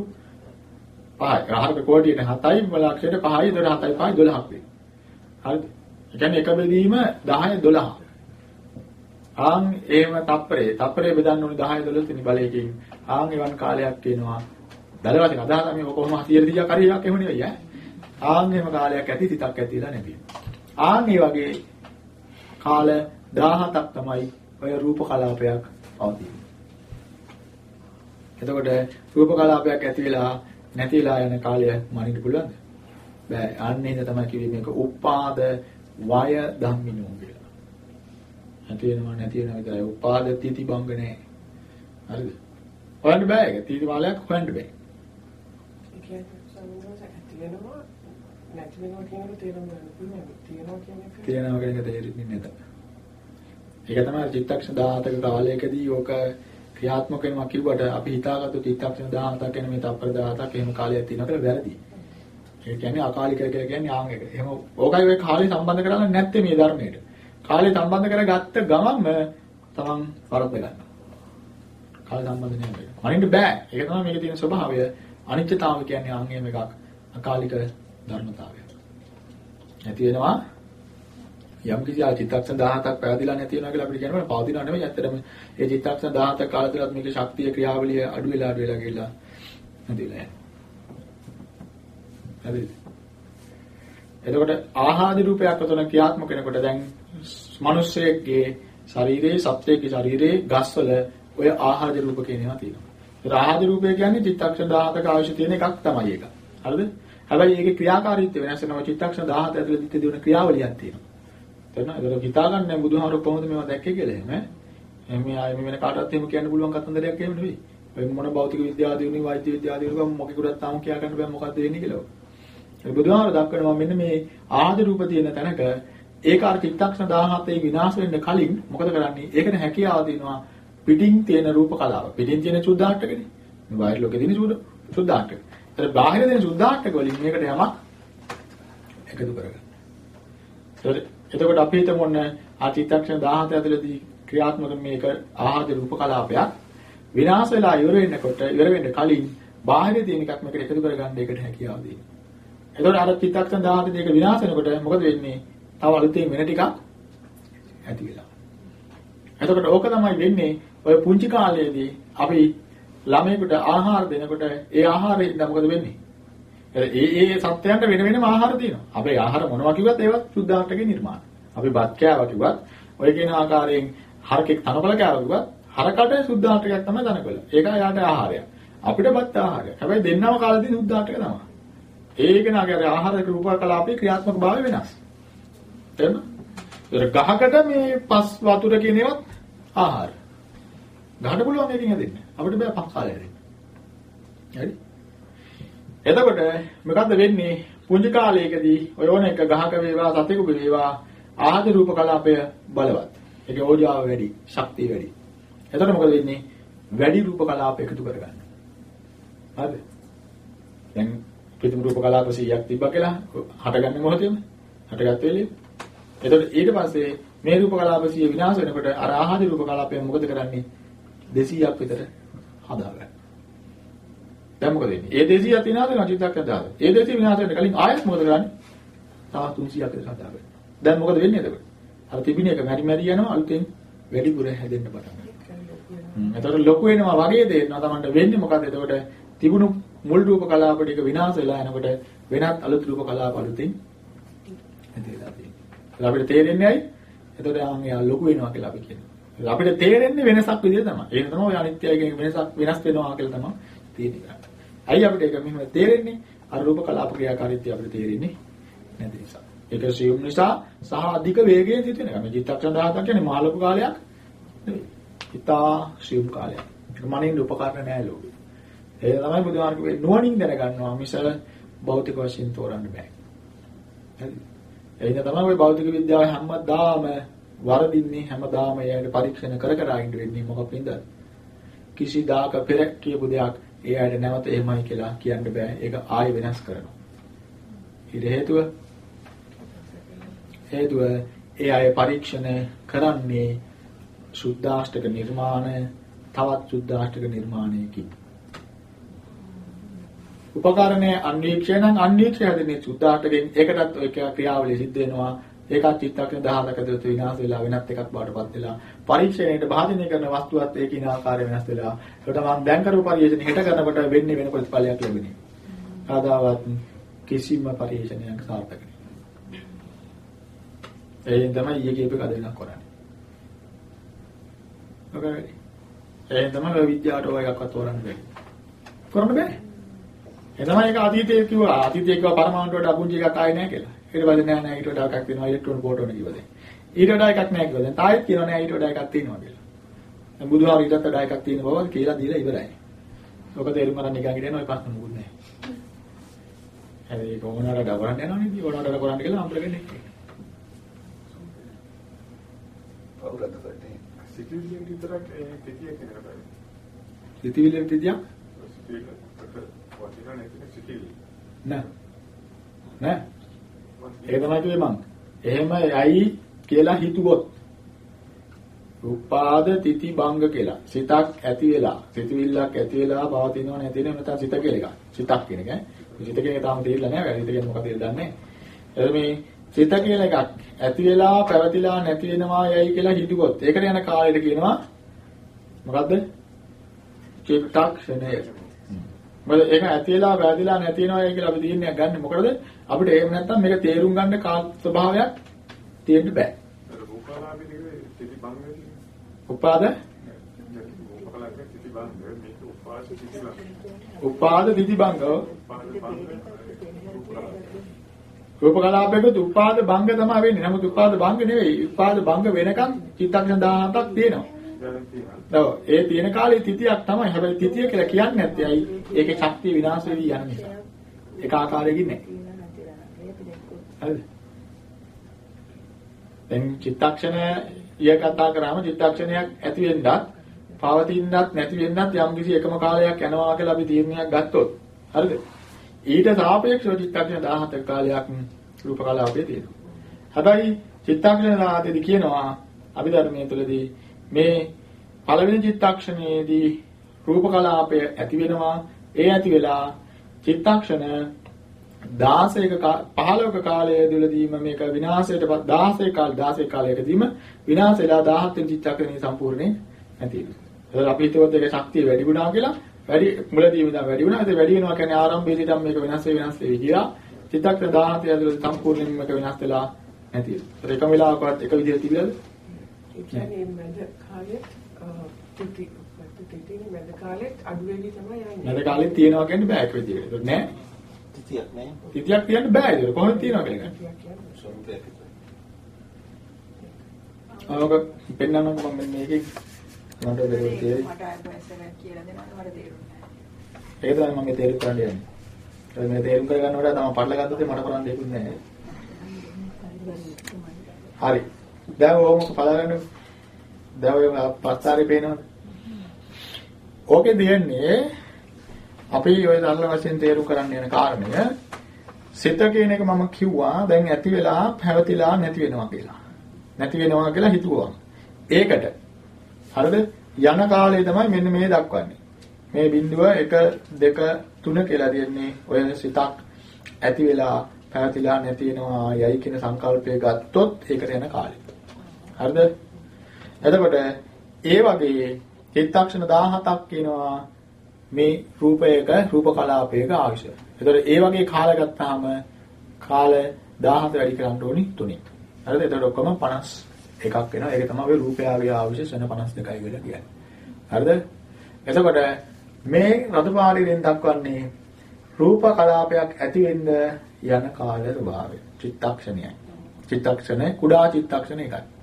Speaker 1: 5යි. ආහාරක කොටියට 7යි ලක්ෂයට 5යි 7යි 5යි 12ක් වෙනවා. හරිද? ඒ කියන්නේ එක බෙදීම 10 12. ආන් එහෙම තප්පරේ තප්පරේ බෙදන්න ඕනේ 10 12 තිනි බලයකින්. ආන් එවන් කාලයක් තියෙනවා. දල වශයෙන් අදහස මේ කොහොම 100 100ක් හරි එකක් එහෙම නෙවෙයි ඈ. ආන් එහෙම කාලයක් ඇති සිතක් ඇතිලා නැති. ආන් මේ වගේ කාල 17ක් තමයි ඔය රූප කලාපයක් පවතින්නේ. එතකොට රූප කලාපයක් ඇති වෙලා නැති වෙලා යන කාලය මනින්න පුළුවන්ද? බෑ. අන්නේ ඉඳ තමයි කිව්වේ මේක උපාද වය ධම්මිනෝ කියලා. නැති වෙනවා නැති වෙනවා විතරයි. උපාද තීති බංග නැහැ. හරිද? හොයන්න බෑ ඒක. තීති මාලයක් හොයන්න බෑ.
Speaker 5: ඒ කියන්නේ සම්මත ඇති වෙනවා නැති වෙනවා කියන එක තේරුම් ගන්න පුළුවන්. තියෙනවා කියන එක
Speaker 1: තියෙනවා කියන එක තේරෙන්නේ නැත. ඒක තමයි චිත්තක්ෂණ 17ක කාලයකදී ඕක ක්‍රියාත්මක වෙනවා කිව්වට අපි හිතාගත්තු චිත්තක්ෂණ 17ක් කියන මේ තප්පර 17ක් එහෙම කාලයක් තියෙනවා කියලා වැරදි. ඒ කියන්නේ අකාලික කියලා කියන්නේ ආන් එක. එහෙම ඕකයි ඔය කාලේ සම්බන්ධ කරලා නැත්තේ මේ ධර්මයට. කාලේ සම්බන්ධ කරගත්ත ගමන්ම තමන් වරද්ද ගන්නවා. කාලේ සම්බන්ධ නැහැ. අනිත් බෑ. ඒක තමයි මේකේ තියෙන ස්වභාවය. අනිත්‍යතාවය කියන්නේ ආන් එහෙම එකක්. අකාලික ධර්මතාවය. නැති වෙනවා යම් කිසි ආ චිත්තක්ෂණ 17ක් පැවතිලා නැති වෙනවා කියලා අපිට කියනවා පවතිනව නෙමෙයි ඇත්තටම. ඒ චිත්තක්ෂණ 17ක් කාල තුලත් මේකේ ශක්තිය ක්‍රියාවලිය අඩු වෙලා අඩු වෙලා ගිහිල්ලා නැතිලා යනවා. හරිද එතකොට ආහාර රූපයක් උතන ක්‍රියාත්මක වෙනකොට දැන් මිනිස්සෙක්ගේ ශරීරයේ සත්වයේ ශරීරයේ ගස්වල ඔය ආහාර රූප කියන ඒවා තියෙනවා. ඒ ආහාර රූපය කියන්නේ චිත්තක්ෂණ 17ක අවශ්‍ය තියෙන එකක් තමයි ඒක. හරිද? හැබැයි ඒකේ ක්‍රියාකාරීත්වය වෙනස් වෙනවා චිත්තක්ෂණ 17 ඇතුළත තියෙන ක්‍රියාවලියක් තියෙනවා තේරෙනවද? ඒක හිතා ගන්න නෑ බුදුහාමුදුරුවෝ කොහොමද මේවා දැක්කේ කියලා එහෙම. එහෙම ආයෙ මේ වෙන කාටවත් එහෙම කියන්න පුළුවන් කතන්දරයක් එහෙම නෙවෙයි. ඔය මොන භෞතික විද්‍යාව දිනුනේ වෛද්‍ය විද්‍යාව දිනුනේ මොකෙකුටත් තාම කියා ගන්න බෑ මොකද්ද වෙන්නේ කියලා. ඒ බුදුහාමුදුරුවෝ දක්වනවා මෙන්න මේ ආදි රූප තියෙන තැනක ඒක අර චිත්තක්ෂණ 17 විනාශ වෙන්න කලින් මොකද කරන්නේ? ඒකට හැකියාව දෙනවා පිටින් තියෙන රූප කලාව. පිටින් තියෙන සුද්ධාට්ටකනේ. මේ බාහිර ලෝකේ තියෙන සුද්ධ සුද්ධාට්ටක. ඒතර බාහිර තියෙන සුද්ධාට්ටක වලින් මේකට යමක් එකතු කරගන්න. එතකොට අපි හිතමු ඔන්න ආචිත්තක්ෂණ 17 ඇතුළතදී ක්‍රියාත්මක මේක ආහාර රූප කලාපයක් විනාශ වෙලා ඉවර වෙනකොට ඉවර වෙන්න කලින් බාහිර තියෙන එකක් මේකට එකතු කරගන්න එකට හැකියාව දෙනවා. එතකොට අර චිත්තක්ෂණ 17 දෙක විනාශ වෙනකොට මොකද වෙන්නේ? තව අලුතෙන් වෙන ටිකක් ඇති වෙලා. එතකොට ඕක තමයි වෙන්නේ ඔය පුංචි කාලයේදී අපි ළමයෙකුට ආහාර දෙනකොට ඒ ආහාරයෙන් මොකද වෙන්නේ? ඒ ඒ සත්‍යයන්ට වෙන වෙනම ආහාර තියෙනවා. අපේ ආහාර මොනවා කිව්වත් ඒවත් සුද්ධාර්ථකේ නිර්මාණ. අපි බත් කෑවා කිව්වත් ඔය කියන ආකාරයෙන් හරකෙක් තනකොළ කෑවා කිව්වත් හරකට සුද්ධාර්ථකයක් තමයි තනකොළ. ඒක යාට ආහාරය. අපිට බත් ආහාරය. හැබැයි දෙන්නම කාලෙදී සුද්ධාර්ථක තමයි. ඒක නාගේ ආහාරක රූපකලාපේ ක්‍රියාත්මක භාවය වෙනස්. තේරෙනවද? ඒක ගහකට මේ පස් වතුර කියන ඒවත් ආහාර. ගහන්න පුළුවන් එකකින් හැදෙන්න. අපිට බෑ පස් කාලය හැදෙන්න. හරි? එතකොට මොකද්ද වෙන්නේ? පුංචි කාලයකදී ඔය ඕන එක ගහක වේවා සතෙකුක වේවා ආහාර රූප කලාපය බලවත්. ඒකේ ඕජාව වැඩි, ශක්තිය වැඩි. එතකොට මොකද වෙන්නේ? වැඩි රූප කලාප එකතු කරගන්න. හරිද? දැන් ප්‍රතිම රූප කලාප 100ක් තිබ්බා කියලා හටගන්න මොහොතේම හටගත් වෙලේ. එතකොට ඊට පස්සේ මේ රූප කලාප 100 විනාශ වෙනකොට අර ආහාර රූප කලාපය මොකද කරන්නේ? 200ක් විතර හදාගන්න. දැන් මොකද වෙන්නේ? ඒ 200ක් විනාශ වෙනවා චිත්තක්ෂණ දාද. ඒ 200 විනාශ වෙන්න කලින් ආයෙත් මොකද කරන්නේ? තව 300ක් විතර හදාගන්න. දැන් මොකද වෙන්නේ එතකොට? අර තිබින එක මැරි මැරි යනවා අලුතෙන් වැඩිපුර හැදෙන්න පටන් ගන්නවා. එතකොට ලොකු වෙනවා වගේ දෙන්නවා තමන්ට වෙන්නේ මොකද එතකොට තිබුණු මුල් රූප කලාප ටික විනාශ වෙලා යනකොට වෙනත් අලුත් රූප කලාප අලුතෙන් හැදෙලා තියෙනවා. අපිට තේරෙන්නේ ඇයි? එතකොට ආන් එයා ලොකු වෙනවා කියලා අපි කියනවා. අපිට තේරෙන්නේ වෙනසක් විදිහට තමයි. ඒක තමයි ඔය අනිත්‍යයෙන් වෙනසක් වෙනස් වෙනවා කියලා තමයි තේරෙන්නේ. ඇයි අපිට ඒක මෙහෙම තේරෙන්නේ? අර රූප කලාප ක්‍රියාකාරීත්වය අපිට තේරෙන්නේ නැති නිසා. ඒක සියුම් නිසා සහ අධික වේගයෙන් සිටින එක. මේ චිත්තක්ෂණ 17ක් කියන්නේ මහලොකු කාලයක් නෙවෙයි. ඉතා සියුම් කාලයක්. ඒක මනින්න උපකරණ නෑ ලෝකෙ. ඒ තමයි බුදුහාමුදුරුවෝ නුවණින් දැනගන්නවා මිස භෞතික වශයෙන් තෝරන්න බෑ. හරි. එහෙනම් තමයි ඔය භෞතික විද්‍යාව හැමදාම වරදින්නේ හැමදාම එයාට පරීක්ෂණ කර කර ඉඳ වෙන්නේ මොකක්ද? කිසිදාක පෙර කියපු දෙයක් ඒ අයට නැවත එහෙමයි කියලා කියන්න බෑ. ඒක ආයෙ වෙනස් කරනවා. ඊට හේතුව හේතුව ඒ අය පරීක්ෂණ කරන්නේ සුද්ධාෂ්ටක නිර්මාණ තවත් සුද්ධාෂ්ටක නිර්මාණයකින්. උපකරණයේ අන්වීක්ෂය නම් අන්වීක්ෂය හැදෙන්නේ සුද්ධාෂ්ටකෙන් ඒකටත් ඔය ක්‍රියාවලිය සිද්ධ වෙනවා. ඒකත් චිත්තක්ෂණ 10ක දොත විනාශ වෙලා වෙනත් එකක් බාටපත් වෙලා පරීක්ෂණයට භාජනය කරන වස්තුවත් ඒකින ආකාරය වෙනස් වෙලා ඒකට මම දැන් කරපු පරිශ්‍රණය හෙට කරනකොට වෙන්නේ වෙන ප්‍රතිඵලයක් ලැබෙන්නේ. ආදාවත් කිසිම පරිශ්‍රණයක් සාර්ථක නෑ. එයින් තමයි ඊයේ කියපු කද වෙනක් කරන්නේ. ඔකයි. එයින් තමයි ඔය විද්‍යාවට ඔය එකක්වත් තෝරන්න බැහැ. කරන්න බෑ. එතනම ඒක අතීතයේ කිව්වා අතීතයේ කිව්වා පරමාණු වලට අකුංචි එකක් ආයේ නැහැ කියලා. ඊට පස්සේ නෑ නෑ ඊට වඩා එකක් තියෙනවා ඉලෙක්ට්‍රෝන ප්‍රෝටෝන කිව්වා දැන්. ඊට වඩා එකක් නෑ කිව්වා දැන්. තායෙත් කියනවා නෑ ඊට වඩා එකක් තියෙනවා කියලා. දැන් බුදුහාම ඊටත් වඩා එකක් තියෙන බව කියලා දීලා ඉවරයි. ඔක තේරුම් ගන්න නිකන් හිටියන ඔය ප්‍රශ්න මොකුත් නෑ. හැබැයි ඒක ඕනකට දවරන්න යනවා නේද? ඕනකට කරන්න කියලා එක්කේ.
Speaker 4: කවුරුද කරන්නේ?
Speaker 6: සිතිවිලි විතරක් ඒ කෙටිය කියන බෑ.
Speaker 1: සිතිවිලි විදියක්
Speaker 6: සිතිවිලි වටිනා නැති සිතිවිලි.
Speaker 1: නෑ. නෑ. ඒක තමයි කිව්වේ මං. එහෙම යයි කියලා හිතුවොත් උපාද තිති භංග කියලා. සිතක් ඇති වෙලා, සිතවිල්ලක් ඇති වෙලා පවතිනව නැති වෙනව නැත්නම් සිත කියලා එකක්. සිතක් කියන එක. සිත කියන එක තාම තේරිලා නැහැ. සිත කියන්නේ මොකක්ද කියලා දන්නේ නැහැ. මේ සිත කියන එකක් ඇති වෙලා පැවතිලා නැති වෙනවා යයි කියලා හිතුවොත් ඒකට යන කාලෙට කියනවා මොකද්ද? චිත්තක්ෂණය. මොකද ඒක ඇති වෙලා වැදිලා නැති වෙනවා කියලා අපි තීරණයක් ගන්න. මොකද අපිට එහෙම නැත්නම් මේක තේරුම් ගන්න කාල ස්වභාවයක් තියෙන්න බෑ.
Speaker 6: රූපලාභයේ සිටි බංග
Speaker 1: උපාද
Speaker 6: රූපලාභයේ සිටි බංග මේක උපාස සිටි බංග.
Speaker 1: උපාද විදිබංග
Speaker 6: උපාද බංග
Speaker 1: රූප කලාපයකට උපාද භංග තමයි වෙන්නේ. නමුත් උපාද භංග නෙවෙයි. උපාද භංග වෙනකන් චිත්තක්ෂණ 17ක් තියෙනවා.
Speaker 6: දැන් තියෙනවා.
Speaker 1: ඔව් ඒ තියෙන කාලේ තිතියක් තමයි. හැබැයි තිතිය කියලා කියන්නේ නැත්තේ ඇයි? ඒකේ ශක්තිය විනාශ වෙවි යන නිසා. ඒක ආකාරයකින් නැහැ. හරිද? දැන් චිත්තක්ෂණය කතා කරාම චිත්තක්ෂණයක් ඇති වෙන්නත් පවතින්නත් නැති වෙන්නත් යම් කිසි එකම කාලයක් යනවා කියලා අපි තීරණයක් ගත්තොත් හරිද? ඊට සාපේක්ෂව චිත්තක්ෂණ 17 කාලයක් රූප කලාපයේ තියෙනවා. හැබැයි චිත්තක්ෂණ 17දී කියනවා අභිධර්මයේ තුලදී මේ පළවෙනි චිත්තක්ෂණයේදී රූප කලාපය ඇති වෙනවා. ඒ ඇති වෙලා චිත්තක්ෂණ 16ක 15ක කාලයේදීම මේක විනාශයටපත් 16 කාල 16 කාලයකදීම විනාශ වෙලා 17 වෙනි චිත්තක්ෂණේ සම්පූර්ණයෙන් නැති වෙනවා. ඒක අපි හිතුවත් ඒක ශක්තිය වැඩි වුණා කියලා වැඩි මුලදී විතර වැඩි වුණා. ඒක වැඩි වෙනවා කියන්නේ ආරම්භයේදී නම් මේක වෙනස් වෙ වෙනස් වෙවි කියලා. චිත්තක්ෂණ 17 ඇතුළත සම්පූර්ණයෙන්ම මේක වෙනස් වෙලා නැති වෙනවා. ඒක වෙලාවකවත් එක විදිහට තිබිලාද?
Speaker 5: ඒ කියන්නේ මැද කාලෙත් තිති තිතිනේ මැද කාලෙත් අඩු වෙවි තමයි යන්නේ.
Speaker 1: මැද කාලේ තියනවා කියන්නේ බෑ ඒක විදිහට. ඒක නෑ.
Speaker 4: තිතියක් නෑ.
Speaker 1: තිතියක් තියන්න බෑ ඒක. කොහොමද තියනවා කියලා.
Speaker 5: කියන්නේ.
Speaker 4: ස්වරූපයක් විතරයි.
Speaker 1: ආවක පෙන්නන්නකො මම මේකේ මට දෙයක් තේරෙයි.
Speaker 3: මට අයිපෝඑස්එක් කියලා දෙනවා මට තේරුන්නේ
Speaker 1: ඒක තමයි මම තේරුම් ගන්න යන්නේ. ඒ මේ තේරුම් කරගන්න වඩා තමයි පටල ගත්තොත් මට කරන්න දෙයක් නෑ. හරි. දැන් ඕම බලන්න. දැන් ඔය පස්තරේ පේනවද? ඕකේ දෙන්නේ අපි ඔය දල්ල වශයෙන් තේරුම් කරන්න යන කාරණය සිත කියන එක මම කිව්වා දැන් ඇති වෙලා පැවතිලා නැති වෙනවා කියලා. නැති වෙනවා කියලා හිතුවා. ඒකට හරිද? යන කාලය තමයි මෙන්න මේ දක්වන්නේ. මේ බිඳුව 1 2 3 කියලා දෙන්නේ ඔය සිතක් ඇති වෙලා පැවතිලා නැති වෙනවා යයි කියන සංකල්පය ගත්තොත් ඒකට යන කාලය. හරිද? එතකොට ඒ වගේ චිත්තක්ෂණ 17ක් කියනවා මේ රූපයක රූප කලාපයක ආවිෂ. එතකොට ඒ වගේ කාල ගත්තාම කාල 17 වැඩි කරන්න ඕනි තුනේ. හරිද? එතකොට ඔක්කොම 51ක් වෙනවා. ඒක තමයි ඔය රූපයාගේ ආවිෂ සන 52යි වෙලා කියන්නේ. හරිද? එතකොට මේ රතුපාළියෙන් දක්වන්නේ රූප කලාපයක් ඇති වෙන්න යන කාල ස්වභාවය. චිත්තක්ෂණයයි. චිත්තක්ෂණය කුඩා චිත්තක්ෂණ එකයි.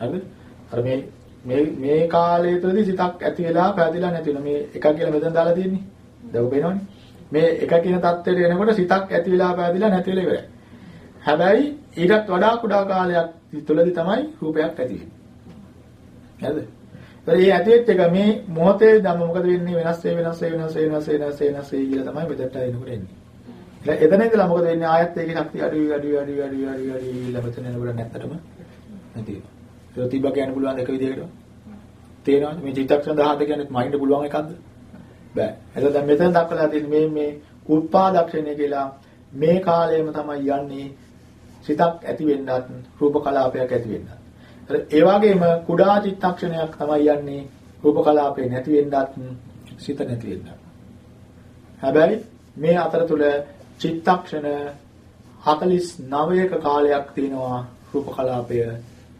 Speaker 1: හරිද? අර මේ මේ මේ කාලය තුළදී සිතක් ඇති වෙලා පැහැදිලා නැති වෙන මේ එකක් කියලා මෙතන දාලා තියෙන්නේ. දැන් ඔබ පේනවනේ. මේ එක කියන தත්ත්වයට එනකොට සිතක් ඇති වෙලා පැහැදිලා නැති වෙලා ඉවරයි. හැබැයි ඊටත් වඩා කුඩා කාලයක් තුළදී තමයි රූපයක් ඇති වෙන්නේ. හරිද? ඒ ඇති වෙච්ච එක මේ මොහොතේ ධම්ම මොකද වෙන්නේ වෙනස් වේ වෙනස් වේ වෙනස් වේ වෙනස් වේ වෙනස් වේ වෙනස් වේ කියලා තමයි මෙතනට එනකොට එන්නේ. ඊට එතන ඉඳලා මොකද වෙන්නේ ආයත් ඒකේ ශක්තිය අඩු අඩු අඩු අඩු අඩු අඩු ඊළඟ මෙතන එනකොට නැත්තටම නැති වෙනවා. ඒක තිබ්බ කියන්න පුළුවන් එක විදිහකට. තේරෙනවද? මේ චිත්තක්ෂණ 17 කියන්නේ මයින්ඩ් පුළුවන් එකක්ද? බෑ. එතකොට දැන් මෙතන දක්වලා තියෙන මේ මේ උත්පාදක්ෂණය කියලා මේ කාලයම තමයි යන්නේ සිතක් ඇති වෙන්නත් රූප කලාපයක් ඇති වෙන්නත්. ඒ වගේම කුඩා චිත්තක්ෂණයක් තමයි යන්නේ රූප කලාපේ නැති වෙන්නත් සිත නැති වෙන්නත්. හැබැයි මේ අතර තුල චිත්තක්ෂණ 49ක කාලයක් තියෙනවා රූප කලාපය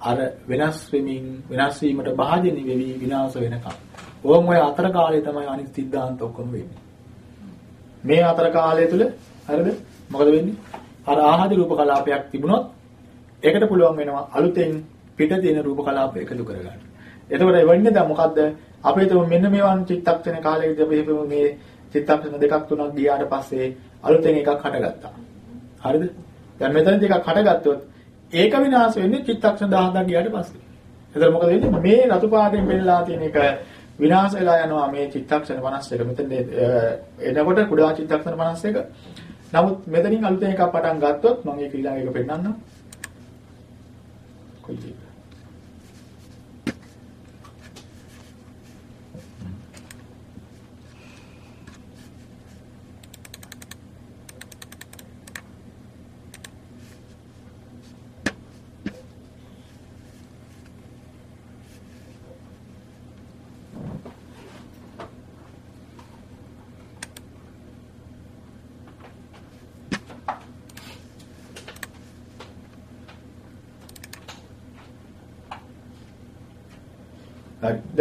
Speaker 1: අර වෙනස් වෙමින් වෙනස් වීමට භාජනය වෙවි විනාශ වෙනකම්. ඕම් ඔය අතර කාලේ තමයි අනිත් සිද්ධාන්ත ඔක්කොම වෙන්නේ. මේ අතර කාලය තුල හරිද? මොකද වෙන්නේ? අර ආහාර රූප කලාපයක් තිබුණොත් ඒකට පුළුවන් වෙනවා අලුතෙන් පිට තියෙන රූප කලාප එකතු කරගන්න. එතකොට වෙන්නේ දැන් මොකද්ද? අපේ තුම මෙන්න මේවන් චිත්තක්ෂණ කාලයකදී අපි හිතමු මේ චිත්තක්ෂණ දෙකක් තුනක් ගියාට පස්සේ අලුතෙන් එකක් හටගත්තා. හරිද? දැන් මෙතනදී එකක් හටගත්තොත් ඒක විනාශ වෙන්නේ චිත්තක්ෂණ 1000ක් ගියාට පස්සේ. එතකොට මොකද වෙන්නේ? මේ රතු පාටෙන් පෙන්නලා තියෙන එක විනාශ වෙලා යනවා මේ චිත්තක්ෂණ 51. මෙතන එනකොට කුඩා චිත්තක්ෂණ 51. නමුත් මෙතනින් අලුතෙන් එකක් පටන් ගත්තොත් මම ඒක ඊළඟ එක පෙන්නන්නම්. කොයි හරි.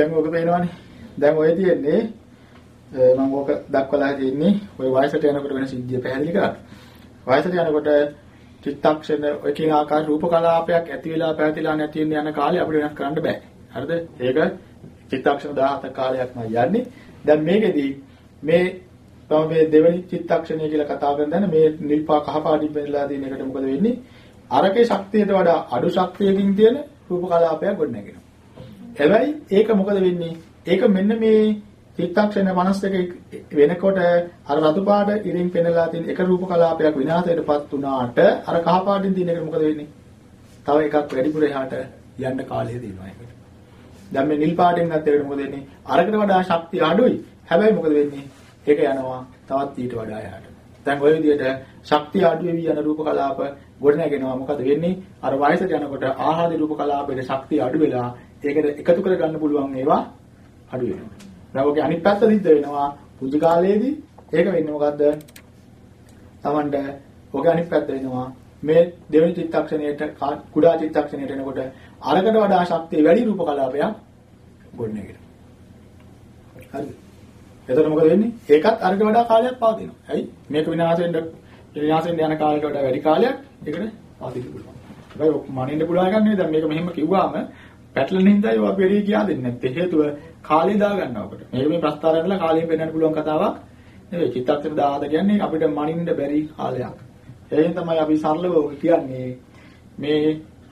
Speaker 1: දැන් ඔක පේනවනේ. දැන් ඔය තියෙන්නේ මම ඔක දක්වලා තියෙන්නේ ඔය වයසට යනකොට වෙන සිද්ධිය පැහැදිලි කරා. වයසට යනකොට චිත්තක්ෂණ ඔය කියන ආකාර රූප කලාපයක් ඇති වෙලා පැහැදිලා නැති වෙන යන කාලේ අපිට වෙනස් කරන්න බෑ. හරිද? ඒක චිත්තක්ෂණ 17 කාලයක්ම යන්නේ. දැන් මේකෙදී මේ තම මේ දෙවෙනි චිත්තක්ෂණය කියලා කතා කරන මේ නිල් පා කහ පාටින් පෙන්නලා තියෙන එකට මොකද වෙන්නේ? අරකේ ශක්තියට වඩා අඩු ශක්තියකින් තියෙන රූප කලාපයක් ගොඩනැගෙනවා. හැබැයි ඒක මොකද වෙන්නේ? ඒක මෙන්න මේ චිත්තක්ෂණ 51 වෙනකොට අර රතු පාට ඉරින් පෙනලා තියෙන එක රූප කලාපයක් විනාශයටපත් වුණාට අර කහ පාටින් තියෙන එක මොකද වෙන්නේ? තව එකක් වැඩිපුර එහාට යන්න කාලය දෙනවා ඒකට. දැන් මේ නිල් පාටින් ගත්ත එකට මොකද වෙන්නේ? අරකට වඩා ශක්තිය අඩුයි. හැබැයි මොකද වෙන්නේ? ඒක යනවා තවත් ඊට වඩා එහාට. දැන් ওই විදිහට ශක්තිය අඩු වෙවි යන රූප කලාප ගොඩනගෙනවා. මොකද වෙන්නේ? අර වයසට යනකොට ආහාර රූප කලාපයේ ශක්තිය අඩු වෙලා ඒකට එකතු කර ගන්න පුළුවන් ඒවා අඩු වෙනවා. දැන් ඔගේ අනිත් පැත්ත සිද්ධ වෙනවා පුංචි කාලයේදී ඒක වෙන්නේ මොකද්ද? Tamanට ඔගේ අනිත් පැත්ත වෙනවා මේ දෙවෙනි චිත්තක්ෂණයට කුඩා චිත්තක්ෂණයට එනකොට අරකට වඩා ශක්තිය වැඩි රූප කලාපයක් ගොඩනගෙනවා. හරිද? එතකොට මොකද වෙන්නේ? ඒකත් අරකට වඩා කාලයක් පවතිනවා. ඇයි? මේක විනාශ වෙන්න විනාශ වෙන්න යන කාලයට වඩා වැඩි කාලයක් ඒකට පවතින්න පුළුවන්. හැබැයි මනින්න පුළුවන් එකක් නෙවෙයි. දැන් මේක මෙහෙම කිව්වම පැටලෙන හින්දා ඒවා පෙරේ කියා දෙන්නේ නැත්තේ. හේතුව කාලය දා ගන්නවකට. මේක මේ ප්‍රස්තාරය කරලා කාලයෙන් පෙන්වන්න පුළුවන් කතාවක් නෙවෙයි. චිත්තක්ෂර දාද කියන්නේ අපිට මනින්න බැරි කාලයක්. එහෙනම් තමයි අපි සරලව කියන්නේ මේ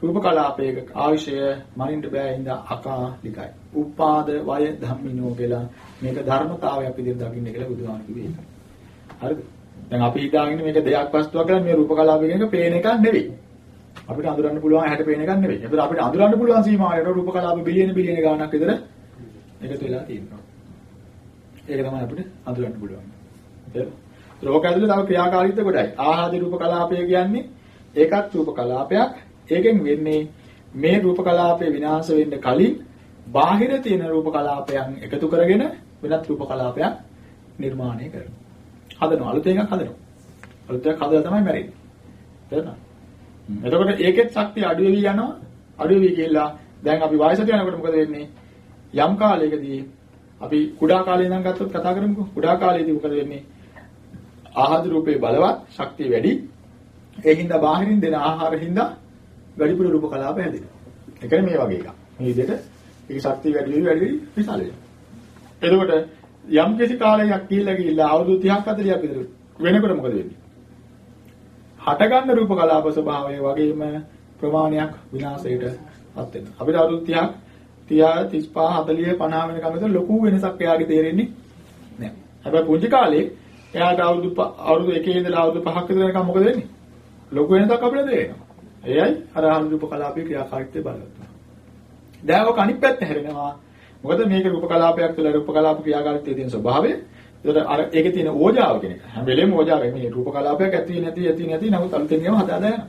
Speaker 1: රූප කලාපයක ආවිෂය මනින්න බෑ හින්දා අකාලිකයි. උපාද වය ධම්මිනෝ කියලා මේක ධර්මතාවයක් විදිහට දකින්න කියලා බුදුහාම කිව්වේ. හරිද? දැන් අපි හිතාගෙන මේක දෙයක් වස්තුවක් කියලා මේ රූප කලාපය කියන එක පේන එකක් නෙවෙයි. අපිට අඳුරන්න පුළුවන් ඇහැට පේන එකක් නෙවෙයි. ඒතර අපිට අඳුරන්න පුළුවන් සීමාවට රූප කලාප බිලියන බිලියන ගාණක් විතර එකතු වෙලා තියෙනවා. ඒක තමයි අපිට අඳුරන්න පුළුවන්. හරිද? රෝග ඇතුළේ තව ක්‍රියාකාරීත්ව ගොඩයි. ආහාදී රූප කලාපය කියන්නේ ඒකත් රූප කලාපයක්. ඒකෙන් වෙන්නේ මේ රූප කලාපය විනාශ වෙන්න කලින් බාහිර තියෙන රූප කලාපයන් එකතු කරගෙන වෙනත් රූප කලාපයක් නිර්මාණය කරනවා. හදනවා අලුත් එකක් හදනවා. අලුත් එකක් හදලා තමයි මැරෙන්නේ. තේරුණාද? එතකොට ඒකෙත් ශක්තිය අඩු වෙවි යනවා. අඩු වෙවි කියලා දැන් අපි වයසට යනකොට මොකද වෙන්නේ? යම් කාලයකදී අපි කුඩා කාලේ ඉඳන් ගත්තොත් කතා කරමුකෝ. කුඩා කාලේදී මොකද වෙන්නේ? ආහාර රූපේ බලවත්, ශක්තිය වැඩි. ඒ හින්දා බාහිරින් දෙන ආහාර හින්දා වැඩිපුර රූප කලාප හැදෙනවා. ඒ කියන්නේ මේ වගේ එකක්. මේ විදිහට ඒක ශක්තිය වැඩි වෙවි වැඩි වෙවි විශාල වෙනවා. එතකොට යම් කිසි කාලයක් ගිහිල්ලා ගිහිල්ලා අවුරුදු 30ක් 40ක් විතර වෙනකොට මොකද වෙන්නේ? හටගන්න රූප කලාප ස්වභාවය වගේම ප්‍රමාණයක් විනාශයටපත් වෙනවා. අපිට අවුරුදු 30ක් 30 35 40 50 වෙනකම් විතර ලොකු වෙනසක් එයාගේ තේරෙන්නේ නැහැ. හැබැයි පුංචි කාලේ එයාට අවුරුදු අවුරුදු 1 ඉඳලා අවුරුදු 5ක් විතර වෙනකම් මොකද වෙන්නේ? ලොකු වෙනසක් අපිට තේරෙනවා. එයයි අර ආහාර රූප කලාපයේ ක්‍රියාකාරීත්වය බලවත්. දැන් ඔක අනිත් පැත්ත හැරෙනවා. මොකද මේක රූප කලාපයක් තුළ රූප කලාප ක්‍රියාකාරීත්වයේ තියෙන ස්වභාවය. ඒතර අර ඒකේ තියෙන ඕජාව කියන එක. හැම වෙලේම ඕජාව මේ රූප කලාපයක් ඇති නැති ඇති නැති නමුත් අලුතෙන් ගේම හදාදා යනවා.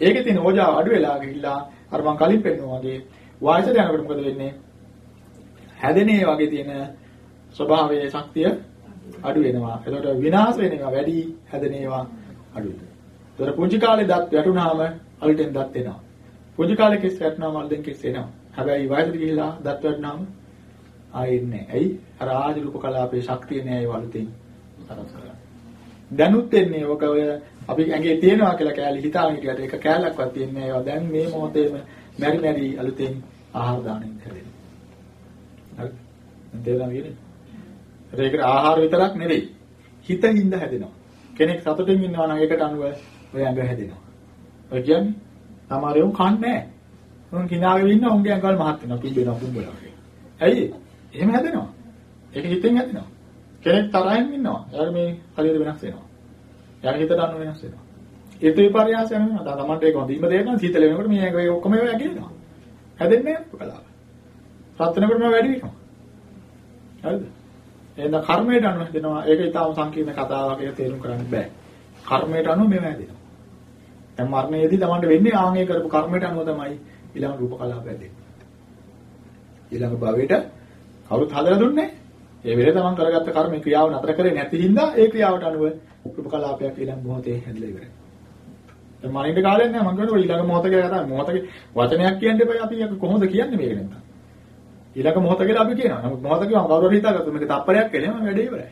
Speaker 1: ඒකේ තියෙන ඕජාව අඩු වෙලා ගිහිල්ලා අර මං කලින් පෙන්නුවා වගේ වායසට යනකොට මොකද වෙන්නේ? හැදෙනේ වගේ තියෙන ස්වභාවයේ ශක්තිය අඩු වෙනවා. එතකොට විනාශ වෙන ඒවා වැඩි හැදෙන ඒවා අඩු වෙනවා. ඒතර පුංචි කාලේ දත් වැටුනාම අලුතෙන් දත් එනවා. පුංචි කාලේ කෙස් වැටුනාම අලුතෙන් කෙස් එනවා. හැබැයි වයසට ගිහිලා දත් වැටුනාම ආයෙත් නැහැ. ඇයි? අර ආදි රූප කලාපේ ශක්තිය නෑ ඒ වලුතින් තරස් කරලා. දැනුත් එන්නේ ඔක ඔය අපි ඇඟේ තියෙනවා කියලා කෑලි හිතාගෙන හිටියට ඒක කෑල්ලක්වත් තියන්නේ ඒවා දැන් මේ මොහොතේම මෙරි මෙරි අලුතෙන් ආහාර දාණයෙන් හැදෙනවා. හරි. තේරුණා කියන්නේ? ඒකට ආහාර විතරක් නෙවෙයි. හිතින්ද හැදෙනවා. කෙනෙක් සතුටින් ඉන්නවා නම් ඒකට අනුව ඔය ඇඟ හැදෙනවා. ඔය කියන්නේ සමහරව කන්නේ නැහැ. උන් කිනාගෙන ඉන්න උන්ගේ ඇඟවල මහත් වෙනවා පිඹෙනවා පුඹලා වගේ. ඇයි? එහෙම හැදෙනවා. ඒක හිතෙන් හැදෙනවා. කෙනෙක් තරහින් ඉන්නවා. එයාට මේ හරියට වෙනස් වෙනවා. එයාගේ හිතට අනුව වෙනස් වෙනවා. ඒත් විපර්යාසය වෙනවා. දැන් තමන්ට ඒක හොඳින්ම තේරෙනවා. සීතල වෙනකොට මේ ඇඟ ඔක්කොම ඒවා ඇගෙනවා. හැදෙන්නේ නැහැ කලාව. රත් වෙනකොට මේ වැඩි වෙනවා. හරිද? එහෙනම් කර්මයට අනුව හැදෙනවා. ඒක ඊටාම සංකීර්ණ කතාවක්. ඒක තේරුම් කරන්න බෑ. කර්මයට අනුව මේව හැදෙනවා. දැන් මරණයේදී තමන්ට වෙන්නේ ආන්ගේ කරපු කර්මයට අනුව තමයි ඊළඟ රූප කලාප හැදෙන්නේ. ඊළඟ භවයට කවුරුත් හදලා දුන්නේ ඒ වෙලේ තමන් කරගත්ත කර්ම ක්‍රියාව නතර කරේ නැති හින්දා ඒ ක්‍රියාවට අනුව රූප කලාපයක් ඊළඟ මොහොතේ හැදලා ඉවරයි. දැන් මනින්න කාලයක් නෑ මම කියනවා ඊළඟ මොහොත කියලා කතා මොහොතේ වචනයක් කියන්න එපා අපි කොහොමද කියන්නේ මේක නැත්නම්. ඊළඟ මොහොත කියලා අපි කියනවා. නමුත් මොහොත කියවම කවුරු හරි හිතාගත්තොත් මේක තප්පරයක් කියලා නම් වැඩේ ඉවරයි.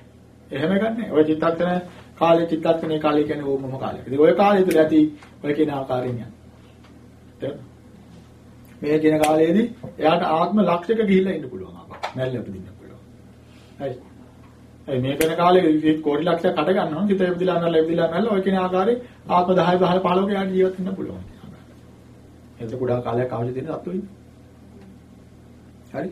Speaker 1: එහෙම ගන්නෑ. ඔය චිත්තක්ෂණ කාලේ චිත්තක්ෂණේ කාලේ කියන්නේ ඕමම කාලයක්. ඉතින් ඔය කාලය තුල ඇති ඔය කියන ආකාරයෙන් යනවා. මේ කියන කාලයේදී එයාට ආත්ම ලක්ෂයක ගිහිල්ලා ඉන්න පුළුවන් අපා. නැල්ල උපදින්න පුළුවන්. හරි. ඒ මේ වෙන කාලේ කෝටි ලක්ෂයක් හට ගන්නවා. හිත ඉපදිලා නැල්ල ඉපදිලා නැල්ල ඔය කියන ආකාරයේ ආත්ම 10 15 15ක යාට ජීවත් වෙන්න පුළුවන්. එතකොට කුඩා කාලයක් අවදි දෙන සත්තු ඉන්නේ. හරි.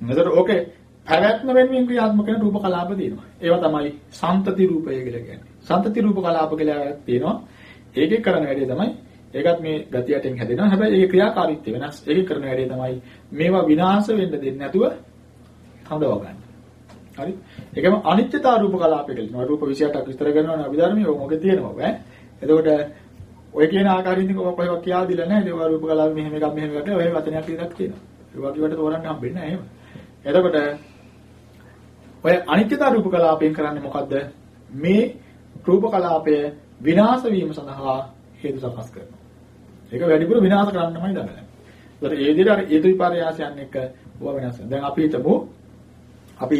Speaker 1: මෙතන ඕකේ පැවැත්ම වෙනුවෙන් ක්‍රියාත්මක වෙන රූප කලාප තියෙනවා. ඒවා තමයි සම්තති රූපය කියලා කියන්නේ. සම්තති රූප කලාප කියලා තියෙනවා. ඒකේ කරන වැඩේ තමයි ඒකත් මේ ගතියටෙන් හැදෙනවා. හැබැයි ඒකේ ක්‍රියාකාරීත්වය වෙනස්. ඒකේ කරන වැඩේ තමයි මේවා විනාශ වෙන්න දෙන්නේ නැතුව හඳව ගන්න. හරි? ඒකම අනිත්‍යතා රූප කලාපය කියලා. රූප 28ක් විස්තර කරනවා නම් අභිධර්මයේ මොකද තියෙනවා ඈ. එතකොට ඔය කියන ආකාරයෙන් ඉතින් ඔය කොහෙවත් කියා දිලා නැහැ. ඒක රූප කලාප මෙහෙම එකක් මෙහෙම එකක් ඔය වචනයක් විතරක් තියෙනවා. ඒ වගේ වට තෝරන්න හම්බෙන්නේ නැහැ එහෙම. එතකොට ඔය අනිත්‍යතා රූප කලාපයෙන් කරන්නේ මොකද්ද? මේ රූප කලාපය විනාශ වීම සඳහා හේතු සකස් කරනවා. ඒක වැඩිපුර විනාශ කරන්නමයි දඟලන්නේ. ඒතර ඒ විදිහට අර හේතු විපර්යාසයන් එක්ක ඕවා වෙනස් වෙනවා. දැන් අපි හිතමු අපි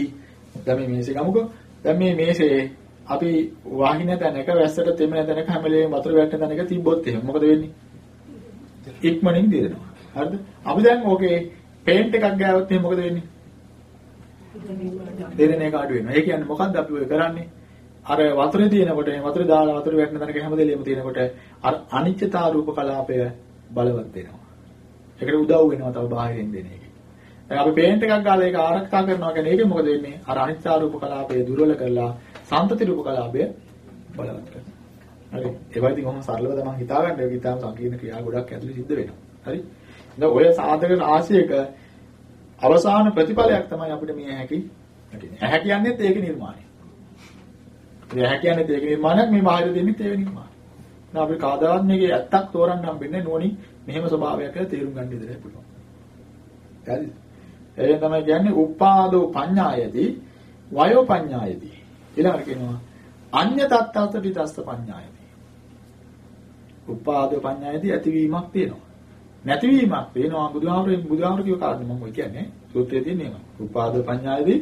Speaker 1: දැන් මේ මේසේ ගමුකෝ. දැන් මේ මේසේ අපි වාහින තැනක වැස්සට තෙමෙන තැනක හැම වෙලේම වතුර වැටෙන තැනක තිබ්බොත් එහෙම මොකද වෙන්නේ? ඉක්මනින් දිරනවා. හරිද? අපි දැන් ඕකේ පේන්ට් එකක් ගෑවොත් එහෙනම් මොකද වෙන්නේ? දෙරෙන එක අඩු වෙනවා. ඒ කියන්නේ මොකද්ද අපි ඔය කරන්නේ? අර වතුරේ තියෙනකොට වතුරේ දාලා වතුර වැටෙන තැනක හැමදේම තියෙනකොට අර අනිත්‍යතා රූප කලාපය බලවත් වෙනවා. ඒකට උදව් වෙනවා තව බාහිරින් දෙන එක. දැන් අපි පේන්ට් එකක් ගාලා ඒක ආරක්ෂා කරනවා කියන්නේ ඒකෙන් මොකද වෙන්නේ? අර අනිත්‍යතා රූප කලාපය දුර්වල කරලා සාන්තති රූප කලාපය බලවත් කරනවා. හරි. ඒවා ඉතින් කොහොම සරලව තමයි හිතාගන්න. ඒක ඉතාලම සංකීර්ණ ක්‍රියා ගොඩක් ඇතුළේ සිද්ධ වෙනවා. හරි. දැන් ඔය සාධක රාශියක අවසාන ප්‍රතිඵලයක් තමයි අපිට මේ ඇහැකි නැතිනේ. ඇහැ කියන්නේත් ඒක නිර්මාණය. ඒ ඇහැ කියන්නේත් ඒක නිර්මාණයක් මේ බාහිර දෙන්නෙත් ඒක නිර්මාණය. දැන් අපි කාදාවත් මේකේ ඇත්තක් තෝරන්න හම්බෙන්නේ නෝනි මෙහෙම ස්වභාවයක් කියලා තේරුම් ගන්න ඉදිරියට පුළුවන්. හරිද? එයෙන් තමයි කියන්නේ උපාදෝ පඤ්ඤායති වයෝ පඤ්ඤායති. ඊළඟට කියනවා අඤ්‍ය තත්තත විදස්ස පඤ්ඤායති. උපාදෝ පඤ්ඤායති ඇතිවීමක් තියෙනවා. නැතිවීමක් වෙනවා බුදුහාමුදුරේ බුදුහාමුදුර කියව කාරණේ මම කියන්නේ සූත්‍රයේ තියෙන ඒවා. උපාද පඤ්ඤායදී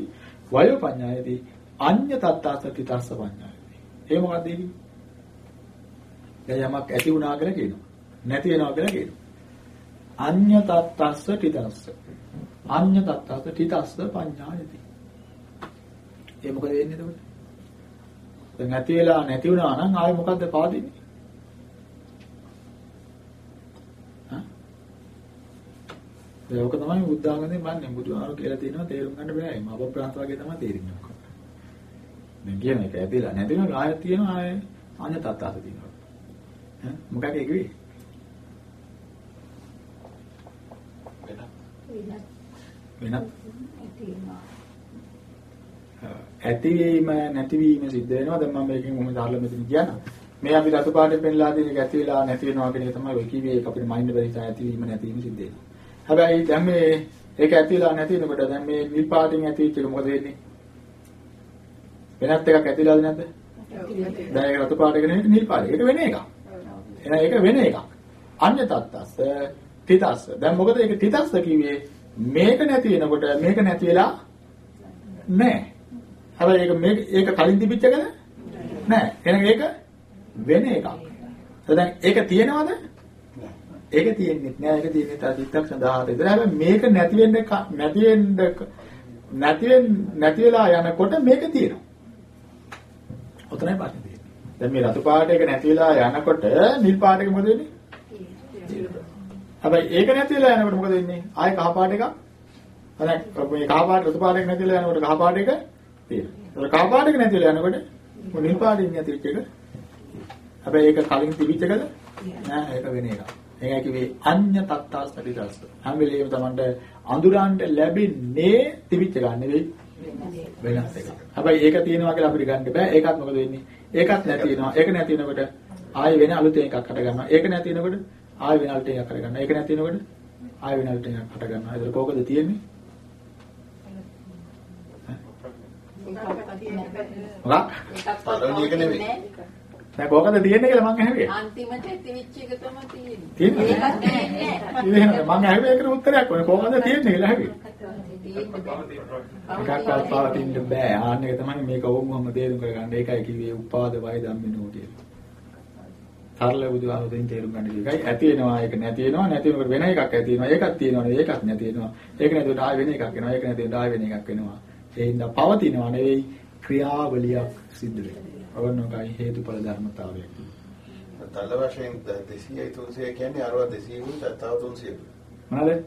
Speaker 1: වයෝ පඤ්ඤායදී අඤ්ඤ තත්තාසති තස්ස පඤ්ඤායදී. ඒ මොකක්ද ඒ කියන්නේ? දැන් යමක් ඇති වුණා කියලා කියනවා. නැති වෙනවා කියලා කියනවා. අඤ්ඤ තත්තස්ස තිතස්ස. අඤ්ඤ තත්තස්ස තිතස්ස පඤ්ඤායති. ඒ මොකද වෙන්නේ එතකොට? දැන් නැති වෙලා නැති වුණා නම් ආයෙ මොකද්ද පාදින්නේ? ඒක තමයි බුද්ධාගමෙන් මන්නේ බුදුහාරු කියලා තියෙනවා තේරුම් ගන්න බෑ. මම අප්‍රාන්ත වගේ තමයි තේරෙන්නේ ඔක්කොම. දැන් කියන එක ඇදලා නැතිනම් ආයෙත් තියෙනවා ආයෙ අඤ්ඤ තත්තාස තියෙනවා. ඈ මොකක්ද ඒක වෙන්නේ? වෙනත් ඇතිවීම නැතිවීම සිද්ධ වෙනවා. දැන් මම මේකෙන් මොහොම දාලා මෙතන කියනවා. මේ අපි රතු පාටෙන් පෙන්ලා දෙන එක ඇති වෙලා නැති වෙනවා කියන එක තමයි ඔය කිව්වේ ඒක අපිට මයින්ඩ් බැරි නිසා ඇතිවීම නැතිවීම සිද්ධ වෙනවා. හැබැයි දැන් මේ ඒක ඇතිලා නැති වෙනකොට දැන් මේ නිල් පාටින් ඇතිවෙච්ච එක මොකද වෙන්නේ? වෙනත් එකක් ඇතිලාද නැද්ද? දැන් ඒක රතු පාට එක නෙවෙයි නිල් පාට. ඒක වෙන එකක්. එහෙනම් ඒක වෙන එකක්. අන්‍ය තත්තස්ස තිතස්ස. දැන් මොකද ඒක තිතස්ස කිව්වේ මේක නැති වෙනකොට මේක නැති වෙලා නැහැ. හැබැයි ඒක මේක ඒක කලින් තිබිච්ච එකද? නැහැ. එහෙනම් ඒක වෙන එකක්. දැන් ඒක තියෙනවද? ඒක තියෙන්නේ නෑ ඒක තියෙන්නේ චිත්තක්ෂණ 17 විතර. හැබැයි මේක නැති වෙන්න නැති වෙන්න නැති වෙන්න නැති වෙලා යනකොට මේක තියෙනවා. ඔතනයි ප්‍රශ්නේ තියෙන්නේ. දැන් මේ රතු පාට එක නැති වෙලා යනකොට නිල් පාට එක මොකද වෙන්නේ? හැබැයි ඒක නැති වෙලා යනකොට මොකද වෙන්නේ? ආයෙ කහ පාට එකක්. අනේ මේ කහ පාට රතු පාට එක නැති වෙලා යනකොට කහ පාට එක තියෙනවා. කහ පාට එක නැති වෙලා යනකොට නිල් පාටින් නැති වෙච්ච එක. හැබැයි ඒක කලින් තිබිච්ච එකද? නෑ ඒක වෙන එකක්. ඒකයි කිව්වේ අඤ්ඤ තත්තාස්තරිදස්ස. හැම වෙලේම Tamanට අඳුරන්න ලැබෙන්නේ තිබිච්ච ගන්න නෙවෙයි වෙනස් එකක්. හැබැයි ඒක තියෙනවා කියලා අපිට ගන්න බෑ. ඒකත් මොකද වෙන්නේ? ඒකත් නැති වෙනවා. ඒක නැති වෙනකොට ආයෙ වෙන අලුතෙන් එකක් හට ගන්නවා. ඒක නැති වෙනකොට ආයෙ වෙන අලුතෙන් එකක් හට ගන්නවා. ඒක නැති වෙනකොට ආයෙ වෙන අලුතෙන් එකක් හට ගන්නවා. ඒක කොහොමද තියෙන්නේ? මොකක්?
Speaker 4: පළවෙනි එක නෙවෙයි.
Speaker 1: දැන් කොහොමද තියෙන්නේ කියලා මං ඇහුවේ.
Speaker 8: අන්තිමට තිවිච්ච එක තමයි තියෙන්නේ.
Speaker 1: තියෙන්නේ.
Speaker 8: ඒකත් නෑ නෑ.
Speaker 1: ඉතින් මං ඇහුවේ ඒකට උත්තරයක් ඕනේ. කොහොමද තියෙන්නේ කියලා ඇහුවේ. එකක්වත් පවතින්න බෑ. ආන්න එක තමයි මේක ඕමම තේරුම් කරගන්න. ඒකයි කිව්වේ උපාද වය ධම්මිනෝ කියලා. සරල බුදුහාමුදුරෙන් තේරුම් ගන්න එකයි ඇති වෙනවා ඒක නැති වෙනවා නැති වෙනකොට වෙන එකක් ඇති වෙනවා ඒකක් තියෙනවනේ ඒකත් නැති වෙනවා ඒක නැතුවට ආය වෙන එකක් වෙනවා ඒක නැති වෙනකොට ආය වෙන එකක් වෙනවා ඒ හින්දා පවතිනවා නෙවෙයි ක්‍රියාවලියක් සිද්ධ වෙනවා අවන්නෝකයි හේතුඵල ධර්මතාවය
Speaker 4: තල වශයෙන් 200යි 300 කියන්නේ අරවා 200 වුත් තව 300
Speaker 1: මොනවාද?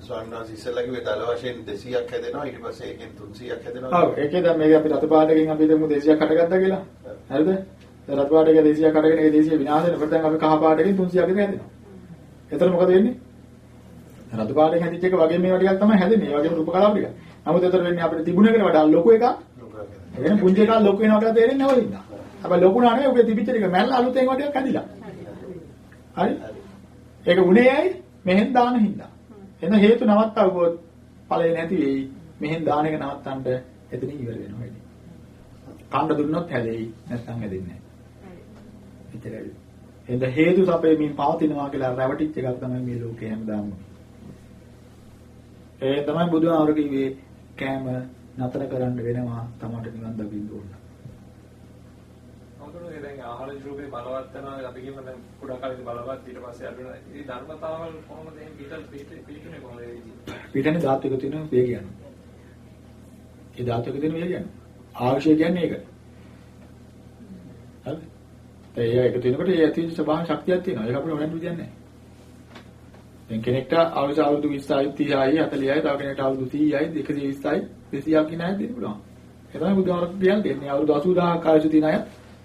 Speaker 4: ස්වාමීන් වහන්සේ ඉස්සෙල්ලා කිව්වේ තල වශයෙන් 200ක් හැදෙනවා ඊට පස්සේ ඒකෙන් 300ක් හැදෙනවා.
Speaker 1: ඔව් ඒකේ දැන් මේක අපි රතු පාටකින් අපි දෙමු 200ක් හටගත්තා කියලා. හරිද? දැන් රතු පාටක 200ක් හටගෙන ඒ 200 විනාශ වෙනකොට දැන් අපි කහ පාටකින් 300ක් විතර හැදෙනවා. එතන මොකද වෙන්නේ? රතු පාටෙන් හැදිච්ච එක වගේ මේවා ටිකක් තමයි හැදෙන්නේ. ඒ වගේම රූප කලාව ටික නමුත් එතන වෙන්නේ අපිට තිබුණේකට වඩා ලොකු එකක් එන පුංචි එකක් ලොකු වෙනවා කියලා තේරෙන්නේ නැවලින්ද හැබැයි ලොකු නා නෙවෙයි උගේ තිබිච්ච ටික. මැල්ල අලුතෙන් වටියක් හැදිලා හරි? ඒක උනේ ඇයි? මෙහෙන් දාන හින්දා. එන හේතු නවත්තවුවොත් ඵලය නැති වෙයි. මෙහෙන් දාන එක නවත්තන්න එතන ඉවර වෙනවා වැඩි. කන්න දුන්නොත් හැදෙයි. නැත්නම් හැදෙන්නේ නැහැ. එතරයි එඳ හේතු සපේමින් පවතිනවා කියලා රැවටිච්ච එකක් තමයි මේ ලෝකේ හැමදාම. ඒ තමයි බුදුහාමුදුරු කිව්වේ කෑම නතර කරන්න වෙනවා තමන්ට නිවන් දකින්න ඕන.
Speaker 7: අමුතුවෙන් දැන් ආහාර රූපේ බලවත් වෙනවා අපි කියමු දැන් කුඩා කාලේදී බලවත් ඊට පස්සේ වෙනවා. ඉතින් ධර්මතාවල් කොහොමද එහෙම පිටල් පිටුනේ කොහොමද ඒ?
Speaker 1: පිටනේ ධාතු එක තියෙන වේග යනවා. ඒ ධාතු එක තියෙන වේග යනවා. ආවශ්‍ය කියන්නේ ඒක. හරි? ඒ ඒක තියෙනකොට ඒ ඇතිවෙච්ච ස්වභාව ශක්තියක් තියෙනවා. ඒක අපිට හොයන්න විදියක් නැහැ. දැන් කෙනෙක්ට අවුරුදු 20යි 30යි 40යි තව කෙනෙක්ට අවුරුදු 30යි 120යි 200ක් ඉන්න අය දෙන්න පුළුවන්. ඒ තමයි බුදුහාමුදුරුවෝ කියන්නේ දෙන්නේ අවුරුදු 80000ක් ආයුෂ තියෙන අය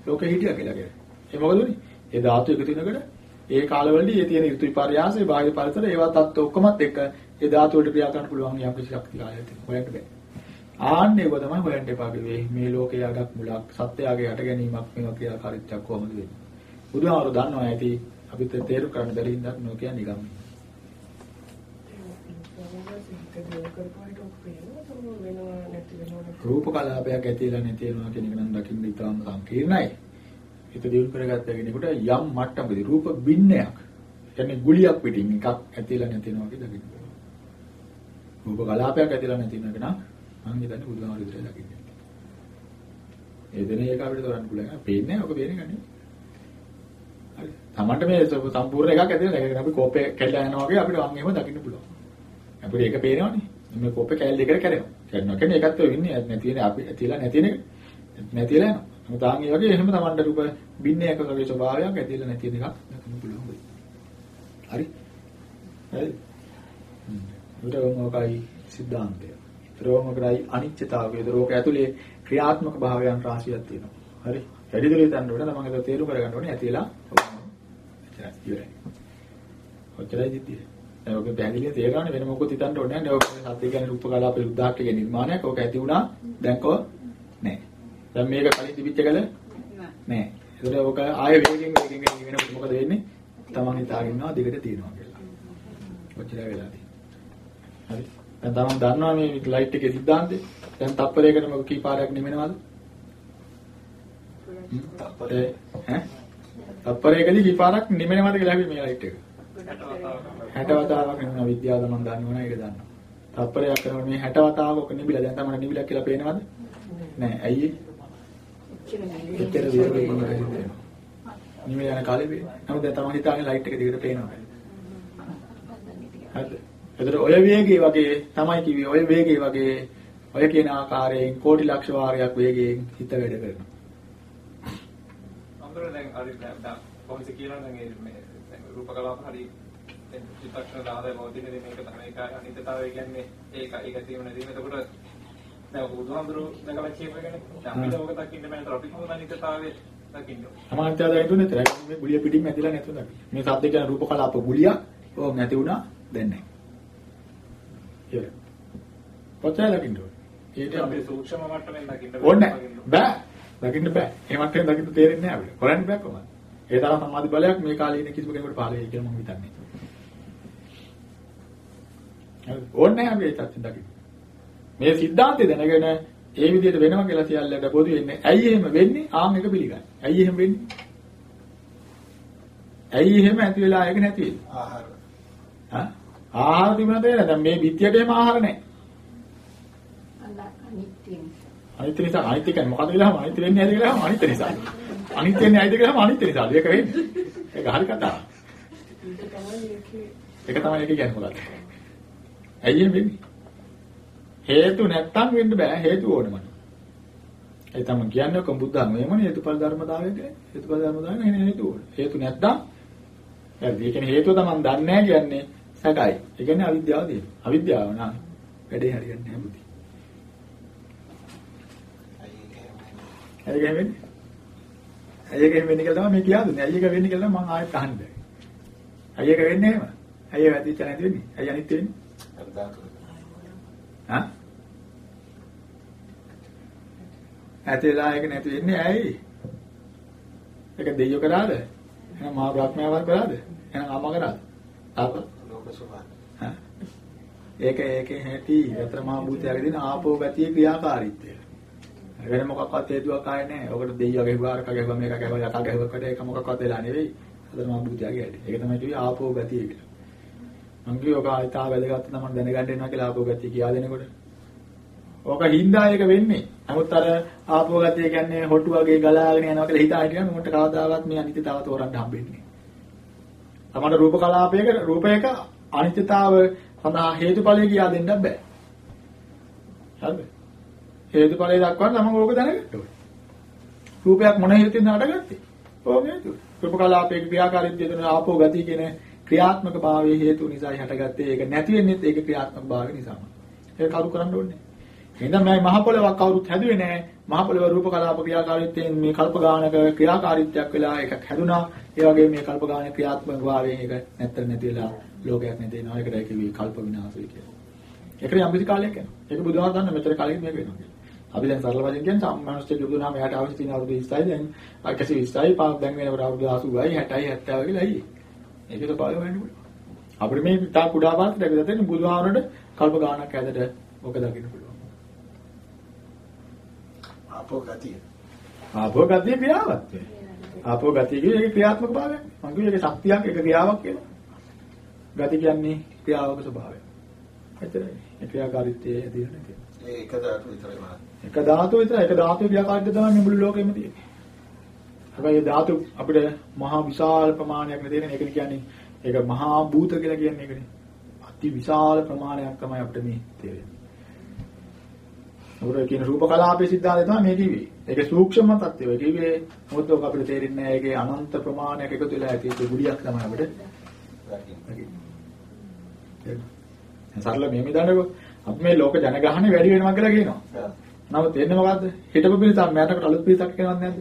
Speaker 1: ලෝකෙ හිටියා කියලා කියන්නේ. ඒ මොකද උනේ? ඒ ධාතු එකතු වෙනකොට ඒ කාලවලදී ඒ තියෙන ඍතු විපර්යාසය බාහිර පරිසර ඒවා තත්ත්ව ඔක්කොමත් එක්ක ඒ ධාතු වලට ක්‍රියා කරන්න පුළුවන් යම් කිසි ශක්තිය ආයත හොයන්න බෑ. ආන්නේ ඒව තමයි හොයන්න එපා කිව්වේ. මේ ලෝකයේ යඩක් මුලක් සත්‍යයගේ යට ගැනීමක් මේවා ක්‍රියාකාරීත්වයක් කොහොමද වෙන්නේ? බුදුහාමුදුරුවෝ දන්නවා ඇති අපිට තේරු කරන්න බැරි හින්දා නොකිය නිගම්. රූප කලාපයක් ඇතිලා නැති වෙනවා කියන එක නම් දකින්න ඉතාම සංකීර්ණයි. හිත දියුණු කරගත්ත කෙනෙකුට යම් මට්ටමකදී රූප බින්නයක් කියන්නේ ගුලියක් පිටින් එකක් ඇතිලා නැතිනවා වගේ දකින්න පුළුවන්. රූප කලාපයක් ඇතිලා නැතින එක නම් මම හිතන්නේ බුදුහාමුදුරුවෝ විතරයි දකින්නේ. ඒ දෙන එක අපිට තොරන්න පුළුවන්. පේන්නේ නැහැ. ඔක පේන්නේ නැහැ. හරි. Tamanට මේ සම්පූර්ණ එකක් ඇතිලා නැහැ. අපි කෝපේ කැඩලා යනවා වගේ අපිට වම් එහෙම දකින්න පුළුවන්. අපිට ඒක පේනවනේ. මේ කෝපේ කැල්ල දෙකට කැඩෙනවා. කැඩෙනවා කියන්නේ ඒකත් ඔය වෙන්නේ නැති වෙන අපි ඇතිලා නැති වෙන නැතිලා යනවා. මොකද තාන් ඒ වගේ එහෙම Tamanට රූප බින්නේ එකක වගේ ස්වභාවයක් ඇතිලා නැති වෙන එකක් දකින්න පුළුවන් වෙයි. හරි. හරි. උදවමකයි සිද්ධාන්තය. ඊතරෝමකයි අනිත්‍යතාවය. ඒතරෝක ඇතුලේ ක්‍රියාත්මක භාවයන් රාශියක් තියෙනවා. හරි. වැඩිදුරේ තන්න ඕන තමන් ඒක තේරුම් කරගන්න ඕනේ ඇතිලා. ඉවරයි. ඔච්චරයි දිද්දිය. ඔක පැහැදිලිව තේරෙනවනේ වෙන මොකද හිතන්න ඕනේ නැහැ. ඔක සත්‍ය කියන්නේ රූප කලාපේ උදාහරණයක නිර්මාණයක්. ඔක ඇති වුණා. දැන් කො නැහැ. දැන් මේක කලින් තිබිච්ච එකද? නැහැ. ඒකට ඔක ආයෙ වේගෙන් වේගෙන් වේගෙන් වෙනකොට මොකද වෙන්නේ? තමන් හිතාගෙන ඉන්නවා දිගට තියෙනවා කියලා. ඔච්චරයි වෙලා තියෙන්නේ. හරි. දැන් තමන් දන්නවා මේ ලයිට් එකේ සිද්ධාන්තේ. දැන් තප්පරයකට මොක කී පාරයක් නිවෙනවද? තප්පරේ ඈ? තප්පරයකදී කී පාරක් නිවෙනවද කියලා අපි මේ ලයිට් එක. 60 වතාවක් නෙමෙයි විද්‍යාව තමන් දන්නවනේ ඒක දන්නවා. තප්පරයක් කරනකොට මේ 60 වතාවක නිවිලා දැන් තමයි නිවිලා කියලා පේනවද? නෑ. ඇයි ඒ? එච්චර විදිහට ඉන්නේ. නිවිලා යන කාලේ වේ. නමුත් දැන් තමන් හිතාගෙන ලයිට් එක දිගට පේනවා. හරිද? එතකොට ඔය වේගය වගේ තමයි කිව්වේ ඔය වේගය වගේ ඔය කියන ආකාරයෙන් කෝටි ලක්ෂ වාරයක් වේගයෙන් හිත වැඩ කරනවා.
Speaker 7: අන්තර දැන් හරි දැන් කොහොමද කියනවා දැන් මේ රූප කලාප හරි චිත්තක්ෂණ දාදේ මොදිනේ මේක තමයි ඒක අනිත්‍යතාවය කියන්නේ ඒක ඒක තියෙන නේද එතකොට දැන් බුදුහාමුදුරු දැකලා කියපගෙන අපිට ඕක දකින්න බෑ අපිට මොන අනිත්‍යතාවය දකින්න
Speaker 1: අමාත්‍යද හිතුනේ තර මේ ගුලිය පිටින් ඇදලා නැතුව දකි. මේ සද්ද කියන රූප කලාප ගුලිය ඕක නැති වුණා දැන් නැහැ. ඉතින් පොතේ දකින්න ඕනේ.
Speaker 7: ඒක අපි සූක්ෂම මට්ටමින් දකින්න
Speaker 1: ඕනේ බෑ. දකින්න බෑ. ඒ මට්ටමින් දකින්න තේරෙන්නේ නැහැ අපිට. කරන්න බෑ කොහොමද? ඒ තරම් සමාධි බලයක් මේ කාලේ ඉන්න කිසිම කෙනෙකුට පහළ වෙයි කියලා මම හිතන්නේ. ඕන්නේ අපි ඒ තත්ත්වෙ දකින්න. මේ સિદ્ધාන්තය දැනගෙන ඒ විදිහට වෙනවා කියලා සියල්ලට පොදු වෙන්නේ. ඇයි එහෙම වෙන්නේ? ආ මේක පිළිගන්න. ඇයි එහෙම වෙන්නේ? ඇයි එහෙම ඇති වෙලා ඒක නැති වෙන්නේ?
Speaker 4: ආහාර.
Speaker 1: හා? ආහාර තිබුණා දෙයක්. දැන් මේ පිටියට එහෙම ආහාර නැහැ. අනිත් නිසා අනිත් එක මොකද කියලා අනිත් වෙන්නේ නැහැ කියලා අනිත් නිසා අනිත්‍ය වෙන්නේ නැති කියලා අනිත්‍ය නිසා. ඒක වෙන්නේ. ඒක හරි කතාවක්. ඒක තමයි ඒක කියන්නේ මොකක්ද? ඇයි වෙන්නේ? හේතු නැත්තම් වෙන්න බෑ හේතු ඕනමයි. ඒ තමයි කියන්නේ කොම් බුද්ධාගමේම හේතුඵල ධර්මතාවය කියන්නේ. හේතුඵල ධර්මතාවය නේ හේතු ඕන. හේතු නැත්තම් හරි. ඒ කියන්නේ හේතුව තමයි දන්නේ නැහැ කියන්නේ සැකයි. ඒ කියන්නේ අවිද්‍යාව දෙනවා. අවිද්‍යාව නම් වැඩේ හරියන්නේ නැහැ. ඇයි ඒක වෙන්නේ? ඇයි ඒක වෙන්නේ කියලා තමයි මේ කියා දුන්නේ. ඇයි ඒක වෙන්නේ කියලා මම ආයෙත් අහන්නේ. ඇයි ඒක වෙන්නේ එහෙම? ඇයි වැදිච්ච නැති වෙන්නේ? ඇයි අනිත් වෙන්නේ? හා? ඇතේලා ඒක නැති වෙන්නේ ඇයි? ඒක දෙයියෝ කරාද? එහෙනම් මහා බ්‍රහ්මයාවත් කරාද? එහෙනම් අම්මා කරාද? තාප
Speaker 4: ලෝක සුභාන.
Speaker 1: හා? ඒක ඒකේ හැටි අතර මහා භූතයගේ දින ආපෝ ගතිය ක්‍රියාකාරීත්වය. වෙන මොකක්වත් හේතුවක් ආයේ නැහැ. ඔකට දෙයියෝ ගැහුවා අරක ගැහුවා මේක ගැහුවා යකා ගැහුවා කට ඒක මොකක්වත් වෙලා නෙවෙයි. අතර මහා භූතයගේ හැටි. ඒක තමයි කිව්වේ ආපෝ ගතිය කියලා. මං කිව්ව ඔක ආයතා වැදගත් තමයි දැනගන්න වෙනවා කියලා ආපෝ ගතිය කියා දෙනකොට. ඕක හින්දා ඒක වෙන්නේ. නමුත් අර ආපෝ ගතිය කියන්නේ හොටු වගේ ගලාගෙන යනවා කියලා හිතා හිටියම මොකට කවදාවත් මේ අනිත්‍යතාව තෝරන්න හම්බෙන්නේ නැහැ. තමයි රූප කලාපයක රූපයක අනිත්‍යතාව සඳහා හේතුඵලය කියා දෙන්න බෑ. හරිද? හේතුඵලය දක්වන්න තමයි ඕක දැනගන්න ඕනේ. රූපයක් මොන හේතුවෙන්ද හටගත්තේ? ඕක හේතුව. රූප කලාපයක ක්‍රියාකාරීත්වය දෙන ආපෝ ගතිය කියන ක්‍රියාත්මක භාවයේ හේතු නිසායි හටගත්තේ. ඒක නැති වෙන්නේ ඒක ක්‍රියාත්මක භාවය නිසාම. ඒක කරු කරන්න ඕනේ. එහෙනම් මේ මහ පොළවක් කවුරුත් හැදුවේ නැහැ. මහ පොළව රූප කලාප ක්‍රියාකාරීත්වයෙන් මේ කල්ප ගානක ක්‍රියාකාරීත්වයක් වෙලා එකක් හැදුනා. ඒ වගේ මේ කල්ප ගානක ක්‍රියාත්මක භාවයෙන් ඒක නැත්තර නැති වෙලා ලෝකයක් නැති වෙනවා. ඒකට කිව්වේ කල්ප විනාශය කියලා. ඒකට යම් කිසි කාලයක් යනවා. ඒක බුදුහාම දන්න මෙතර කාලෙක මේක වෙනවා කියලා. අපි දැන් සරල වශයෙන් කියන්නේ සම්මානස්ත්‍ය බුදුහාම එයාට අවශ්‍ය තියෙන අවුරුදු 20යි දැන් අකසි 20යි පාස් දැන් වෙනකොට අවුරුදු 80යි 60යි 70යි කියලා අයියේ. ඒකද පාවෙ වෙන්නේ. අපිට මේ තා කුඩා පාත් දැකලා තියෙන බුදුහාමරට කල්ප ගානක් ඇදට ඔක දකින්න පුළුවන්.
Speaker 4: ආපෝ ගතිය.
Speaker 1: ආපෝ ගතිය ක්‍රියාවක්. ආපෝ ගතිය කියන්නේ ඒක ක්‍රියාත්මක භාවයක්. මම කියන්නේ ඒක ශක්තියක් ඒක ක්‍රියාවක් කියලා. ගති කියන්නේ ක්‍රියාවක ස්වභාවය. එච්චරයි. ඒ ක්‍රියාකාරීත්වයේ ඇදෙන්නේ.
Speaker 4: ඒ එක ධාතු විතරයි මහත්.
Speaker 1: එක ධාතු විතර එක ධාතු ක්‍රියාකාරීත්වය තමයි මුළු ලෝකෙම තියෙන්නේ. හැබැයි ධාතු අපිට මහා විශාල ප්‍රමාණයක් නෙදෙන ඒකනේ කියන්නේ ඒක මහා භූත කියලා කියන්නේ ඒකනේ. අති විශාල ප්‍රමාණයක් තමයි අපිට මේ තේරෙන්නේ. උර කියන රූප කලාපයේ සිද්ධාන්තය තමයි මේ කිව්වේ. ඒකේ සූක්ෂම තත්ත්වය. ඒ කිව්වේ මොකද ඔක අපිට තේරෙන්නේ නැහැ. ඒකේ අනන්ත ප්‍රමාණයක් එකතු වෙලා ඇති ඒ ගුලියක් තමයි අපිට. සරල මේ මිදන්නකො අපි මේ ලෝක ජනගහනේ වැඩි වෙනවා කියලා කියනවා. නමුත් එන්නේ මොකද්ද? හිටපු පිළිසක් මෑතකට අලුත් පිළිසක් කියනවත් නැද්ද?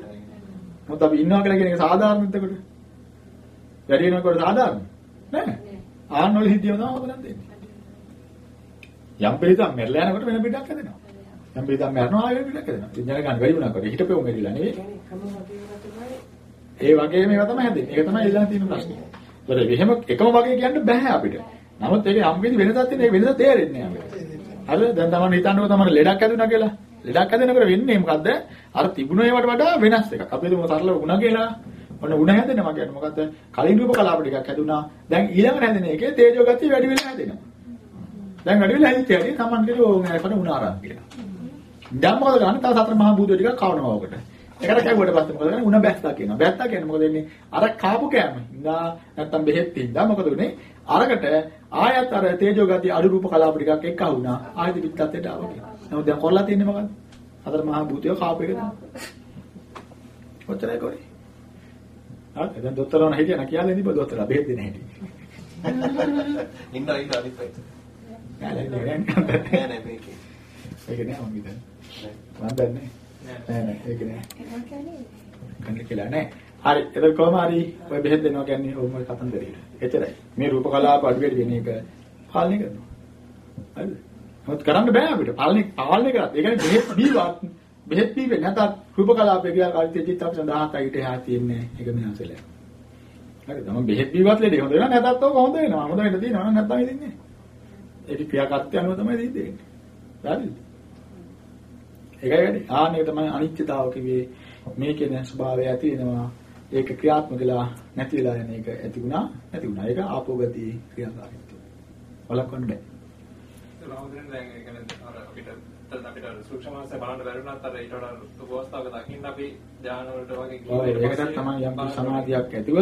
Speaker 1: මොකද අපි ඉන්නවා කියලා කියන එක සාධාරණද එතකොට? වැඩි වෙනකොට සාධාරණ නෑ. ආන්නවල හිතියම තමයි නම් දෙන්නේ. යම් පිළිසක් මෙරලා යනකොට වෙන පිටක් හැදෙනවා. යම් පිළිසක් මරනවා ආයෙ පිටක් හැදෙනවා. ඉතින් ජනගහන වැඩි වුණාකොට හිටපෙව මෙරිලා නෙවෙයි. ඒ වගේම ඒවා තමයි හැදෙන්නේ. ඒක තමයි එල්ලන තියෙන ප්‍රශ්නේ. ඒතර එහෙම එකම වගේ කියන්න බෑ අපිට. නමුත් ඒකේ යම් විදි වෙනසක් තියෙන ඒ වෙනස තේරෙන්නේ නැහැ අපිට. හරිද? දැන් තමයි හිතන්නකො තමයි ලෙඩක් හැදුණා කියලා. ලෙඩක් හැදෙනකොට වෙන්නේ මොකද්ද? අර තිබුණ ඒවාට වඩා වෙනස් එකක්. අපි හිතමු සරල වුණා කියලා. ඔන්න උණ හැදෙනවා කියන්නේ මොකද්ද? කලින් රූප කලාප ටිකක් හැදුනා. දැන් ඊළඟට හැදෙන එකේ තේජෝ ගතිය වැඩි වෙලා හැදෙනවා. දැන් වැඩි වෙලා හිටිය හැටි Taman කිව්ව ඕන ඇකට උණ ආරම්භ කියලා. දැන් මොකද ගන්න? තව සතර මහා භූත ටිකක් කවනවා ඔකට. ඒකට කැවුවට පස්සේ මොකද කරන්නේ? උණ බැස්සා කියනවා. බැස්සා කියන්නේ මොකද වෙන්නේ? අර කාපු කෑම. ඉඳා නැත්තම් බෙහෙත් ඉඳා මොකද උනේ? අරකට ආයත් අර තේජෝ ගතිය අඩු රූප කලාප ටිකක් එක්ක වුණා. ආයෙත් පිටත්තට ආවා කියලා. නමුත් දැන් කොල්ලා තියන්නේ මොකද්ද? අතර මහා භූතය කාපු එක තමයි. ඔච්චරයි කරේ. හරි දැන් දොස්තරවන හිටියා නා කියලා ඉඳි දොස්තරලා බෙහෙත් දෙන හැටි.
Speaker 4: ඉන්න ඉන්න අනිත් පැත්ත.
Speaker 1: නෑ නෑ
Speaker 4: නෑ නෑ මේකේ.
Speaker 1: ඒක නෑ මම හිතන්නේ. මම දන්නේ නෑ නෑ ඒක නෑ. කන්න කියලා නෑ. හරි ඒක කොහොම හරි ඔය බෙහෙත් දෙනවා කියන්නේ ඕම කතන්දරේ. එච්චරයි. මේ රූප කලාප අඩු වැඩි වෙන එක පාලනය කරනවා. හරිද? මොකද කරන්න බෑ අපිට. පාලනය පාලනය කරත්. ඒ කියන්නේ බෙහෙත් බීවත් බෙහෙත් බීවේ නැතත් රූප කලාපේ කියලා කාලිතේ චිත්ත අපි 17 ඊට එහා තියෙන්නේ ඒක මෙහාසෙලා. හරිද? මම බෙහෙත් බීවත් ලෙඩේ හොඳ වෙනවා නැතත් ඔක හොඳ වෙනවා. හොඳ වෙන්න තියෙනවා නැත්නම් ඉතින්නේ. ඒක ක්‍රියාකාරීත්වය අනුව තමයි දෙන්නේ. හරිද? ඒකයි වැඩි. ආන්නේ තමයි අනිත්‍යතාව කිව්වේ මේ කියන ස්වභාවය ඇති වෙනවා. ඒක ක්‍රියාත්මක වෙලා නැති වෙලා යන එක ඇති වුණා නැති වුණා. ඒක ආපෝ ගතිය ක්‍රියාකාරීත්වය. වළක්වන්න බෑ.
Speaker 7: රාමුද්‍රෙන් දැන් ඒ කියන්නේ අර අපිට අපිට සූක්ෂමවස බලන්න බැරි වුණත් අර ඊට වඩා උපවස්ථාවක දකින්න අපි ධානය වලට වගේ
Speaker 1: ඔව් ඒකටත් තමයි යම් සමාධියක් ඇතිව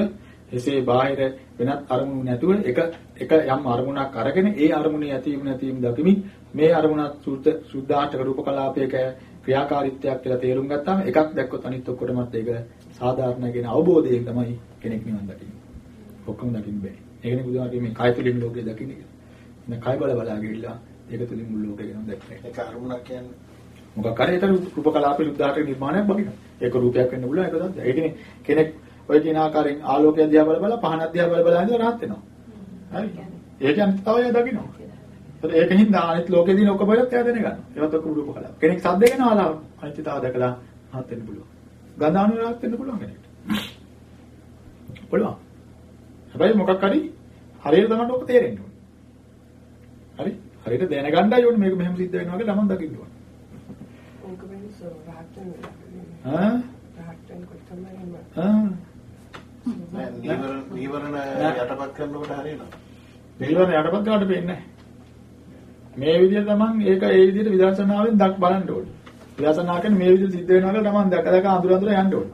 Speaker 1: එසේ බාහිර වෙනත් අරමුණු නැතුව එක එක යම් අරමුණක් අරගෙන ඒ අරමුණේ ඇතිවීම නැතිවීම දකිමින් මේ අරමුණත් සුද්ධ සුද්ධාටක රූප කලාපයක ක්‍රියාකාරීත්වයක් කියලා තේරුම් ගත්තාම එකක් දැක්කොත් අනිත් ඔක්කොටමත් ඒක සාධාරණ කියන අවබෝධයෙන් තමයි කෙනෙක් නිවන් දකින්නේ. ඔක්කොම දකින්න බෑ. ඒකනේ බුදුහාමී මේ කය තුලින් ලෝකේ දකින්නේ. මේ කය බල බලා ගිහිල්ලා ඒක තුලින් මුළු ලෝකේ ගැන දැක්කේ.
Speaker 4: ඒක අරමුණක් කියන්නේ
Speaker 1: මොකක් හරි ඒක රූප කලාපේ සුද්ධාටක නිර්මාණයක් බගිනවා. ඒක රූපයක් වෙන්න පුළුවන් ඒක තමයි. ඒ කියන්නේ කෙනෙක් ඔය කියන ආකාරයෙන් ආලෝකය දිහා බල බල පහන දිහා බල බල ඉඳලා rahat වෙනවා. හරි. ඒ කියන්නේ තව දකින්නවා. ඒත් ඒකින් අනිත් ලෝකෙදී ඔක්කොම බලත් එයා දැනගන්නවා. ඒවත් ඔක්කොම රූප කලාව. කෙනෙක් සද්ද ගැන ආලා අනිත්‍යතාව දැකලා rahat වෙන්න පුළුවන්. ගඳ අනුව rahat වෙන්න පුළුවන් කෙනෙක්ට. පුළුවන්. හැබැයි මොකක් හරි හරියට තමයි ඔක තේරෙන්න ඕනේ. හරි? හරියට දැනගන්නයි ඕනේ මේක මෙහෙම සිද්ධ වෙනවා කියලා ළමන් දකින්න ඕනේ.
Speaker 5: ඕක වෙනස රහතන්
Speaker 1: ආ?
Speaker 5: රහතන්
Speaker 1: ආ.
Speaker 4: නෑ නීවරණ නීවරණ යටපත් කරනකොට හරියනවා.
Speaker 1: පිළිවෙල යටපත් ගන්නට පේන්නේ නැහැ. මේ විදිහට තමන් ඒක ඒ විදිහට විදර්ශනාවෙන් දක් බලන්න ඕනේ. විදර්ශනා කියන්නේ මේ විදිහට සිද්ධ වෙනවා කියලා තමන් දැක දැක අඳුර අඳුර යන්න ඕනේ.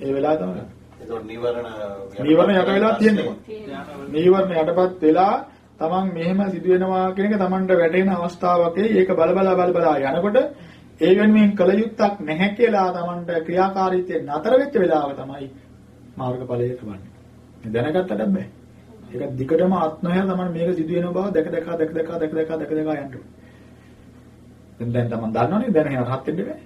Speaker 1: ඒ වෙලාව තමයි.
Speaker 4: ඒතකොට නීවරණ
Speaker 1: නීවරණ යට වෙලා තියෙනවා. නීවරණ යටපත් වෙලා තමන් මෙහෙම සිදු වෙනවා කියන එක තමන්ට වැටෙන අවස්ථාවක ඒක බල බල බල බල යනකොට ඒ වෙනුවෙන් කල යුත්තක් නැහැ කියලා තමන්ට ක්‍රියාකාරීත්වය නතර වෙච්ච වෙලාව තමයි මාර්ගඵලය ලබන්නේ. මේ දැනගත්තට බෑ. ඒක දිගටම ආත්මය තමයි මේක සිදු වෙන බව දැක දැක දැක දැක දැක දැක දැක දැක යන්න ඕනේ. දැන් දැන් තමන් දන්නවනේ දැන් එහෙම රහත් වෙන්න බෑ.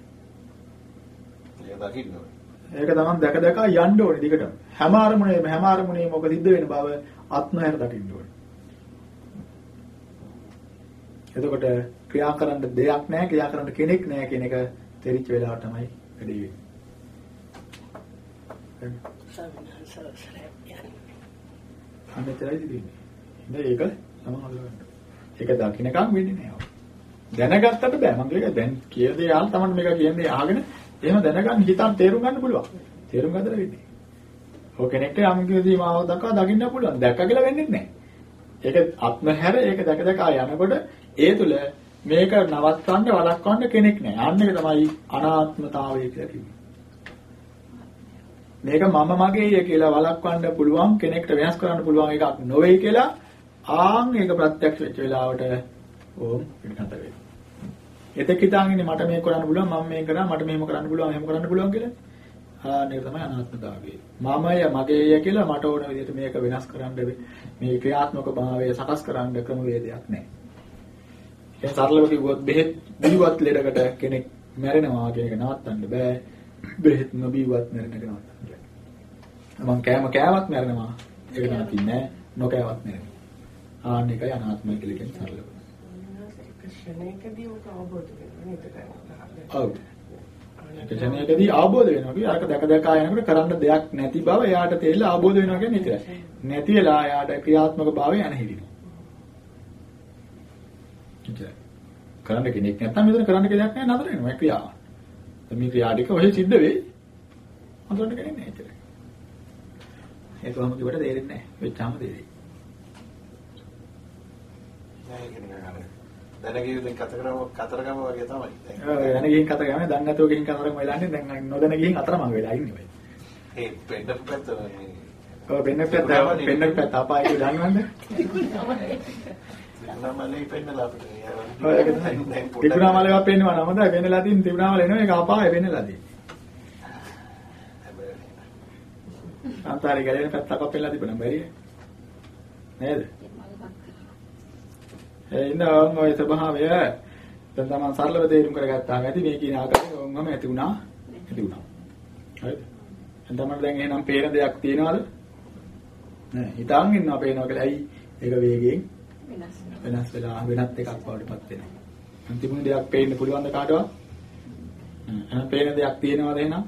Speaker 4: ඒක දකින්න ඕනේ.
Speaker 1: ඒක තමන් දැක දැක යන්න ඕනේ දිගටම. හැම අරමුණේම හැම අරමුණේම මොකද සිද්ධ වෙන බව ආත්මයට දකින්න ඕනේ. එතකොට ක්‍රියා කරන්න දෙයක් නැහැ ක්‍රියා කරන්න කෙනෙක් නැහැ කියන එක තේරිච්ච වෙලාවට තමයි වැඩි වෙන්නේ. අනිතරයි දෙන්නේ. ඉතින් ඒක සමහරව ගන්න. ඒක දකින්නකම් වෙන්නේ නැහැ. දැනගත්තට බෑ මම කියක දැන් කියන දේ යාල් තමයි මේක කියන්නේ අහගෙන එහෙම දැනගන්න හිතන් තේරුම් ගන්න පුළුවන්. තේරුම් ගන්නද වෙන්නේ. ඔය කෙනෙක්ට යම් කිසි මාව දක්වා දකින්න පුළුවන්. දැක්ක කියලා වෙන්නේ නැහැ. ඒක අත්නහැර ඒක දැක දැක යනකොට ඒ තුල මේක නවත්තන්න වළක්වන්න කෙනෙක් නැහැ. අන්න එක තමයි අනාත්මතාවය කියලා කිව්වේ. මේක මම මගේය කියලා වළක්වන්න පුළුවන් කෙනෙක්ට වෙනස් කරන්න පුළුවන් එකක් නොවේ කියලා ආන් ඒක ප්‍රත්‍යක්ෂ වෙච්ච වෙලාවට ඕම් පිටකට වෙනවා. එතෙක් හිතාගෙන මට මේක කරන්න පුළුවන් මම මේක කරා මට මෙහෙම කරන්න පුළුවන් එහෙම කරන්න පුළුවන් කියලා. ආන්න ඒක තමයි අනාත්මතාවය. මමය මගේය කියලා මට ඕන විදිහට මේක වෙනස් කරන්න මේ ක්‍රියාත්මක භාවය සකස් කරන්න ක්‍රමවේදයක් නැහැ. ඒ සරලව කිව්වොත් බෙහෙත් බීවත් ලෙඩකට කෙනෙක් මැරෙනවා කියන එක නවත්තන්න බෑ. බෙහෙත් නොබීවත් මැරෙන එක නවත්තන්න බෑ. මම කෑම කෑවත් මැරෙනවා. ඒක නවතින්නේ නැහැ. නොකෑවත් මැරෙනවා. ආන්න එකයි අනාත්මය කියලා කියන සරලව.
Speaker 5: ක්ෂණයකදී ඔක අවබෝධ වෙනවා නේද.
Speaker 1: ක්ෂණයකදී අවබෝධ වෙනවා කියන්නේ අරක දැක දැක යනකොට කරන්න දෙයක් නැති බව එයාට තේරිලා අවබෝධ වෙනවා කියන්නේ ඒකයි. නැති වෙලා එයාට ක්‍රියාත්මක භාවය යන හිරිනවා. ඉතින් කරන්න කෙනෙක් නැත්නම් මෙතන කරන්න කෙනෙක් නැහැ නතර වෙනවා ඒ ක්‍රියාව. දැන් මේ ක්‍රියා ටික ඔහෙ සිද්ධ වෙයි. හඳුනන්න කෙනෙක් නැහැ ඒතර. ඒක කොහොමද කිව්වට තේරෙන්නේ නැහැ. වෙච්චාම තේරෙයි.
Speaker 4: නෑ අර දැනගියුලින් කතරගම කතරගම වගේ තමයි. දැන්
Speaker 1: දැන ගිහින් කතා කරන්නේ දැන් නැතුව ගිහින් කතරම වෙලා ඉන්නේ දැන් නොදැන ගිහින් අතරමං වෙලා ඉන්නේ.
Speaker 4: ඒ පෙන්නපු පැත්ත මේ
Speaker 1: ඔව් වෙන්න පැත්ත වෙන්න පැත්ත අපායේ දන්නවද?
Speaker 4: නමලේ පෙන්නලා අපිට.
Speaker 1: ඔය ඒක තමයි. තිබුණාමලේවා පෙන්නවා නම් හොඳයි වෙන්නලා තියෙන තිබුණාමල එනවා ඒක අපායේ වෙන්නලා තියෙන්නේ. අන්තරේ ගැලෙන පැත්තක් අපෙල්ලා තිබුණා බැරිය. නේද? ඒ ඉන්න ඔය ස්වභාවය දැන් තමයි සරලව තේරුම් කරගත්තාම ඇති මේ කියන ආකාරයෙන් ඔන්නම ඇති වුණා. ඇති වුණා. හරිද? දැන් තමයි දැන් එහෙනම් පේන දෙයක් තියනවද? නෑ. හිතාන් ඉන්නවා පේනවා කියලා. ඇයි? ඒක වේගයෙන්
Speaker 2: වෙනස්
Speaker 1: වෙනස් වෙලා වෙනත් එකක් බවට පත් වෙනවා. අන්තිම දෙයක් පේන්න පුළුවන් ද කාටවත්? එහෙනම් පේන දෙයක් තියෙනවද එහෙනම්?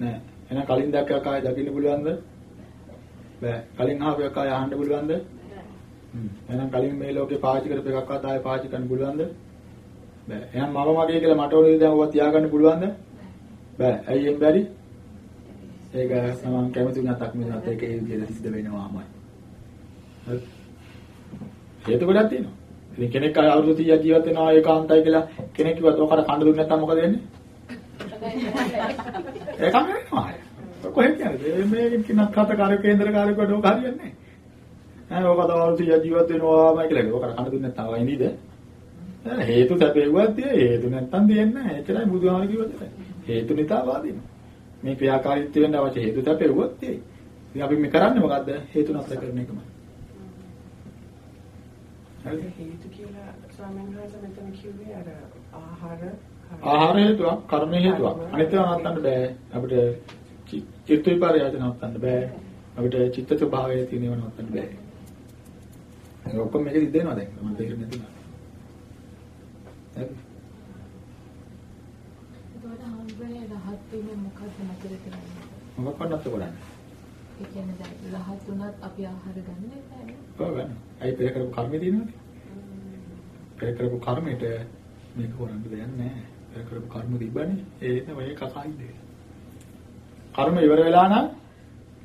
Speaker 1: නෑ. එහෙනම් කලින් දැක්ක එකක් ආයෙ දකින්න පුළුවන්ද? බෑ. කලින් ආපු එකක් ආයෙ අහන්න පුළුවන්ද? එහෙනම් කලින් මේ ලෝකේ පාවිච්චි කරපු එකක්වත් ආයෙ පාවිච්චි කරන්න පුළුවන්ද? බෑ. එහෙනම් මම මගේ කියලා මට ඕනේ දැන් ඔවා තියාගන්න පුළුවන්ද? බෑ. ඇයි එම් බැරි? ඒක සමන් කැමති වුණත් අක්මිනත් ඒක ඒ විදිහට සිද්ධ වෙනවාමයි. හරි. හේතු ගොඩක් තියෙනවා. ඉතින් කෙනෙක් අවුරුදු 30ක් ජීවත් වෙනවා ඒකාන්තයි කියලා කෙනෙක් කිව්වත් ඔකට කන්න දුන්නේ නැත්නම් මොකද වෙන්නේ? ඒක අමරනවා. කොහෙද යන්නේ? මේකෙන් කිනක් කත කාර්ය කේන්දර කාර්යකට ඕක හරියන්නේ නැහැ. ඈ ඔක තව අවුරුදු 30ක් ජීවත් වෙනවාම කියලා. ඔකට කන්න දුන්නේ නැත්නම් වයි නේද? හේතු සැපෙව්වත් තිය හේතු නැත්තම් දෙන්නේ නැහැ. එච්චරයි බුදුහාම කිව්වද? හේතු නිසා වාදිනවා. මේ ක්‍රියාකාරීත්වය වෙන්න අවශ්‍ය හේතු සැපෙව්වත් තියයි. ඉතින් අපි මේ කරන්නේ මොකද්ද? හේතු නතර කරන එකමයි.
Speaker 5: හරි හේතු කියලා ස්වාමීන් වහන්සේ මෙතන කිව්වේ අර ආහාර
Speaker 1: ආහාර හේතුවක්, කර්ම හේතුවක්. අනිත් ඒවා නවත්තන්න බෑ. අපිට චිත්ත විපර්යාස නවත්තන්න බෑ. අපිට චිත්ත ස්වභාවය තියෙනව නවත්තන්න බෑ. ඒක ඔක්කොම මේක සිද්ධ වෙනවා දැන්. මම තේරෙන්නේ නැති නෑ. හරි.
Speaker 9: ඒකට හම්බුනේ රහත් වීම මොකක්ද නතර කරන්නේ?
Speaker 1: මොකක් වන්නත් කරන්නේ?
Speaker 9: ඒ කියන්නේ දැන් රහත් වුණත් අපි ආහාර ගන්න එපා නේද?
Speaker 1: ඔව් ගන්න. අයි පෙර කරපු කර්මය තියෙනවද? පෙර කරපු කර්මයට මේක කරන්න දෙයක් නැහැ. පෙර කරපු කර්ම තිබ්බනේ. ඒ තමයි කකයි දෙක. කර්ම ඉවර වෙලා නම්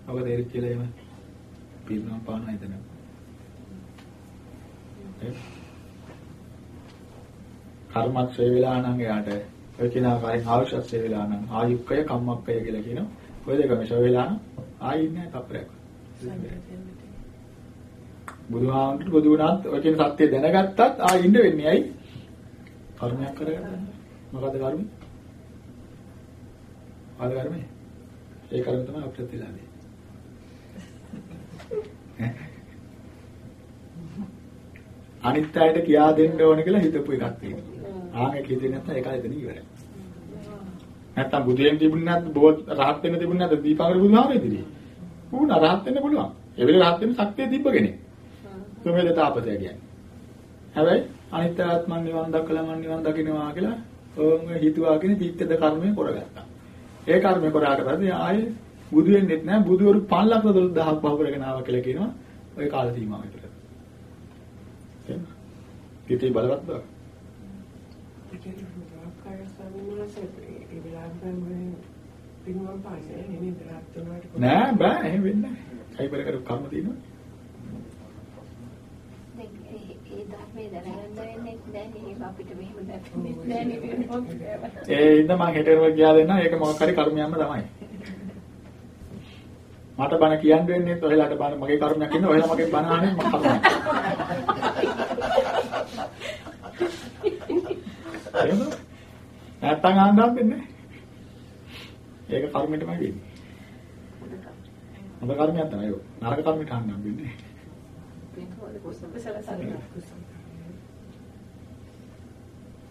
Speaker 1: ඔබ තේරිච්ච කියලා එම පිරුණා පාන හිතන. කර්මක් ශ්‍රේ වෙලා නම් එයාට ඔය කියන ආකාරයෙන් ආයුෂ ශ්‍රේ වෙලා නම් ආයුක්කය කම්මක්කය කියලා කියනවා. ඔය දෙකම ශ්‍රේ වෙලා නම් ආයි ඉන්නේ තප්පරයක්. බුදුහාමුදුරු බුදු වුණත් ඔය කියන සත්‍ය දැනගත්තත් ආයි ඉන්න වෙන්නේ ඇයි? කර්මයක් කරගන්න. මොකද කර්මය? ආද කර්මය? ඒ කර්ම තමයි අපිට තියලාදී. අනිත් අයට කියා දෙන්න ඕන කියලා හිතපු එකක් තියෙනවා. ආන්ගේ කියෙන්නේ නැත්නම් ඒකයි එතන ඉවරයි. නැත්තම් බුදුන් තිබුණ නැත් බෝත් රහත් වෙන්න තිබුණ නැත් දීපාවර බුදුහාම ඉදිරියේ. ඌන රහත් වෙන්න පුළුවන්. ඒ වෙලේ රහත් වෙන්න ශක්තිය තිබ්බ කෙනෙක්. තුමෙල තාපතය කියන්නේ. හැබැයි අනිත් ආත්මන් නිවන් දක්කලා මන් නිවන් දකින්නවා කියලා ඕම හිතුවාගෙන චිත්තද කර්මය කරගත්තා. ඒ කර්මය කරාට පස්සේ ආයේ බුදු වෙන්නෙත් නෑ බුදුවරු 512000ක් පහු කරගෙන ආවා කියලා කියනවා ওই කාල සීමාව විතර. එහෙනම් පිටේ බලවත් බව.
Speaker 5: ඒ කියන්නේ ආකාර ස්වාමීන් වහන්සේ ඒ වෙලාවෙන් පින්වම් පාන්නේ නෙමෙයි රහත් වෙනවට
Speaker 1: නෑ බෑ එහෙම වෙන්නේ නෑ. කයිබර කරු කර්ම තියෙනවා.
Speaker 2: ඒ ධර්මයේ දැනගන්න වෙන්නේ නැහැ නේ අපිට මෙහෙම දැක්කේ නැහැ නේ වෙනවා.
Speaker 1: ඒ ඉඳ මම හෙටරව ගියා දෙන්න ඒක මොකක් හරි කර්මයක්ම තමයි. මට බණ කියන්න වෙන්නේ ඔයලාට බණ මගේ කර්මයක් ඉන්නේ ඔයලා මගේ බණ අහන්නේ මම කර්මයක්. එහෙම නැත්තම් ආන්න හම්බෙන්නේ ඒක කර්මයටමයි වෙන්නේ. හොඳ කර්මයක් තමයි ඒක. නරක කර්මයට ආන්න හම්බෙන්නේ.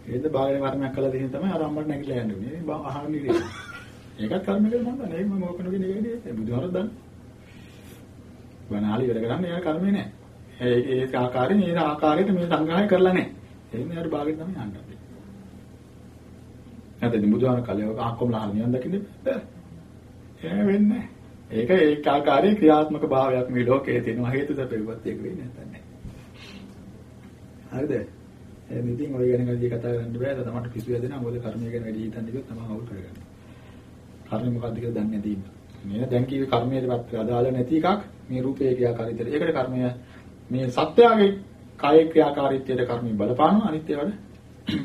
Speaker 1: ඒද බාහිර කර්මයක් කළා දෙහින් තමයි අර අම්මට නැගිටලා යන්නේ. අහන්න ඉන්නේ. ඒකත් කර්මයකට සම්බන්ධ නෑ. මම මොකද කියන එකේදී බුදුහාරක් දන්න. බණාලි වැඩ කරන්නේ එයා කර්මේ නෑ. ඒ ඒ ආකාරයෙන් ඒ ආකාරයට මේ සංග්‍රහය කරලා නෑ. එහෙනම් යාට බාහිර තමයි යන්නේ. නැත්නම් බුදුහාර කලියව අහකොම ලහන නියන් දකින්න බෑ. එහෙම වෙන්නේ ඒක ඒ ආකාරයේ ක්‍රියාත්මක භාවයක් මේ ලෝකයේ තියෙනවා හේතු සැපෙවත් ඒක වෙන්නේ නැත්නම්. හරිද? එහෙනම් ඉතින් ඔය ගැන කල්ලි කතා කරන්න බෑ. තමන්ට පිසු යදෙනා මොකද කර්මය ගැන වැඩි හිතන්න කිව්වොත් තමයි අවුල් කරගන්නේ. කර්මය මොකක්ද කියලා දන්නේ නැති ඉන්න. මේ දැන් කිව්වේ කර්මයට අදාළ නැති එකක් මේ රූපේ ක්‍රියාකාරීත්වයට. ඒකට කර්මය මේ සත්‍යයේ කාය ක්‍රියාකාරීත්වයට කර්මය බලපානවා අනිත් ඒවාට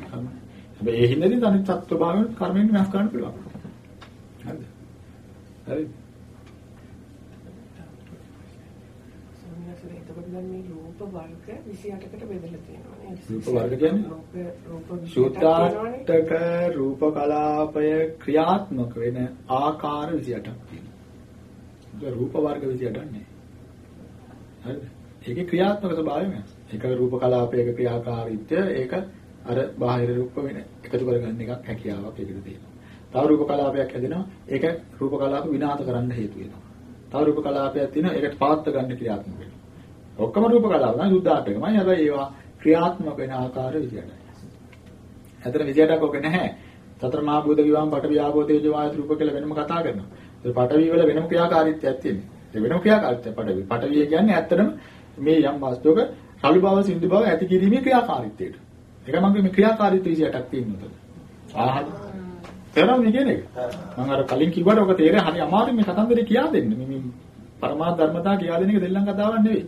Speaker 1: කර්ම. හැබැයි ඒ හින්දාදී අනිත් සත්ව භාවයෙන් කර්මයෙන් වෙනස් කරන්න පුළුවන්. හරිද? හරි.
Speaker 5: සම්මතනේ එතකොට දැන් මේ රූප වර්ග 28කට බෙදලා තියෙනවා නේද?
Speaker 1: රූප වර්ග කියන්නේ?
Speaker 5: රූප රූප 28ක්
Speaker 1: සූත්‍රාටක රූප කලාපය ක්‍රියාත්මක වෙන ආකාර 28ක් තියෙනවා. ඒක රූප වර්ග 28ක් නේ. හරිද? ඒකේ ක්‍රියාත්මක ස්වභාවය වෙනස්. ඒක රූප කලාපයක ක්‍රියාකාරීත්වය ඒක අර බාහිර රූප වෙන එකතු කරගන්න එකක් හැකියාවක් ඒකට තියෙනවා. තව රූප කලාපයක් හැදෙනවා. ඒක රූප කලාප විනාශ කරන්න හේතු වෙනවා. තව රූප කලාපයක් තියෙනවා. ඒකට පාත්ත ගන්න ක්‍රියාත්මක වෙනවා. ඔක්කොම රූප කලාප නම් යුද්ධාටකමයි. හැබැයි ඒවා ක්‍රියාත්මක වෙන ආකාර 28යි. හතර 28ක් ඔක නැහැ. සතර මහා භූත විවාහම් පඨවි ආපෝ තේජෝ වායු රූප කියලා වෙනම කතා කරනවා. ඒ පඨවි වල වෙනම ක්‍රියාකාරීත්වයක් තියෙනවා. ඒ වෙනම ක්‍රියාකාරීත්වය පඨවි. පඨවි කියන්නේ ඇත්තටම මේ යම් වස්තුවක රළු බව සිඳු බව ඇති කිරීමේ ක්‍රියාකාරීත්වයට. ඒක මම මේ ක්‍රියාකාරීත්වය 28ක් තියෙනවා. ආහද. තේරෙනවද කියන්නේ? මම අර කලින් කිව්වට ඔක තේරෙන්නේ හරි අමාරුයි මේ කතන්දරේ කියා දෙන්න. මේ මේ පරමාර්ථ ධර්මතා කියා දෙන එක දෙල්ලම් කතාවක් නෙවෙයි.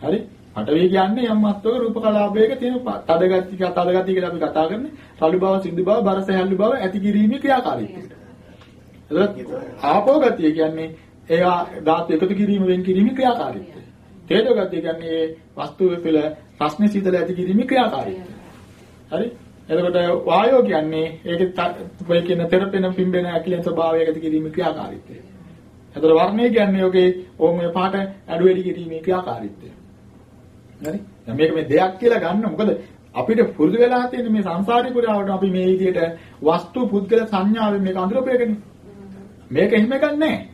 Speaker 1: හරි? පටවිය කියන්නේ යම් මත්වක රූප කලාපයක තියෙන තදගති තදගති කියලා අපි කතා කරන්නේ රළු බව සිඳු බව බර සහැල්ලු බව ඇති කිරීමේ ක්‍රියාකාරීත්වය. එතකොට ආපෝ ගතිය කියන්නේ ඒවා ධාතු එකතු කිරීම වෙන් කිරීමේ ක්‍රියාකාරීත්වය. තේජෝ ගතිය කියන්නේ වස්තුව පිළ රස්නේ සීතල ඇති කිරීමේ ක්‍රියාකාරීත්වය. හරි? එතකොට වායෝ කියන්නේ ඒකේ ඔය කියන තෙරපෙන පිම්බෙන ඇකිලෙන ස්වභාවය ඇති කිරීමේ ක්‍රියාකාරීත්වය. එතකොට වර්ණය කියන්නේ ඔගේ ඕම පාට අඩු වැඩි කිරීමේ ක්‍රියාකාරීත්වය. හරි? දැන් මේක මේ දෙයක් කියලා ගන්න මොකද අපිට පුරුදු වෙලා තියෙන මේ සංසාරේ පුරාවට අපි මේ විදිහට වස්තු පුද්ගල සංඥාවෙන් මේක අඳුරපේකනේ. මේක එහෙම එකක් නැහැ.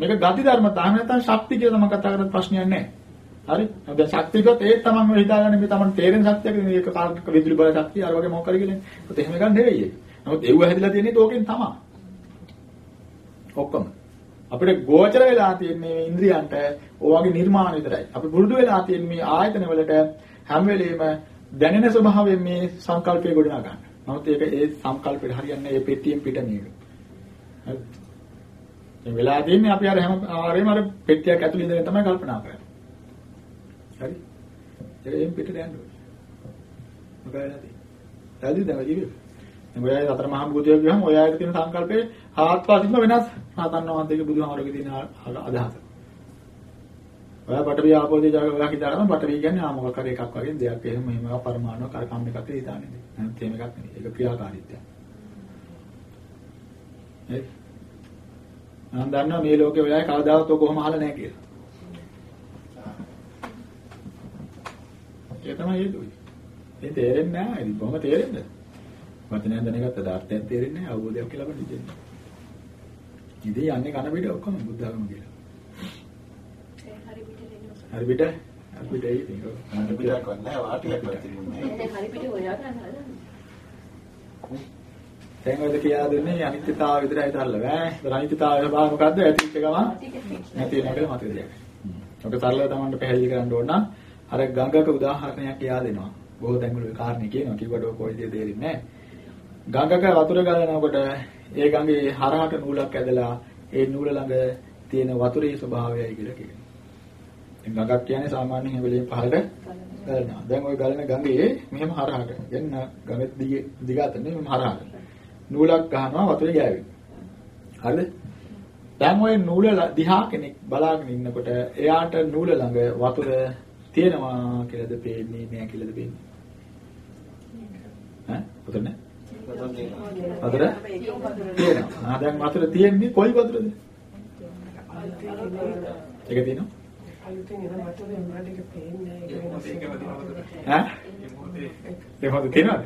Speaker 1: මේක ගති ධර්මතා නැත්නම් ශක්ති කියලා තමයි කතා කරන ප්‍රශ්නයක් නැහැ. හරි? දැන් ශක්තියකත් ඒ තමයි හිතාගන්නේ මේ තමයි තේරෙන ශක්තියක මේක කාර්ක විදුලි බල ශක්තිය අර වගේ මොකක් කරේ කියලා. ඒත් එහෙම එකක් නෙවෙයි ඒක. නමුත් ඒව හැදිලා තියෙන්නේ ඕකෙන් තමයි. ඔක්කොම. අපිට ගෝචර වෙලා තියෙන්නේ මේ ඉන්ද්‍රියන්ට ඕවාගේ නිර්මාණ විතරයි. අපි පුරුදු වෙලා තියෙන මේ ආයතන වලට හැම වෙලෙම දැනෙන ස්වභාවයෙන් මේ සංකල්පය ගොඩනගා ගන්න. නමුත් ඒක ඒ සංකල්පෙට හරියන්නේ ඒ පෙට්ටියෙන් පිට මේක. හරිද? මේ වෙලා තියෙන්නේ අපි අර හැම ආරෙම අර පෙට්ටියක් ඇතුළේ ඉඳගෙන තමයි කල්පනා කරන්නේ. හරි? ඒකෙන් පිටට යන්න ඕනේ. මොකද නැති. හරිද දැන් කිව්වේ? දැන් ඔය අතර මහා භූතය කියවම ඔය ආයත තියෙන සංකල්පේ ආත්වාදීම වෙනස්. රහතන් වහන්සේගේ බුදුහාමරගේ තියෙන අදහස. ඔය පටවිය ආපෝදේ ජාග ඔයා හිතාරම පටවිය කියන්නේ ආ මොකක් හරි එකක් වගේ දෙයක් එහෙම මෙහෙම පරමාණුවක් අර කම් එකක් හිතාන්නේ. නැත්නම් එහෙම එකක් නෙවෙයි. ඒක ක්‍රියාකාරීත්වයක්. ඒ මම දන්නවා මේ ලෝකේ ඔයයි කවදාවත් ඔය කොහොම අහලා නැහැ කියලා. ඒ තමයි ඒක. ඒ තේරෙන්නේ නැහැ. ඉතින් කොහොම තේරෙන්නේ? වචනයෙන් දැනගත්තද අර්ථයෙන් තේරෙන්නේ නැහැ. අවබෝධයක් කියලා අපිට දෙන්නේ. ඉතින් යන්නේ කන පිට ඔක්කොම බුද්ධ ධර්ම කියලා. හරි පිට හරි පිට ඒ ඉතින්
Speaker 4: හරි පිටක් නැහැ වාටියක් තිබුණේ නැහැ.
Speaker 2: හරි පිට හොයාගන්න හදන්න.
Speaker 1: දැන් ඔයද කියා දෙන්නේ අනිත්‍යතාවය විතරයි තරල බෑ. ඒතර අනිත්‍යතාවය ස්වභාවය මොකද්ද? ඇතිච්ච ගමන් නැති වෙන කියලා මතක තියාගන්න. ඔක තරලව Tamanට පැහැදිලි කරන්න ඕන නම් අර ගංගක උදාහරණයක් කියා දෙනවා. බොහෝ තැන්වල ඒ කාරණේ කියනවා. කිව්වට ඔය කොයි දේ තේරෙන්නේ නැහැ. ගංගක වතුර ගලනකොට ඒ ගඟේ හරහට නූලක් ඇදලා ඒ නූල ළඟ තියෙන වතුරේ ස්වභාවයයි කියලා කියනවා. ගඟක් කියන්නේ සාමාන්‍යයෙන් හැබැයි පහළට ගලනවා. දැන් ওই ගලන ගඟේ මෙහෙම හරහට. එන්න ගඟ දිගේ දිගට නෙමෙයි හරහට. නූලක් ගහනවා වතුරේ ගෑවෙනවා. හරිද? දැන් ওই නූල ල- දිහා කෙනෙක් බලාගෙන ඉන්නකොට එයාට නූල ළඟ වතුර තියෙනවා කියලාද පේන්නේ නෑ කියලාද පේන්නේ? ඈ? වතුර නෑ? වතුර තියෙනවා. ආ දැන් වතුර තියෙන්නේ කොයි වතුරද? ඒක තියෙනවා?
Speaker 5: අලුතෙන් එන වතුරේ උනාට ඒක පේන්නේ නැහැ.
Speaker 1: ඈ? ඒ වතුර තියෙනවද?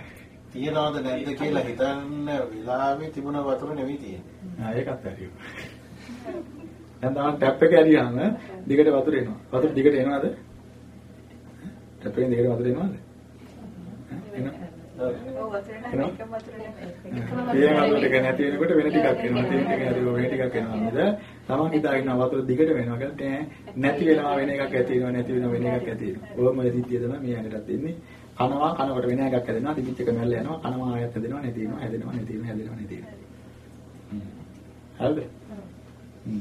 Speaker 4: තියනවද නැද්ද කියලා හිතන්න වෙලාවේ තිබුණ වතුර නෙවෙයි තියෙන්නේ.
Speaker 1: ආ ඒකත් හරි. දැන් තමයි ටැප් එක ඇරියාම දිගට වතුර එනවා. වතුර දිගට එනවද? ටැප් එකෙන් දිගට වතුර එනවද? එනවා.
Speaker 3: ඔව් වතුර නම්
Speaker 1: එනවා?
Speaker 3: එකම වතුර නෙමෙයි.
Speaker 1: ඒ වතුර ටික නැති වෙනකොට වෙන ටිකක් එනවා. තියෙන ටික නැති වෙන ටිකක් එනවා. නේද? තමන් හිතාගෙන වතුර දිගට වෙනවා කියලා නෑ. නැති වෙනවා වෙන එකක් ඇති වෙනවා නැති වෙනවා වෙන එකක් ඇති වෙනවා. ඕම සිද්ධිය තමයි මේ ඇඟටත් එන්නේ. කනවා කනකොට වෙන එකක් හැදෙනවා. දිවිච්ච එක මැල්ල යනවා. කනවා ආයත් හැදෙනවා නැති වෙනවා හැදෙනවා නැති වෙනවා හැදෙනවා නැති වෙනවා. හරිද? හ්ම්.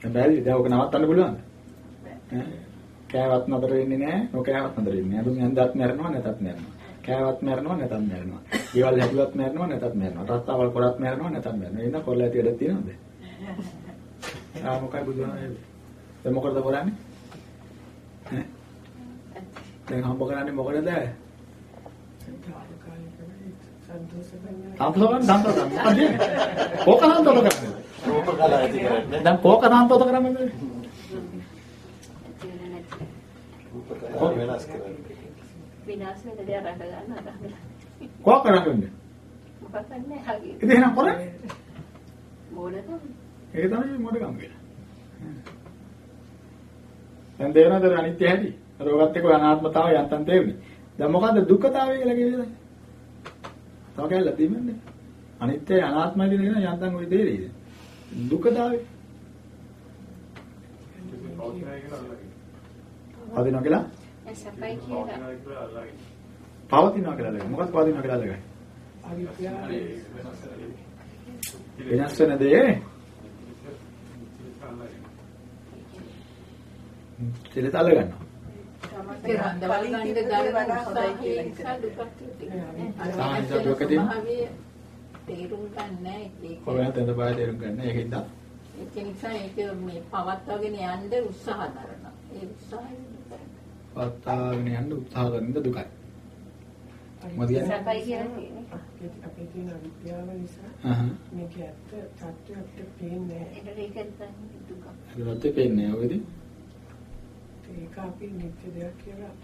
Speaker 1: දැන් බැරි දැන් ඔක නවත්තන්න පුළුවන්ද? ඈ? කෑවත් නතර වෙන්නේ නැහැ. නොකෑවත් නතර වෙන්නේ නැහැ. දුම් යන්දත් මැරෙනවා නැතත් මැරෙනවා. කෑවත් මැරෙනවා නැතත් මැරෙනවා. ඊවල හැදුවත් මැරෙනවා නැතත් මැරෙනවා. රස්තාවල් කරත් මැරෙනවා නැතත් මැරෙනවා. එහෙනම් කොල්ල ඇති වැඩක් තියෙනවද? ආ මොකයි බුදුහාමේ? දැන් මොකටද කරන්නේ? ඈ? දැන් හම්බ කරන්නේ මොකටද? සන්තෝෂයෙන් සන්තෝෂයෙන් මොකද? කෝක සන්තෝෂ කරන්නේ?
Speaker 4: රූප කලාව ඇති කරන්නේ.
Speaker 1: දැන් කෝක සන්තෝෂ කරන්නේ?
Speaker 4: රූප කලාව වෙනස් කරන්නේ.
Speaker 2: විනාශ වෙන දේ රට ගන්න අදහන.
Speaker 1: කෝක කරන්නේ?
Speaker 2: මොකක්ද නැහැ හරියට.
Speaker 1: ඉතින් එහෙනම් කරන්නේ?
Speaker 2: මොනද?
Speaker 1: ඒක තමයි මොඩකම් කියලා. දැන් දේවනතර අනිත්‍ය හැටි. රෝගත් එක්ක අනාත්මතාවය යන්තම් තේරුනේ. දැන් මොකද්ද දුක්ඛතාවය කියලා කියන්නේ? තව කැල්ල තිබෙන්නේ. අනිත්‍ය අනාත්මයි කියන යන්තම් ඔය තේරෙයිද? දුක්ඛතාවය.
Speaker 6: පෞද්ගලිකව කියලා අල්ලගෙන.
Speaker 1: පදිනවා කියලා
Speaker 2: ඒ සපයි කියලා.
Speaker 6: පෞද්ගලිකව කියලා අල්ලගෙන.
Speaker 1: පවතිනවා කියලා ලගන්නේ. මොකක්ද පවතිනවා කියලා ලගන්නේ?
Speaker 5: අවිද්‍යාව
Speaker 1: වෙනස් වෙන දේ සිලත අල්ල ගන්නවා.
Speaker 8: ඒක රඳවා ගන්න ගන්න උත්සාහය නිසා දුකක් තියෙනවා.
Speaker 1: සාහිත්‍ය දුක තියෙනවා.
Speaker 8: ස්වභාවය තේරුම් ගන්න ඒක.
Speaker 1: කොහොමද තෙන්ද බය තේරුම් ගන්න. ඒකින්ද
Speaker 8: ඒක නිසා ඒක මේ පවත්වාගෙන යන්න උත්සාහ කරනවා. ඒ උත්සාහය
Speaker 1: පත්තාගෙන යන්න උත්සාහ කරන දුකයි. මොකද කියන්නේ?
Speaker 2: සපයි කියලා කියන්නේ.
Speaker 5: අපේ තියෙන අවිද්‍යාව නිසා. මේක ඇත්ත තත්ත්වය අපිට පේන්නේ නැහැ.
Speaker 2: ඒක තමයි දුක.
Speaker 1: ඒකත් පේන්නේ ඔයදී.
Speaker 5: ඒක අපි නිත්‍ය දෙයක් කියලා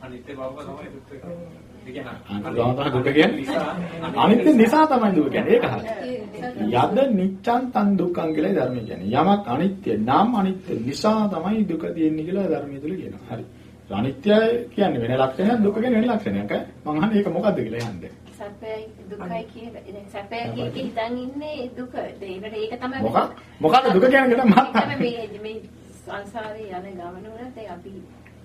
Speaker 7: අනිත්‍ය බව තමයි දුක් එක.
Speaker 1: දුක කියන්නේ අනිත්‍ය නිසා තමයි දුක කියන්නේ. ඒක හරියි. යද නිච්ඡන් තන් දුක්ඛං කියලා ධර්මය කියන්නේ. යමක් අනිත්‍ය නම් අනිත්‍ය නිසා තමයි දුක තියෙන්නේ කියලා ධර්මය තුල කියනවා. හරි. අනිත්‍ය කියන්නේ වෙන ලක්ෂණයක් දුක කියන්නේ වෙන ලක්ෂණයක්. මං අහන්නේ ඒක මොකද්ද කියලා යන්නේ.
Speaker 2: සැපයි දුකයි කියලා. සැපයි එක හිතන් ඉන්නේ දුක. ඒක තමයි
Speaker 1: මොකක් මොකක්ද දුක කියන්නේ කියලා මම
Speaker 2: මේ මේ සංසාරේ යන ගමන වලත් ඒ අපි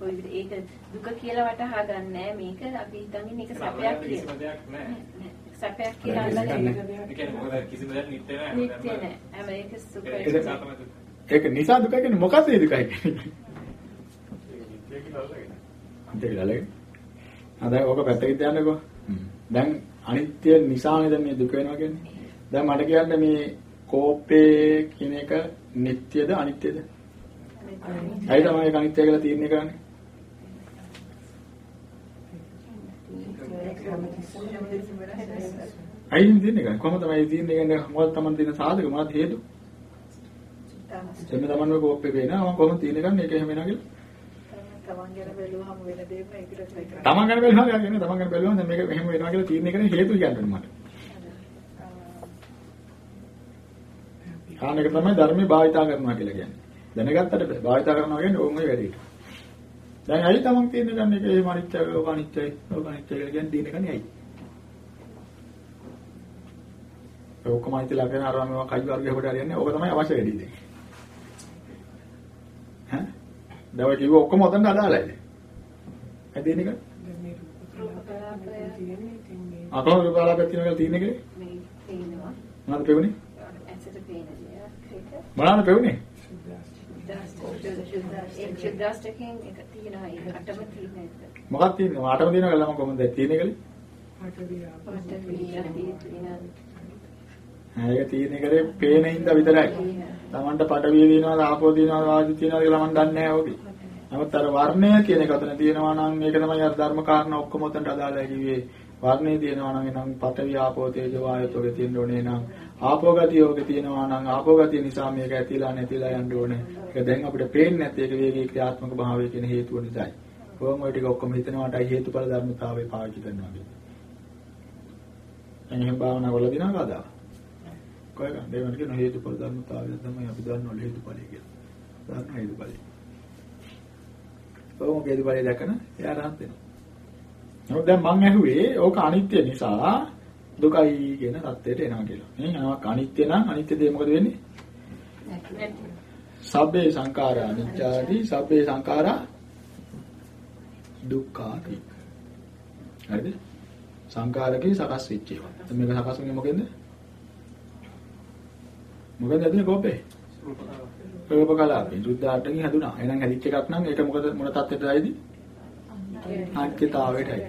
Speaker 2: ඔය විදිහට ඒක දුක කියලා වටහා ගන්නෑ මේක අපි හිතන් ඉන්නේ ඒක සැපයක්
Speaker 7: කිසිම
Speaker 2: කියලා. නෑ, සැපයක් කියලා
Speaker 1: ඒක
Speaker 2: අල්ලන්නේ
Speaker 1: නෑ.
Speaker 7: ඒ කියන්නේ මොකද කිසිම දෙයක් නිත්‍ය නැහැ.
Speaker 2: නිත්‍ය නෑ. හැම ඒක සුඛයි.
Speaker 7: ඒක නිසා දුක.
Speaker 1: දුක කියන්නේ මොකක්ද ඒ දුකයි කියන්නේ.
Speaker 6: නිත්‍ය කියලා අල්ලගෙන.
Speaker 1: අන්තිම කියලා ලගේ. ආ දැන් ඕක පැත්තකින් තියන්නකෝ. දැන් අනිත්‍ය නිසා නේද මේ දුක වෙනවා කියන්නේ. දැන් මට කියන්න මේ කෝපේ කියන එක නිට්ටයද අනිත්‍යද? ඇයි තමයි ඒක අනිත්‍ය කියලා තීරණය කරන්නේ? ඇයි මේ තීරණය කරන්නේ? කොහොමද තමයි තීරණය කරන්නේ? මොකක්ද තමයි තියෙන සාධක මොකක්ද හේතු? එන්න තමන් ඔය කෝපේ පේනවා මම කොහොමද තීරණය කරන්නේ? ඒක එහෙම වෙනවා කියලා.
Speaker 3: තමන් ගැන බැලුවහම වෙන දෙයක් නෑ ඒකට ඒක.
Speaker 1: තමන් ගැන බැලුවා කියන්නේ තමන් ගැන බැලුවම දැන් මේක මෙහෙම වෙනවා කියලා තීරණය කරන හේතු කියන්නේ මට. කාණක තමයි ධර්මයේ භාවිතා කරනවා කියලා කියන්නේ. දැනගත්තට බෑ. භාවිතා කරනවා කියන්නේ ඕන් ඔය වැඩේට. දැන් ඇයි තමන් තීරණය ගන්න එක ඕක අනිත්‍යයි, ඕක අනිත්‍යයි කියලා කියන්නේ තීරණය කරන්නේ ඇයි? ඔක්කොම අනිත්‍යලා කියන අර මේවා කයි වර්ගය කොට හරියන්නේ ඕක තමයි අවශ්‍ය වෙන්නේ ඉතින්. ඈ? දැන් ඔය කිව්ව ඔක්කොම ඔතනට අදාළයි. එක?
Speaker 5: දැන් මේ
Speaker 1: අකෝ රූපාලාපයක් තියෙනවා කියලා තීරණය කරේ?
Speaker 2: මේ පේනවා.
Speaker 1: මොනවද පෙවුනේ?
Speaker 2: ඇසට පේන දේ.
Speaker 1: මොනවද පෙවුනේ?
Speaker 2: ක්ෂුද්‍රාෂ්ටකයෙන් එක තියෙනවා ඒක අටම තියෙනවා
Speaker 1: මොකක්ද තියෙන්නේ? මාටම තියෙනවා කියලා මම කොහොමද
Speaker 2: පඨවි තියෙනවා
Speaker 1: ඒක තියෙන්නේ කරේ පේන හින්දා විතරයි. Tamanට පටවිය දිනනවා, ආපෝ දිනනවා, වායු දිනනවා කියලා මම දන්නේ නැහැ ඔගේ. නමුත් අර වර්ණය කියන එක අතන තියෙනවා නම් ඒක තමයි අර ධර්ම කාරණා ඔක්කොම උතන්ට අදාළයි කිව්වේ. වර්ණය තියෙනවා නම් එනම් පඨවි ආපෝ තේජෝ වායෝ තෝගේ තියෙන්න ඕනේ නම් ආපෝ ගතිය ඔගේ තියෙනවා නම් ආපෝ ගතිය නිසා මේක ඇතිලා නැතිලා යන්න ඕනේ. ඒක දැන් අපිට පේන්නේ නැති ඒක වේගී ක්‍රියාත්මක භාවය කියන හේතුව නිසායි. කොහොම ඔය ටික ඔක්කොම හිතනවාටයි හේතුඵල ධර්මතාවය පාවිච්චි කරනවා කියන්නේ. එහෙනම් භාවනා වල දිනා කදා. කොහෙද? දෙවන කියන හේතුඵල ධර්මතාවය තමයි අපි දන්නවල හේතුඵලයි කියලා. දන්න හේතුඵලයි. කොහොම හේතුඵලයි දැකන එයා රහත් වෙනවා. නමුත් දැන් මං ඇහුවේ ඕක අනිත්‍ය නිසා දුකයි කියන தත්ත්වයට එනවා කියලා. නේ අනවක් අනිත්‍ය නම් අනිත්‍ය දේ මොකද වෙන්නේ? සබ්බේ සංඛාරා අනිච්චාදී සබ්බේ සංඛාරා දුක්ඛාති. හරිද? සංඛාරකේ සකස් වෙච්ච ඒවා. දැන් මේක සකස් වෙන්නේ මොකෙන්ද? මොකද ඇතුලේ කෝපේ? රූප කලාපේ. සුද්ධාට්ටකින් හැදුනා. එහෙනම් හැදිච්ච එකක් නම් ඒක මොකද මොන தත්ත්වයටයිද? අනිත්‍යතාවයටයි.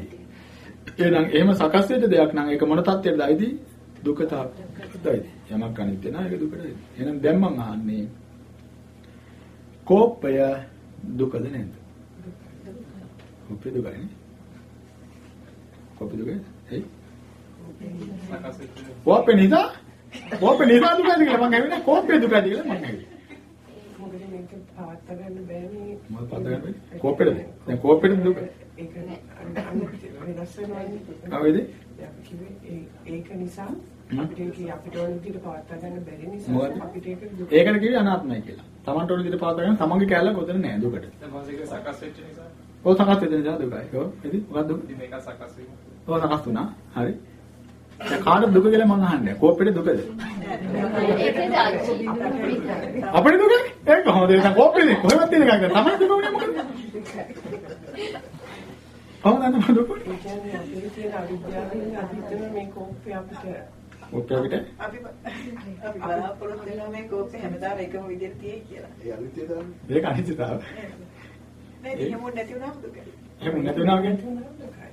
Speaker 1: එහෙනම් එහෙම සකස් වෙච්ච දෙයක් නම් ඒක මොන தත්ත්වයටයිද? දුකතාවයටයි. යමක් අනිත්‍ය නම් ඒක දුකටයි. එහෙනම් දැන් මම අහන්නේ කෝපය දුකද නැද්ද? කෝපය දුකයි නේ. කෝපය දුකයි. එයි. කෝපය නිසා කෝපය නිසා දුකද කියලා මම ඇවිල්ලා කෝපය දුකද කියලා මම ඇවිල්ලා.
Speaker 5: මොකද මේක පවත් ගන්න බෑනේ
Speaker 1: මොකද පද ගන්නේ? කෝපෙද? දැන් කෝපෙද දුක?
Speaker 5: ඒක වෙනස් වෙනවා
Speaker 1: ආවේද?
Speaker 5: කිව්වේ ඒ- ඒක නිසා. අපිට ඒක අපිට ඕන විදිහට පවත් ගන්න බැරි? නිසා අපිට ඒක දුක
Speaker 1: ඒකට කිව්වේ අනාත්මයි කියලා. Tamanට ඕන විදිහට පාත ගන්න තමන්ගේ කැලල කොතන නෑ දුකට.
Speaker 7: දැන් මාසික සකස් වෙච්ච නිසා
Speaker 1: ඔය සකස් වෙන නිසා දුකයි. ඔව්. එදි මොකක්ද දුක?
Speaker 7: ඉතින් මේක සකස් වීම.
Speaker 1: ඔය සකස් වුණා. හරි. දැන් කාටද දුක කියලා මම අහන්නේ. කෝපෙට දුකද? අපිට දුක? ඒක කොහොමද? දැන් කෝපෙද? කොහෙවත් තියෙන එකක් නෑ. තමයි දුක උනේ මොකද? කොහොමද නම් දුක?
Speaker 5: ඒ කියන්නේ අපේ තියෙන අවිද්‍යාවෙන් අදිටන මේ කෝපය අපිට
Speaker 1: අපිට
Speaker 3: අපි අපි බලාපොරොත්තු වෙනවා මේ කෝපේ හැමදාම එකම විදිහට තියෙයි කියලා.
Speaker 4: ඒ අනිත්‍යතාවය.
Speaker 1: ඒක අනිත්‍යතාව.
Speaker 3: නේද? එහෙම නැති වුණාම දුකයි.
Speaker 1: එහෙම නැති වුණා කියන්නේ.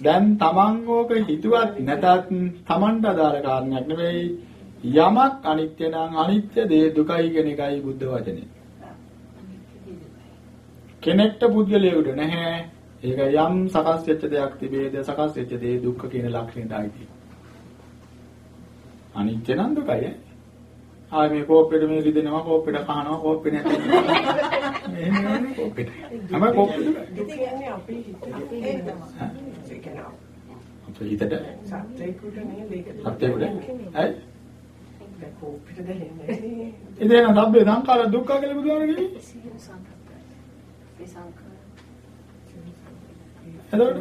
Speaker 1: දැන් තමන් ඕක හිතුවත් නැතත් තමන්ට අදාළ කාරණයක් නෙවෙයි යමක් අනිත්‍ය නම් අනිත්‍ය දේ දුකයි කියන එකයි බුද්ධ වචනේ. කෙනෙක්ට පුද්ගලයෙකුට නැහැ. ඒක යම් සකස් වෙච්ච දෙයක් තිබේද සකස් වෙච්ච දේ දුක්ඛ කියන ලක්ෂණයට අයිති. අනිත්‍ය නම් දුකයි. ඈ. ආ මේ කෝප්පෙට මේ රිදෙනවා කෝප්පෙට කහනවා කෝප්පෙ නැති. එහෙම නෙවෙයි. කෝප්පෙට. හැම කෝප්පෙට
Speaker 5: ඒ කියන්නේ අපේ හිතේ
Speaker 3: ඒක තමයි.
Speaker 5: ඒ කියන්නේ
Speaker 1: අපේ හිතට?
Speaker 5: සත්‍යයකට නේද ඒක
Speaker 1: සත්‍යයට ඇයි
Speaker 5: කෝපිට දැනෙන්නේ නේ.
Speaker 1: ඉතින් සබ්බේ සංඛාර දුක්ඛ කියලා බුදුහාම කියන්නේ
Speaker 2: සියලු සංකල්ප ඒ සංකල්ප
Speaker 1: එතකොට?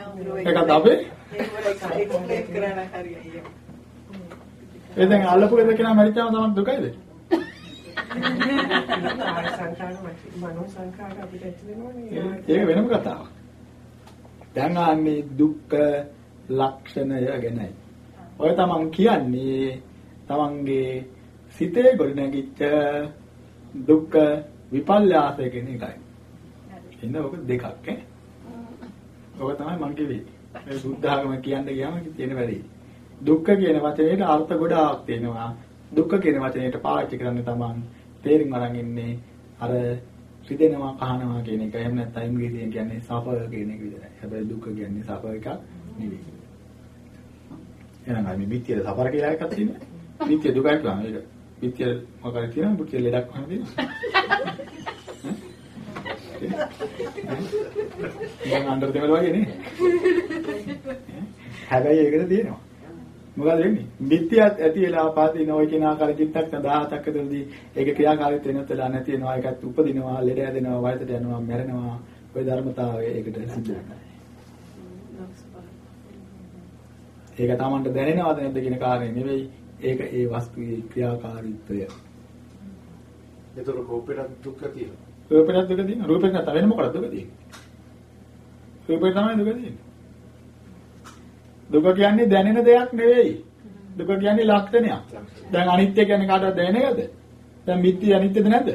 Speaker 5: අපේ
Speaker 1: ඒකත් අපේ?
Speaker 3: ඒක වල ඒක කරන්න හරියයි.
Speaker 1: ඒ දැන් අල්ලපු ගෙදර කෙනා මරිච්චාම තමයි දුකයිද?
Speaker 5: ආය සංඛාර මනෝ සංඛාර අපිට ඇති වෙනවනේ
Speaker 1: ඒක වෙනම කතාවක්. දැන් ආන්නේ දුක්ඛ ලක්ෂණය ගැනයි. ඔය තමන් කියන්නේ තමන්ගේ සිතේ ගොඩනැගිච්ච දුක්ඛ විපල්යාසය කියන එකයි. එන්න ඔක දෙකක් ඈ. ඔක තමයි මං කිව්වේ. මේ බුද්ධ ආගම කියන්න ගියාම තියෙන වැඩි දුක්ඛ කියන වචනේට අර්ථ ගොඩාක් තියෙනවා දුක්ඛ කියන වචනේට පාවිච්චි කරන්නේ තමන් තේරුම් අරන් ඉන්නේ අර රිදෙනවා කහනවා කියන එක එහෙම නැත්නම් ඉංග්‍රීසියෙන් කියන්නේ සප කියන එක විතරයි හැබැයි දුක්ඛ කියන්නේ සප එකක් නෙවෙයි එහෙනම් අපි පිටිය සපර කියලා එකක් තියෙනවා පිටිය දුකයි කියනවා ඒක පිටිය මොකක්ද කියනවා පිටිය ලෙඩක් වහන දෙනවා මම අnder දෙවල වගේ නේ හැබැයි ඒකට තියෙනවා මොකද වෙන්නේ? මිත්‍යාත් ඇති වෙලා පාතින ඔය කියන ආකාර චිත්තක්ෂණ 17ක් ඇතුළතදී ඒක ක්‍රියාකාරීත්වය වෙනත් වෙලා නැති වෙනවා ඒකත් උපදිනවා ලෙඩ හැදෙනවා වයසට යනවා මැරෙනවා ඔය ධර්මතාවය ඒකට සිද්ධ වෙනවා. ඒක තමන්ට දැනෙනවද නැද්ද කියන කාරණේ නෙවෙයි ඒක ඒ වස්තුවේ ක්‍රියාකාරීත්වය.
Speaker 4: ඒතර කෝපෙට දුක්ඛ තියෙනවා.
Speaker 1: රූපෙට දුක තියෙනවා රූපෙට නැත්නම් වෙන මොකටද දුක තියෙන්නේ? රූපෙට තමයි දුක තියෙන්නේ. දුක කියන්නේ දැනෙන දෙයක් නෙවෙයි. දුක කියන්නේ ලක්ෂණයක්. දැන් අනිත්‍ය කියන්නේ කාටවත් දැනෙන්නේ නැද්ද? දැන් මිත්‍ය අනිත්‍යද නැද්ද?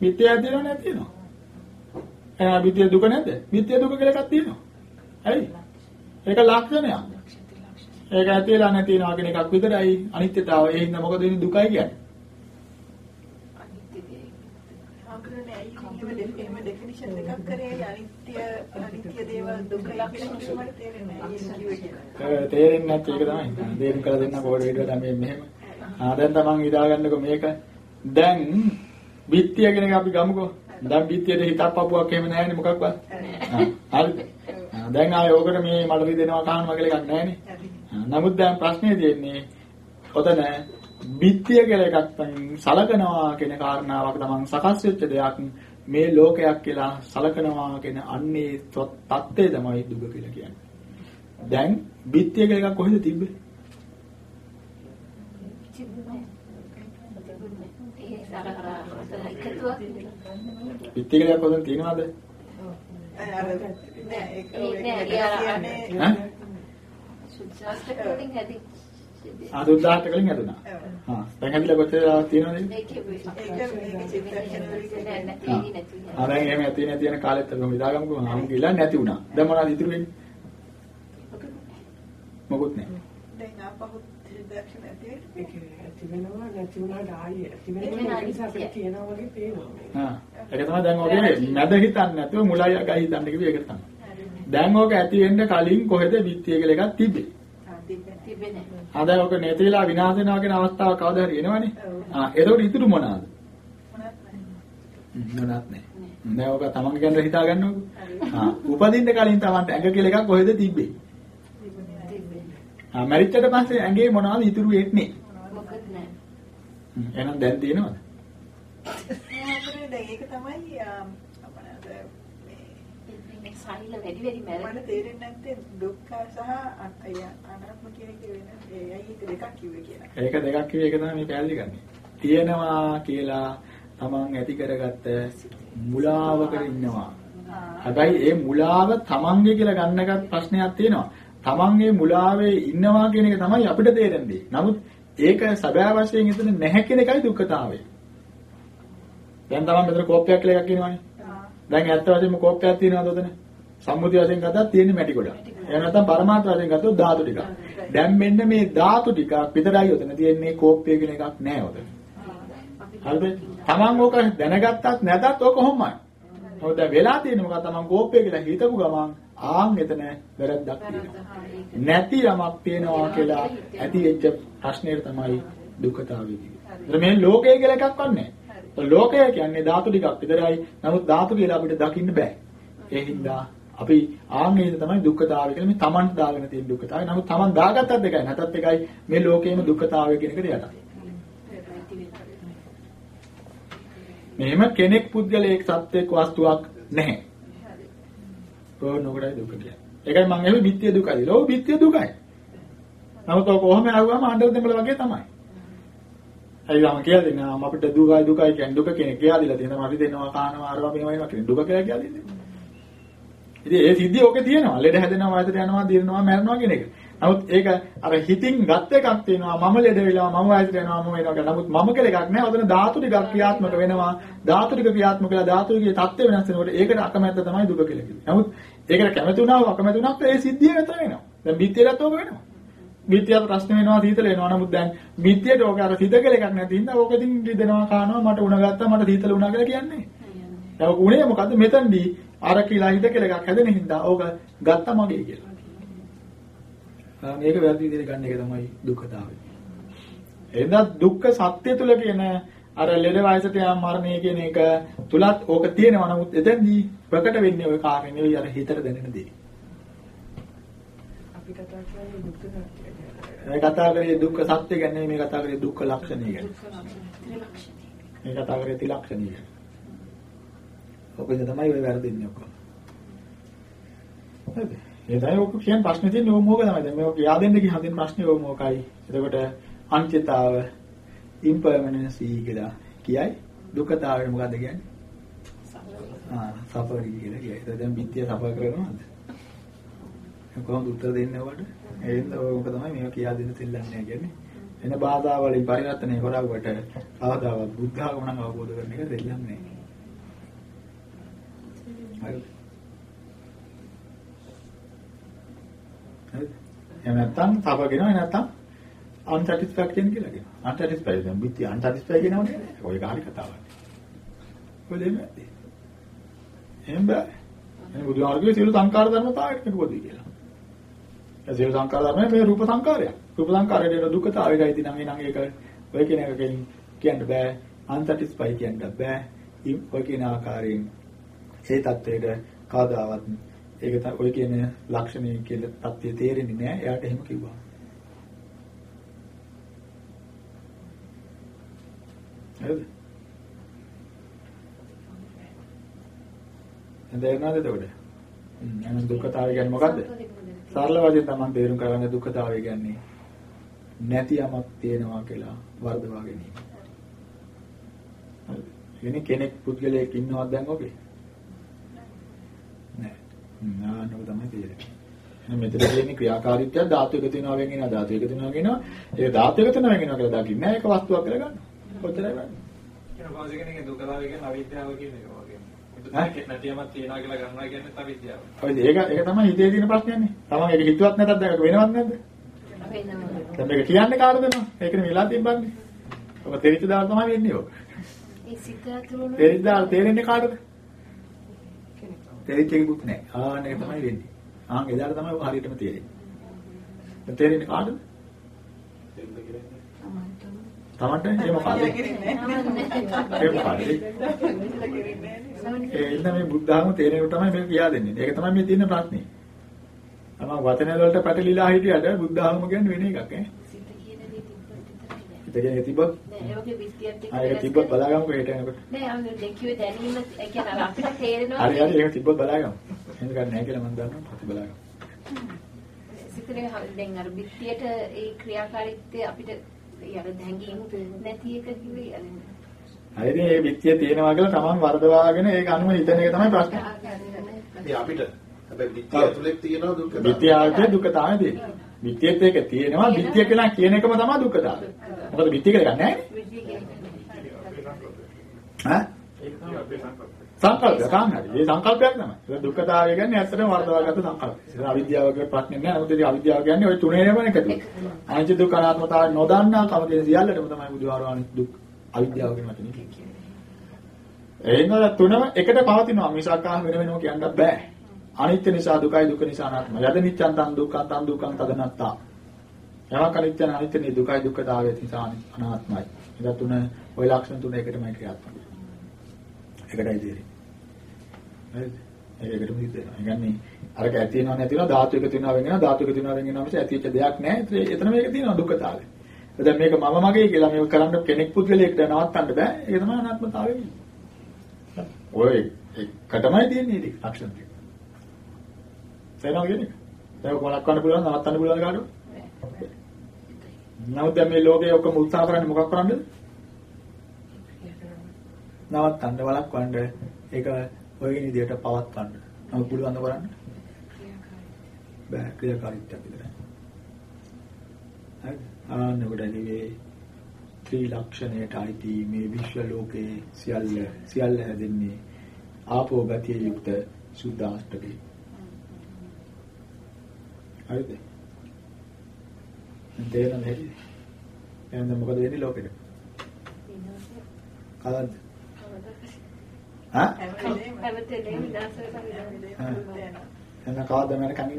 Speaker 1: මිත්‍යා තියෙනව නැති තියෙනවා. එහෙනම් මිත්‍යා දුක නැද්ද? මිත්‍යා දුක කියලා එකක් තියෙනවා. ඇයි? ඒක ලක්ෂණයක්. ඒක ඇතිලා නැතිනවා කියන එකක් විතරයි අනිත්‍යතාවය. ඒ හින්දා මොකද වෙන්නේ දුකයි කියන්නේ.
Speaker 3: ආකරණේ ඇයි එහෙම ඩෙෆිනිෂන් එකක් කරේ අනිත්‍ය අනිත්‍ය දේවල් දුක ලක්ෂණ මට තේරෙන්නේ නැහැ. ඒක.
Speaker 1: ඒක තේරෙන්නේ නැති එක තමයි. තේරුම් කරලා දෙන්න පොඩි වීඩියෝ තමයි මෙහෙම. ආ දැන් තමන් හිතාගන්නකො මේක. දැන් බිත්තිය කියන එක අපි ගමුකෝ. දැන් බිත්තියට හිතක් පපුවක් එහෙම නැහැනේ මොකක්වත්. හරිද? දැන් ආයේ ඕකට මේ මඩ රිදෙනවා කහනවා කියලා එකක් නැහැනේ. නමුත් දැන් ප්‍රශ්නේ තියෙන්නේ ඔතන බිත්තිය කියලා එකක් සලකනවා කියන කාරණාවක් තමන් සකස් වෙච්ච දෙයක් මේ ලෝකයක් කියලා සලකනවා කියන අන්නේ தත්ත්වය තමයි දුක කියලා කියන්නේ. දැන් බිත්තියක එකක් කොහෙද තිබ්බේ? බිත්තියක එකක් කොහෙද තියෙනවද?
Speaker 3: නෑ ඒක
Speaker 2: නෑ ඒක
Speaker 3: කියන්නේ
Speaker 1: ඈ?
Speaker 2: සුද්ධාස්ත කෝටින්
Speaker 1: ඇදිච්ච 12000ට කලින් ඇදුනා. හා. දැන් හැදිලා කොච්චර තියෙනවද?
Speaker 2: ඒක
Speaker 3: ඒක
Speaker 1: ඒක තියෙන කාලෙත් අපි හිතාගමුකෝ නම් ගිලා නැති වුණා. දැන් මොනවද ඉතුරු වෙන්නේ? මොකුත් නැහැ.
Speaker 3: දැන් ආපහු
Speaker 5: දෙයක් නැති වෙනවා නැති වුණාට ආයේ ඇති
Speaker 2: වෙනවා
Speaker 5: නිසා අපි කියනවා වගේ පේනවා.
Speaker 1: හා. ඒක තමයි දැන් ඔගේ මැද හිතන්නේ නැතුව මුලයි අගයි හිතන්නේ කිව්වේ ඒක තමයි. දැන් ඕක ඇති වෙන්න කලින් කොහෙද විත්තිය කියලා එකක්
Speaker 3: තිබේ. තිබෙන්නේ
Speaker 2: තිබෙන්නේ
Speaker 1: ආ දැන් ඕක නැතිලා විනාශ වෙනවා කියන අවස්ථාව කවදා හරි එනවනේ. ආ එතකොට ඉතුරු මොනවාද?
Speaker 3: මොනවත් නැහැ
Speaker 1: මොනවත් නැහැ. දැන් ඕක තමන්ගේ ගැන හිතා ගන්නකො. ආ උපදින්න කලින් තමන්ට ඇඟ කියලා එකක් කොහෙද තිබ්බේ? ආ මැරිච්චට පස්සේ ඇඟේ මොනවද ඉතුරු වෙන්නේ?
Speaker 2: මොකද නෑ
Speaker 1: එහෙනම් දැන් තියෙනවද?
Speaker 3: ඒක තමයි
Speaker 2: සෛල වැඩි වැඩි මැරෙන
Speaker 3: මට තේරෙන්නේ නැත්තේ දුක්ඛ සහ අනාත්ම කියන එක වෙන ඒ ඇයි ඒක දෙකක් කිව්වේ කියලා.
Speaker 1: ඒක දෙකක් කිව්වේ ඒක තමයි මේ පැහැදිලි කරන්නේ. තියෙනවා කියලා තමන් ඇති කරගත්ත මුලාවකට ඉන්නවා. හැබැයි ඒ මුලාව තමන්ගේ කියලා ගන්නකත් ප්‍රශ්නයක් තියෙනවා. තමන්ගේ මුලාවේ ඉන්නවා කියන එක තමයි අපිට තේරෙන්නේ. නමුත් ඒක සැබෑ වශයෙන් එතන නැහැ කියන එකයි දුක්ඛතාවය. දැන් තමන් මෙතන කෝප්පයක් කියලා එකක් කියනවනේ. දැන් ඇත්ත වශයෙන්ම කෝප්පයක් තියෙනවද උතන? සම්මුතිය වශයෙන් ගත්තත් තියෙන්නේ මැටි ගොඩක්. එහෙම නැත්නම් පරමාර්ථ වශයෙන් ගත්තොත් ධාතු ටිකක්. දැන් මෙන්න මේ ධාතු ටිකක් විතරයි උතන තියෙන්නේ කෝප්පය කියන එකක් නෑ උතන. හරිද? Taman ඕක දැනගත්තත් නැතත් ඕක කොහොමයි. මොකද වෙලා තියෙන්නේ මොකක්ද Taman කෝප්පය කියලා හිතපු ගමන් ආන් එතන වැරද්දක් තියෙනවා. නැති යමක් තියෙනවා කියලා ඇති වෙච්ච ප්‍රශ්නේ තමයි දුක්ඛතාවය කියන්නේ. මේ ලෝකය කියලා එකක් වන්නේ. ලෝකය කියන්නේ ධාතු ටිකක් විතරයි. නමුත් ධාතු කියලා අපිට දකින්න බෑ. ඒ හින්දා අපි ආන්නේ තමයි දුක්ඛතාවය කියලා මේ Taman දාගෙන තියෙන දුක්ඛතාවය. නමුත් Taman දාගත්තත් එකයි නැතත් එකයි මේ ලෝකයේම දුක්ඛතාවය කියන එකට යටයි. මෙහෙම කෙනෙක් පුද්ගලයෙක් සත්‍යයක් වස්තුවක් නැහැ. ඕනෝකටයි දුක කියන්නේ. ඒකයි මම එහේ බිත්‍ය දුකයි. ලෝ බිත්‍ය දුකයි. නමුත් ඔක කොහොම ආවම අnder දෙමළ වගේ තමයි. අයිලාම කියලා දෙනවා අපිට දුකයි දුකයි කියන්නේ දුක කෙනෙක් කියලා දීලා තියෙනවා අපි දෙනවා කානවා අරවා මේවා වෙනවා කියන්නේ දුක කියලා කියලා දෙන්නේ. ඉතින් ඒ සිද්ධිය ඕකේ තියෙනවා. ලෙඩ හැදෙනවා වයසට යනවා දිරනවා මැරෙනවා කියන එක. නමුත් ඒක අර හිතින් ගත් එකක් තියෙනවා මම ලෙඩ වෙලා මම වයසට යනවා මම වෙනවා කියලා. නමුත් මම කියලා එකක් නැහැ. ඔතන ධාතු ටිකක් ක්‍රියාත්මක වෙනවා. ධාතු ටික ක්‍රියාත්මක වෙලා ධාතුගේ தත්ත්වය වෙනස් වෙනකොට ඒකට අකමැත්ත තමයි දුක කියලා කියන්නේ. නමුත් ඒකට කැමති වුණාම අකමැති වුණාත් ඒ සිද්ධිය නැත වෙනවා. දැන් බිත්තියටත් ඕක වෙනවා. බිත්තියට ප්‍රශ්න වෙනවා සීතල වෙනවා. නමුත් දැන් බිත්තියට ඕක අර සිත කියලා එකක් නැති හින්දා ඕක ඉතින් රිදෙනවා කානවා මට උණ ගත්තා මට සීතල වුණා කියලා කියන්නේ. දැන් ඔක උනේ මොකද්ද මෙතනදී අර කියලා හිත කියලා එකක් හැදෙන හින්දා ඕක ගත්තා මගේ කියලා. මේක වැරදි විදිහට ගන්න එක තමයි දුක්ඛතාවය. එහෙනම් දුක්ඛ සත්‍ය තුල කියන අර ලෙඩ වයසට යාම මරණය කියන එක තුලත් ඕක තියෙනවා නමුත් එතෙන්දී ප්‍රකට වෙන්නේ ওই කාර්ය නෙවෙයි අර හිතට දැනෙන දේ.
Speaker 5: අපි කතා කරන්නේ දුක්ඛ සත්‍ය ගැන.
Speaker 1: මේ කතා කරේ දුක්ඛ සත්‍ය ගැන නෙවෙයි මේ කතා කරේ දුක්ඛ ලක්ෂණය ගැන. මේ කතා කරේ ත්‍රිලක්ෂණය ගැන. ඔකෙන් තමයි ඔය වැරදින්නේ ඔක්කොම. හරිද? ඒ තමයි ඔක කියන ප්‍රශ්නේ තියෙන්නේ ඕක මොකද තමයි. දැන් මේක කියා දෙන්න ගිය හදින් ප්‍රශ්නේ ඕක මොකයි. එතකොට අනිත්‍යතාව impermanency කියලා කියයි. දුක්ඛතාවය මොකද්ද කියන්නේ? ආ සපරි කියලා කියයි. ඒක දැන් බිත්තිය සපර කරනවද? කොහොමද උත්තර දෙන්නේ ඔයාලට? එහෙනම් ඕක තමයි මේක කියා දෙන්න දෙල්ලන්නේ කියන්නේ. වෙන බාධා වලින් පරිවර්තනය කරවුවට කවදාවත් බුද්ධ ආගම නම් අවබෝධ කරගන්න එක දෙල්ලන්නේ නැහැ. හරිද? හරිද? එහෙම නැත්නම් තපගෙනව නැත්නම් අන්සැටිස්ෆැක්ෂන් කියලා කියනවා. අන්සැටිස්ෆයි දැන් පිටි අන්සැටිස්ෆයි කියනවනේ. ඔය කාරි කතාවක්. ඔය දෙන්නේ. එහෙම බෑ. එහෙනම් බුදුහාමුදුරුවෝ සියලු සංකාර ධර්මතාවයකට නෙකුවදී කියලා. ඒ සියලු සංකාර ධර්මයේ මේ රූප සංකාරයක්. රූප සංකාරයේ දුක්ඛතාවයයි දිනම් නම් ඒක ඔය කියන එකකින් කියන්න බෑ. අන්සැටිස්ෆයි කියන්න බෑ. ඔය කියන ආකාරයෙන් ඒ தത്വයට කාදාවත් ඒක ඔය කියන ලක්ෂණය කියලා தත්ත්වය තේරෙන්නේ නැහැ. එයාට එහෙම කිව්වා. හරිද? දැනනවද එතකොට? එහෙනම් දුක්ඛතාවය කියන්නේ මොකද්ද? සරල වශයෙන් තමයි තේරුම් කරගන්න දුක්ඛතාවය කියන්නේ නැති යමක් තියෙනවා කියලා වර්ධවා ගැනීම. හරි. කෙනෙක් පුද්ගලයෙක් ඉන්නවද දැන් ඔබේ? නෑ. නානක තමයි තේරෙන්නේ. එහෙනම් මෙතන තියෙන ක්‍රියාකාරීත්වය ධාතු එකතු වෙනවා වෙනවා ධාතු එකතු වෙනවා කියනවා. ඒ ධාතු එකතු වෙනවා වෙනවා කියලා දකින්නේ නෑ ඒක වස්තුවක් කියලා ගන්න. කොච්චරයි ගන්න.
Speaker 7: කියන වාසිය කෙනෙක්ගේ දුකලාවේ කියන අවිද්‍යාව කියන එක වගේ.
Speaker 1: ඈ?
Speaker 7: නැතිවමත් තියනවා කියලා ගන්නවා කියන්නේ අවිද්‍යාව.
Speaker 1: ඔය ඒක ඒක තමයි හිතේ තියෙන ප්‍රශ්නයන්නේ. තමන් ඒක හිතුවත් නැතත් දැන් ඒක වෙනවත් නැද්ද?
Speaker 2: වෙනවා.
Speaker 1: දැන් මේක කියන්නේ කාටද නෝ? ඒකනේ වෙලා තිබ්බන්නේ. ඔබ තේරිච්ච දාලා තමයි වෙන්නේ ඔක.
Speaker 2: ඒ සිත ඇතුළේ
Speaker 1: තේරිච්ච දාලා තේරෙන්නේ කාටද? තේරිච්ච එකකුත් නැහැ. ආන්න ඒක තමයි වෙන්නේ. ආන් එදාට තමයි ඔක හරියටම තේරෙන්නේ. දැන් තේරෙන්නේ කාටද? තමන්ට ඒ මොකද? ඒ මොකද? ඒ ඉන්න මේ බුද්ධ ධර්ම තේරෙනකොට තමයි මේක කියා දෙන්නේ. ඒක තමයි මේ තියෙන ප්‍රශ්නේ. තමන් වචන වලට පැටලිලා හිටියට බුද්ධ ධර්ම කියන්නේ වෙන එකක් ඈ.
Speaker 2: සිත කියන දේ තිබ්බත් නෑ ඒ වගේ විස්තියක් එක්ක
Speaker 1: ආ ඒක තිබ්බත් බලාගමුකෝ ඒට එනකොට.
Speaker 2: නෑ දැන් කිව්වේ දැනීම ඒ කියන්නේ අර අපිට තේරෙනවා
Speaker 1: හරි හරි ඒක තිබ්බත් බලාගමු. එහෙම ගන්න නැහැ කියලා මම දන්නවා. අපි බලාගමු.
Speaker 2: සිතේ දැන් අර විස්තියට ඒ ක්‍රියාකාරීත්වය අපිට අර දැඟීම් නැති එක කිව්වේ අර
Speaker 1: හරිනේ මේ විත්‍ය තියෙනවා කියලා තමන් වර්ධවාගෙන ඒක අනුව හිතන එක තමයි ප්‍රශ්නේ.
Speaker 4: ඒ අපිට හැබැයි විත්‍ය ඇතුලේ තියෙනවා දුක්ඛ
Speaker 1: විත්‍ය ආයතේ දුක්ඛතාවය දෙන්නේ. විත්‍යෙත් ඒක තියෙනවා විත්‍ය කියලා කියන එකම තමයි දුක්ඛතාවය. මොකද විත්‍ය කියලා ගන්න නැහැ ඈ?
Speaker 6: ඒක තමයි.
Speaker 1: මේ සංකල්පයක් තමයි. ඒක දුක්ඛතාවය කියන්නේ ඇත්තටම වර්ධවාගත්ත සංකල්පය. ඒක අවිද්‍යාවගේ ප්‍රශ්නේ නෑ. නමුත් ඒක අවිද්‍යාව කියන්නේ ওই තුනේම එකතු. අනිත්‍ය දුක්ඛ අනාත්මතාවය නොදන්නා කම තියෙන සියල්ලටම තමයි අනිත්‍ය දුක් අවිද්‍යාව කියන වචනේ කියන්නේ. එහෙනම් තුනම එකට පවතිනවා මිසක් ආ වෙන වෙනම කියන්න බෑ. අනිත්‍ය නිසා දුකයි දුක නිසා අනාත්මයි. යද නිච්ඡන් තන් දුක්ඛන් තන් දුක්ඛන් තදනත්තා. යමක් අනිත්‍ය අනිත්‍ය නේ දුකයි දුක්ඛතාවය නිසා අනාත්මයි. ඒක තුන ওই ලක්ෂණ තුන එකටමයි ක්‍රියාත්මක. එකටයි තේරෙන්නේ. හරිද? ඒකටම හිතෙනවා. ඒ කියන්නේ අරක ඇති වෙනව නැති වෙනව ධාතු එක තියෙනවා වෙනවා ධාතු එක තියෙනවා වෙනවා මිස ඇතිච්ච දෙයක් නැහැ. එතන මේක තියෙනවා දුක්ඛතාවය. දැන් මේක මම මගේ කියලා මේක කරන්න කෙනෙක් පුද්ගලයෙක්ට නවත්තන්න බෑ. ඒක තමයි අනාත්මතාවය. ඔය එකටමයි තියෙන්නේ ඉතින් ලක්ෂණ ටික. තේරෙනවද කියන්නේ? ඒක කොලක් ගන්න පුළුවන් නවත්තන්න පුළුවන් කාටද? නමුත් දැන් මේ ලෝකේ ඔක්කොම උත්සාහ කරන්නේ මොකක් කරන්නද? නවත්තන්න වළක්වන්න ඒක ඔය කියන විදිහට පවත්වන්න. නමුත් පුළුවන් ද කරන්න? බෑ ක්‍රියාකාරීත්වයක් විතරයි. හරිද? ආන්න කොටදී ත්‍රිලක්ෂණයට අයිති මේ විශ්ව ලෝකයේ සියල්ල සියල්ල හැදෙන්නේ ආපෝ ගතිය යුක්ත සුද්ධාෂ්ටකේ. හරිද? තේරෙනවද හැටි? එහෙනම් මොකද වෙන්නේ ලෝකෙට? කවද්ද? හා?
Speaker 2: හැමතෙම විනාශ වෙනවා.
Speaker 1: එහෙනම් කවද්ද මම කන්නේ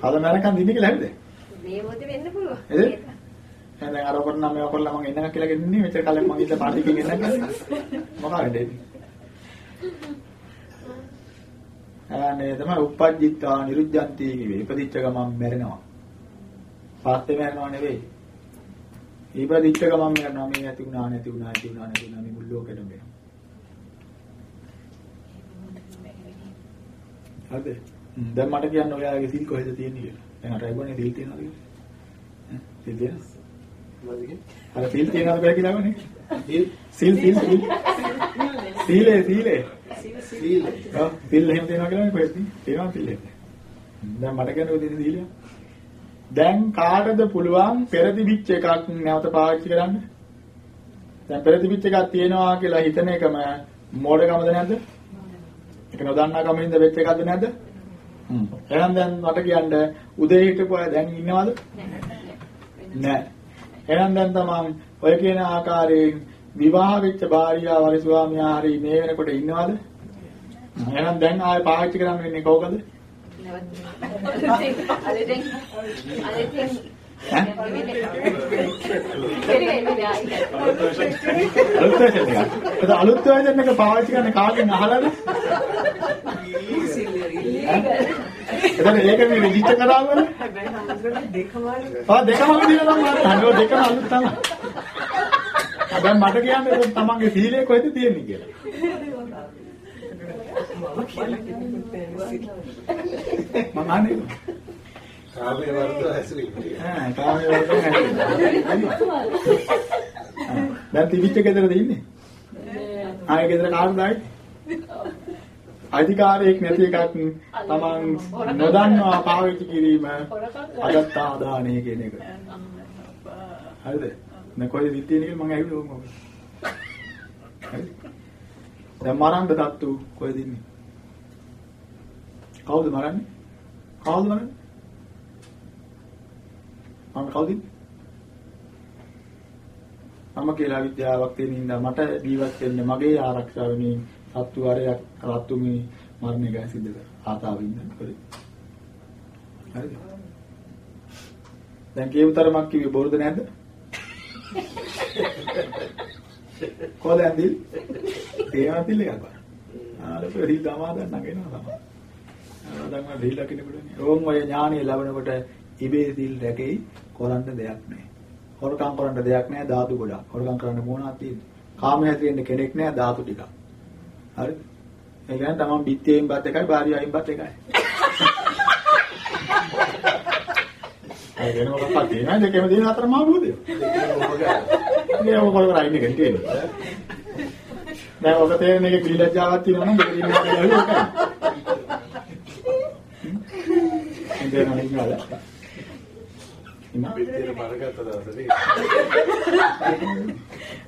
Speaker 1: කවද මරකන් දින්නේ කියලා හරිද?
Speaker 2: මේ මොකද වෙන්න පුළුවන්.
Speaker 1: එද? එහෙනම් දැන් අර ඔකට නම් මේවා කරලා මම එන්නක කියලා ගෙන්නේ මෙච්චර කලින් මම ඉඳලා පාටි එකකින් එන්නක මොකක්ද වෙන්නේ? ආනේ තමයි උපජ්ජිත්වා නිරුද්ධಂತಿ කිව්වේ. ඉපදිච්ච ගමන් මැරෙනවා. පාස්තේ මැරෙනව නෙවෙයි. ඉපදිච්ච ගමන් මැරෙනවා. මේ ඇති වුණා නැති වුණා ඇති වුණා නැති වුණා මේ මුළු ලෝකෙටම වෙනවා. හරිද? දැන් මට කියන්න ඔයාගේ සිල් කොහෙද තියෙන්නේ කියලා. දැන් අර අයගොනේ සිල් තියනවද කියලා? ඈ සිල් තියනවද? අර සිල් තියනවද කියලා කියලානේ. සිල් සිල් සිල්. සීලේ සීලේ. සීලේ. ඔව් සිල් එහෙම තියනවා කියලා කොහෙද? තියනවා සිල් එහෙම. දැන් මට ඔය තියෙන සීලය. දැන් කාටද පුළුවන් පෙරදිවිච්ච එකක් නැවත පාවිච්චි කරන්න? දැන් පෙර තිබිච්ච එකක් තියෙනවා කියලා හිතන එකම මෝඩකමද නැද්ද? ඒක නොදන්නා කමින්ද වෙච්ච එකක්ද නැද්ද? හ්ම්. එහෙනම් දැන් මට කියන්න උදේ හිටපු අය දැන් ඉන්නවද? නැහැ. එහෙනම් දැන් තමන් ඔය කියන ආකාරයෙන් විවාහ වෙච්ච භාර්යාව හරි ස්වාමියා හරි මේ වෙනකොට ඉන්නවද? එහෙනම් දැන් ආයෙ පාවිච්චි කරන්න වෙන්නේ කවකද? අලුත් අලුත් version එක පාවිච්චි කරන්න කාගෙන් අහලාද? එතන ඒක මේ රෙජිස්ටර් කරාම
Speaker 5: දෙකමයි
Speaker 1: ආ දෙකම දිනලා මම හංගෝ දෙකම අලුත් තමයි. දැන් මට කියන්නේ තමන්ගේ සීලය කොහෙද තියෙන්නේ කියලා.
Speaker 5: මම
Speaker 1: අහන්නේ.
Speaker 4: කාමයේ වර්ධ හැසිරීම.
Speaker 1: ආ කාමයේ වලට හැදෙනවා. දැන් තිබිච්ච ගෙදරද ඉන්නේ? ආයේ ගෙදර කාටද ආයේ? අධිකාරියක් නැති එකක් තමන් නොදන්නවා පාවිච්චි කිරීම අගත්තා දාණය කියන එක. හරිද? දැන් කොහෙද විත්තියනේ කියලා මම ඇහුවේ ඕක. හරිද? දැන් මරන්න තත්තු කොහෙද ඉන්නේ? කවුද මරන්නේ? කවුද මරන්නේ? මම කවුද? මම කියලා විද්‍යාවක් තියෙන ඉඳලා මට ජීවත් වෙන්න මගේ ආරක්ෂාව වෙනුවෙන් සත්තු වරයක් රත්තුමි මරණ එක සිද්ධ කර. ආතාවින්ද හරි. හරිද? දැන් කේවතරමක් කිව්වේ බොරුද නැද්ද? කොහෙද ඇන්දිල්? තේනවා තිල් එකක් බලන්න. ආලප රිල් දමාදන් නගෙනවා තමයි. ආ දැන් රිල් ලකිනකොට ඕම් ඔය ඥානිය ලැබෙනකොට ඉබේ සිල් රැකෙයි කරන්න දෙයක් නැහැ. හොරකම් කරන්න දෙයක් නැහැ ධාතු ගොඩක්. හොරකම් කරන්න මොනවද තියෙන්නේ? කාමයේ හැදෙන්න කෙනෙක් නැහැ ධාතු ටිකක්. හරි? ඒ කියන්නේ තමන් බිත්තියෙන් බත් එකයි භාර්යාවෙන් බත් එකයි. ඒ වෙන මොකක්ද තියෙනවද දෙකම තියෙන අතර මහ බුදේ. මේ කොල්ල රයින් එකෙන් තියෙන්නේ. දැන් ඔක තේරෙන එකේ පිළිලැජ්ජාවක් තියෙනවා නම් දෙක දිනනවා කියලා ඒකයි. ඉතින් නේද නේද?
Speaker 4: පිටියේ මරගත්ත දවසේ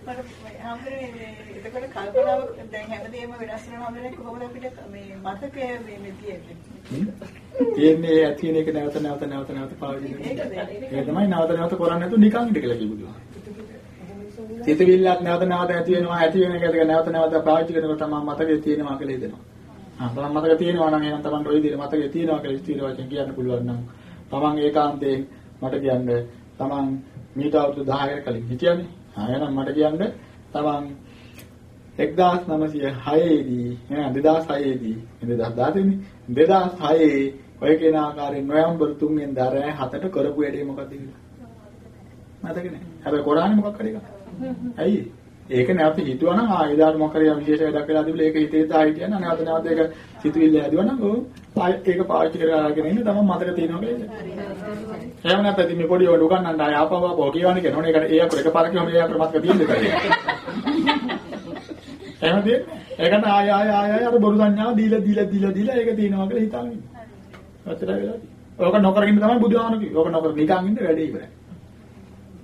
Speaker 3: මට මේ එතකොට කල්පනාව දැන් හැමදේම වෙනස් වෙනවා හැමදේම කොහොමද අපිට මේ මතකය මේ මේ තියෙන්නේ
Speaker 1: තියෙන්නේ ඇති වෙන එක නැවත නැවත නැවත නැවත පාවිච්චි කරනවා. ඒක තමයි නැවත නැවත කරන්නේ නැතුව නිකන් ඉඳ කියලා කිව්වා. සිතවිල්ලක් නැවත නැවත ඇති වෙනවා ඇති වෙන එක නැවත නැවත පාවිච්චි කරනකොට තමයි මතකයේ තියෙනවා කියලා හිතෙනවා. ආ තමන් මතක තියෙනවා නම් එහෙනම් තමන්ට ওই විදිහට මතකයේ තියෙනවා කියලා ස්ථිර වශයෙන් කියන්න පුළුවන් නම් තමන් ඒකාන්තයෙන් මට කියන්න තමන් මීට අවුරුදු 10කට කලින් හිටියනේ. ආ එහෙනම් මට කියන්න තමන් 1906 දී එහෙනම් 2006 දී 2010 නේ 2006 ඔය කියන ආකාරයෙන් නොවැම්බර් 3 වෙනිදා රෑ 7ට කරපු වැඩේ මොකද්ද කියලා. මතක නැහැ. හැබැයි කොරානේ මොකක් හරි එකක්. ඇයි? ඒක නැවත හිතුවනම් ආ එදාට මොකක් හරි විශේෂ වැඩක් වෙලා තිබුණා ඒක හිතේ තා හිටියනම් නැවත නැවත ඒක සිතුවිල්ල ඇදුවනම් ඕ ඒක පාවිච්චි කරගෙන ඉන්න තමයි මතක තියෙනවා කියලා. එහෙම නැත්නම් ඉතින් මේ පොඩි ඔය උගන්නන්න ආය ආපහු ආපහු කියවන්නේ කියනෝනේ ඒකට ඒ අකුර එකපාරක් කියවම ඒ අකුර මතක තියෙන්නේ කියලා. එහෙමද? ඒකට ආය ආය ආය ආය අර බොරු සංඥාව දීලා දීලා දීලා දීලා ඒක තියෙනවා කියලා හිතාගෙන ඉන්න. අතට වෙලා තියෙන්නේ. ඕක නොකරගෙන තමයි බුදුහාමර කිව්වේ. ඕක නොකර නිකන් ඉන්න වැඩේ ඉවරයි.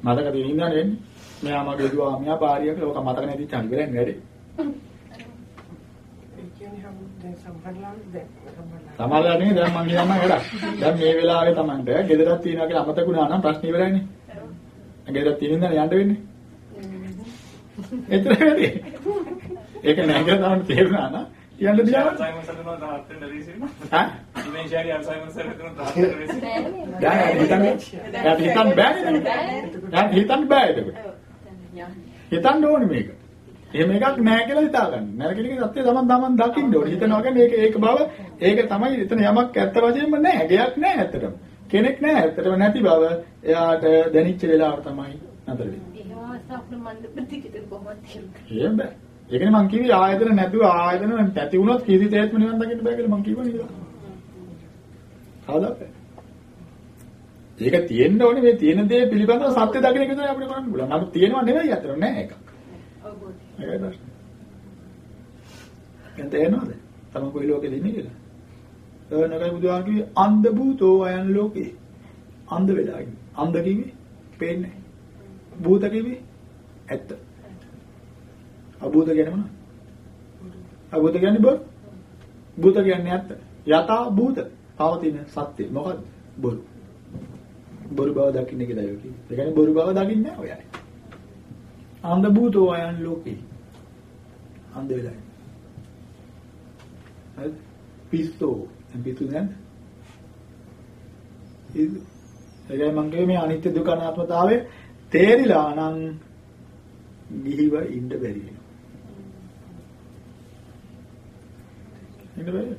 Speaker 1: මතක තියෙන ඉඳන් වෙන්නේ. මෙයා මගේ දුවා මෙයා පාරිය කියලා ඕක මතක නැති චන් ඉවරයි වැඩේ.
Speaker 5: ඒ කියන්නේ හම් දැන් සම්පූර්ණ දැන් සම්පූර්ණ
Speaker 1: සමහරවල් නේ දැන් මම කියන්නම් වැඩක්. දැන් මේ වෙලාවේ Tamanට ගෙදරක් තියෙනවා කියලා අමතක වුණා නම් ප්‍රශ්න ඉවරයිනේ. ගෙදරක් තියෙන ඉඳන් යන්න වෙන්නේ. එතන වැඩේ. ඒක නෑ කියලා තමයි තේරුණා නම් කියන්න දියාව.
Speaker 6: අල්සයිමර් සරනවා තාත් වෙන රීසින.
Speaker 1: හා?
Speaker 6: ඉමේජරි අල්සයිමර් සරනවා තාත් වෙන රීසින.
Speaker 1: දැන් හිතන්න දැන් හිතන්න බෑනේ. දැන් හිතන්න බෑ ඒක. හිතන්න ඕනේ මේක. එහෙම එකක් නෑ කියලා හිතා ගන්න. නරකිනක සත්‍ය තමන් තමන් දකින්න ඕනේ. හිතනවා කියන්නේ ඒක ඒක බව ඒක තමයි එතන යමක් ඇත්ත වශයෙන්ම නෑ. ගයක් නෑ ඇත්තටම. කෙනෙක් නෑ ඇත්තටම නැති බව එයාට දැනෙච්ච වෙලාව තමයි නතර වෙන්නේ.
Speaker 2: ඒ අවස්ථාවක මන්ද ප්‍රතිකිත කොහොමද
Speaker 1: බෑ. ඒකනේ මං කිව්වේ ආයතන නැතුව ආයතන නැති වුණොත් කිසි තේත්ම නිවන් දකින්න බෑ කියලා මං කිව්වා නේද? කවදාද? ඒක තියෙන්න ඕනේ මේ තියෙන දේ පිළිබඳව සත්‍ය දකින්න එක තමයි අපිට කරන්න පුළුවන්. නමුත් තියෙනව නෙවෙයි අතර නෑ එකක්.
Speaker 2: අවබෝධ
Speaker 1: ඒකයි ප්‍රශ්නේ. දැන් තේරෙනවද? තමන් කොයි ලෝකෙද ඉන්නේ කියලා? ඒනකයි බුදුහාම කිව්වේ අන්ධ භූතෝ අයන් ලෝකේ. අන්ධ වෙලා ඉන්නේ. අන්ධ කිව්වේ පේන්නේ. භූත කිව්වේ ඇත්ත. අභූත කියන්නේ මොනවද? අභූත කියන්නේ බොරු. භූත කියන්නේ ඇත්ත. යථා භූත. පවතින සත්‍ය මොකද්ද? බොරු. බොරු බව දකින්න කියලා යෝ කියන්නේ. ඒ කියන්නේ බොරු බව දකින්නේ නැහැ ඔයයි. අන්ධ භූතෝ අයන් ලෝකේ. අන්ධ වෙලා. හරි? පිස්සෝ. දැන් පිස්සු නේද? ඒ ඒකයි මම කිව්වේ මේ අනිත්‍ය දුක අනාත්මතාවය තේරිලා නම් ගිහිව ඉන්න බැරි වෙනවා. ඉන්න බැරි.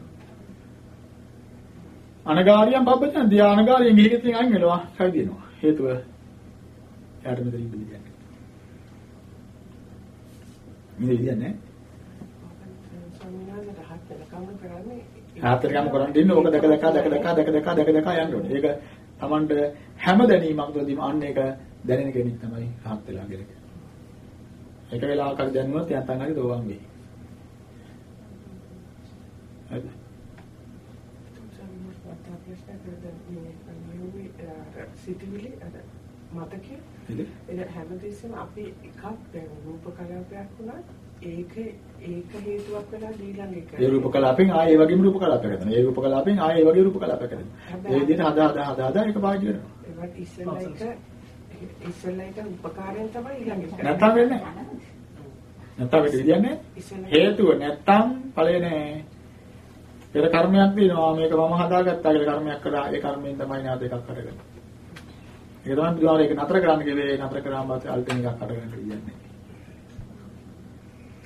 Speaker 1: අනගාරියම් බබ්බචන් දියා අනගාරියෙන් ගිහිගෙත් අයින් වෙනවා කයිද වෙනවා. හේතුව එයාට මෙතන ඉන්න දෙයක්. මේ විදියක් නෑ.
Speaker 5: ස්වාමීන් වහන්සේ රහත් වෙනකම් කරන්නේ
Speaker 1: රාත්‍රී කම කරන් දෙන්න ඕක දැක දැක දැක දැක දැක දැක දැක දැක යන්න ඕනේ. ඒක Tamanට හැම දැනීමක් තුළදීම අන්න ඒක දැනෙන කෙනෙක් තමයි රහත් වෙලා ගෙරක. එක වෙලාවක හරි දැනුනොත් යන්තම් හරි දෝවන් වෙයි. හරිද?
Speaker 5: ස්වාමීන් වහන්සේ මට ප්‍රශ්න කරද්දී මේ අර සිතිවිලි අර මතකයේ? ඒ හැමතිස්සෙම අපි එකක් දැන් රූප කලාපයක් වුණා ඒක ඒක හේතුවක් වෙලා ඊළඟ එක.
Speaker 1: ඒ රූප කලාපෙන් ආයේ ඒ වගේම රූප කලාපයක් හදනවා. ඒ රූප කලාපෙන් ආයේ ඒ වගේ රූප කලාපයක් හදනවා. ඒ විදිහට හදා හදා හදා හදා ඒක පාවිච්චි කරනවා.
Speaker 5: ඒවට ඉස්සෙල්ලා එක ඉස්සෙල්ලා එක උපකාරයෙන් තමයි ඊළඟ එක.
Speaker 1: නැත්තම් වෙන්නේ නැහැ. නැත්තම් වෙන්නේ විදියක් නැහැ. හේතුව නැත්තම් ඵලය නැහැ. පෙර කර්මයක් දිනවා මේක මම හදාගත්තා කියලා කර්මයක් කළා. ඒ කර්මයෙන් තමයි නාද එකක් අරගන්නේ. ඒක තමයි බුදුහාර ඒක නතර කරන්න කිව්වේ නතර කරාම පස්සේ අල්ටෙන් එකක් අරගෙන කියන්නේ.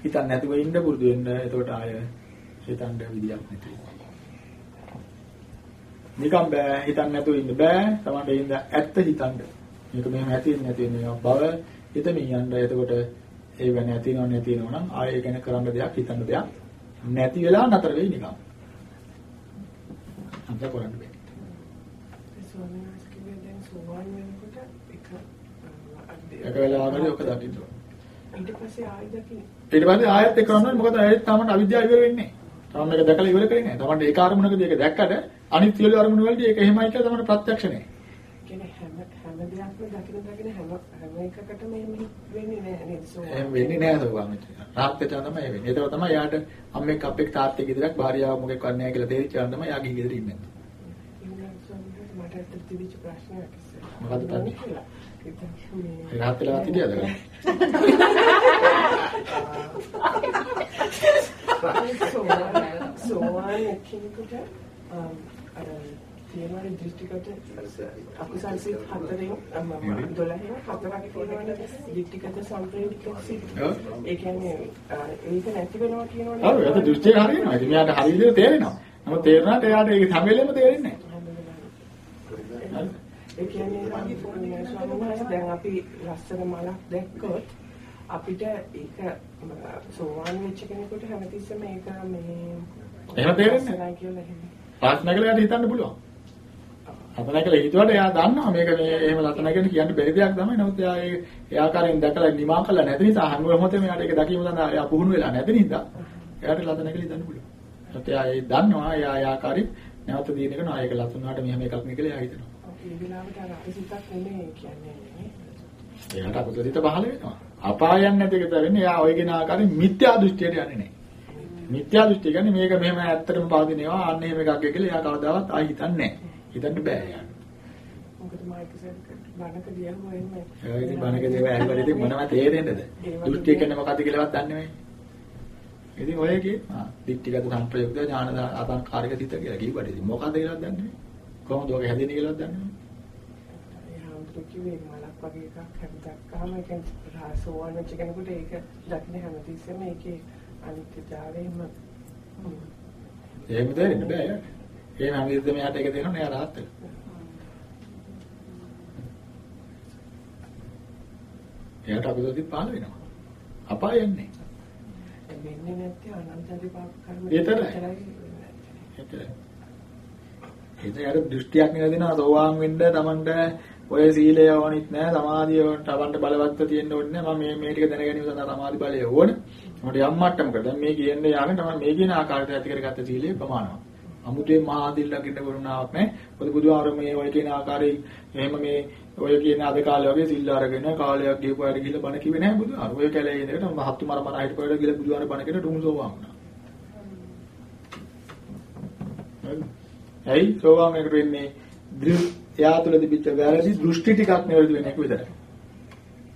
Speaker 1: හිතන්න නැතුව ඉන්න පුරුදු වෙන්න. එතකොට ආය හිතන්න විදියක් නැති. නිකම් බෑ හිතන්න නැතුව ඉන්න බෑ. තමන්ට ඉන්න ඇත්ත හිතන්න. මේක මෙහෙම ඇති නැති වෙන බව හිතමින් යන්න. එතකොට ඒ වෙන ඇතිනව නැතිනව නම් ආයෙ ගැන කරන්න දෙයක් හිතන්න දෙයක් නැති වෙලා නතර වෙයි නිකම්. අන්ත කරන්න බෑ.
Speaker 5: ස්වාමීන් වහන්සේ කිව්වේ දැන් සෝවාන් වෙනකොට එක
Speaker 1: එක වෙලාවකදී ඔක දකින්න.
Speaker 5: ඊට පස්සේ ආයෙ දකින්න
Speaker 1: ඊට පස්සේ ආයෙත් ඒක කරනවා මොකද ඒත් තමයි අවිද්‍යාව ඉවර වෙන්නේ. තාම මේක දැකලා ඉවර කරන්නේ. තමන්ට ඒක අරමුණකදී ඒක දැක්කට අනිත් සියලු අරමුණු වලදී ඒක එහෙමයි කියලා තමන්ට ප්‍රත්‍යක්ෂ නැහැ.
Speaker 5: කියන්නේ හැම හැම දෙයක්ම දකින දකින හැම හැම එකකටම එහෙම වෙන්නේ නැහැ නේද.
Speaker 1: එහෙම වෙන්නේ නැහැ සෝවාන් වෙච්ච. රාහත් වෙච්චා තමයි වෙන්නේ. ඒක තමයි යාට අම්මෙක් අපෙක් තාත්තෙක් ගෙදරක් භාර්යාව මොකෙක් වන්නේ නැහැ කියලා තේරිච්චා තමයි යා ගිහි ගෙදර ඉන්නේ.
Speaker 5: මට ඇත්තට තිබිච්ච ප්‍රශ්නයක් ඉස්සෙල්ලා.
Speaker 1: මොකද්ද ප්‍රශ්නේ? රාහත් වෙලා හිටියද?
Speaker 5: සෝවාන් සෝවාන් කෙනෙකුට අම්, අර තියෙනවා දෘෂ්ටිගත අකුසල් සිත් හතරෙන් අම, 12 හතරක් තියෙනවනේ දෘෂ්ටිගත සම්ප්‍රේණික සිත්. ඒ කියන්නේ ඒක නැති වෙනවා කියනවනේ.
Speaker 1: ඔව් ඒක දෘෂ්ටිය හරියනවා. ඉතින් මෙයාට හරිය විදිහට තේරෙනවා. නමුත් තේරුණාට එයාට ඒක හැම වෙලෙම තේරෙන්නේ නැහැ.
Speaker 5: ඒ කියන්නේ ස්වාමීන් දැන් අපි ලස්සන මලක් දැක්කොත් අපිට ඒක සෝවාන් වෙච්ච කෙනෙකුට හැමතිස්සෙම ඒක මේ
Speaker 1: එහෙම තේරෙන්නේ
Speaker 5: ලස්සනයි කියලා එහෙම.
Speaker 1: ප්‍රශ්න කළා යාට හිතන්න පුළුවන්. හතන කියලා හිතුවට එයා දන්නවා මේක මේ එහෙම ලතන කියලා කියන්න බැරි දෙයක් තමයි. නමුත් එයා ඒ ඒ ආකාරයෙන් දැකලා නිමා කළා නැති නිසා හැම මොහොතේම එයාට ඒක දකීම සඳහා එයා පුහුණු වෙලා නැති නිසා එයාට ලතන කියලා හිතන්න පුළුවන්. ඒත් එයා ඒ දන්නවා එයා ඒ ආකාරයෙන් නැවත දින එක නා ඒක ලතනාට මෙහෙම එකක් නේ කියලා එයා හිතනවා.
Speaker 5: ඒ වෙලාවට අර අපිසිතක් නෙමෙයි කියන්නේ නේ.
Speaker 1: එයාට අකුසලිත පහළ වෙනවා. අපායන් නැති එක වෙන්නේ එයා ඔයගෙන ආකාරයෙන් මිත්‍යා දෘෂ්ටියට යන්නේ නැහැ. මිත්‍යා දෘෂ්ටිය කියන්නේ මේක මෙහෙම ඇත්තටම පවතිනවා අන්න එහෙම එකක් කියලා එයා කවදාවත් ආයි හිතන්නේ නැහැ. හිතන්න බෑ එයාට.
Speaker 5: මොකද එක සැරයක් බණක දියම එන්නේ.
Speaker 1: ඒ ඉතින් බණක දේව ඇහුවා ඉතින් මොනවද තේරෙන්නේද? දෘෂ්ටිය කියන්නේ මොකද්ද කියලාවත් දන්නේ නැහැ. ඉතින් ඔය කිය ආ දිට්ඨිගත සංප්‍රයුක්ත ඥාන ආතංකාරික සිත කියලා කිව්වට ඉතින් මොකද්ද කියලාවත් දන්නේ නැහැ. කොහොමද ඔක හැදෙන්නේ කියලාවත් දන්නේ නැහැ.
Speaker 5: ඒ හාමුදුරුවෝ කිව්වේ මලක් වගේ එකක් දැක්කම ඒ කියන්නේ සෝවාන් වෙච්ච කෙනෙකුට ඒක දකින්න හැමතිස්සෙම ඒකේ අනිත්‍යතාවයම
Speaker 1: එහෙම තේරෙන්න බෑ හැම විදිහටම එයාට ඒක තේරෙනවා එයා rahat වෙනවා. එයාට අකුසලදී පහළ වෙනවා. අපාය යන්නේ.
Speaker 5: වෙන්නේ නැත්තේ අනන්ත විපාක කර්ම.
Speaker 1: එතන යාර දෘෂ්ටියක් නෙවෙයි දෙනවා සෝවාන් වෙන්න Tamanට ඔය සීලය ඕනිත් නෑ සමාධිය Tamanට බලවත්ව තියෙන්න ඕනේ නෑ මම මේ මේ ටික දැන ගැනීම සඳහා සමාධි බලය ඕන. මට යම් මට්ටමකට දැන් මේ කියන්නේ යාගෙන තමයි මේ කියන ආකාරයට ඇති කරගත්ත සීලය ප්‍රමාණවත්. අමුතුවෙන් මහා දිල්ලකින් කරුණාවක් නැහැ. මොකද බුදුහාර මේ ඔය කියන ආකාරයෙන් එහෙම මේ ඔය කියන අද කාලේ වගේ සිල් අරගෙන කාලයක් ගිහපුවාට ගිහලා බණ කිව්වේ නැහැ බුදුහාර. ඔය කැලේ ඉඳගෙන මහත්තු මර මර හිටපුවාට ගිහලා බුදුහාර බණ කියන ඩුම් සෝවාන් වුණා. ඇයි සෝවාන් එකට වෙන්නේ? එයා තුළ තිබිච්ච වැරදි දෘෂ්ටි ටිකක් නිවැරදි වෙන එක විතරයි.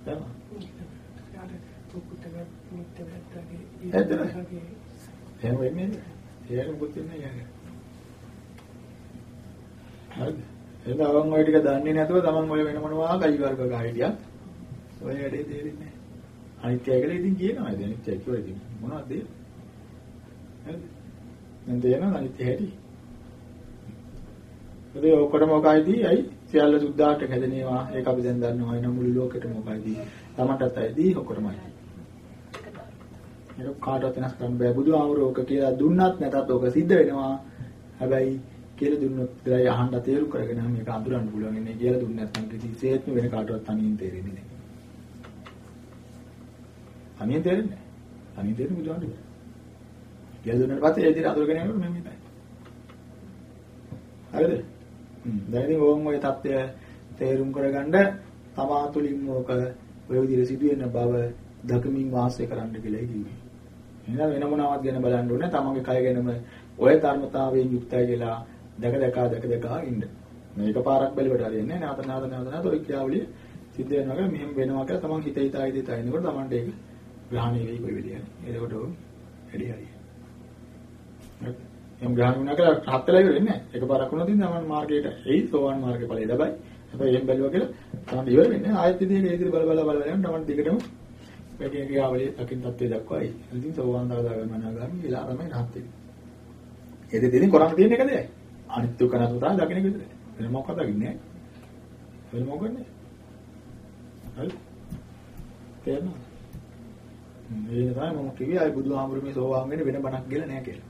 Speaker 1: තේරුණා? ඇත්තද? එහෙම වෙන්නේ නැහැ. ඒක මොකද වෙන්නේ නැහැ. හරිද? එහෙනම් අවන් ඔය ටික දන්නේ නැතුව තමන් ඔය වෙන මොනවා කයි වර්ග ගා හිටියත් ඔය වැඩේ තේරෙන්නේ නැහැ. අනිත්‍යය කියලා ඉතින් කියනවා. ඉතින් අනිත්‍යය කියලා ඉතින් මොනවද ඒ? හරිද? දැන් තේරෙනවද අනිත්‍ය හැටි? ඒ ඔක්කොටම මොකයිදී? අයි සියල්ල සුද්ධාට හැදෙනවා. ඒක අපි දැන් දන්නවා. එන මුළු ලෝකෙටම මොකයිදී? තමන්ටත් ඇයිදී ඔක්කොටමයි. ඒක කාටවත් වෙනස් කරන්න බෑ. බුදුහාමුදුරුවෝ ඔක කියලා දුන්නත් නැතත් ඔක සිද්ධ වෙනවා. හැබැයි කියලා දුන්නොත් විතරයි අහන්න තේරුම් කරගෙන මේක අඳුරන්න පුළුවන් ඉන්නේ කියලා දුන්නේ නැත්නම් කිසිසේත්ම වෙන කාටවත් තනියෙන් තේරෙන්නේ නැහැ. තනියෙන් තේරෙන්නේ නැහැ. තනියෙන් තේරෙන්නේ බුදුහාමුදුරුවෝ. කියලා දුන්නාට පස්සේ ඒ විදිහට අඳුරගෙන යනකොට මම මේකයි. හරිද? හ්ම්. දැන් ඉතින් ඕම් ඔය தත්ත්වය තේරුම් කරගන්න තමා තුළින් ඕක ඔය විදිහට සිදුවෙන බව දකමින් වාසය කරන්න කියලා කිව්වේ. එහෙනම් වෙන මොනවත් ගැන බලන්න ඕනේ තමන්ගේ කය ගැනම ඔය ධර්මතාවයෙන් යුක්තයි කියලා දැක දැක දැක දැක ඉන්න. මේක පාරක් බැලුවට හරියන්නේ නැහැ. නැවත නැවත නැවත නැවත ඔය ක්‍රියාවලිය සිද්ධ වෙනවා කියලා මෙහෙම වෙනවා කියලා තමන් හිත හිතා ඉඳී තයිනකොට තමන්ට ඒක ග්‍රහණය වෙයි කොයි විදිහට. ඒකට වැඩි හරියි. එම් ග්‍රහණය වුණා කියලා හත් වෙලා ඉවර වෙන්නේ නැහැ. එකපාරක් වුණොත් ඉතින් තමන් මාර්ගයට එයි සෝවාන් මාර්ගේ ඵලය ලැබයි. හැබැයි එහෙම බැලුවා කියලා තමන් ඉවර වෙන්නේ නැහැ. ආයෙත් ඉතින් ඒක ඉදිරි බල බල බල යන තමන් දිගටම වැඩි ක්‍රියාවලිය දකින්න තත්ත්වයට දක්වායි. ඉතින් සෝවාන් දාගන්න මනාගාමී වෙලා තමයි rahat වෙන්නේ. ඒ දෙක ඉතින් කරන්න තියෙන එක දෙයයි. අනිත්‍ය කරනතු තමයි දකින්න එක විතරයි. වෙන මොකක්ද දකින්නේ. වෙන මොකක්ද නැහැ. හරි? තේරෙනවද? මේ තමයි මම කිව්වේ ආයි බුදුහාමුදුරු මේ සෝවාන් වෙන්න වෙන බණක් කියලා නැහැ කියලා.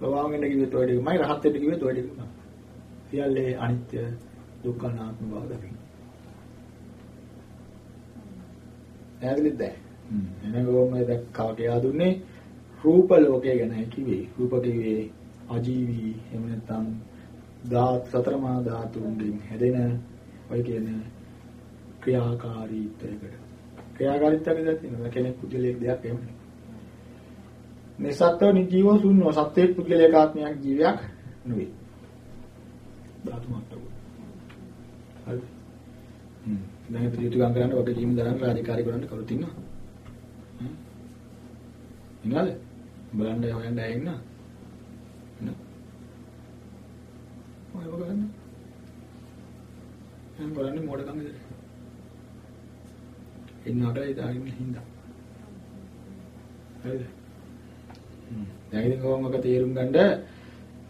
Speaker 1: සෝවාන් වෙන්න කිව්වෙත් ඔය ටිකමයි rahat වෙන්න කිව්වෙත් ඔය ටිකමයි. සියල්ලේ අනිත්‍ය දුක්ඛ අනාත්ම බව දකින්න. හ්ම්. එහෙනම් ඕම දැක්කා කියලා දුන්නේ රූප ලෝකය ගැනයි කිව්වේ. රූප කිව්වේ අජීවී එහෙම නැත්නම් ධාත් සතරමා ධාතුන්ගෙන් හැදෙන ඔය කියන ක්‍රියාකාරීත්වයකට. ක්‍රියාකාරීත්වයක තියෙනවා කෙනෙක් පුද්ගලයෙක් දෙයක් එහෙම. මේ සත්ව නිජීව ශුන්ව සත්වයේ පුද්ගලයක ආත්මයක් ජීවයක් නෙවෙයි. ධාතු මාත්‍රක. හරි. හ්ම්. දැන් පිළිතුරු ගන්න වගේ ජීම් දරන රාජකාරී කරන්න කවුරුත් ඉන්නවා. හ්ම්. ඉන්නවද? බලන්න හොයන්න ඇය ඉන්නා. ඉන්න. මොනව බලන්න? මම බලන්නේ මොඩකංගද? ඉන්නවා කියලා ඉතාලින් හින්දා. හරිද? හ්ම්. දැන් ඉතින් කොහොමක තේරුම් ගන්නද?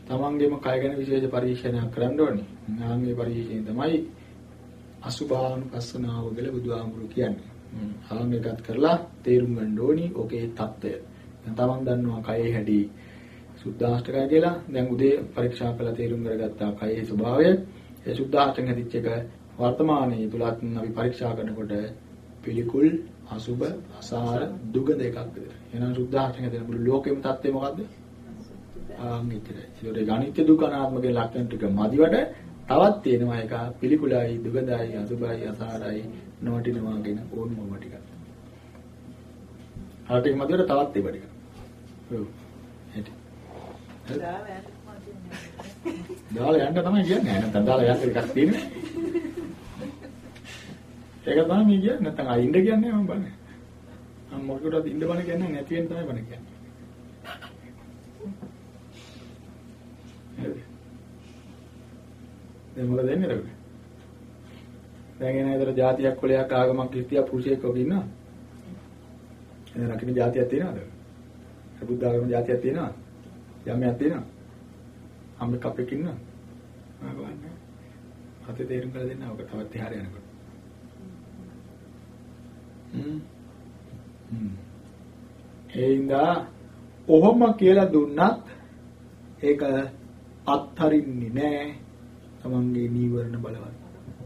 Speaker 1: තමන්ගේම කය ගැන විශේෂ පරීක්ෂණයක් කරන්න ඕනේ. නාමයේ පරීක්ෂණය තමයි අසුභානුපස්සනාව කියලා බුදුහාමුදුරු කියන්නේ. ආන්ගයගත් කරලා තේරුම් ගන්න ඕනි ඔකේ தত্ত্বය. දැන් තමන් දන්නවා කයේ හැඩී සුද්ධාෂ්ටකය කියලා. දැන් උදේ පරීක්ෂා කළා තේරුම් කරගත්තා කයේ ස්වභාවය. ඒ සුද්ධාෂ්ටක හැදිච්ච එක වර්තමානයේ තුලත් අපි පරීක්ෂා කරනකොට පිළිකුල් අසුභ අසාර දුගඳ එකක් විතර. එහෙනම් සුද්ධාෂ්ටක හැදෙන මුළු ලෝකෙම தත්ත්වය මොකද්ද? ආන් ඉතිරයි. ඒකට අනිත්‍ය දුක්ඛ අනාත්මගේ ලක්ෂණ ටික මදිවට තවත් තියෙනවා එක පිළිකුලයි දුගඳයි අසුභයි අසාරයි නොවටිනවා කියන ඕන මොම ටික. අර ටික මදිවට තවත් ඒවා ටික. ඔව්. දාලා යන්න තමයි කියන්නේ. නැත්නම් දාලා යන්න එකක් තියෙනවා. ඒක තමයි මම කියන්නේ. නැත්නම් අයින්ද කියන්නේ මම බලන්නේ. මම මොකටද ඉන්න බණ කියන්නේ නැති වෙන තමයි බණ කියන්නේ. දැන් මොකද වෙන්නේ රබේ? දැන් එන ඇතර જાතියක් කොලයක් ආගමක් කිත්තියක් පුරුෂයෙක් ඔබ ඉන්නවා. එන රකින්න જાතියක් තියෙනවද? බුද්ධ ආගම જાතියක් තියෙනවද? යම්යක් තියෙනවද? අම්ම කපෙක් ඉන්නවා. ආ බලන්න. අතේ තේරුම් කරලා දෙන්න ඔක තවත් එහාට යනකොට. හ්ම්. හ්ම්. ඒින්දා ඔහොම කියලා දුන්නත් ඒක අත්හරින්නේ නැහැ. තමන්ගේ නීවරණ බලවත්.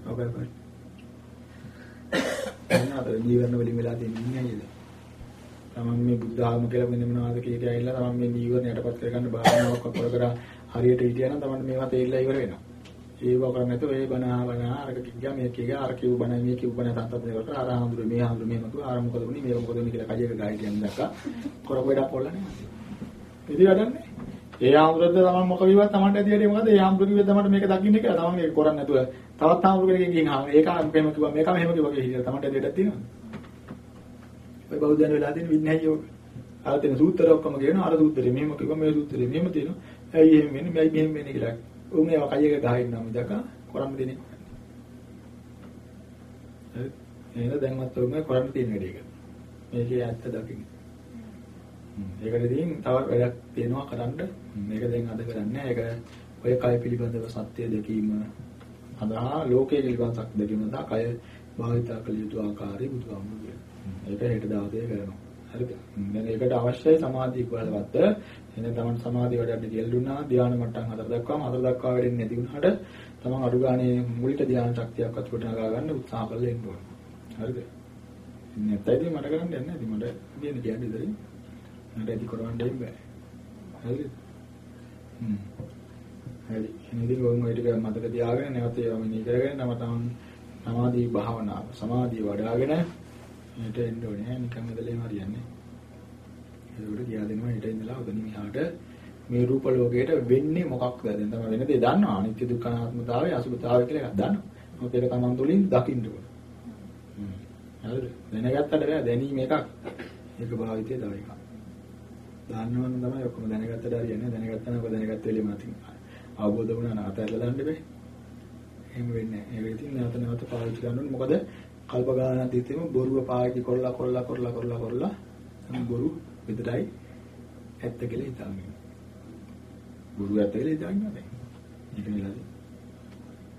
Speaker 1: ඔබයි බලන්න. එන්නද නීවරණ වලින් වෙලා තියෙන්නේ නේද? තමන් මේ බුද්ධ ආගම කියලා මෙන්න මොනවද කිය කිය ඇවිල්ලා තමන් මේ නීවරණ යටපත් කරගන්න බාහනාවක් කර කර හරියට හිටියනම් තමයි මේවා තේරිලා ඉවර වෙනවා. ඒව කරන්නේ නැතුව ඒ බණ ආවන අරක කිව්වා මේ කිව්වා අර කිව්ව බණ මේ කිව්ව බණ තත්ත්වය කරලා අර ආහඳුර මේ ආහඳුර මෙහෙම කිව්වා අර මොකද වුනේ මේ මොකද වුනේ කියලා කජයක ගායි කියන දැක්කා. කරපු වැඩක් පොල්ලන්නේ. ඉතින් වැඩන්නේ. ඒ ආහඳුරද තමයි මොක විවත් Tamanට ඇති වැඩේ මොකද? ඒ ආහඳුර කිව්වේ තමයි මේක දකින්න කියලා. Taman ඒක කරන්නේ නැතුව තවත් ආහඳුර කෙනකින් ගිහින් ආ ඒක මෙහෙම කිව්වා මේකම මෙහෙම කිව්වා කියලා Tamanට ඇති වැඩක් තියෙනවද? ඔය බෞද්ධයන් වෙලා තියෙන විඥාය යෝග. අර තියෙන සූත්‍ර ඔක්කොම කියනවා අර සූත්‍රේ මෙහෙම කිව්වා මේ සූත්‍රේ මෙහෙම තියෙනවා. ඇයි එහෙම වෙන්නේ? මෙයි මෙහෙම වෙන්නේ කියලා. උන් ඒවා කයක ගහගෙන නම් මිදක කරන්න දෙන්නේ. හරි. එහෙනම් දැන්වත් උන් කරන්න තියෙන වැඩේක. මේකේ ඇත්ත දකින්න. ඒකට ඉතින් තව වැඩක් තියෙනවා කරන්න. මේක දැන් අද කරන්නේ ඒක ඔය කය පිළිබඳව සත්‍ය දැකීම අදහා ලෝකයේ පිළිබඳ සත්‍ය දැකීම සඳහා කය භාවිතා කළ යුතු ආකාරය බුදුහාමුදුරුවෝ. ඒක හෙට දවසේ කරනවා. හරිද? දැන් ඒකට අවශ්‍යයි සමාධිය බලවත්. එහෙනම් තමන් සමාධිය වඩන්න කියලා දුන්නා ධානය මට්ටම් හතර දක්වාම හතර දක්වා වැඩෙන්නේ නැති වුණාට තමන් අඩු ගානේ මුලිට ධානය ශක්තියක් අත් කොට නගා ගන්න උත්සාහ කරලා ඉන්න ඕනේ. හරිද? නැත්නම් ඉතින් මට කරන්න යන්නේ නැහැ. ඉතින් මට කියන්නේ කියන්නේ ඉතින් මට ඇති කරවන්න දෙන්න බෑ. හරිද? හ්ම්. හරි. එහෙනම් ඉතින් ඔය ටික මතක තියාගෙන නැවත ඒවා මෙනි කරගෙන තම තමන් සමාධි භාවනාව සමාධිය වඩ 아가ගෙන මේට එන්න ඕනේ. නිකන් ඉඳලේම හරියන්නේ. ඒකට කියා දෙනවා ඊට ඉඳලා ඔතන මෙහාට මේ රූප ලෝකයට වෙන්නේ මොකක්ද? දැන් තමයි වෙන දේ දන්නවා. අනිත්‍ය දුක්ඛ අනාත්මතාවය අසුභතාවය කියලා එකක් දන්නවා. මොකද ඒක තමන් තුළින් දකින්න ඕන. හරිද? දැනගත්තට බෑ දැනීම එකක්. ඒක භාවිතය තව එකක්. දන්නවනම් තමයි ඔක්කොම දැනගත්තට හරියන්නේ. දැනගත්තා නම් ඔබ දැනගත්ත වෙලෙම නැති. අවබෝධ වුණා නම් අතහැරලා දාන්න බෑ. එහෙම වෙන්නේ නැහැ. ඒක ඉතින් නැවත නැවත පාවිච්චි කරන්න ඕනේ. මොකද කල්ප ගානක් තිස්සේම බොරුව පාවිච්චි කරලා කරලා කරලා කරලා කරලා බොරු විතරයි ඇත්ත කියලා හිතන්නේ. බොරු ඇත්ත කියලා හිතන්නේ නැහැ. ඒක නෙලාද?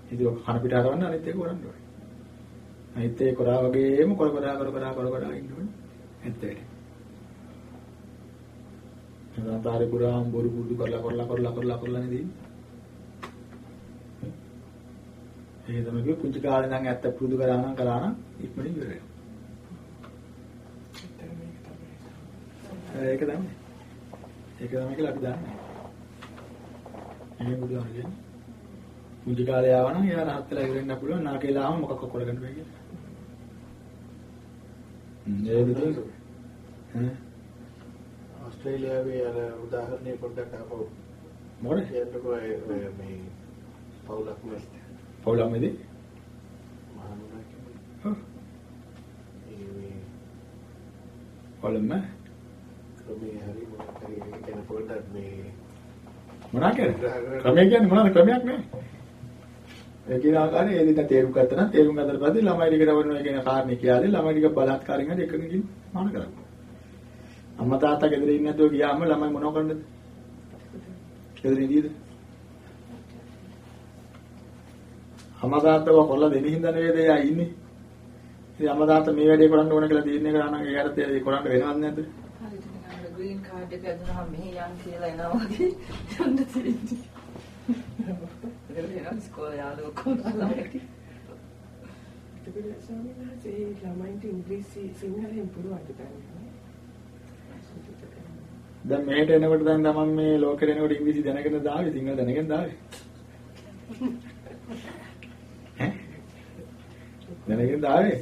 Speaker 1: ඉතින් ඔක කන පිට හරවන්න අනිත් එක කරන්න ඕනේ. අනිත් ඒක කරා වගේම කර කර කර කර කර කර ඉන්න ඕනේ. ඇත්ත ඒක. සදාතරේ පුරාම බොරු පුරුදු කරලා කරලා කරලා කරලා කරලා නේද? ඒක තමයි කිව්වේ පුංචි කාලේ නම් ඇත්ත පුරුදු කරා නම් කරා නම් ඉක්මනින් ඉවර වෙනවා. ඒක තමයි. ඒක තමයි කියලා අපි දන්නේ. එහෙනම් බුදුහාම කියන්නේ පුංචි කාලේ ආව නම් එයා රහත් වෙලා ඉවර වෙන්න පුළුවන් නාකේලා ආවම මොකක් කරගන්න බෑ කියලා. ඒ විදිහට ඈ
Speaker 4: ඕස්ට්‍රේලියාවේ අර උදාහරණය පොඩ්ඩක් අපෝ
Speaker 1: මොකද
Speaker 4: කියන්නකෝ ඒ මේ පවුලක් නැස්ත
Speaker 1: පවුලක් මේදී
Speaker 4: මහනුවර කියන්නේ
Speaker 1: ඔව්
Speaker 4: ඒ මේ
Speaker 1: පවුලම
Speaker 4: ක්‍රමයේ හරි මොකක් හරි ඒක ගැන පොඩ්ඩක් මේ
Speaker 1: මොනවා කියන්නේ ක්‍රමයක් කියන්නේ මොනවාද ක්‍රමයක් නෑ ඒ කියන ආකාරයේ දින තේරුම් ගත්තා නම් තේරුම් ගත්තට පස්සේ ළමයි ටික රවණුවා කියන කාරණේ කියලා ළමයි ටික බලහත්කාරයෙන් හරි එකකින් මාන කරන්නේ අම්මා තාත්තා ගෙදර ඉන්නේ නැතුව ගියාම ළමයි මොනව කරන්නද? ගෙදර ඉඳීද? අම්මා තාත්තව කොල්ල දෙන්නේ හින්දා නේද එයා ඉන්නේ. ඉතින් අම්මා තාත්තා මේ වැඩේ කරන්න ඕන කියලා තීරණය කරා නම් ඒකට ඒ කරන්න වෙනවද නැද්ද?
Speaker 8: ග්‍රීන් කාඩ් එක ඇදුනහම මෙහි යන් කියලා එනවා වගේ යන්න තියෙන්නේ. ඒක ඉස්කෝලේ යාළුවෝ කොහොමද?
Speaker 5: එතකොට ස්වාමීන් වහන්සේ ළමයින්ට ඉංග්‍රීසි සිංහලෙන් පුරවන්න ගන්නවා.
Speaker 1: දැන් මෙහෙට එනකොට දැන් තමන් මේ ලෝකෙට එනකොට ඉංග්‍රීසි දැනගෙන දාවේ සිංහල දැනගෙන දාවේ. ඈ? දැනගෙන දාවේ.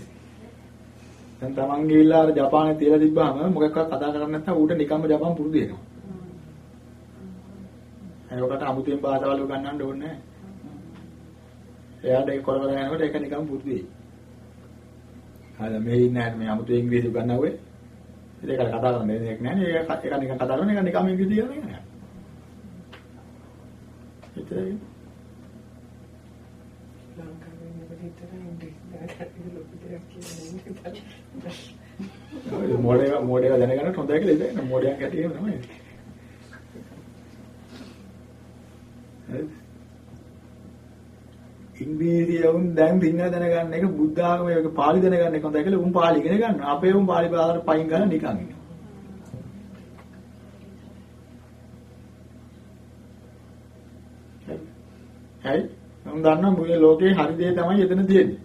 Speaker 1: දැන් තමන් ගිහිල්ලා අර ජපානයේ තියලා තිබ්බාම මොකක්වත් කතා කරන්නේ නැත්නම් ඌට නිකම්ම ජපාන් පුරුදු වෙනවා. ඒකට අමුතුවෙන් භාෂාවල් උගන්වන්න ඕනේ නැහැ. එයාට ඒක කර කර යනකොට ඒක නිකම් පුරුදු වෙයි. හරිද මේ ඉන්නේ මේ අමුතු ඉංග්‍රීසි උගන්වුවේ. ඒක කතා කරන්නේ දෙයක් නැහැ නේ. ඒක ඒක නිකන් කතා කරන එක නිකම් ඉංග්‍රීසි කියන එක නෑ. ඒතරයි.
Speaker 5: ලංකාවේ ඉන්නකොට විතර ඉංග්‍රීසි දැනගන්න ලොකු දෙයක් කියන්නේ.
Speaker 1: ඔය මොඩේ මොඩේ දැනගන්න හොඳයි කියලා ඉතින් මොඩයක් ඇටියෙම තමයි. හරිද? ඉංග්‍රීසි වුන් දැන් සිංහල දැනගන්න එක බුද්ධ ආගමේ එක පාලි දැනගන්න එක හොඳයි කියලා උන් පාලි ඉගෙන ගන්නවා. අපේ උන් පාලි භාෂාවට පයින් ගන්න නිකන් ඉන්නවා. හරි. මම දන්නවා මුගේ ලෝකේ හරි දේ තමයි එතන තියෙන්නේ.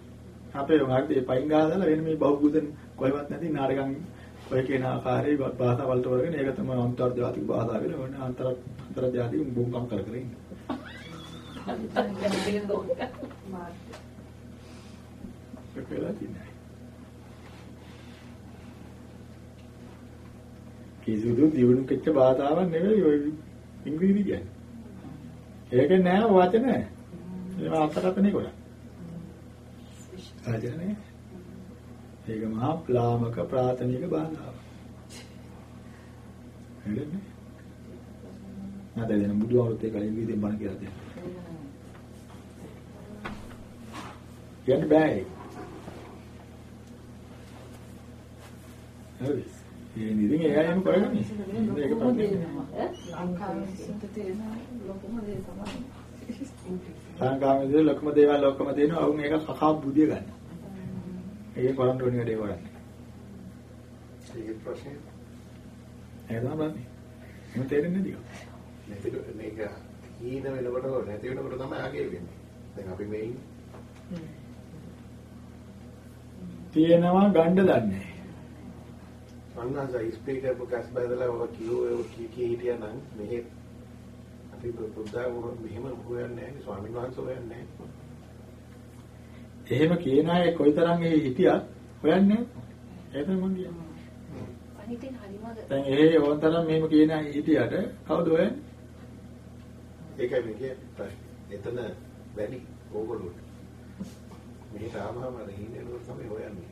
Speaker 1: අපේ උන් හරි දේ පයින් ගහලා වෙන මේ බහුබුදන් කොහෙවත් නැති නාටකම් ඔය කියන ආකාරයේ භාෂාවල් තෝරගෙන ඒක තමයි අන්තර්ජාතික භාෂාව කියලා ඕනේ අන්තර අන්තර්ජාතික බුම්කම් කර කර ඉන්න. ඒක වෙලා තියෙනවා. කිසිදු දියුණු කෙච්ච භාෂාවක් නෙවෙයි ඔය ඉංග්‍රීසි කියන්නේ. ඒක නෑ වචන. ඒවා අර්ථකථනය කරා. වචන නෑ. ඒක මහා ප්ලාමක ප්‍රාථමික භාෂාව. හරිනේ? නැද දෙන බුදුහාමුදුරුවෝ ඒ කලින් ඉංග්‍රීසියෙන් බණ කියලා දෙනවා. කියන්න බෑ ඒක. හරි. ඒ නිදින් එයා එහෙම කරගන්නේ. ඒක තමයි.
Speaker 9: ලංකාවේ සිට තියෙන ලොකුම දේ තමයි.
Speaker 1: සංගාමයේ ලොකුම දේවල් ඔක්කොම දෙනවා. වුන් ඒක කකා බුදිය ගන්න. ඒක කරන්න ඕනේ වැඩේ කරන්නේ.
Speaker 4: ඒක ප්‍රශ්නේ.
Speaker 1: ඒක තමයි. එහෙම තේරෙන්නේ නැතිව.
Speaker 4: නැති මේක හීන වෙනකොට නැති වෙනකොට තමයි ආගේ වෙන්නේ. දැන් අපි මේ.
Speaker 1: තියෙනවා ගණ්ඩ දන්නේ.
Speaker 4: අන්නස ස්පීකර් පුකස් බදලා ඔය කියෝ ඔය කී කී හිටියා නම් මෙහෙ අපි බුද්ධා වුණ මෙහෙම හොයන්නේ නැහැ ස්වාමීන් වහන්සේ හොයන්නේ නැහැ.
Speaker 1: එහෙම කියන අය කොයිතරම් ඒ හිටියත් හොයන්නේ නැහැ. ඒක මම කියන්නේ.
Speaker 2: අනිතෙන් හරිමද
Speaker 1: දැන් ඒ ඕනතරම් මෙහෙම කියන අය හිටියට කවුද හොයන්නේ?
Speaker 4: ඒකයි මේ කියන්නේ. එතන වැඩි ඕගොල්ලෝ. මෙහෙට ආවම අර හීන වෙනකොට තමයි හොයන්නේ.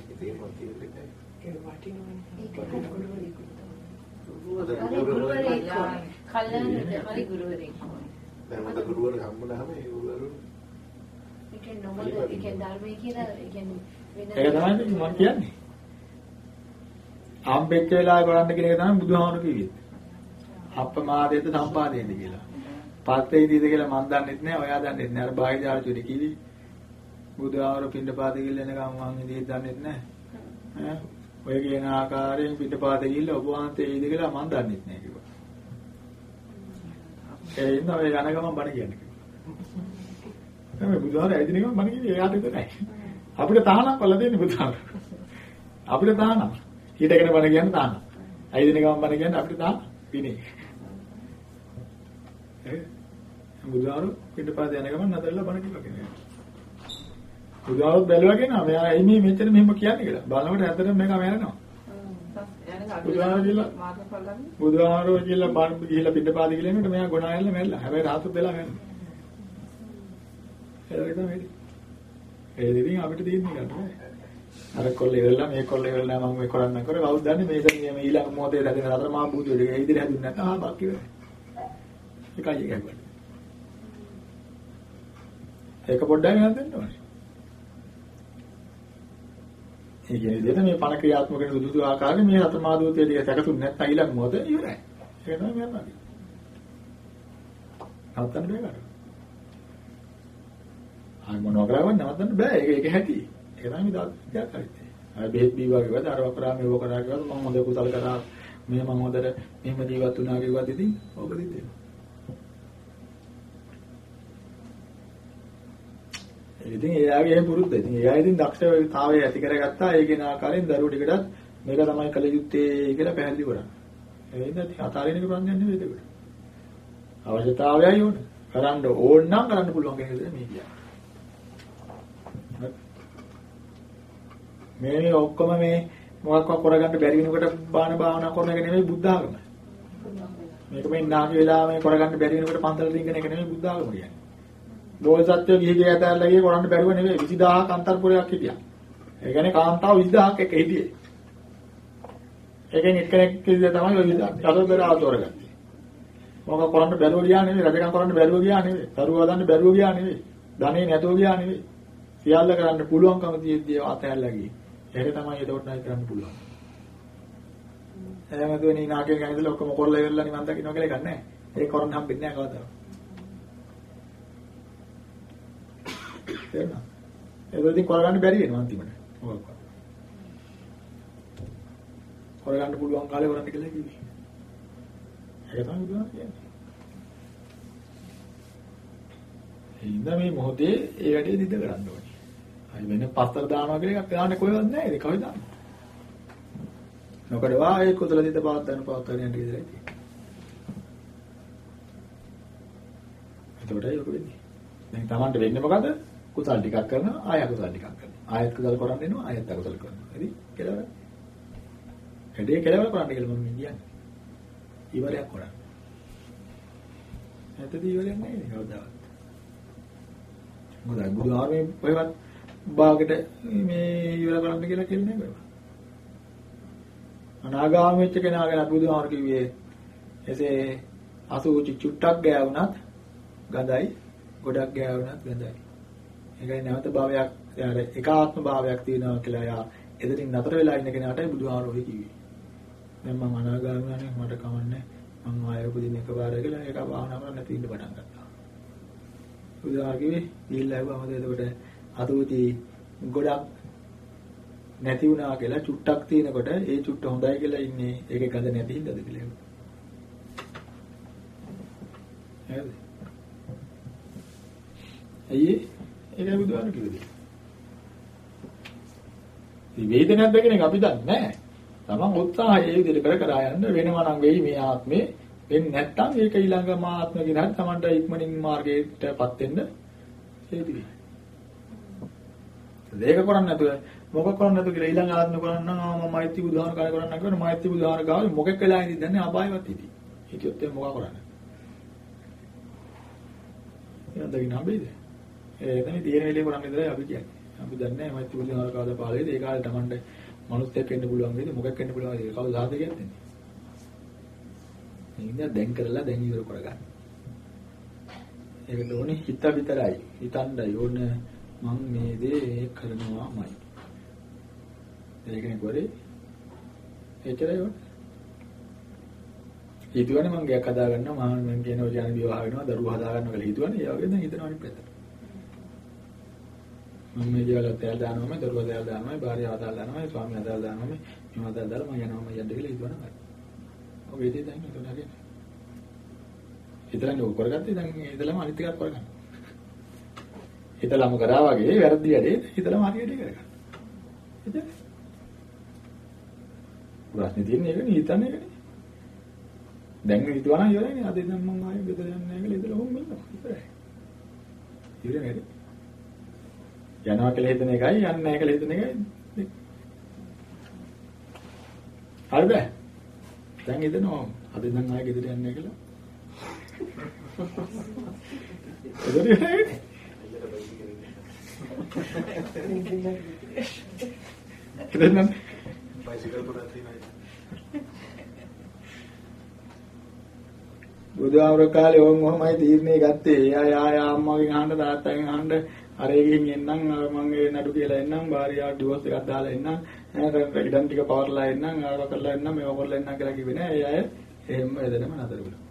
Speaker 4: ඒක තේරුම් තියෙන්නේ
Speaker 5: ඒක වටිනවනේ.
Speaker 2: ඒක
Speaker 4: දැන් මට ගුරුවරු හම්බුනහම ඒ ගුරුවරු
Speaker 2: ඒ කියන්නේ නොමද ඒ කියන්නේ ධර්මයේ කියලා ඒ කියන්නේ වෙන
Speaker 1: ඒක තමයි මම කියන්නේ. ආම්බෙච්ච වෙලා කරන්න කියන එක තමයි බුදුහාමුදුරු කිව්වේ. අප්පමාදේත සම්පාදේත කියලා. පස්සේ ඉදීද කියලා මම දන්නෙත් නෑ, ඔයා දන්නෙත් නෑ. අර බාහිර ආරචුටි කිවි. බුදුහාමුදුරු පින්නපාත ගිහිල්ලා එනකම් මම ඉදී දන්නෙත් නෑ. ඈ ඔය කියන ආකාරයෙන් පිටපාත ගිහිල්ලා ඔබ වහන්සේ ඉදීද කියලා මම දන්නෙත් නෑ කිව්වා. ඒ ඉන්න ඔය යන ගමන් බණ කියන්නේ. තමයි බුදුහාමුදුරු ඇදින ගමන් බණ කිව්වේ එයාට විතරයි. අපිට තහනම් කළා දෙන්නේ බුදුහාමුදුරු. අපිට තහනම්. හිටගෙන බණ කියන්න තහනම්. ඇයිදින ගමන් බණ කියන්න අපිට තහනම්. විනේ. ඒ බුදුහාමුදුරු පිටපාත යන ගමන් නතරලා බණ කිව්වා කියන්නේ. බුදුහාමුදුරු බැලුවා කියනවා මෙයා එයි මේ මෙච්චර මෙහෙම කියන්නේ කියලා. බලනකොට ඇත්තටම මේක මැරෙනවා. බුදුහාමුදුරු කියලා බුදුහාමුදුරු කියලා බණ ගිහිල්ලා පිටපාත ගිහලා එනකොට මෙයා ගොනා ඇල්ල මැරිලා. හැබැයි රාතු වෙලා මැරෙනවා. ඒක තමයි වෙන්නේ. ඒ දෙවියන් අපිට තියෙන්නේ නේද? අර කොල්ල ඉවරලා මේ කොල්ල ඉවරලා මම මේ කරන්න කර කවුද දන්නේ මේ සෙන් මේ ඊළඟ මොහොතේ රැඳෙන අතර මා බුදු වෙලේ ඒ ඉදිරිය හැදුන්නේ නැත්නම් ආ බක් ඉවරයි. ඒකයි ඒකයි. ඒක පොඩ්ඩක් නෑ දෙන්න ඕනේ. ඒ කියන්නේ දෙත මේ පණ ක්‍රියාත්මක වෙන සුදුසු ආකාරයෙන් මේ අතර මා දූතයේ ටික සැකසුන්නේ නැත්නම් ඊළඟ මොහොතේ ඉවරයි. ඒක තමයි මම කියන්නේ. නවත්තන්න බෑ කාටවත්. ආයි මොනවා කරවන්න නවත්තන්න බෑ. ඒක ඒක හැටි. ඒක තමයි මේ දාර්ශනිකයි. අර බෙහෙත් බීවා කිව්වද අර වකරා මේව කරා කිව්වද මම හොඳ කුසල කරා මේ මම හොඳට මෙහෙම ජීවත් වුණා කිව්වද ඉතින් ඕක දිද්දේ. ඉතින් එයාගේ ඒ පුරුද්ද. ඉතින් එයා ඉතින් දක්ෂතාවය ඇති කරගත්තා. ඒකේන ආකාරයෙන් දරුවෝ ටිකටත් මේක තමයි කළ යුත්තේ කියලා පැහැදිලි කරා. ඒ හින්දා ඉතින් අතාරින එක ප්‍රඥා නෙවෙයි ඒක. අවශ්‍යතාවයයි ඕන. කරන්න ඕන නම් කරන්න පුළුවන් කියන එක මේ කියන්නේ. මේ ඔක්කොම මේ මොකක්වත් කරගන්න බැරි වෙනකොට බාන භාවනා කරන එක නෙමෙයි බුද්ධ ආගම. මේක මේ නාගි වෙලා මේ කරගන්න බැරි වෙනකොට පන්සල රින්ගන එක නෙමෙයි බුද්ධ ආගම කියන්නේ. බෝසත්ත්වෝ ගිහි ගිය ඇතල්ලා ගියේ කරන්න බැරුව නෙමෙයි 20000ක් අන්තර්පුරයක් හිටියා. ඒ කියන්නේ කාන්තාව 20000ක් එක හිටියේ. ඒකෙන් එක්කෙනෙක් කිව්වේ තමයි ඔය 20000. අතොතර ආතෝරගත්තේ. මොකක් කරන්න බැරුව ගියා නෙමෙයි රජකම් කරන්න බැරුව ගියා නෙමෙයි. දරුවා හදන්න බැරුව ගියා නෙමෙයි. ධනෙ නැතුව ගියා නෙමෙයි. සියල්ල කරන්න පුළුවන්කම තියෙද්දී අතහැරලා ගියේ. ඒක තමයි එතකොට නයි කරන්න පුළුවන්. එහෙම දුවනේ නාකිය ගැනදලා ඔක්කොම කරලා ඉවරලා නිවන් දකින්න කියලා එකක් නැහැ. ඒක කරන්න හම්බෙන්නේ නැහැ කවදාවත්. තේරුණා? ඒක ඉතින් කරගන්න බැරි වෙනවා අන්තිමට. මොකක්ද? කරගන්න පුළුවන් කාලේ කරන්න කියලා කිව්වේ. ඒක තමයි කියන්නේ. ඒ ඉඳ මේ මොහොතේ ඒ වැඩේ දිද කරන්න ඕනේ. අයි වෙන පස්තර දානවා කියලා එකක් දාන්නේ කොහෙවත් නැහැ. ඒක කවයි දාන්නේ. නොකඩවා ඒ කුසල සිත පවත්වන පවත්වන යන විදිහයි තියෙන්නේ. එතකොටයි ඔක වෙන්නේ. දැන් Tamanට වෙන්නේ මොකද? කුසල් ටිකක් කරනවා ආය අකුසල් ටිකක් කරනවා. ආයත් කුසල් කරන් දෙනවා ආයත් අකුසල් කරනවා. හරි? කෙලවර. හැදේ කෙලවර කරන්න කියලා මම කියන්නේ. ඉවරයක් කරන්න. නැත්නම් ඉවරයක් නැහැ නේ කවදාවත්. මොකද බුදුහාමේ ඔයවත් භාගයට මේ ඉවර කරන්න කියලා කියන්නේ නැහැ අනාගාමී වෙච්ච කෙනා ගැන බුදුහාමර කිව්වේ එසේ අසුචි චුට්ටක් ගෑවුනත් ගඳයි ගොඩක් ගෑවුනත් ගඳයි. ඒකයි නැවත භාවයක් යාර ඒකාත්ම භාවයක් තියෙනවා කියලා යා එදින් නතර වෙලා ඉන්න කෙනාටයි බුදුහාමර ඔය කිව්වේ. දැන් මම අනාගාමී වුණානේ මට කමන්නේ මම ආයෙ උපදින එකපාර කියලා ඒක භාවනා කරන්න නැති ඉන්න පටන් ගත්තා. බුදුහාමර කිව්වේ ගිහිල්ලා ආවම එතකොට අසුචි ගොඩක් නැති වුණා කියලා චුට්ටක් තියෙනකොට ඒ චුට්ට හොඳයි කියලා ඉන්නේ ඒකේ ගඳ නැති හින්දාද කියලා. හරිද? අයියේ ඒකයි බුදුහාම කිව්වේ. මේ වේද නැද්ද කියන එක අපි දන්නේ නැහැ. තමන් උත්සාහය ඒ විදිහට කර කර යන්න වෙනවා නම් වෙයි මේ ආත්මේ වෙන්නේ නැත්නම් ඒක ඊළඟ මාත්ම කියන හරි තමන්ට ඉක්මනින් මාර්ගයටපත් වෙන්න හේතු වෙයි. ඒක කරන්නේ නැතුව මොකක් කරන්නේ නැතුව කියලා ඊළඟ ආත්ම කරන්න නම් මම මෛත්‍රී බුදුහාම කාර්ය කරන්න කියන මෛත්‍රී බුදුහාම ගාවේ මොකෙක් වෙලා ඉඳින් දන්නේ අපායවත් ඉති. ඒකත් එක්ක මොකක් කරන්නේ? එහෙනම් දකින්න හම්බෙයිද? ඒ එතන තියෙන වෙලේ කරන්නේ ඉඳලා අපි කියන්නේ. අපි දන්නේ නැහැ මෛත්‍රී බුදුහාම කාද පාළේද ඒ කාලේ Tamande මනුස්සයෙක් වෙන්න පුළුවන් වේද මොකක් වෙන්න පුළුවන් වේද කවුද සාධකයක් දෙන්නේ? මේක දැන් කරලා දැන් ඉවර කරගන්න. ඒකට ඕනේ හිත විතරයි. හිතණ්ඩයි ඕන මං මේ දේ කරනවාමයි. ඒකනේ කරේ. එච්චරයි ඕන. හිතුවනේ මං ගයක් හදා ගන්නවා මම මං කියන ඔය ජන විවාහ වෙනවා දරුවෝ හදා ගන්නවා කියලා හිතුවනේ ඒ වගේ දැන් හිතනවා අනිත් පැත්තට. මම මේ දේවල් තෑල් දානවා මම දරුවා තෑල් දානවා භාර්යාව හදා දානවා ස්වාමී හදා දානවා මම හදා දාලා මම යනවා මම යන්න කියලා හිතුවනේ. ඔය දේ දැන් හිතන හරියට. හිතලා නෝ කරගත්තේ දැන් ඉතලම අනිත් එකක් කරගන්න. හිතලම කරා වගේ වැරදි වැඩේ හිතලම හරියට කරගන්න. එතන. ප්‍රශ්නේ තියෙන්නේ ඒකනේ හිතන්නේ ඒකනේ. දැන් හිතුවා නම් ඉවරයි නේ. අද ඉඳන් මම ආයෙ ගෙදර යන්නේ නැහැ කියලා ඉතල හොම් ඉන්නවා. ඉවරයි. ඉවරයි නේද? යනවා කියලා හිතන එකයි යන්නේ නැහැ කියලා හිතන එකයි. හරිද? දැන් හිතනවා අද ඉඳන් ආයෙ ගෙදර යන්නේ කියලා. ඉවරයි. එතන
Speaker 4: බයිසිකල් පුරා තියෙනවා.
Speaker 1: බුදුආවර කාලේ ඕම් ඔහමයි තීරණේ ගත්තේ. එයා යා යා අම්මාගෙන් අහන්න තාත්තගෙන් අහන්න අරේ ගිහින් එන්නම් මම ඒ නඩු කියලා එන්නම් භාර්යාව ඩිවෝස් එකක් දාලා එන්නම් ඈ ඉඩම් ටික පවර්ලා එන්නම් ආව කරලා එන්නම් මේව කරලා එන්නම් කියලා කිව්වේ නෑ. ඒ අය එහෙම එදෙනම නතර වුණා.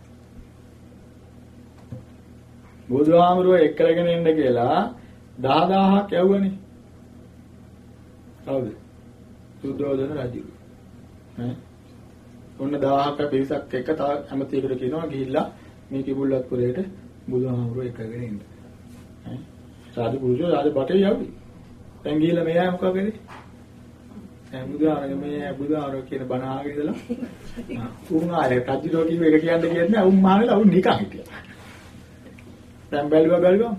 Speaker 1: බුදුහාමුදුරුව එක් කරගෙන එන්න කියලා 10000ක් යවුවනේ. කවුද? සුද්ධෝදන රජු. ඈ ඔන්න 1000ක පිරිසක් එක්ක තව ඇමතියෙකුට කියනවා ගිහිල්ලා මේ කිඹුල්වත් පුරේට බුදුහාමුදුරුව එකගෙන ඉන්න. සාදු පුරුෂෝ සාදු බටේ යවි. දැන් ගිහිල්ලා මෙයා මොකද කරේ? දැන් බුදුහාමුදුරුව මේ බුදුහාමුදුරුව කියන බණ ආගෙන ඉඳලා උන් ආයේ රජුරෝ කිව්ව එක කියන්න කියන්නේ උන් මානෙලා උන් නිකන් හිටියා. දැන් බැලුවා බැලුවා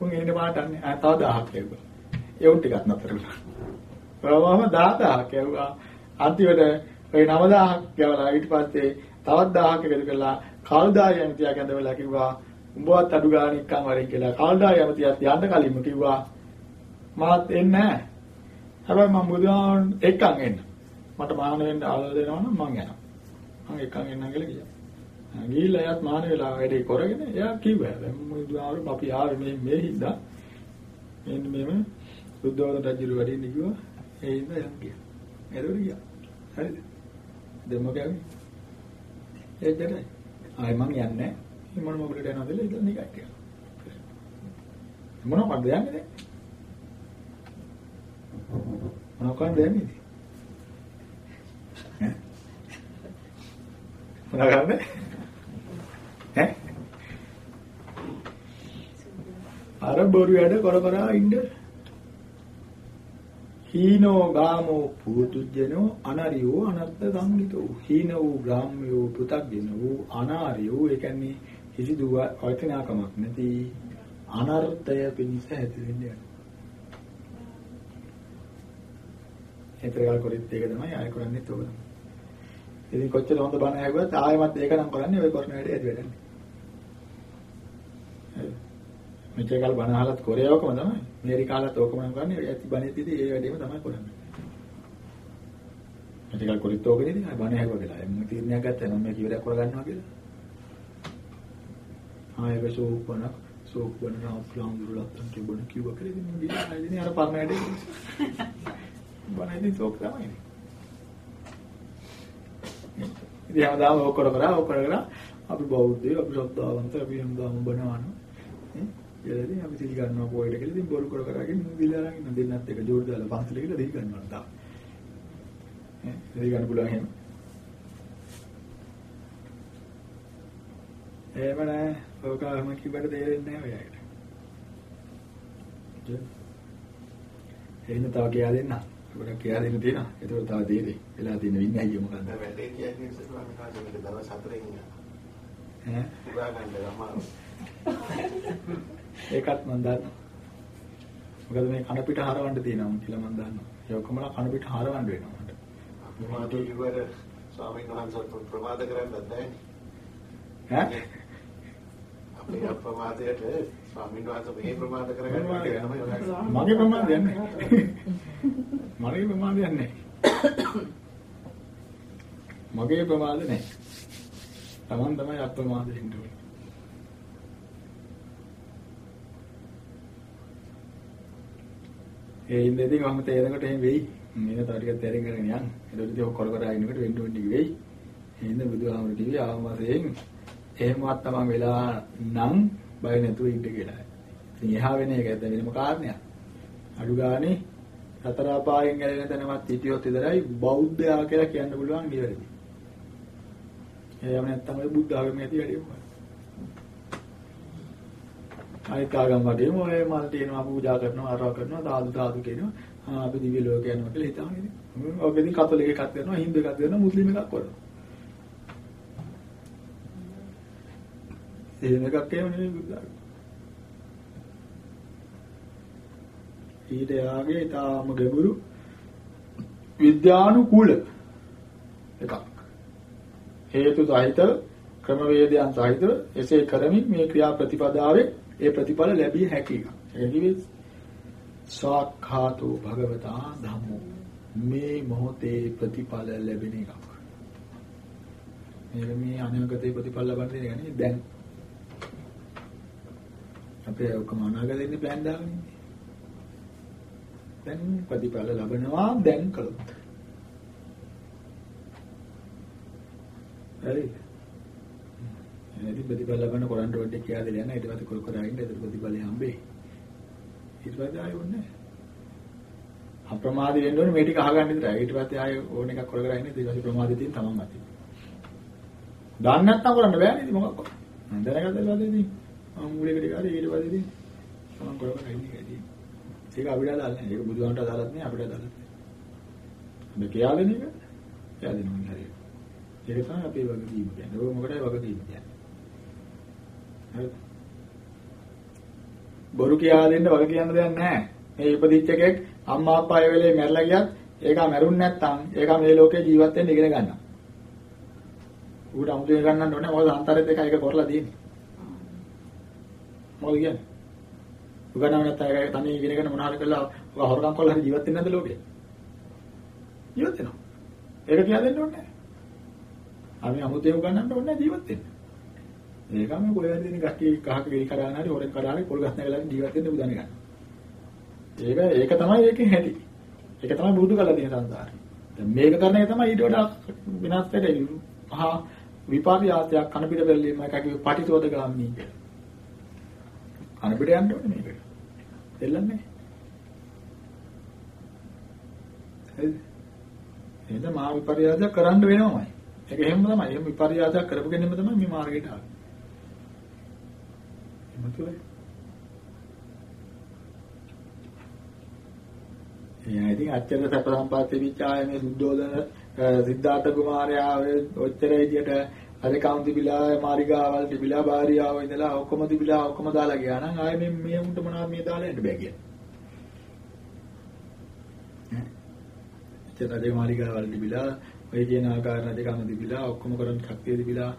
Speaker 1: උන් එන්නේ පාටන්නේ ආ තව 1000ක් ලැබුවා. ඒ උන් ටිකක් නතර වුණා. ප්‍රවාහම 10000ක් ලැබුවා. අන්තිමට ඔය 9000ක් යවලා ඊට පස්සේ තවත් 1000ක් එකතු කරලා කාල්දාය යමතියා ගැඳවලා කිව්වා උඹවත් අඩු ගාණ එක්කන් වරින් කියලා කාල්දාය යමතියත් යන්න කලින්ම කිව්වා මාත් එන්නේ නැහැ. හැබැයි මම බුදුහාමන් එක්කන් එන්න. මට මාන වෙන්න ආලෝක දෙනවා නම් මං යනවා. මං එක්කන් එන්නම් කියලා කිව්වා. ගිහිල්ලා එයාත් මාන වෙලා වැඩේ කරගෙන එයා කිව්වා. දැන් බුදුහාමන් අපි ආවේ මේ මේ හින්දා මෙන්න මෙහෙම සුද්ධෝදන රජු වැඩින්න කිව්වා. ඒ හින්දා යන් ගියා. එතකොට ගියා. හරිද? දැන් මොකද? එච්චරයි. ආයි මං යන්නේ. මොන මොකටද යනවද කියලා ඉතින් නිකන් කියලා. මොනවද යන්නේ? මොනවද යන්නේ? ඈ? මොනවද යන්නේ? ඈ? අර බොරු වැඩ කර කර ඉන්න. හීනෝ ගාමෝ පුදුජනෝ අනරියෝ අනත්ත සංගිතෝ හීන වූ ග්‍රාම්‍යෝ පෘථග්ජන වූ අනාරියෝ ඒ කියන්නේ කිසිදු වචනාකමක් නැති අනර්ථය පිණිස හැදෙන්නේ යනවා. හිතරගල් කොරිත් ඒක තමයි ආය කරන්නේත් ඕක තමයි. ඉතින් කොච්චර හොඳ බණ ඇහුවත් ආයෙමත් ඒක නම් කරන්නේ ඔය කරන වැඩේ ඇති වැඩන්නේ. මෙච්චර කාල බණ අහලත් කොරේ ඔකම තමයි. ඇමරිකාලත් ඕකම නම් කරන්නේ. ඔය ඇති බණෙද්දී ඒ වැඩේම තමයි කරන්නේ. මෙච්චර කාල කොරිත් ඕකනේ ආය බණ ඇහුවා කියලා. මම තීරණයක් ගත්තා නම් මේ කිවරයක් කරගන්නවා කියලා. ආයෙක සෝපනක් සෝපන රාම්ලාම් දුරලත්තන් තිබුණ කිව්වා කියලා ඉතින් මම ගියා ඉතින් අර පරණ වැඩේ. බණ ඉතින් සෝක් තමයි. ඉතින් හැමදාම ඕක කර කර ඕක කර කර අපි බෞද්ධයෝ අපි ශ්‍රද්ධාවන්ත අපි හැමදාම බණවනවා. ඈ ඉතින් අපි සිල් ගන්නවා පොයට කියලා ඉතින් බොරු කර කර ගිහින් දිලා අරගෙන දෙන්නත් එක ජෝඩ් දාලා පන්සල කියලා දෙහි ගන්නවා තා. ඈ දෙහි ගන්න පුළුවන් එහෙම. එහෙම නෑ. ඕක මම කිව්වට තේරෙන්නේ නෑ ඔයාලට. එහෙනම් තව කියලා දෙන්න. ගොඩක් කියලා දෙන්න තියෙනවා. ඒක තව තේරෙයි. වෙලා තියෙන වින්නේ අයියෝ මොකන්ද?
Speaker 4: වැඩේ කියන්නේ ස්වාමීන් වහන්සේ මේක දවස් හතරෙන්
Speaker 1: ඈ
Speaker 4: පුරා ගන්න අමාරු.
Speaker 1: ඒකත් මම දන්නවා. මොකද මේ කන පිට හරවන්න තියෙනවා කියලා මම දන්නවා. ඒ ඔක්කොම කන පිට හරවන්න වෙනවා මට.
Speaker 4: මොනවද ඉවර ස්වාමීන් වහන්සේ ප්‍රමාද කරන්නත් නැහැ.
Speaker 1: ඈ
Speaker 4: අපේ අප්‍රමාදයට ස්වාමීන් වහන්සේ මේ ප්‍රමාද කරගන්න.
Speaker 1: මගේ ප්‍රමාදයක් නෑ. මගේ ප්‍රමාදයක් නෑ. මගේ ප්‍රමාද නෑ. Taman තමයි අප්‍රමාද වෙන්න ඕනේ. ඒ ඉඳදී මම තේරෙනකොට එහෙම වෙයි. මේක තව ටිකක් තේරෙන් කරගෙන යන්න. ඒකට ඉතින් ඔක් කර කර ආිනකොට වෙන්න ඕනේ වෙයි. එහෙනම් බුදුහාමුදුරු කිව්වේ ආවමසයෙන් එහෙමවත් තමන් වෙලා නම් බය නැතුව ඉන්න කියලා. ඉතින් එහා වෙන එක ඇත්ත වෙනම කාරණයක්. අඩු ගානේ සතර අපායෙන් ගැලෙන තැනවත් හිටියොත් විතරයි බෞද්ධයා කියලා කියන්න පුළුවන් නිවැරදි. එහෙම නැත්නම් ඔය බුද්ධ ආගම ඇති වැඩේ මොකක්ද? අනිත් ආගම් වගේම ඔය මල් තියෙනවා පූජා කරනවා ආරා කරනවා සාදු සාදු කියනවා. ආ අපි දිව්‍ය ලෝක යනවා කියලා හිතාගෙන ඉතින්. ඔය ඉතින් කතෝලික එකක් කරනවා හින්දු එකක් කරනවා මුස්ලිම් එකක් කරනවා. එහෙම එකක් එහෙම නෙවෙයි බුද්ධ ආගම. ඊට යාගේ ඊටාම ගැඹුරු විද්‍යානුකූල එකක්. හේතු සහිත ක්‍රමවේදයන් සහිතව එසේ කරමින් මේ ක්‍රියා ප්‍රතිපදාවේ ඒ ප්‍රතිඵල ලැබිය හැකි එකක්. ඒ කියන්නේ සාඛාතෝ භගවතා ධම්මෝ මේ මොහොතේ ප්‍රතිඵල ලැබෙන එකක්. මේක මේ අනාගතේ ප්‍රතිඵල ලබන්න දෙන එක නේ දැන්. අපේ ඔක්කොම අනාගතේ ඉන්නේ ප්ලෑන් දාගෙන ඉන්නේ. දැන් ප්‍රතිඵල ලබනවා දැන් කළොත්. හරි. එනදි ප්‍රතිඵල ලබන කොරන්ට රෝඩ් එක කියලා දෙන්න ඊට පස්සේ කර කර ඉන්න ඒතර ප්‍රතිඵලය හම්බෙයි. ඊට පස්සේ ආයෙ ඕනේ. අප්‍රමාදී වෙන්න ඕනේ මේ ටික අහගන්න විතරයි. ඊට පස්සේ ආයෙ ඕන එකක් කර කර ඉන්න ඊට පස්සේ ප්‍රමාදී තියෙන තමන් අතින්. දන්නේ නැත්නම් කරන්න බෑනේ ඉතින් මොකක්ද? මම දැනගත්තා ඊට පස්සේ ඉතින් මම මූලික ටික හරි ඊට පස්සේ ඉතින් තමන් කර කර ඉන්නේ කැදී. ඒක අපිට අදාළ නැහැ. ඒක බුදුහාමට අදාළත් නැහැ අපිට අදාළත් නැහැ. මේ කියලා දෙන එක කියලා දෙනවා හරියට. ඒක තමයි අපේ වගකීම කියන්නේ. ඔය මොකටද වගකීම කියන්නේ? හරි. බොරු කියලා දෙන්න වග කියන්න දෙයක් නැහැ. මේ ඉපදිච්ච එකෙක් අම්මා අප්පා ඒ වෙලේ මැරලා ගියත් ඒක මැරුන් නැත්තම් ඒක මේ ලෝකේ ජීවත් වෙන්න ඉගෙන ගන්නවා. ඌට අමුතුවෙන් ගන්නන්න ඕනේ මොකද අන්තරෙත් එක එක කරලා තියෙන්නේ. මොකද කියන්නේ? උගන්නව නැත්නම් ඒක තනිය ඉගෙනගෙන මොනවා හරි කළා ඔක හොරකම් කළා හරි ජීවත් වෙන්නේ නැද්ද ලෝකේ? ජීවත් වෙනවා. ඒක කියලා දෙන්න ඕනේ නැහැ. අපි අමුතුවෙන් උගන්නන්න ඕනේ නැහැ ජීවත් වෙන්න. මේකම කොහෙද ඉන්නේ කට්ටිය කහක ගෙඩි කරාන හරි හොරෙන් කරාන පොල් ගස් නැගලා ජීවත් වෙන්න බුදා ගන්න. ඒක ඒක තමයි ඒකෙන් හැටි. ඒක තමයි බුදු කළ තියෙන සංසාරේ. දැන් මේක කරන එක තමයි ඊට වඩා විනාශ වෙන්නේ. මහා විපාකයාතයක් කන පිට බැලීම එකක පටිසෝද ගාමිනී කියලා. කන පිට යන්න ඕනේ මේකට. දෙල්ලන්නේ. හරිද? එහෙනම් මහා විපර්යාසයක් කරන්න වෙනවමයි. ඒක එහෙම තමයි. එහෙම විපර්යාසයක් කරපු කෙනෙක්ම තමයි මේ මාර්ගයට ආවේ. එමතුලයි. එහෙනම් ඉතින් අච්චර සැප සම්පත් තිබිච්ච ආය මේ සුද්ධෝදන අ, සිද්ධාර්ථ කුමාරයා ඔය ඔච්චර විදියට අරකම් තිබිලා මාරිගාවල් තිබිලා භාර්යාව ඉඳලා ඔක්කොම තිබිලා ඔක්කොම දාලා ගියා නම් ආයේ මේ මේ උන්ට මොනවද මේ දාලා යන්න බෑ කියන්නේ. චතරේ මාලිගාවල් තිබිලා ඔය කියන ආකාර රජකම තිබිලා ඔක්කොම කරන් ශක්තිය තිබිලා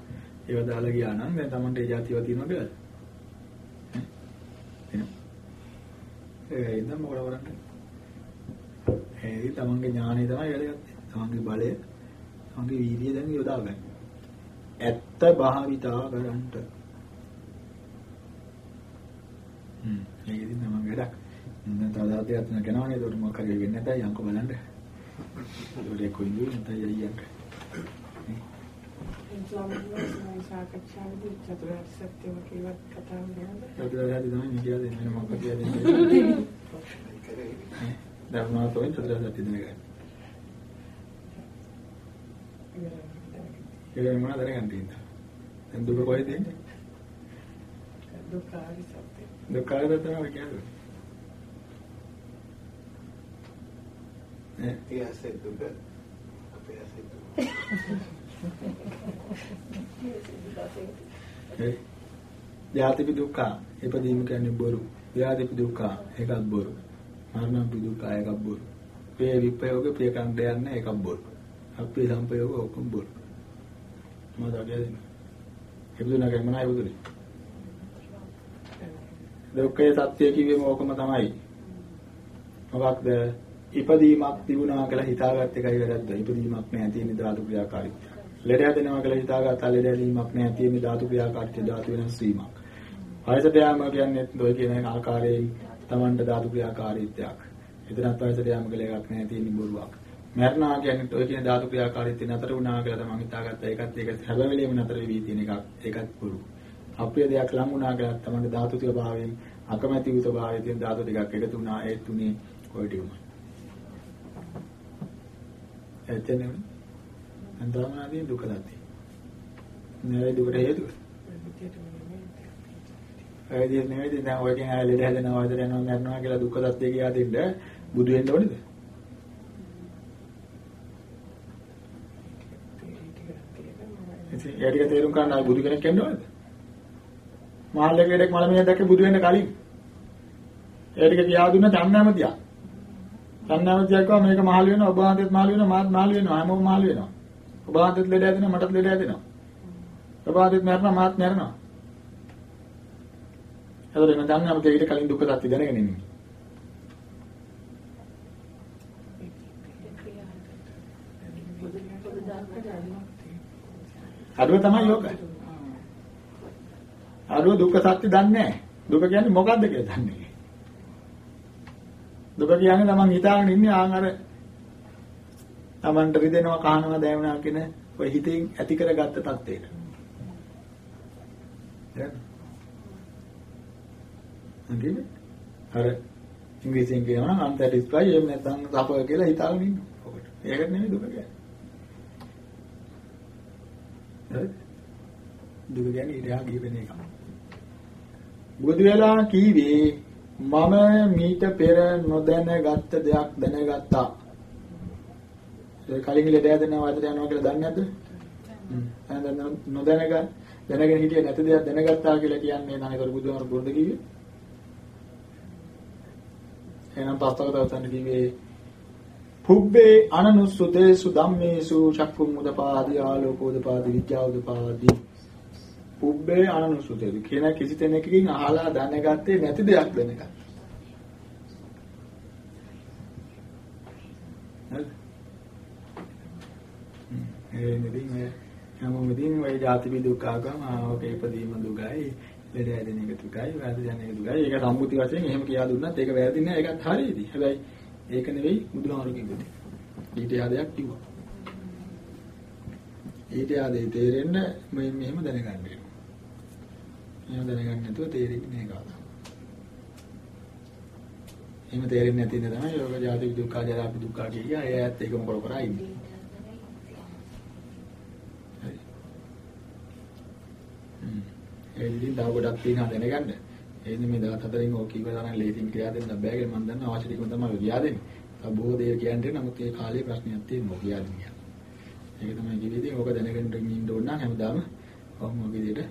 Speaker 1: ඒව දාලා ගියා නම් දැන් Tamanට ඒ જાතියව තියෙනවා කියලාද? ඒ ඉතින් මොකද කරන්නේ? ඒ තමන්ගේ ඥානය තමයි වැදගත්. තමන්ගේ බලය, තමන්ගේ වීර්යය දැන් යොදා ගන්න. ඇත්ත භාවිතා කරන්ට. හ්ම්. ඒක ඉතින් තමන් වැඩක්. මම තවදාතියක් යන කෙනා නේද උඩ මොකක් හරි වෙන්නේ නැතයි යන්කෝ බලන්න. ඒකේ කොයින්ද නැතයි යයියන්ක.
Speaker 5: ස්වාමීන් සාකච්ඡාවේදී චතුරාර්ය සත්‍යම කියවත් කතා කරනද?
Speaker 1: චතුරාර්ය තමයි මේ කියලා දෙන්නේ මොකක්ද කියලා දෙන්නේ. ධර්මාතෝයි චතුරාර්ය සත්‍ය දෙන්නේ. ඒක මොනවද දැනගන්න තියෙන්නේ? දැන් දුක කොහෙද එන්නේ?
Speaker 5: දුක්ඛාරි සත්‍ය.
Speaker 1: දුක්ඛාරය තමයි කියන්නේ. ඈ
Speaker 4: ඒ ඇසේ දුක අපේ ඇසේ දුක.
Speaker 1: ඒ ජාතිපි දුක්ඛ ඉපදීම කියන්නේ බොරු. ව්‍යාධිපි දුක්ඛ ඒකත් බොරු. මරණපි දුක්ඛ ඒකත් බොරු. ප්‍රිය විප්‍රයෝග ප්‍රිය කණ්ඩ යන්නේ ඒකත් බොරු. අප්‍රිය සංපයෝග ඔක්කොම බොරු. මොකද කියන්නේ? ඉබුදුනගේ මොනයි ඉබුදුනේ? දුක්ඛේ සත්‍ය කිව්වෙම ඕකම තමයි. මොකක්ද? ඉපදීමක් තිබුණා කියලා හිතාගත් එකයි වැරද්ද. ඉපදීමක් නැහැ තියෙන ධාතු ක්‍රියාකාරීත්වය. ලෙඩ හැදෙනවා කියලා හිතාගත්ත ලෙඩ හැදීමක් නැහැ තියෙන ධාතු ක්‍රියාකාරීත්වය ධාතු වෙනස් වීමක්. වයසට යාම කියන්නේ ඔය කියන ආකාරයෙන් Tamanට ධාතු ක්‍රියාකාරීත්වයක්. එතනත් වයසට යාම කියලා එකක් නැහැ තියෙන බොරුවක්. මරණා කියන්නේ ඔය කියන ධාතු ක්‍රියාකාරීත්වය නතර වුණා කියලා තමන් හිතාගත්ත ඒකත් ඒක හැම වෙලෙම නතර වෙවි තියෙන එකක්. ඒකත් බොරු. අප්‍රිය දෙයක් ලඟ වුණා කියලා තමන්ගේ ධාතු ස්වභාවයෙන් අකමැති වූ ස්වභාවයෙන් තියෙන ධාතු ටිකක් එකතු වුණා ඒ තුනේ ඔය ටිකම. එතනම අන්තරමාදී දුක නැති. නෙවෙයි දුකට හේතුව. ඒ විදිහට නෙවෙයි දැන් ඔය කියන අය ලෙඩ හැදෙනවා වයසට යනවා මරනවා කියලා දුක්ඛ සත්‍ය කියා දෙන්න බුදු වෙන්න ඕනේද? ඉතින් ඒ ටික තේරුම් ගන්න ආයි බුදු කෙනෙක් වෙන්න ඕනේද? මහල්ලක වැඩක් මලමිය දැක්ක බුදු වෙන්න කලින්. ඒ ටික කියා දුන්න චන්නෑමතියක්. චන්නෑමතියක් කව මේක මහල් වෙනවා ඔබ වහන්සේත් මහල් වෙනවා මාත් මහල් වෙනවා හැමෝම මහල් වෙනවා. ඔබ වහන්සේත් ලෙඩ හැදෙනවා මටත් ලෙඩ හැදෙනවා. ඔබ වහන්සේත් මරනවා මාත් මරනවා. එතකොට එන චන්නෑමතිය ඊට කලින් දුක්ඛ සත්‍ය දැනගෙන ඉන්නේ. අරුව තමයි යෝග. අරුව දුක්ඛ සත්‍ය දන්නේ නැහැ. දුක කියන්නේ මොකද්ද කියලා දන්නේ නැහැ. දුක කියන්නේ තමන් හිතාගෙන ඉන්නේ ආන් අර තමන්ට රිදෙනවා කහනවා දැවෙනවා කියන ඔය හිතෙන් ඇති කරගත්ත තත්ත්වයට. හරිද? අර ඉංග්‍රීසියෙන් කියනවා නම් unsatisfied එහෙම නැත්නම් සපය කියලා හිතාගෙන ඉන්නවා. ඔකට. ඒකට නෙමෙයි දුක කියන්නේ. දුක කියන්නේ යා ගිය වෙන එක. බුදු වෙලා කීවේ මම මීට පෙර නොදැනගත් දෙයක් දැනගත්තා. ඒ කලින් ලෙඩ හැදෙනවා වදට යනවා කියලා දන්නේ නැද්ද? හ්ම්. එහෙනම් නොදැනග දැනගෙන හිටියේ නැති දෙයක් දැනගත්තා කියලා කියන්නේ බුදුහාර බුරුද කිව්වේ. එහෙනම් පස්තක දවසන් කිව්වේ පුබ්බේ අනනුස්සුතේසු ධම්මේසු චක්කුම් උදපාදී ආලෝකෝ උදපාදී විද්‍යාව උදපාදී පුබ්බේ අනනුසුතේ කියන කිසි තැනකින් අහලා දැනගත්තේ නැති දෙයක් දැනගත්තා. ඒ ඉතින් මේ හැමෝම ඉතින් ওই ಜಾති බි දුක් ආගම ඕකේ ඉදීම දුකයි ලෙඩ හැදෙන එක දුකයි වැරදි යන එක දුකයි. ඒක සම්මුති වශයෙන් එහෙම කියා දුන්නත් ඒක වැරදි නෑ ඒකත් හරියදී. හැබැයි ඒක නෙවෙයි බුදුහාමුදුරු කිව්වේ ඊට යාදයක් කිව්වා. ඊට යාදේ තේරෙන්න මේ මෙහෙම දැනගන්න වෙනවා. එහෙම දැනගන්න නැතුව තේරෙන්නේ නෑ කාටවත් එහෙම තේරෙන්නේ නැති ඉඳ තමයි යෝග ಜಾති දුක්ඛ ජරා දුක්ඛ කියා ඒ ඇත්ත ඒකම කර කර ඉන්නේ. ඒ ඉතින් තව ගොඩක් තියෙනවා දැනගන්න. ඒ ඉතින් මේ දවස් හතරින් ඕක කීව තරම් ලේසියෙන් ක්‍රියා දෙන්න බෑ කියලා මම දන්නවා අවශ්‍ය ටිකම තමයි කියා දෙන්නේ. තව බොහෝ දේ කියන්නේ නමුත් ඒ කාලේ ප්‍රශ්නයක් තියෙනවා කියන්නේ. ඒක තමයි කිව්වේ ඉතින් ඕක දැනගෙන ඉන්න ඕන නම් හැමදාම කොහොම වගේ විදිහට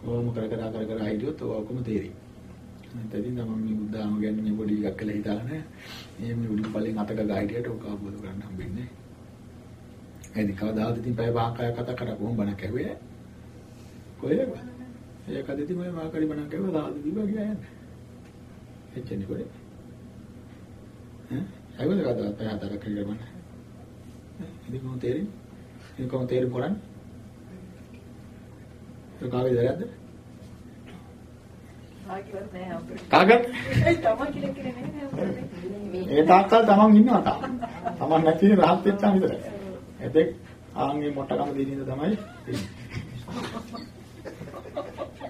Speaker 1: කොහොම කර කර කර කර හිටියොත් ඔය ඔක්කොම තේරෙයි. නැත්නම් තමයි මේ බුද්ධාම ගැන මේ පොඩි එකක් කියලා හිතාගෙන මේ මේ උඩු පල්ලෙන් අතක ගා හිටියට ඕක අවබෝධ කරගන්න හම්බෙන්නේ නැහැ. එදින කවදාද ඉතින් පැය පහක් අය කතා කරා කොහොම බණක් ඇහුවේ? කොහෙද? ඒකද ඉතින් මම මාකරි බණක් ඇහුවා දාද දීවා කියන්නේ. එච්චරනේ කොහෙද? ඈ? ඇහුවද කවදාද පැය හතරක් කියලා බණ? ඉතින් කොහොම තේරෙන්නේ? ඉතින් කොහොම තේරුම් කරන්නේ? ඒක කාගේද වැරද්ද?
Speaker 3: ආකිවත් නෑ අපිට.
Speaker 1: කාගේද?
Speaker 3: ඒ තමයි කියලා කියන්නේ නෑ
Speaker 1: ඒ තාක්කල් තමන් ඉන්නවා තාම. තමන් නැති රහත් වෙච්චා විතරයි. එතෙක් ආන්ගේ මොට්ටකම දිනින්ද තමයි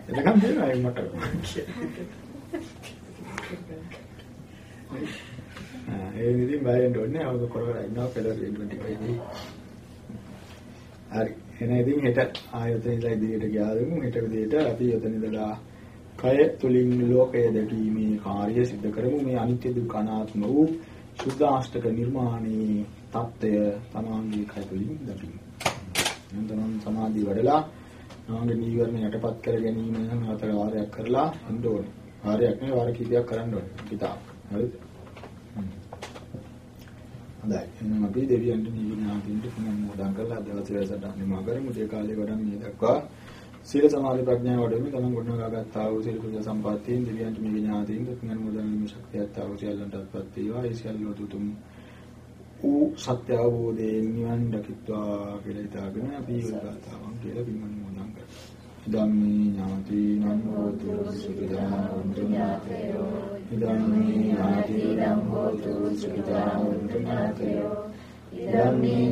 Speaker 1: එතකන් දෙනවා එම්ම කරපො කියන්නේ. ඒ ඉතින් බයෙන් ඕනේ අවුක කරවලා ඉන්නවා පෙළවල ඉන්න ටිකයි. හරි. එහෙනම් ඉතින් හෙට ආයතන ඉඳලා ඉදිරියට ගියාදමු. හෙට විදියට අපි යතන ඉඳලා කය තුලින් ලෝකය දැකීමේ කාර්ය સિદ્ધ කරමු. මේ අනිත්‍ය දුක් අනාත්ම වූ සුද්ධාෂ්ටක නිර්මාණී தත්ත්වය තමාගේ කය තුලින් දකිමු. නන්දනම් සමාධි වඩලා නාගේ නීවරණ යටපත් කර ගැනීම හතර වාරයක් කරලා ඉන්න ඕනේ. වාරයක් නෙවෙයි වාර කීපයක් කරන්න ඕනේ. කිතාක්. හරිද? හොඳයි. එහෙනම් අපි දෙවියන්ට නිවිනාදින්ට පුණ්‍ය මොදන් කරලා දවසේ වැඩසටහන නිමා කරමු. ඒ කාලේ වඩා මේ දක්වා සීල සමාධි ප්‍රඥා වඩමින් තමන් ගොඩනගාගත්තා වූ සීල කුසල සම්පත්තියෙන් දෙවියන්ට මේ විඥාතීන් පුණ්‍ය මොදන් වීම ශක්තියත් ආ වූ සියල්ලන්ටත්පත් වේවා. ඒ සියල්ල තුතුම් ඌ සත්‍ය අවබෝධයෙන් නිවන් දකිත්වා කියලා හිතාගෙන අපි උදාතාවන් කියලා බිමන් මොදන් කරමු. ධම්මේ සුඛිතා හොන්තු ඥාතයෝ ධම්මේ සුඛිතා හොන්තු ඥාතයෝ ධම්මේ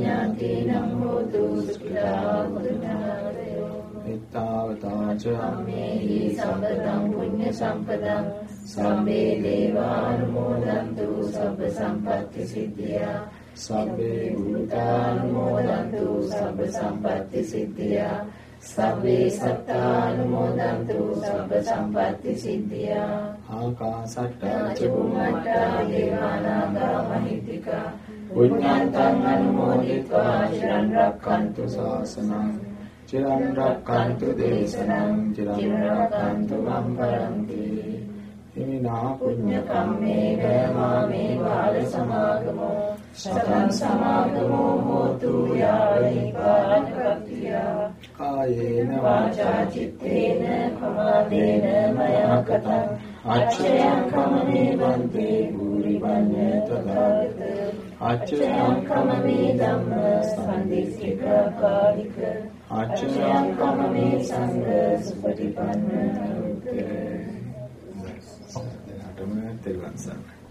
Speaker 1: සුඛිතා හොන්තු ඥාතයෝ එත්තාවතාච අම්මේහි සම්පතං පුඤ්ඤ සම්පතං. සම්මේ දේවානුමෝදන්තු සබ්බ සම්පත්ති සිද්ධියා සබ්බේ භූතානුමෝදන්තු සබ්බ සම්පත්ති සිද්ධියා සබ්බේ සත්තානුමෝදන්තු සබ්බ සම්පත්ති සිද්ධියා ආකාසට්ටා ච බුම්මට්ටා දේවානාගා මහිත්‍තිකා පුඤ්ඤන්තං අනුමෝදිत्वा චිරන් රක්ඛන්තු ශාසනං චිරන් රක්ඛන්තු දේශනං චිරන් රක්ඛන්තු මම් පරන්ති හිමිනා පුඤ්ඤ කම්මේන මාමේ බාල සමාගමෝ සතං සමාගමෝ හෝතු යාවිපානපත්තිය කායේන වාචා චිත්තේන ප්‍රමාදේන මයා කතං අච්චයං කමනේ වන්තේ භූරි වඤ්ඤ තථාගත අච්චයං කමනේ ධම්ම සම්දිස්සික කාලික අච්චයං කමනේ සංඝ සුපටිපන්න උත්තේ තෙරුවන් සරණයි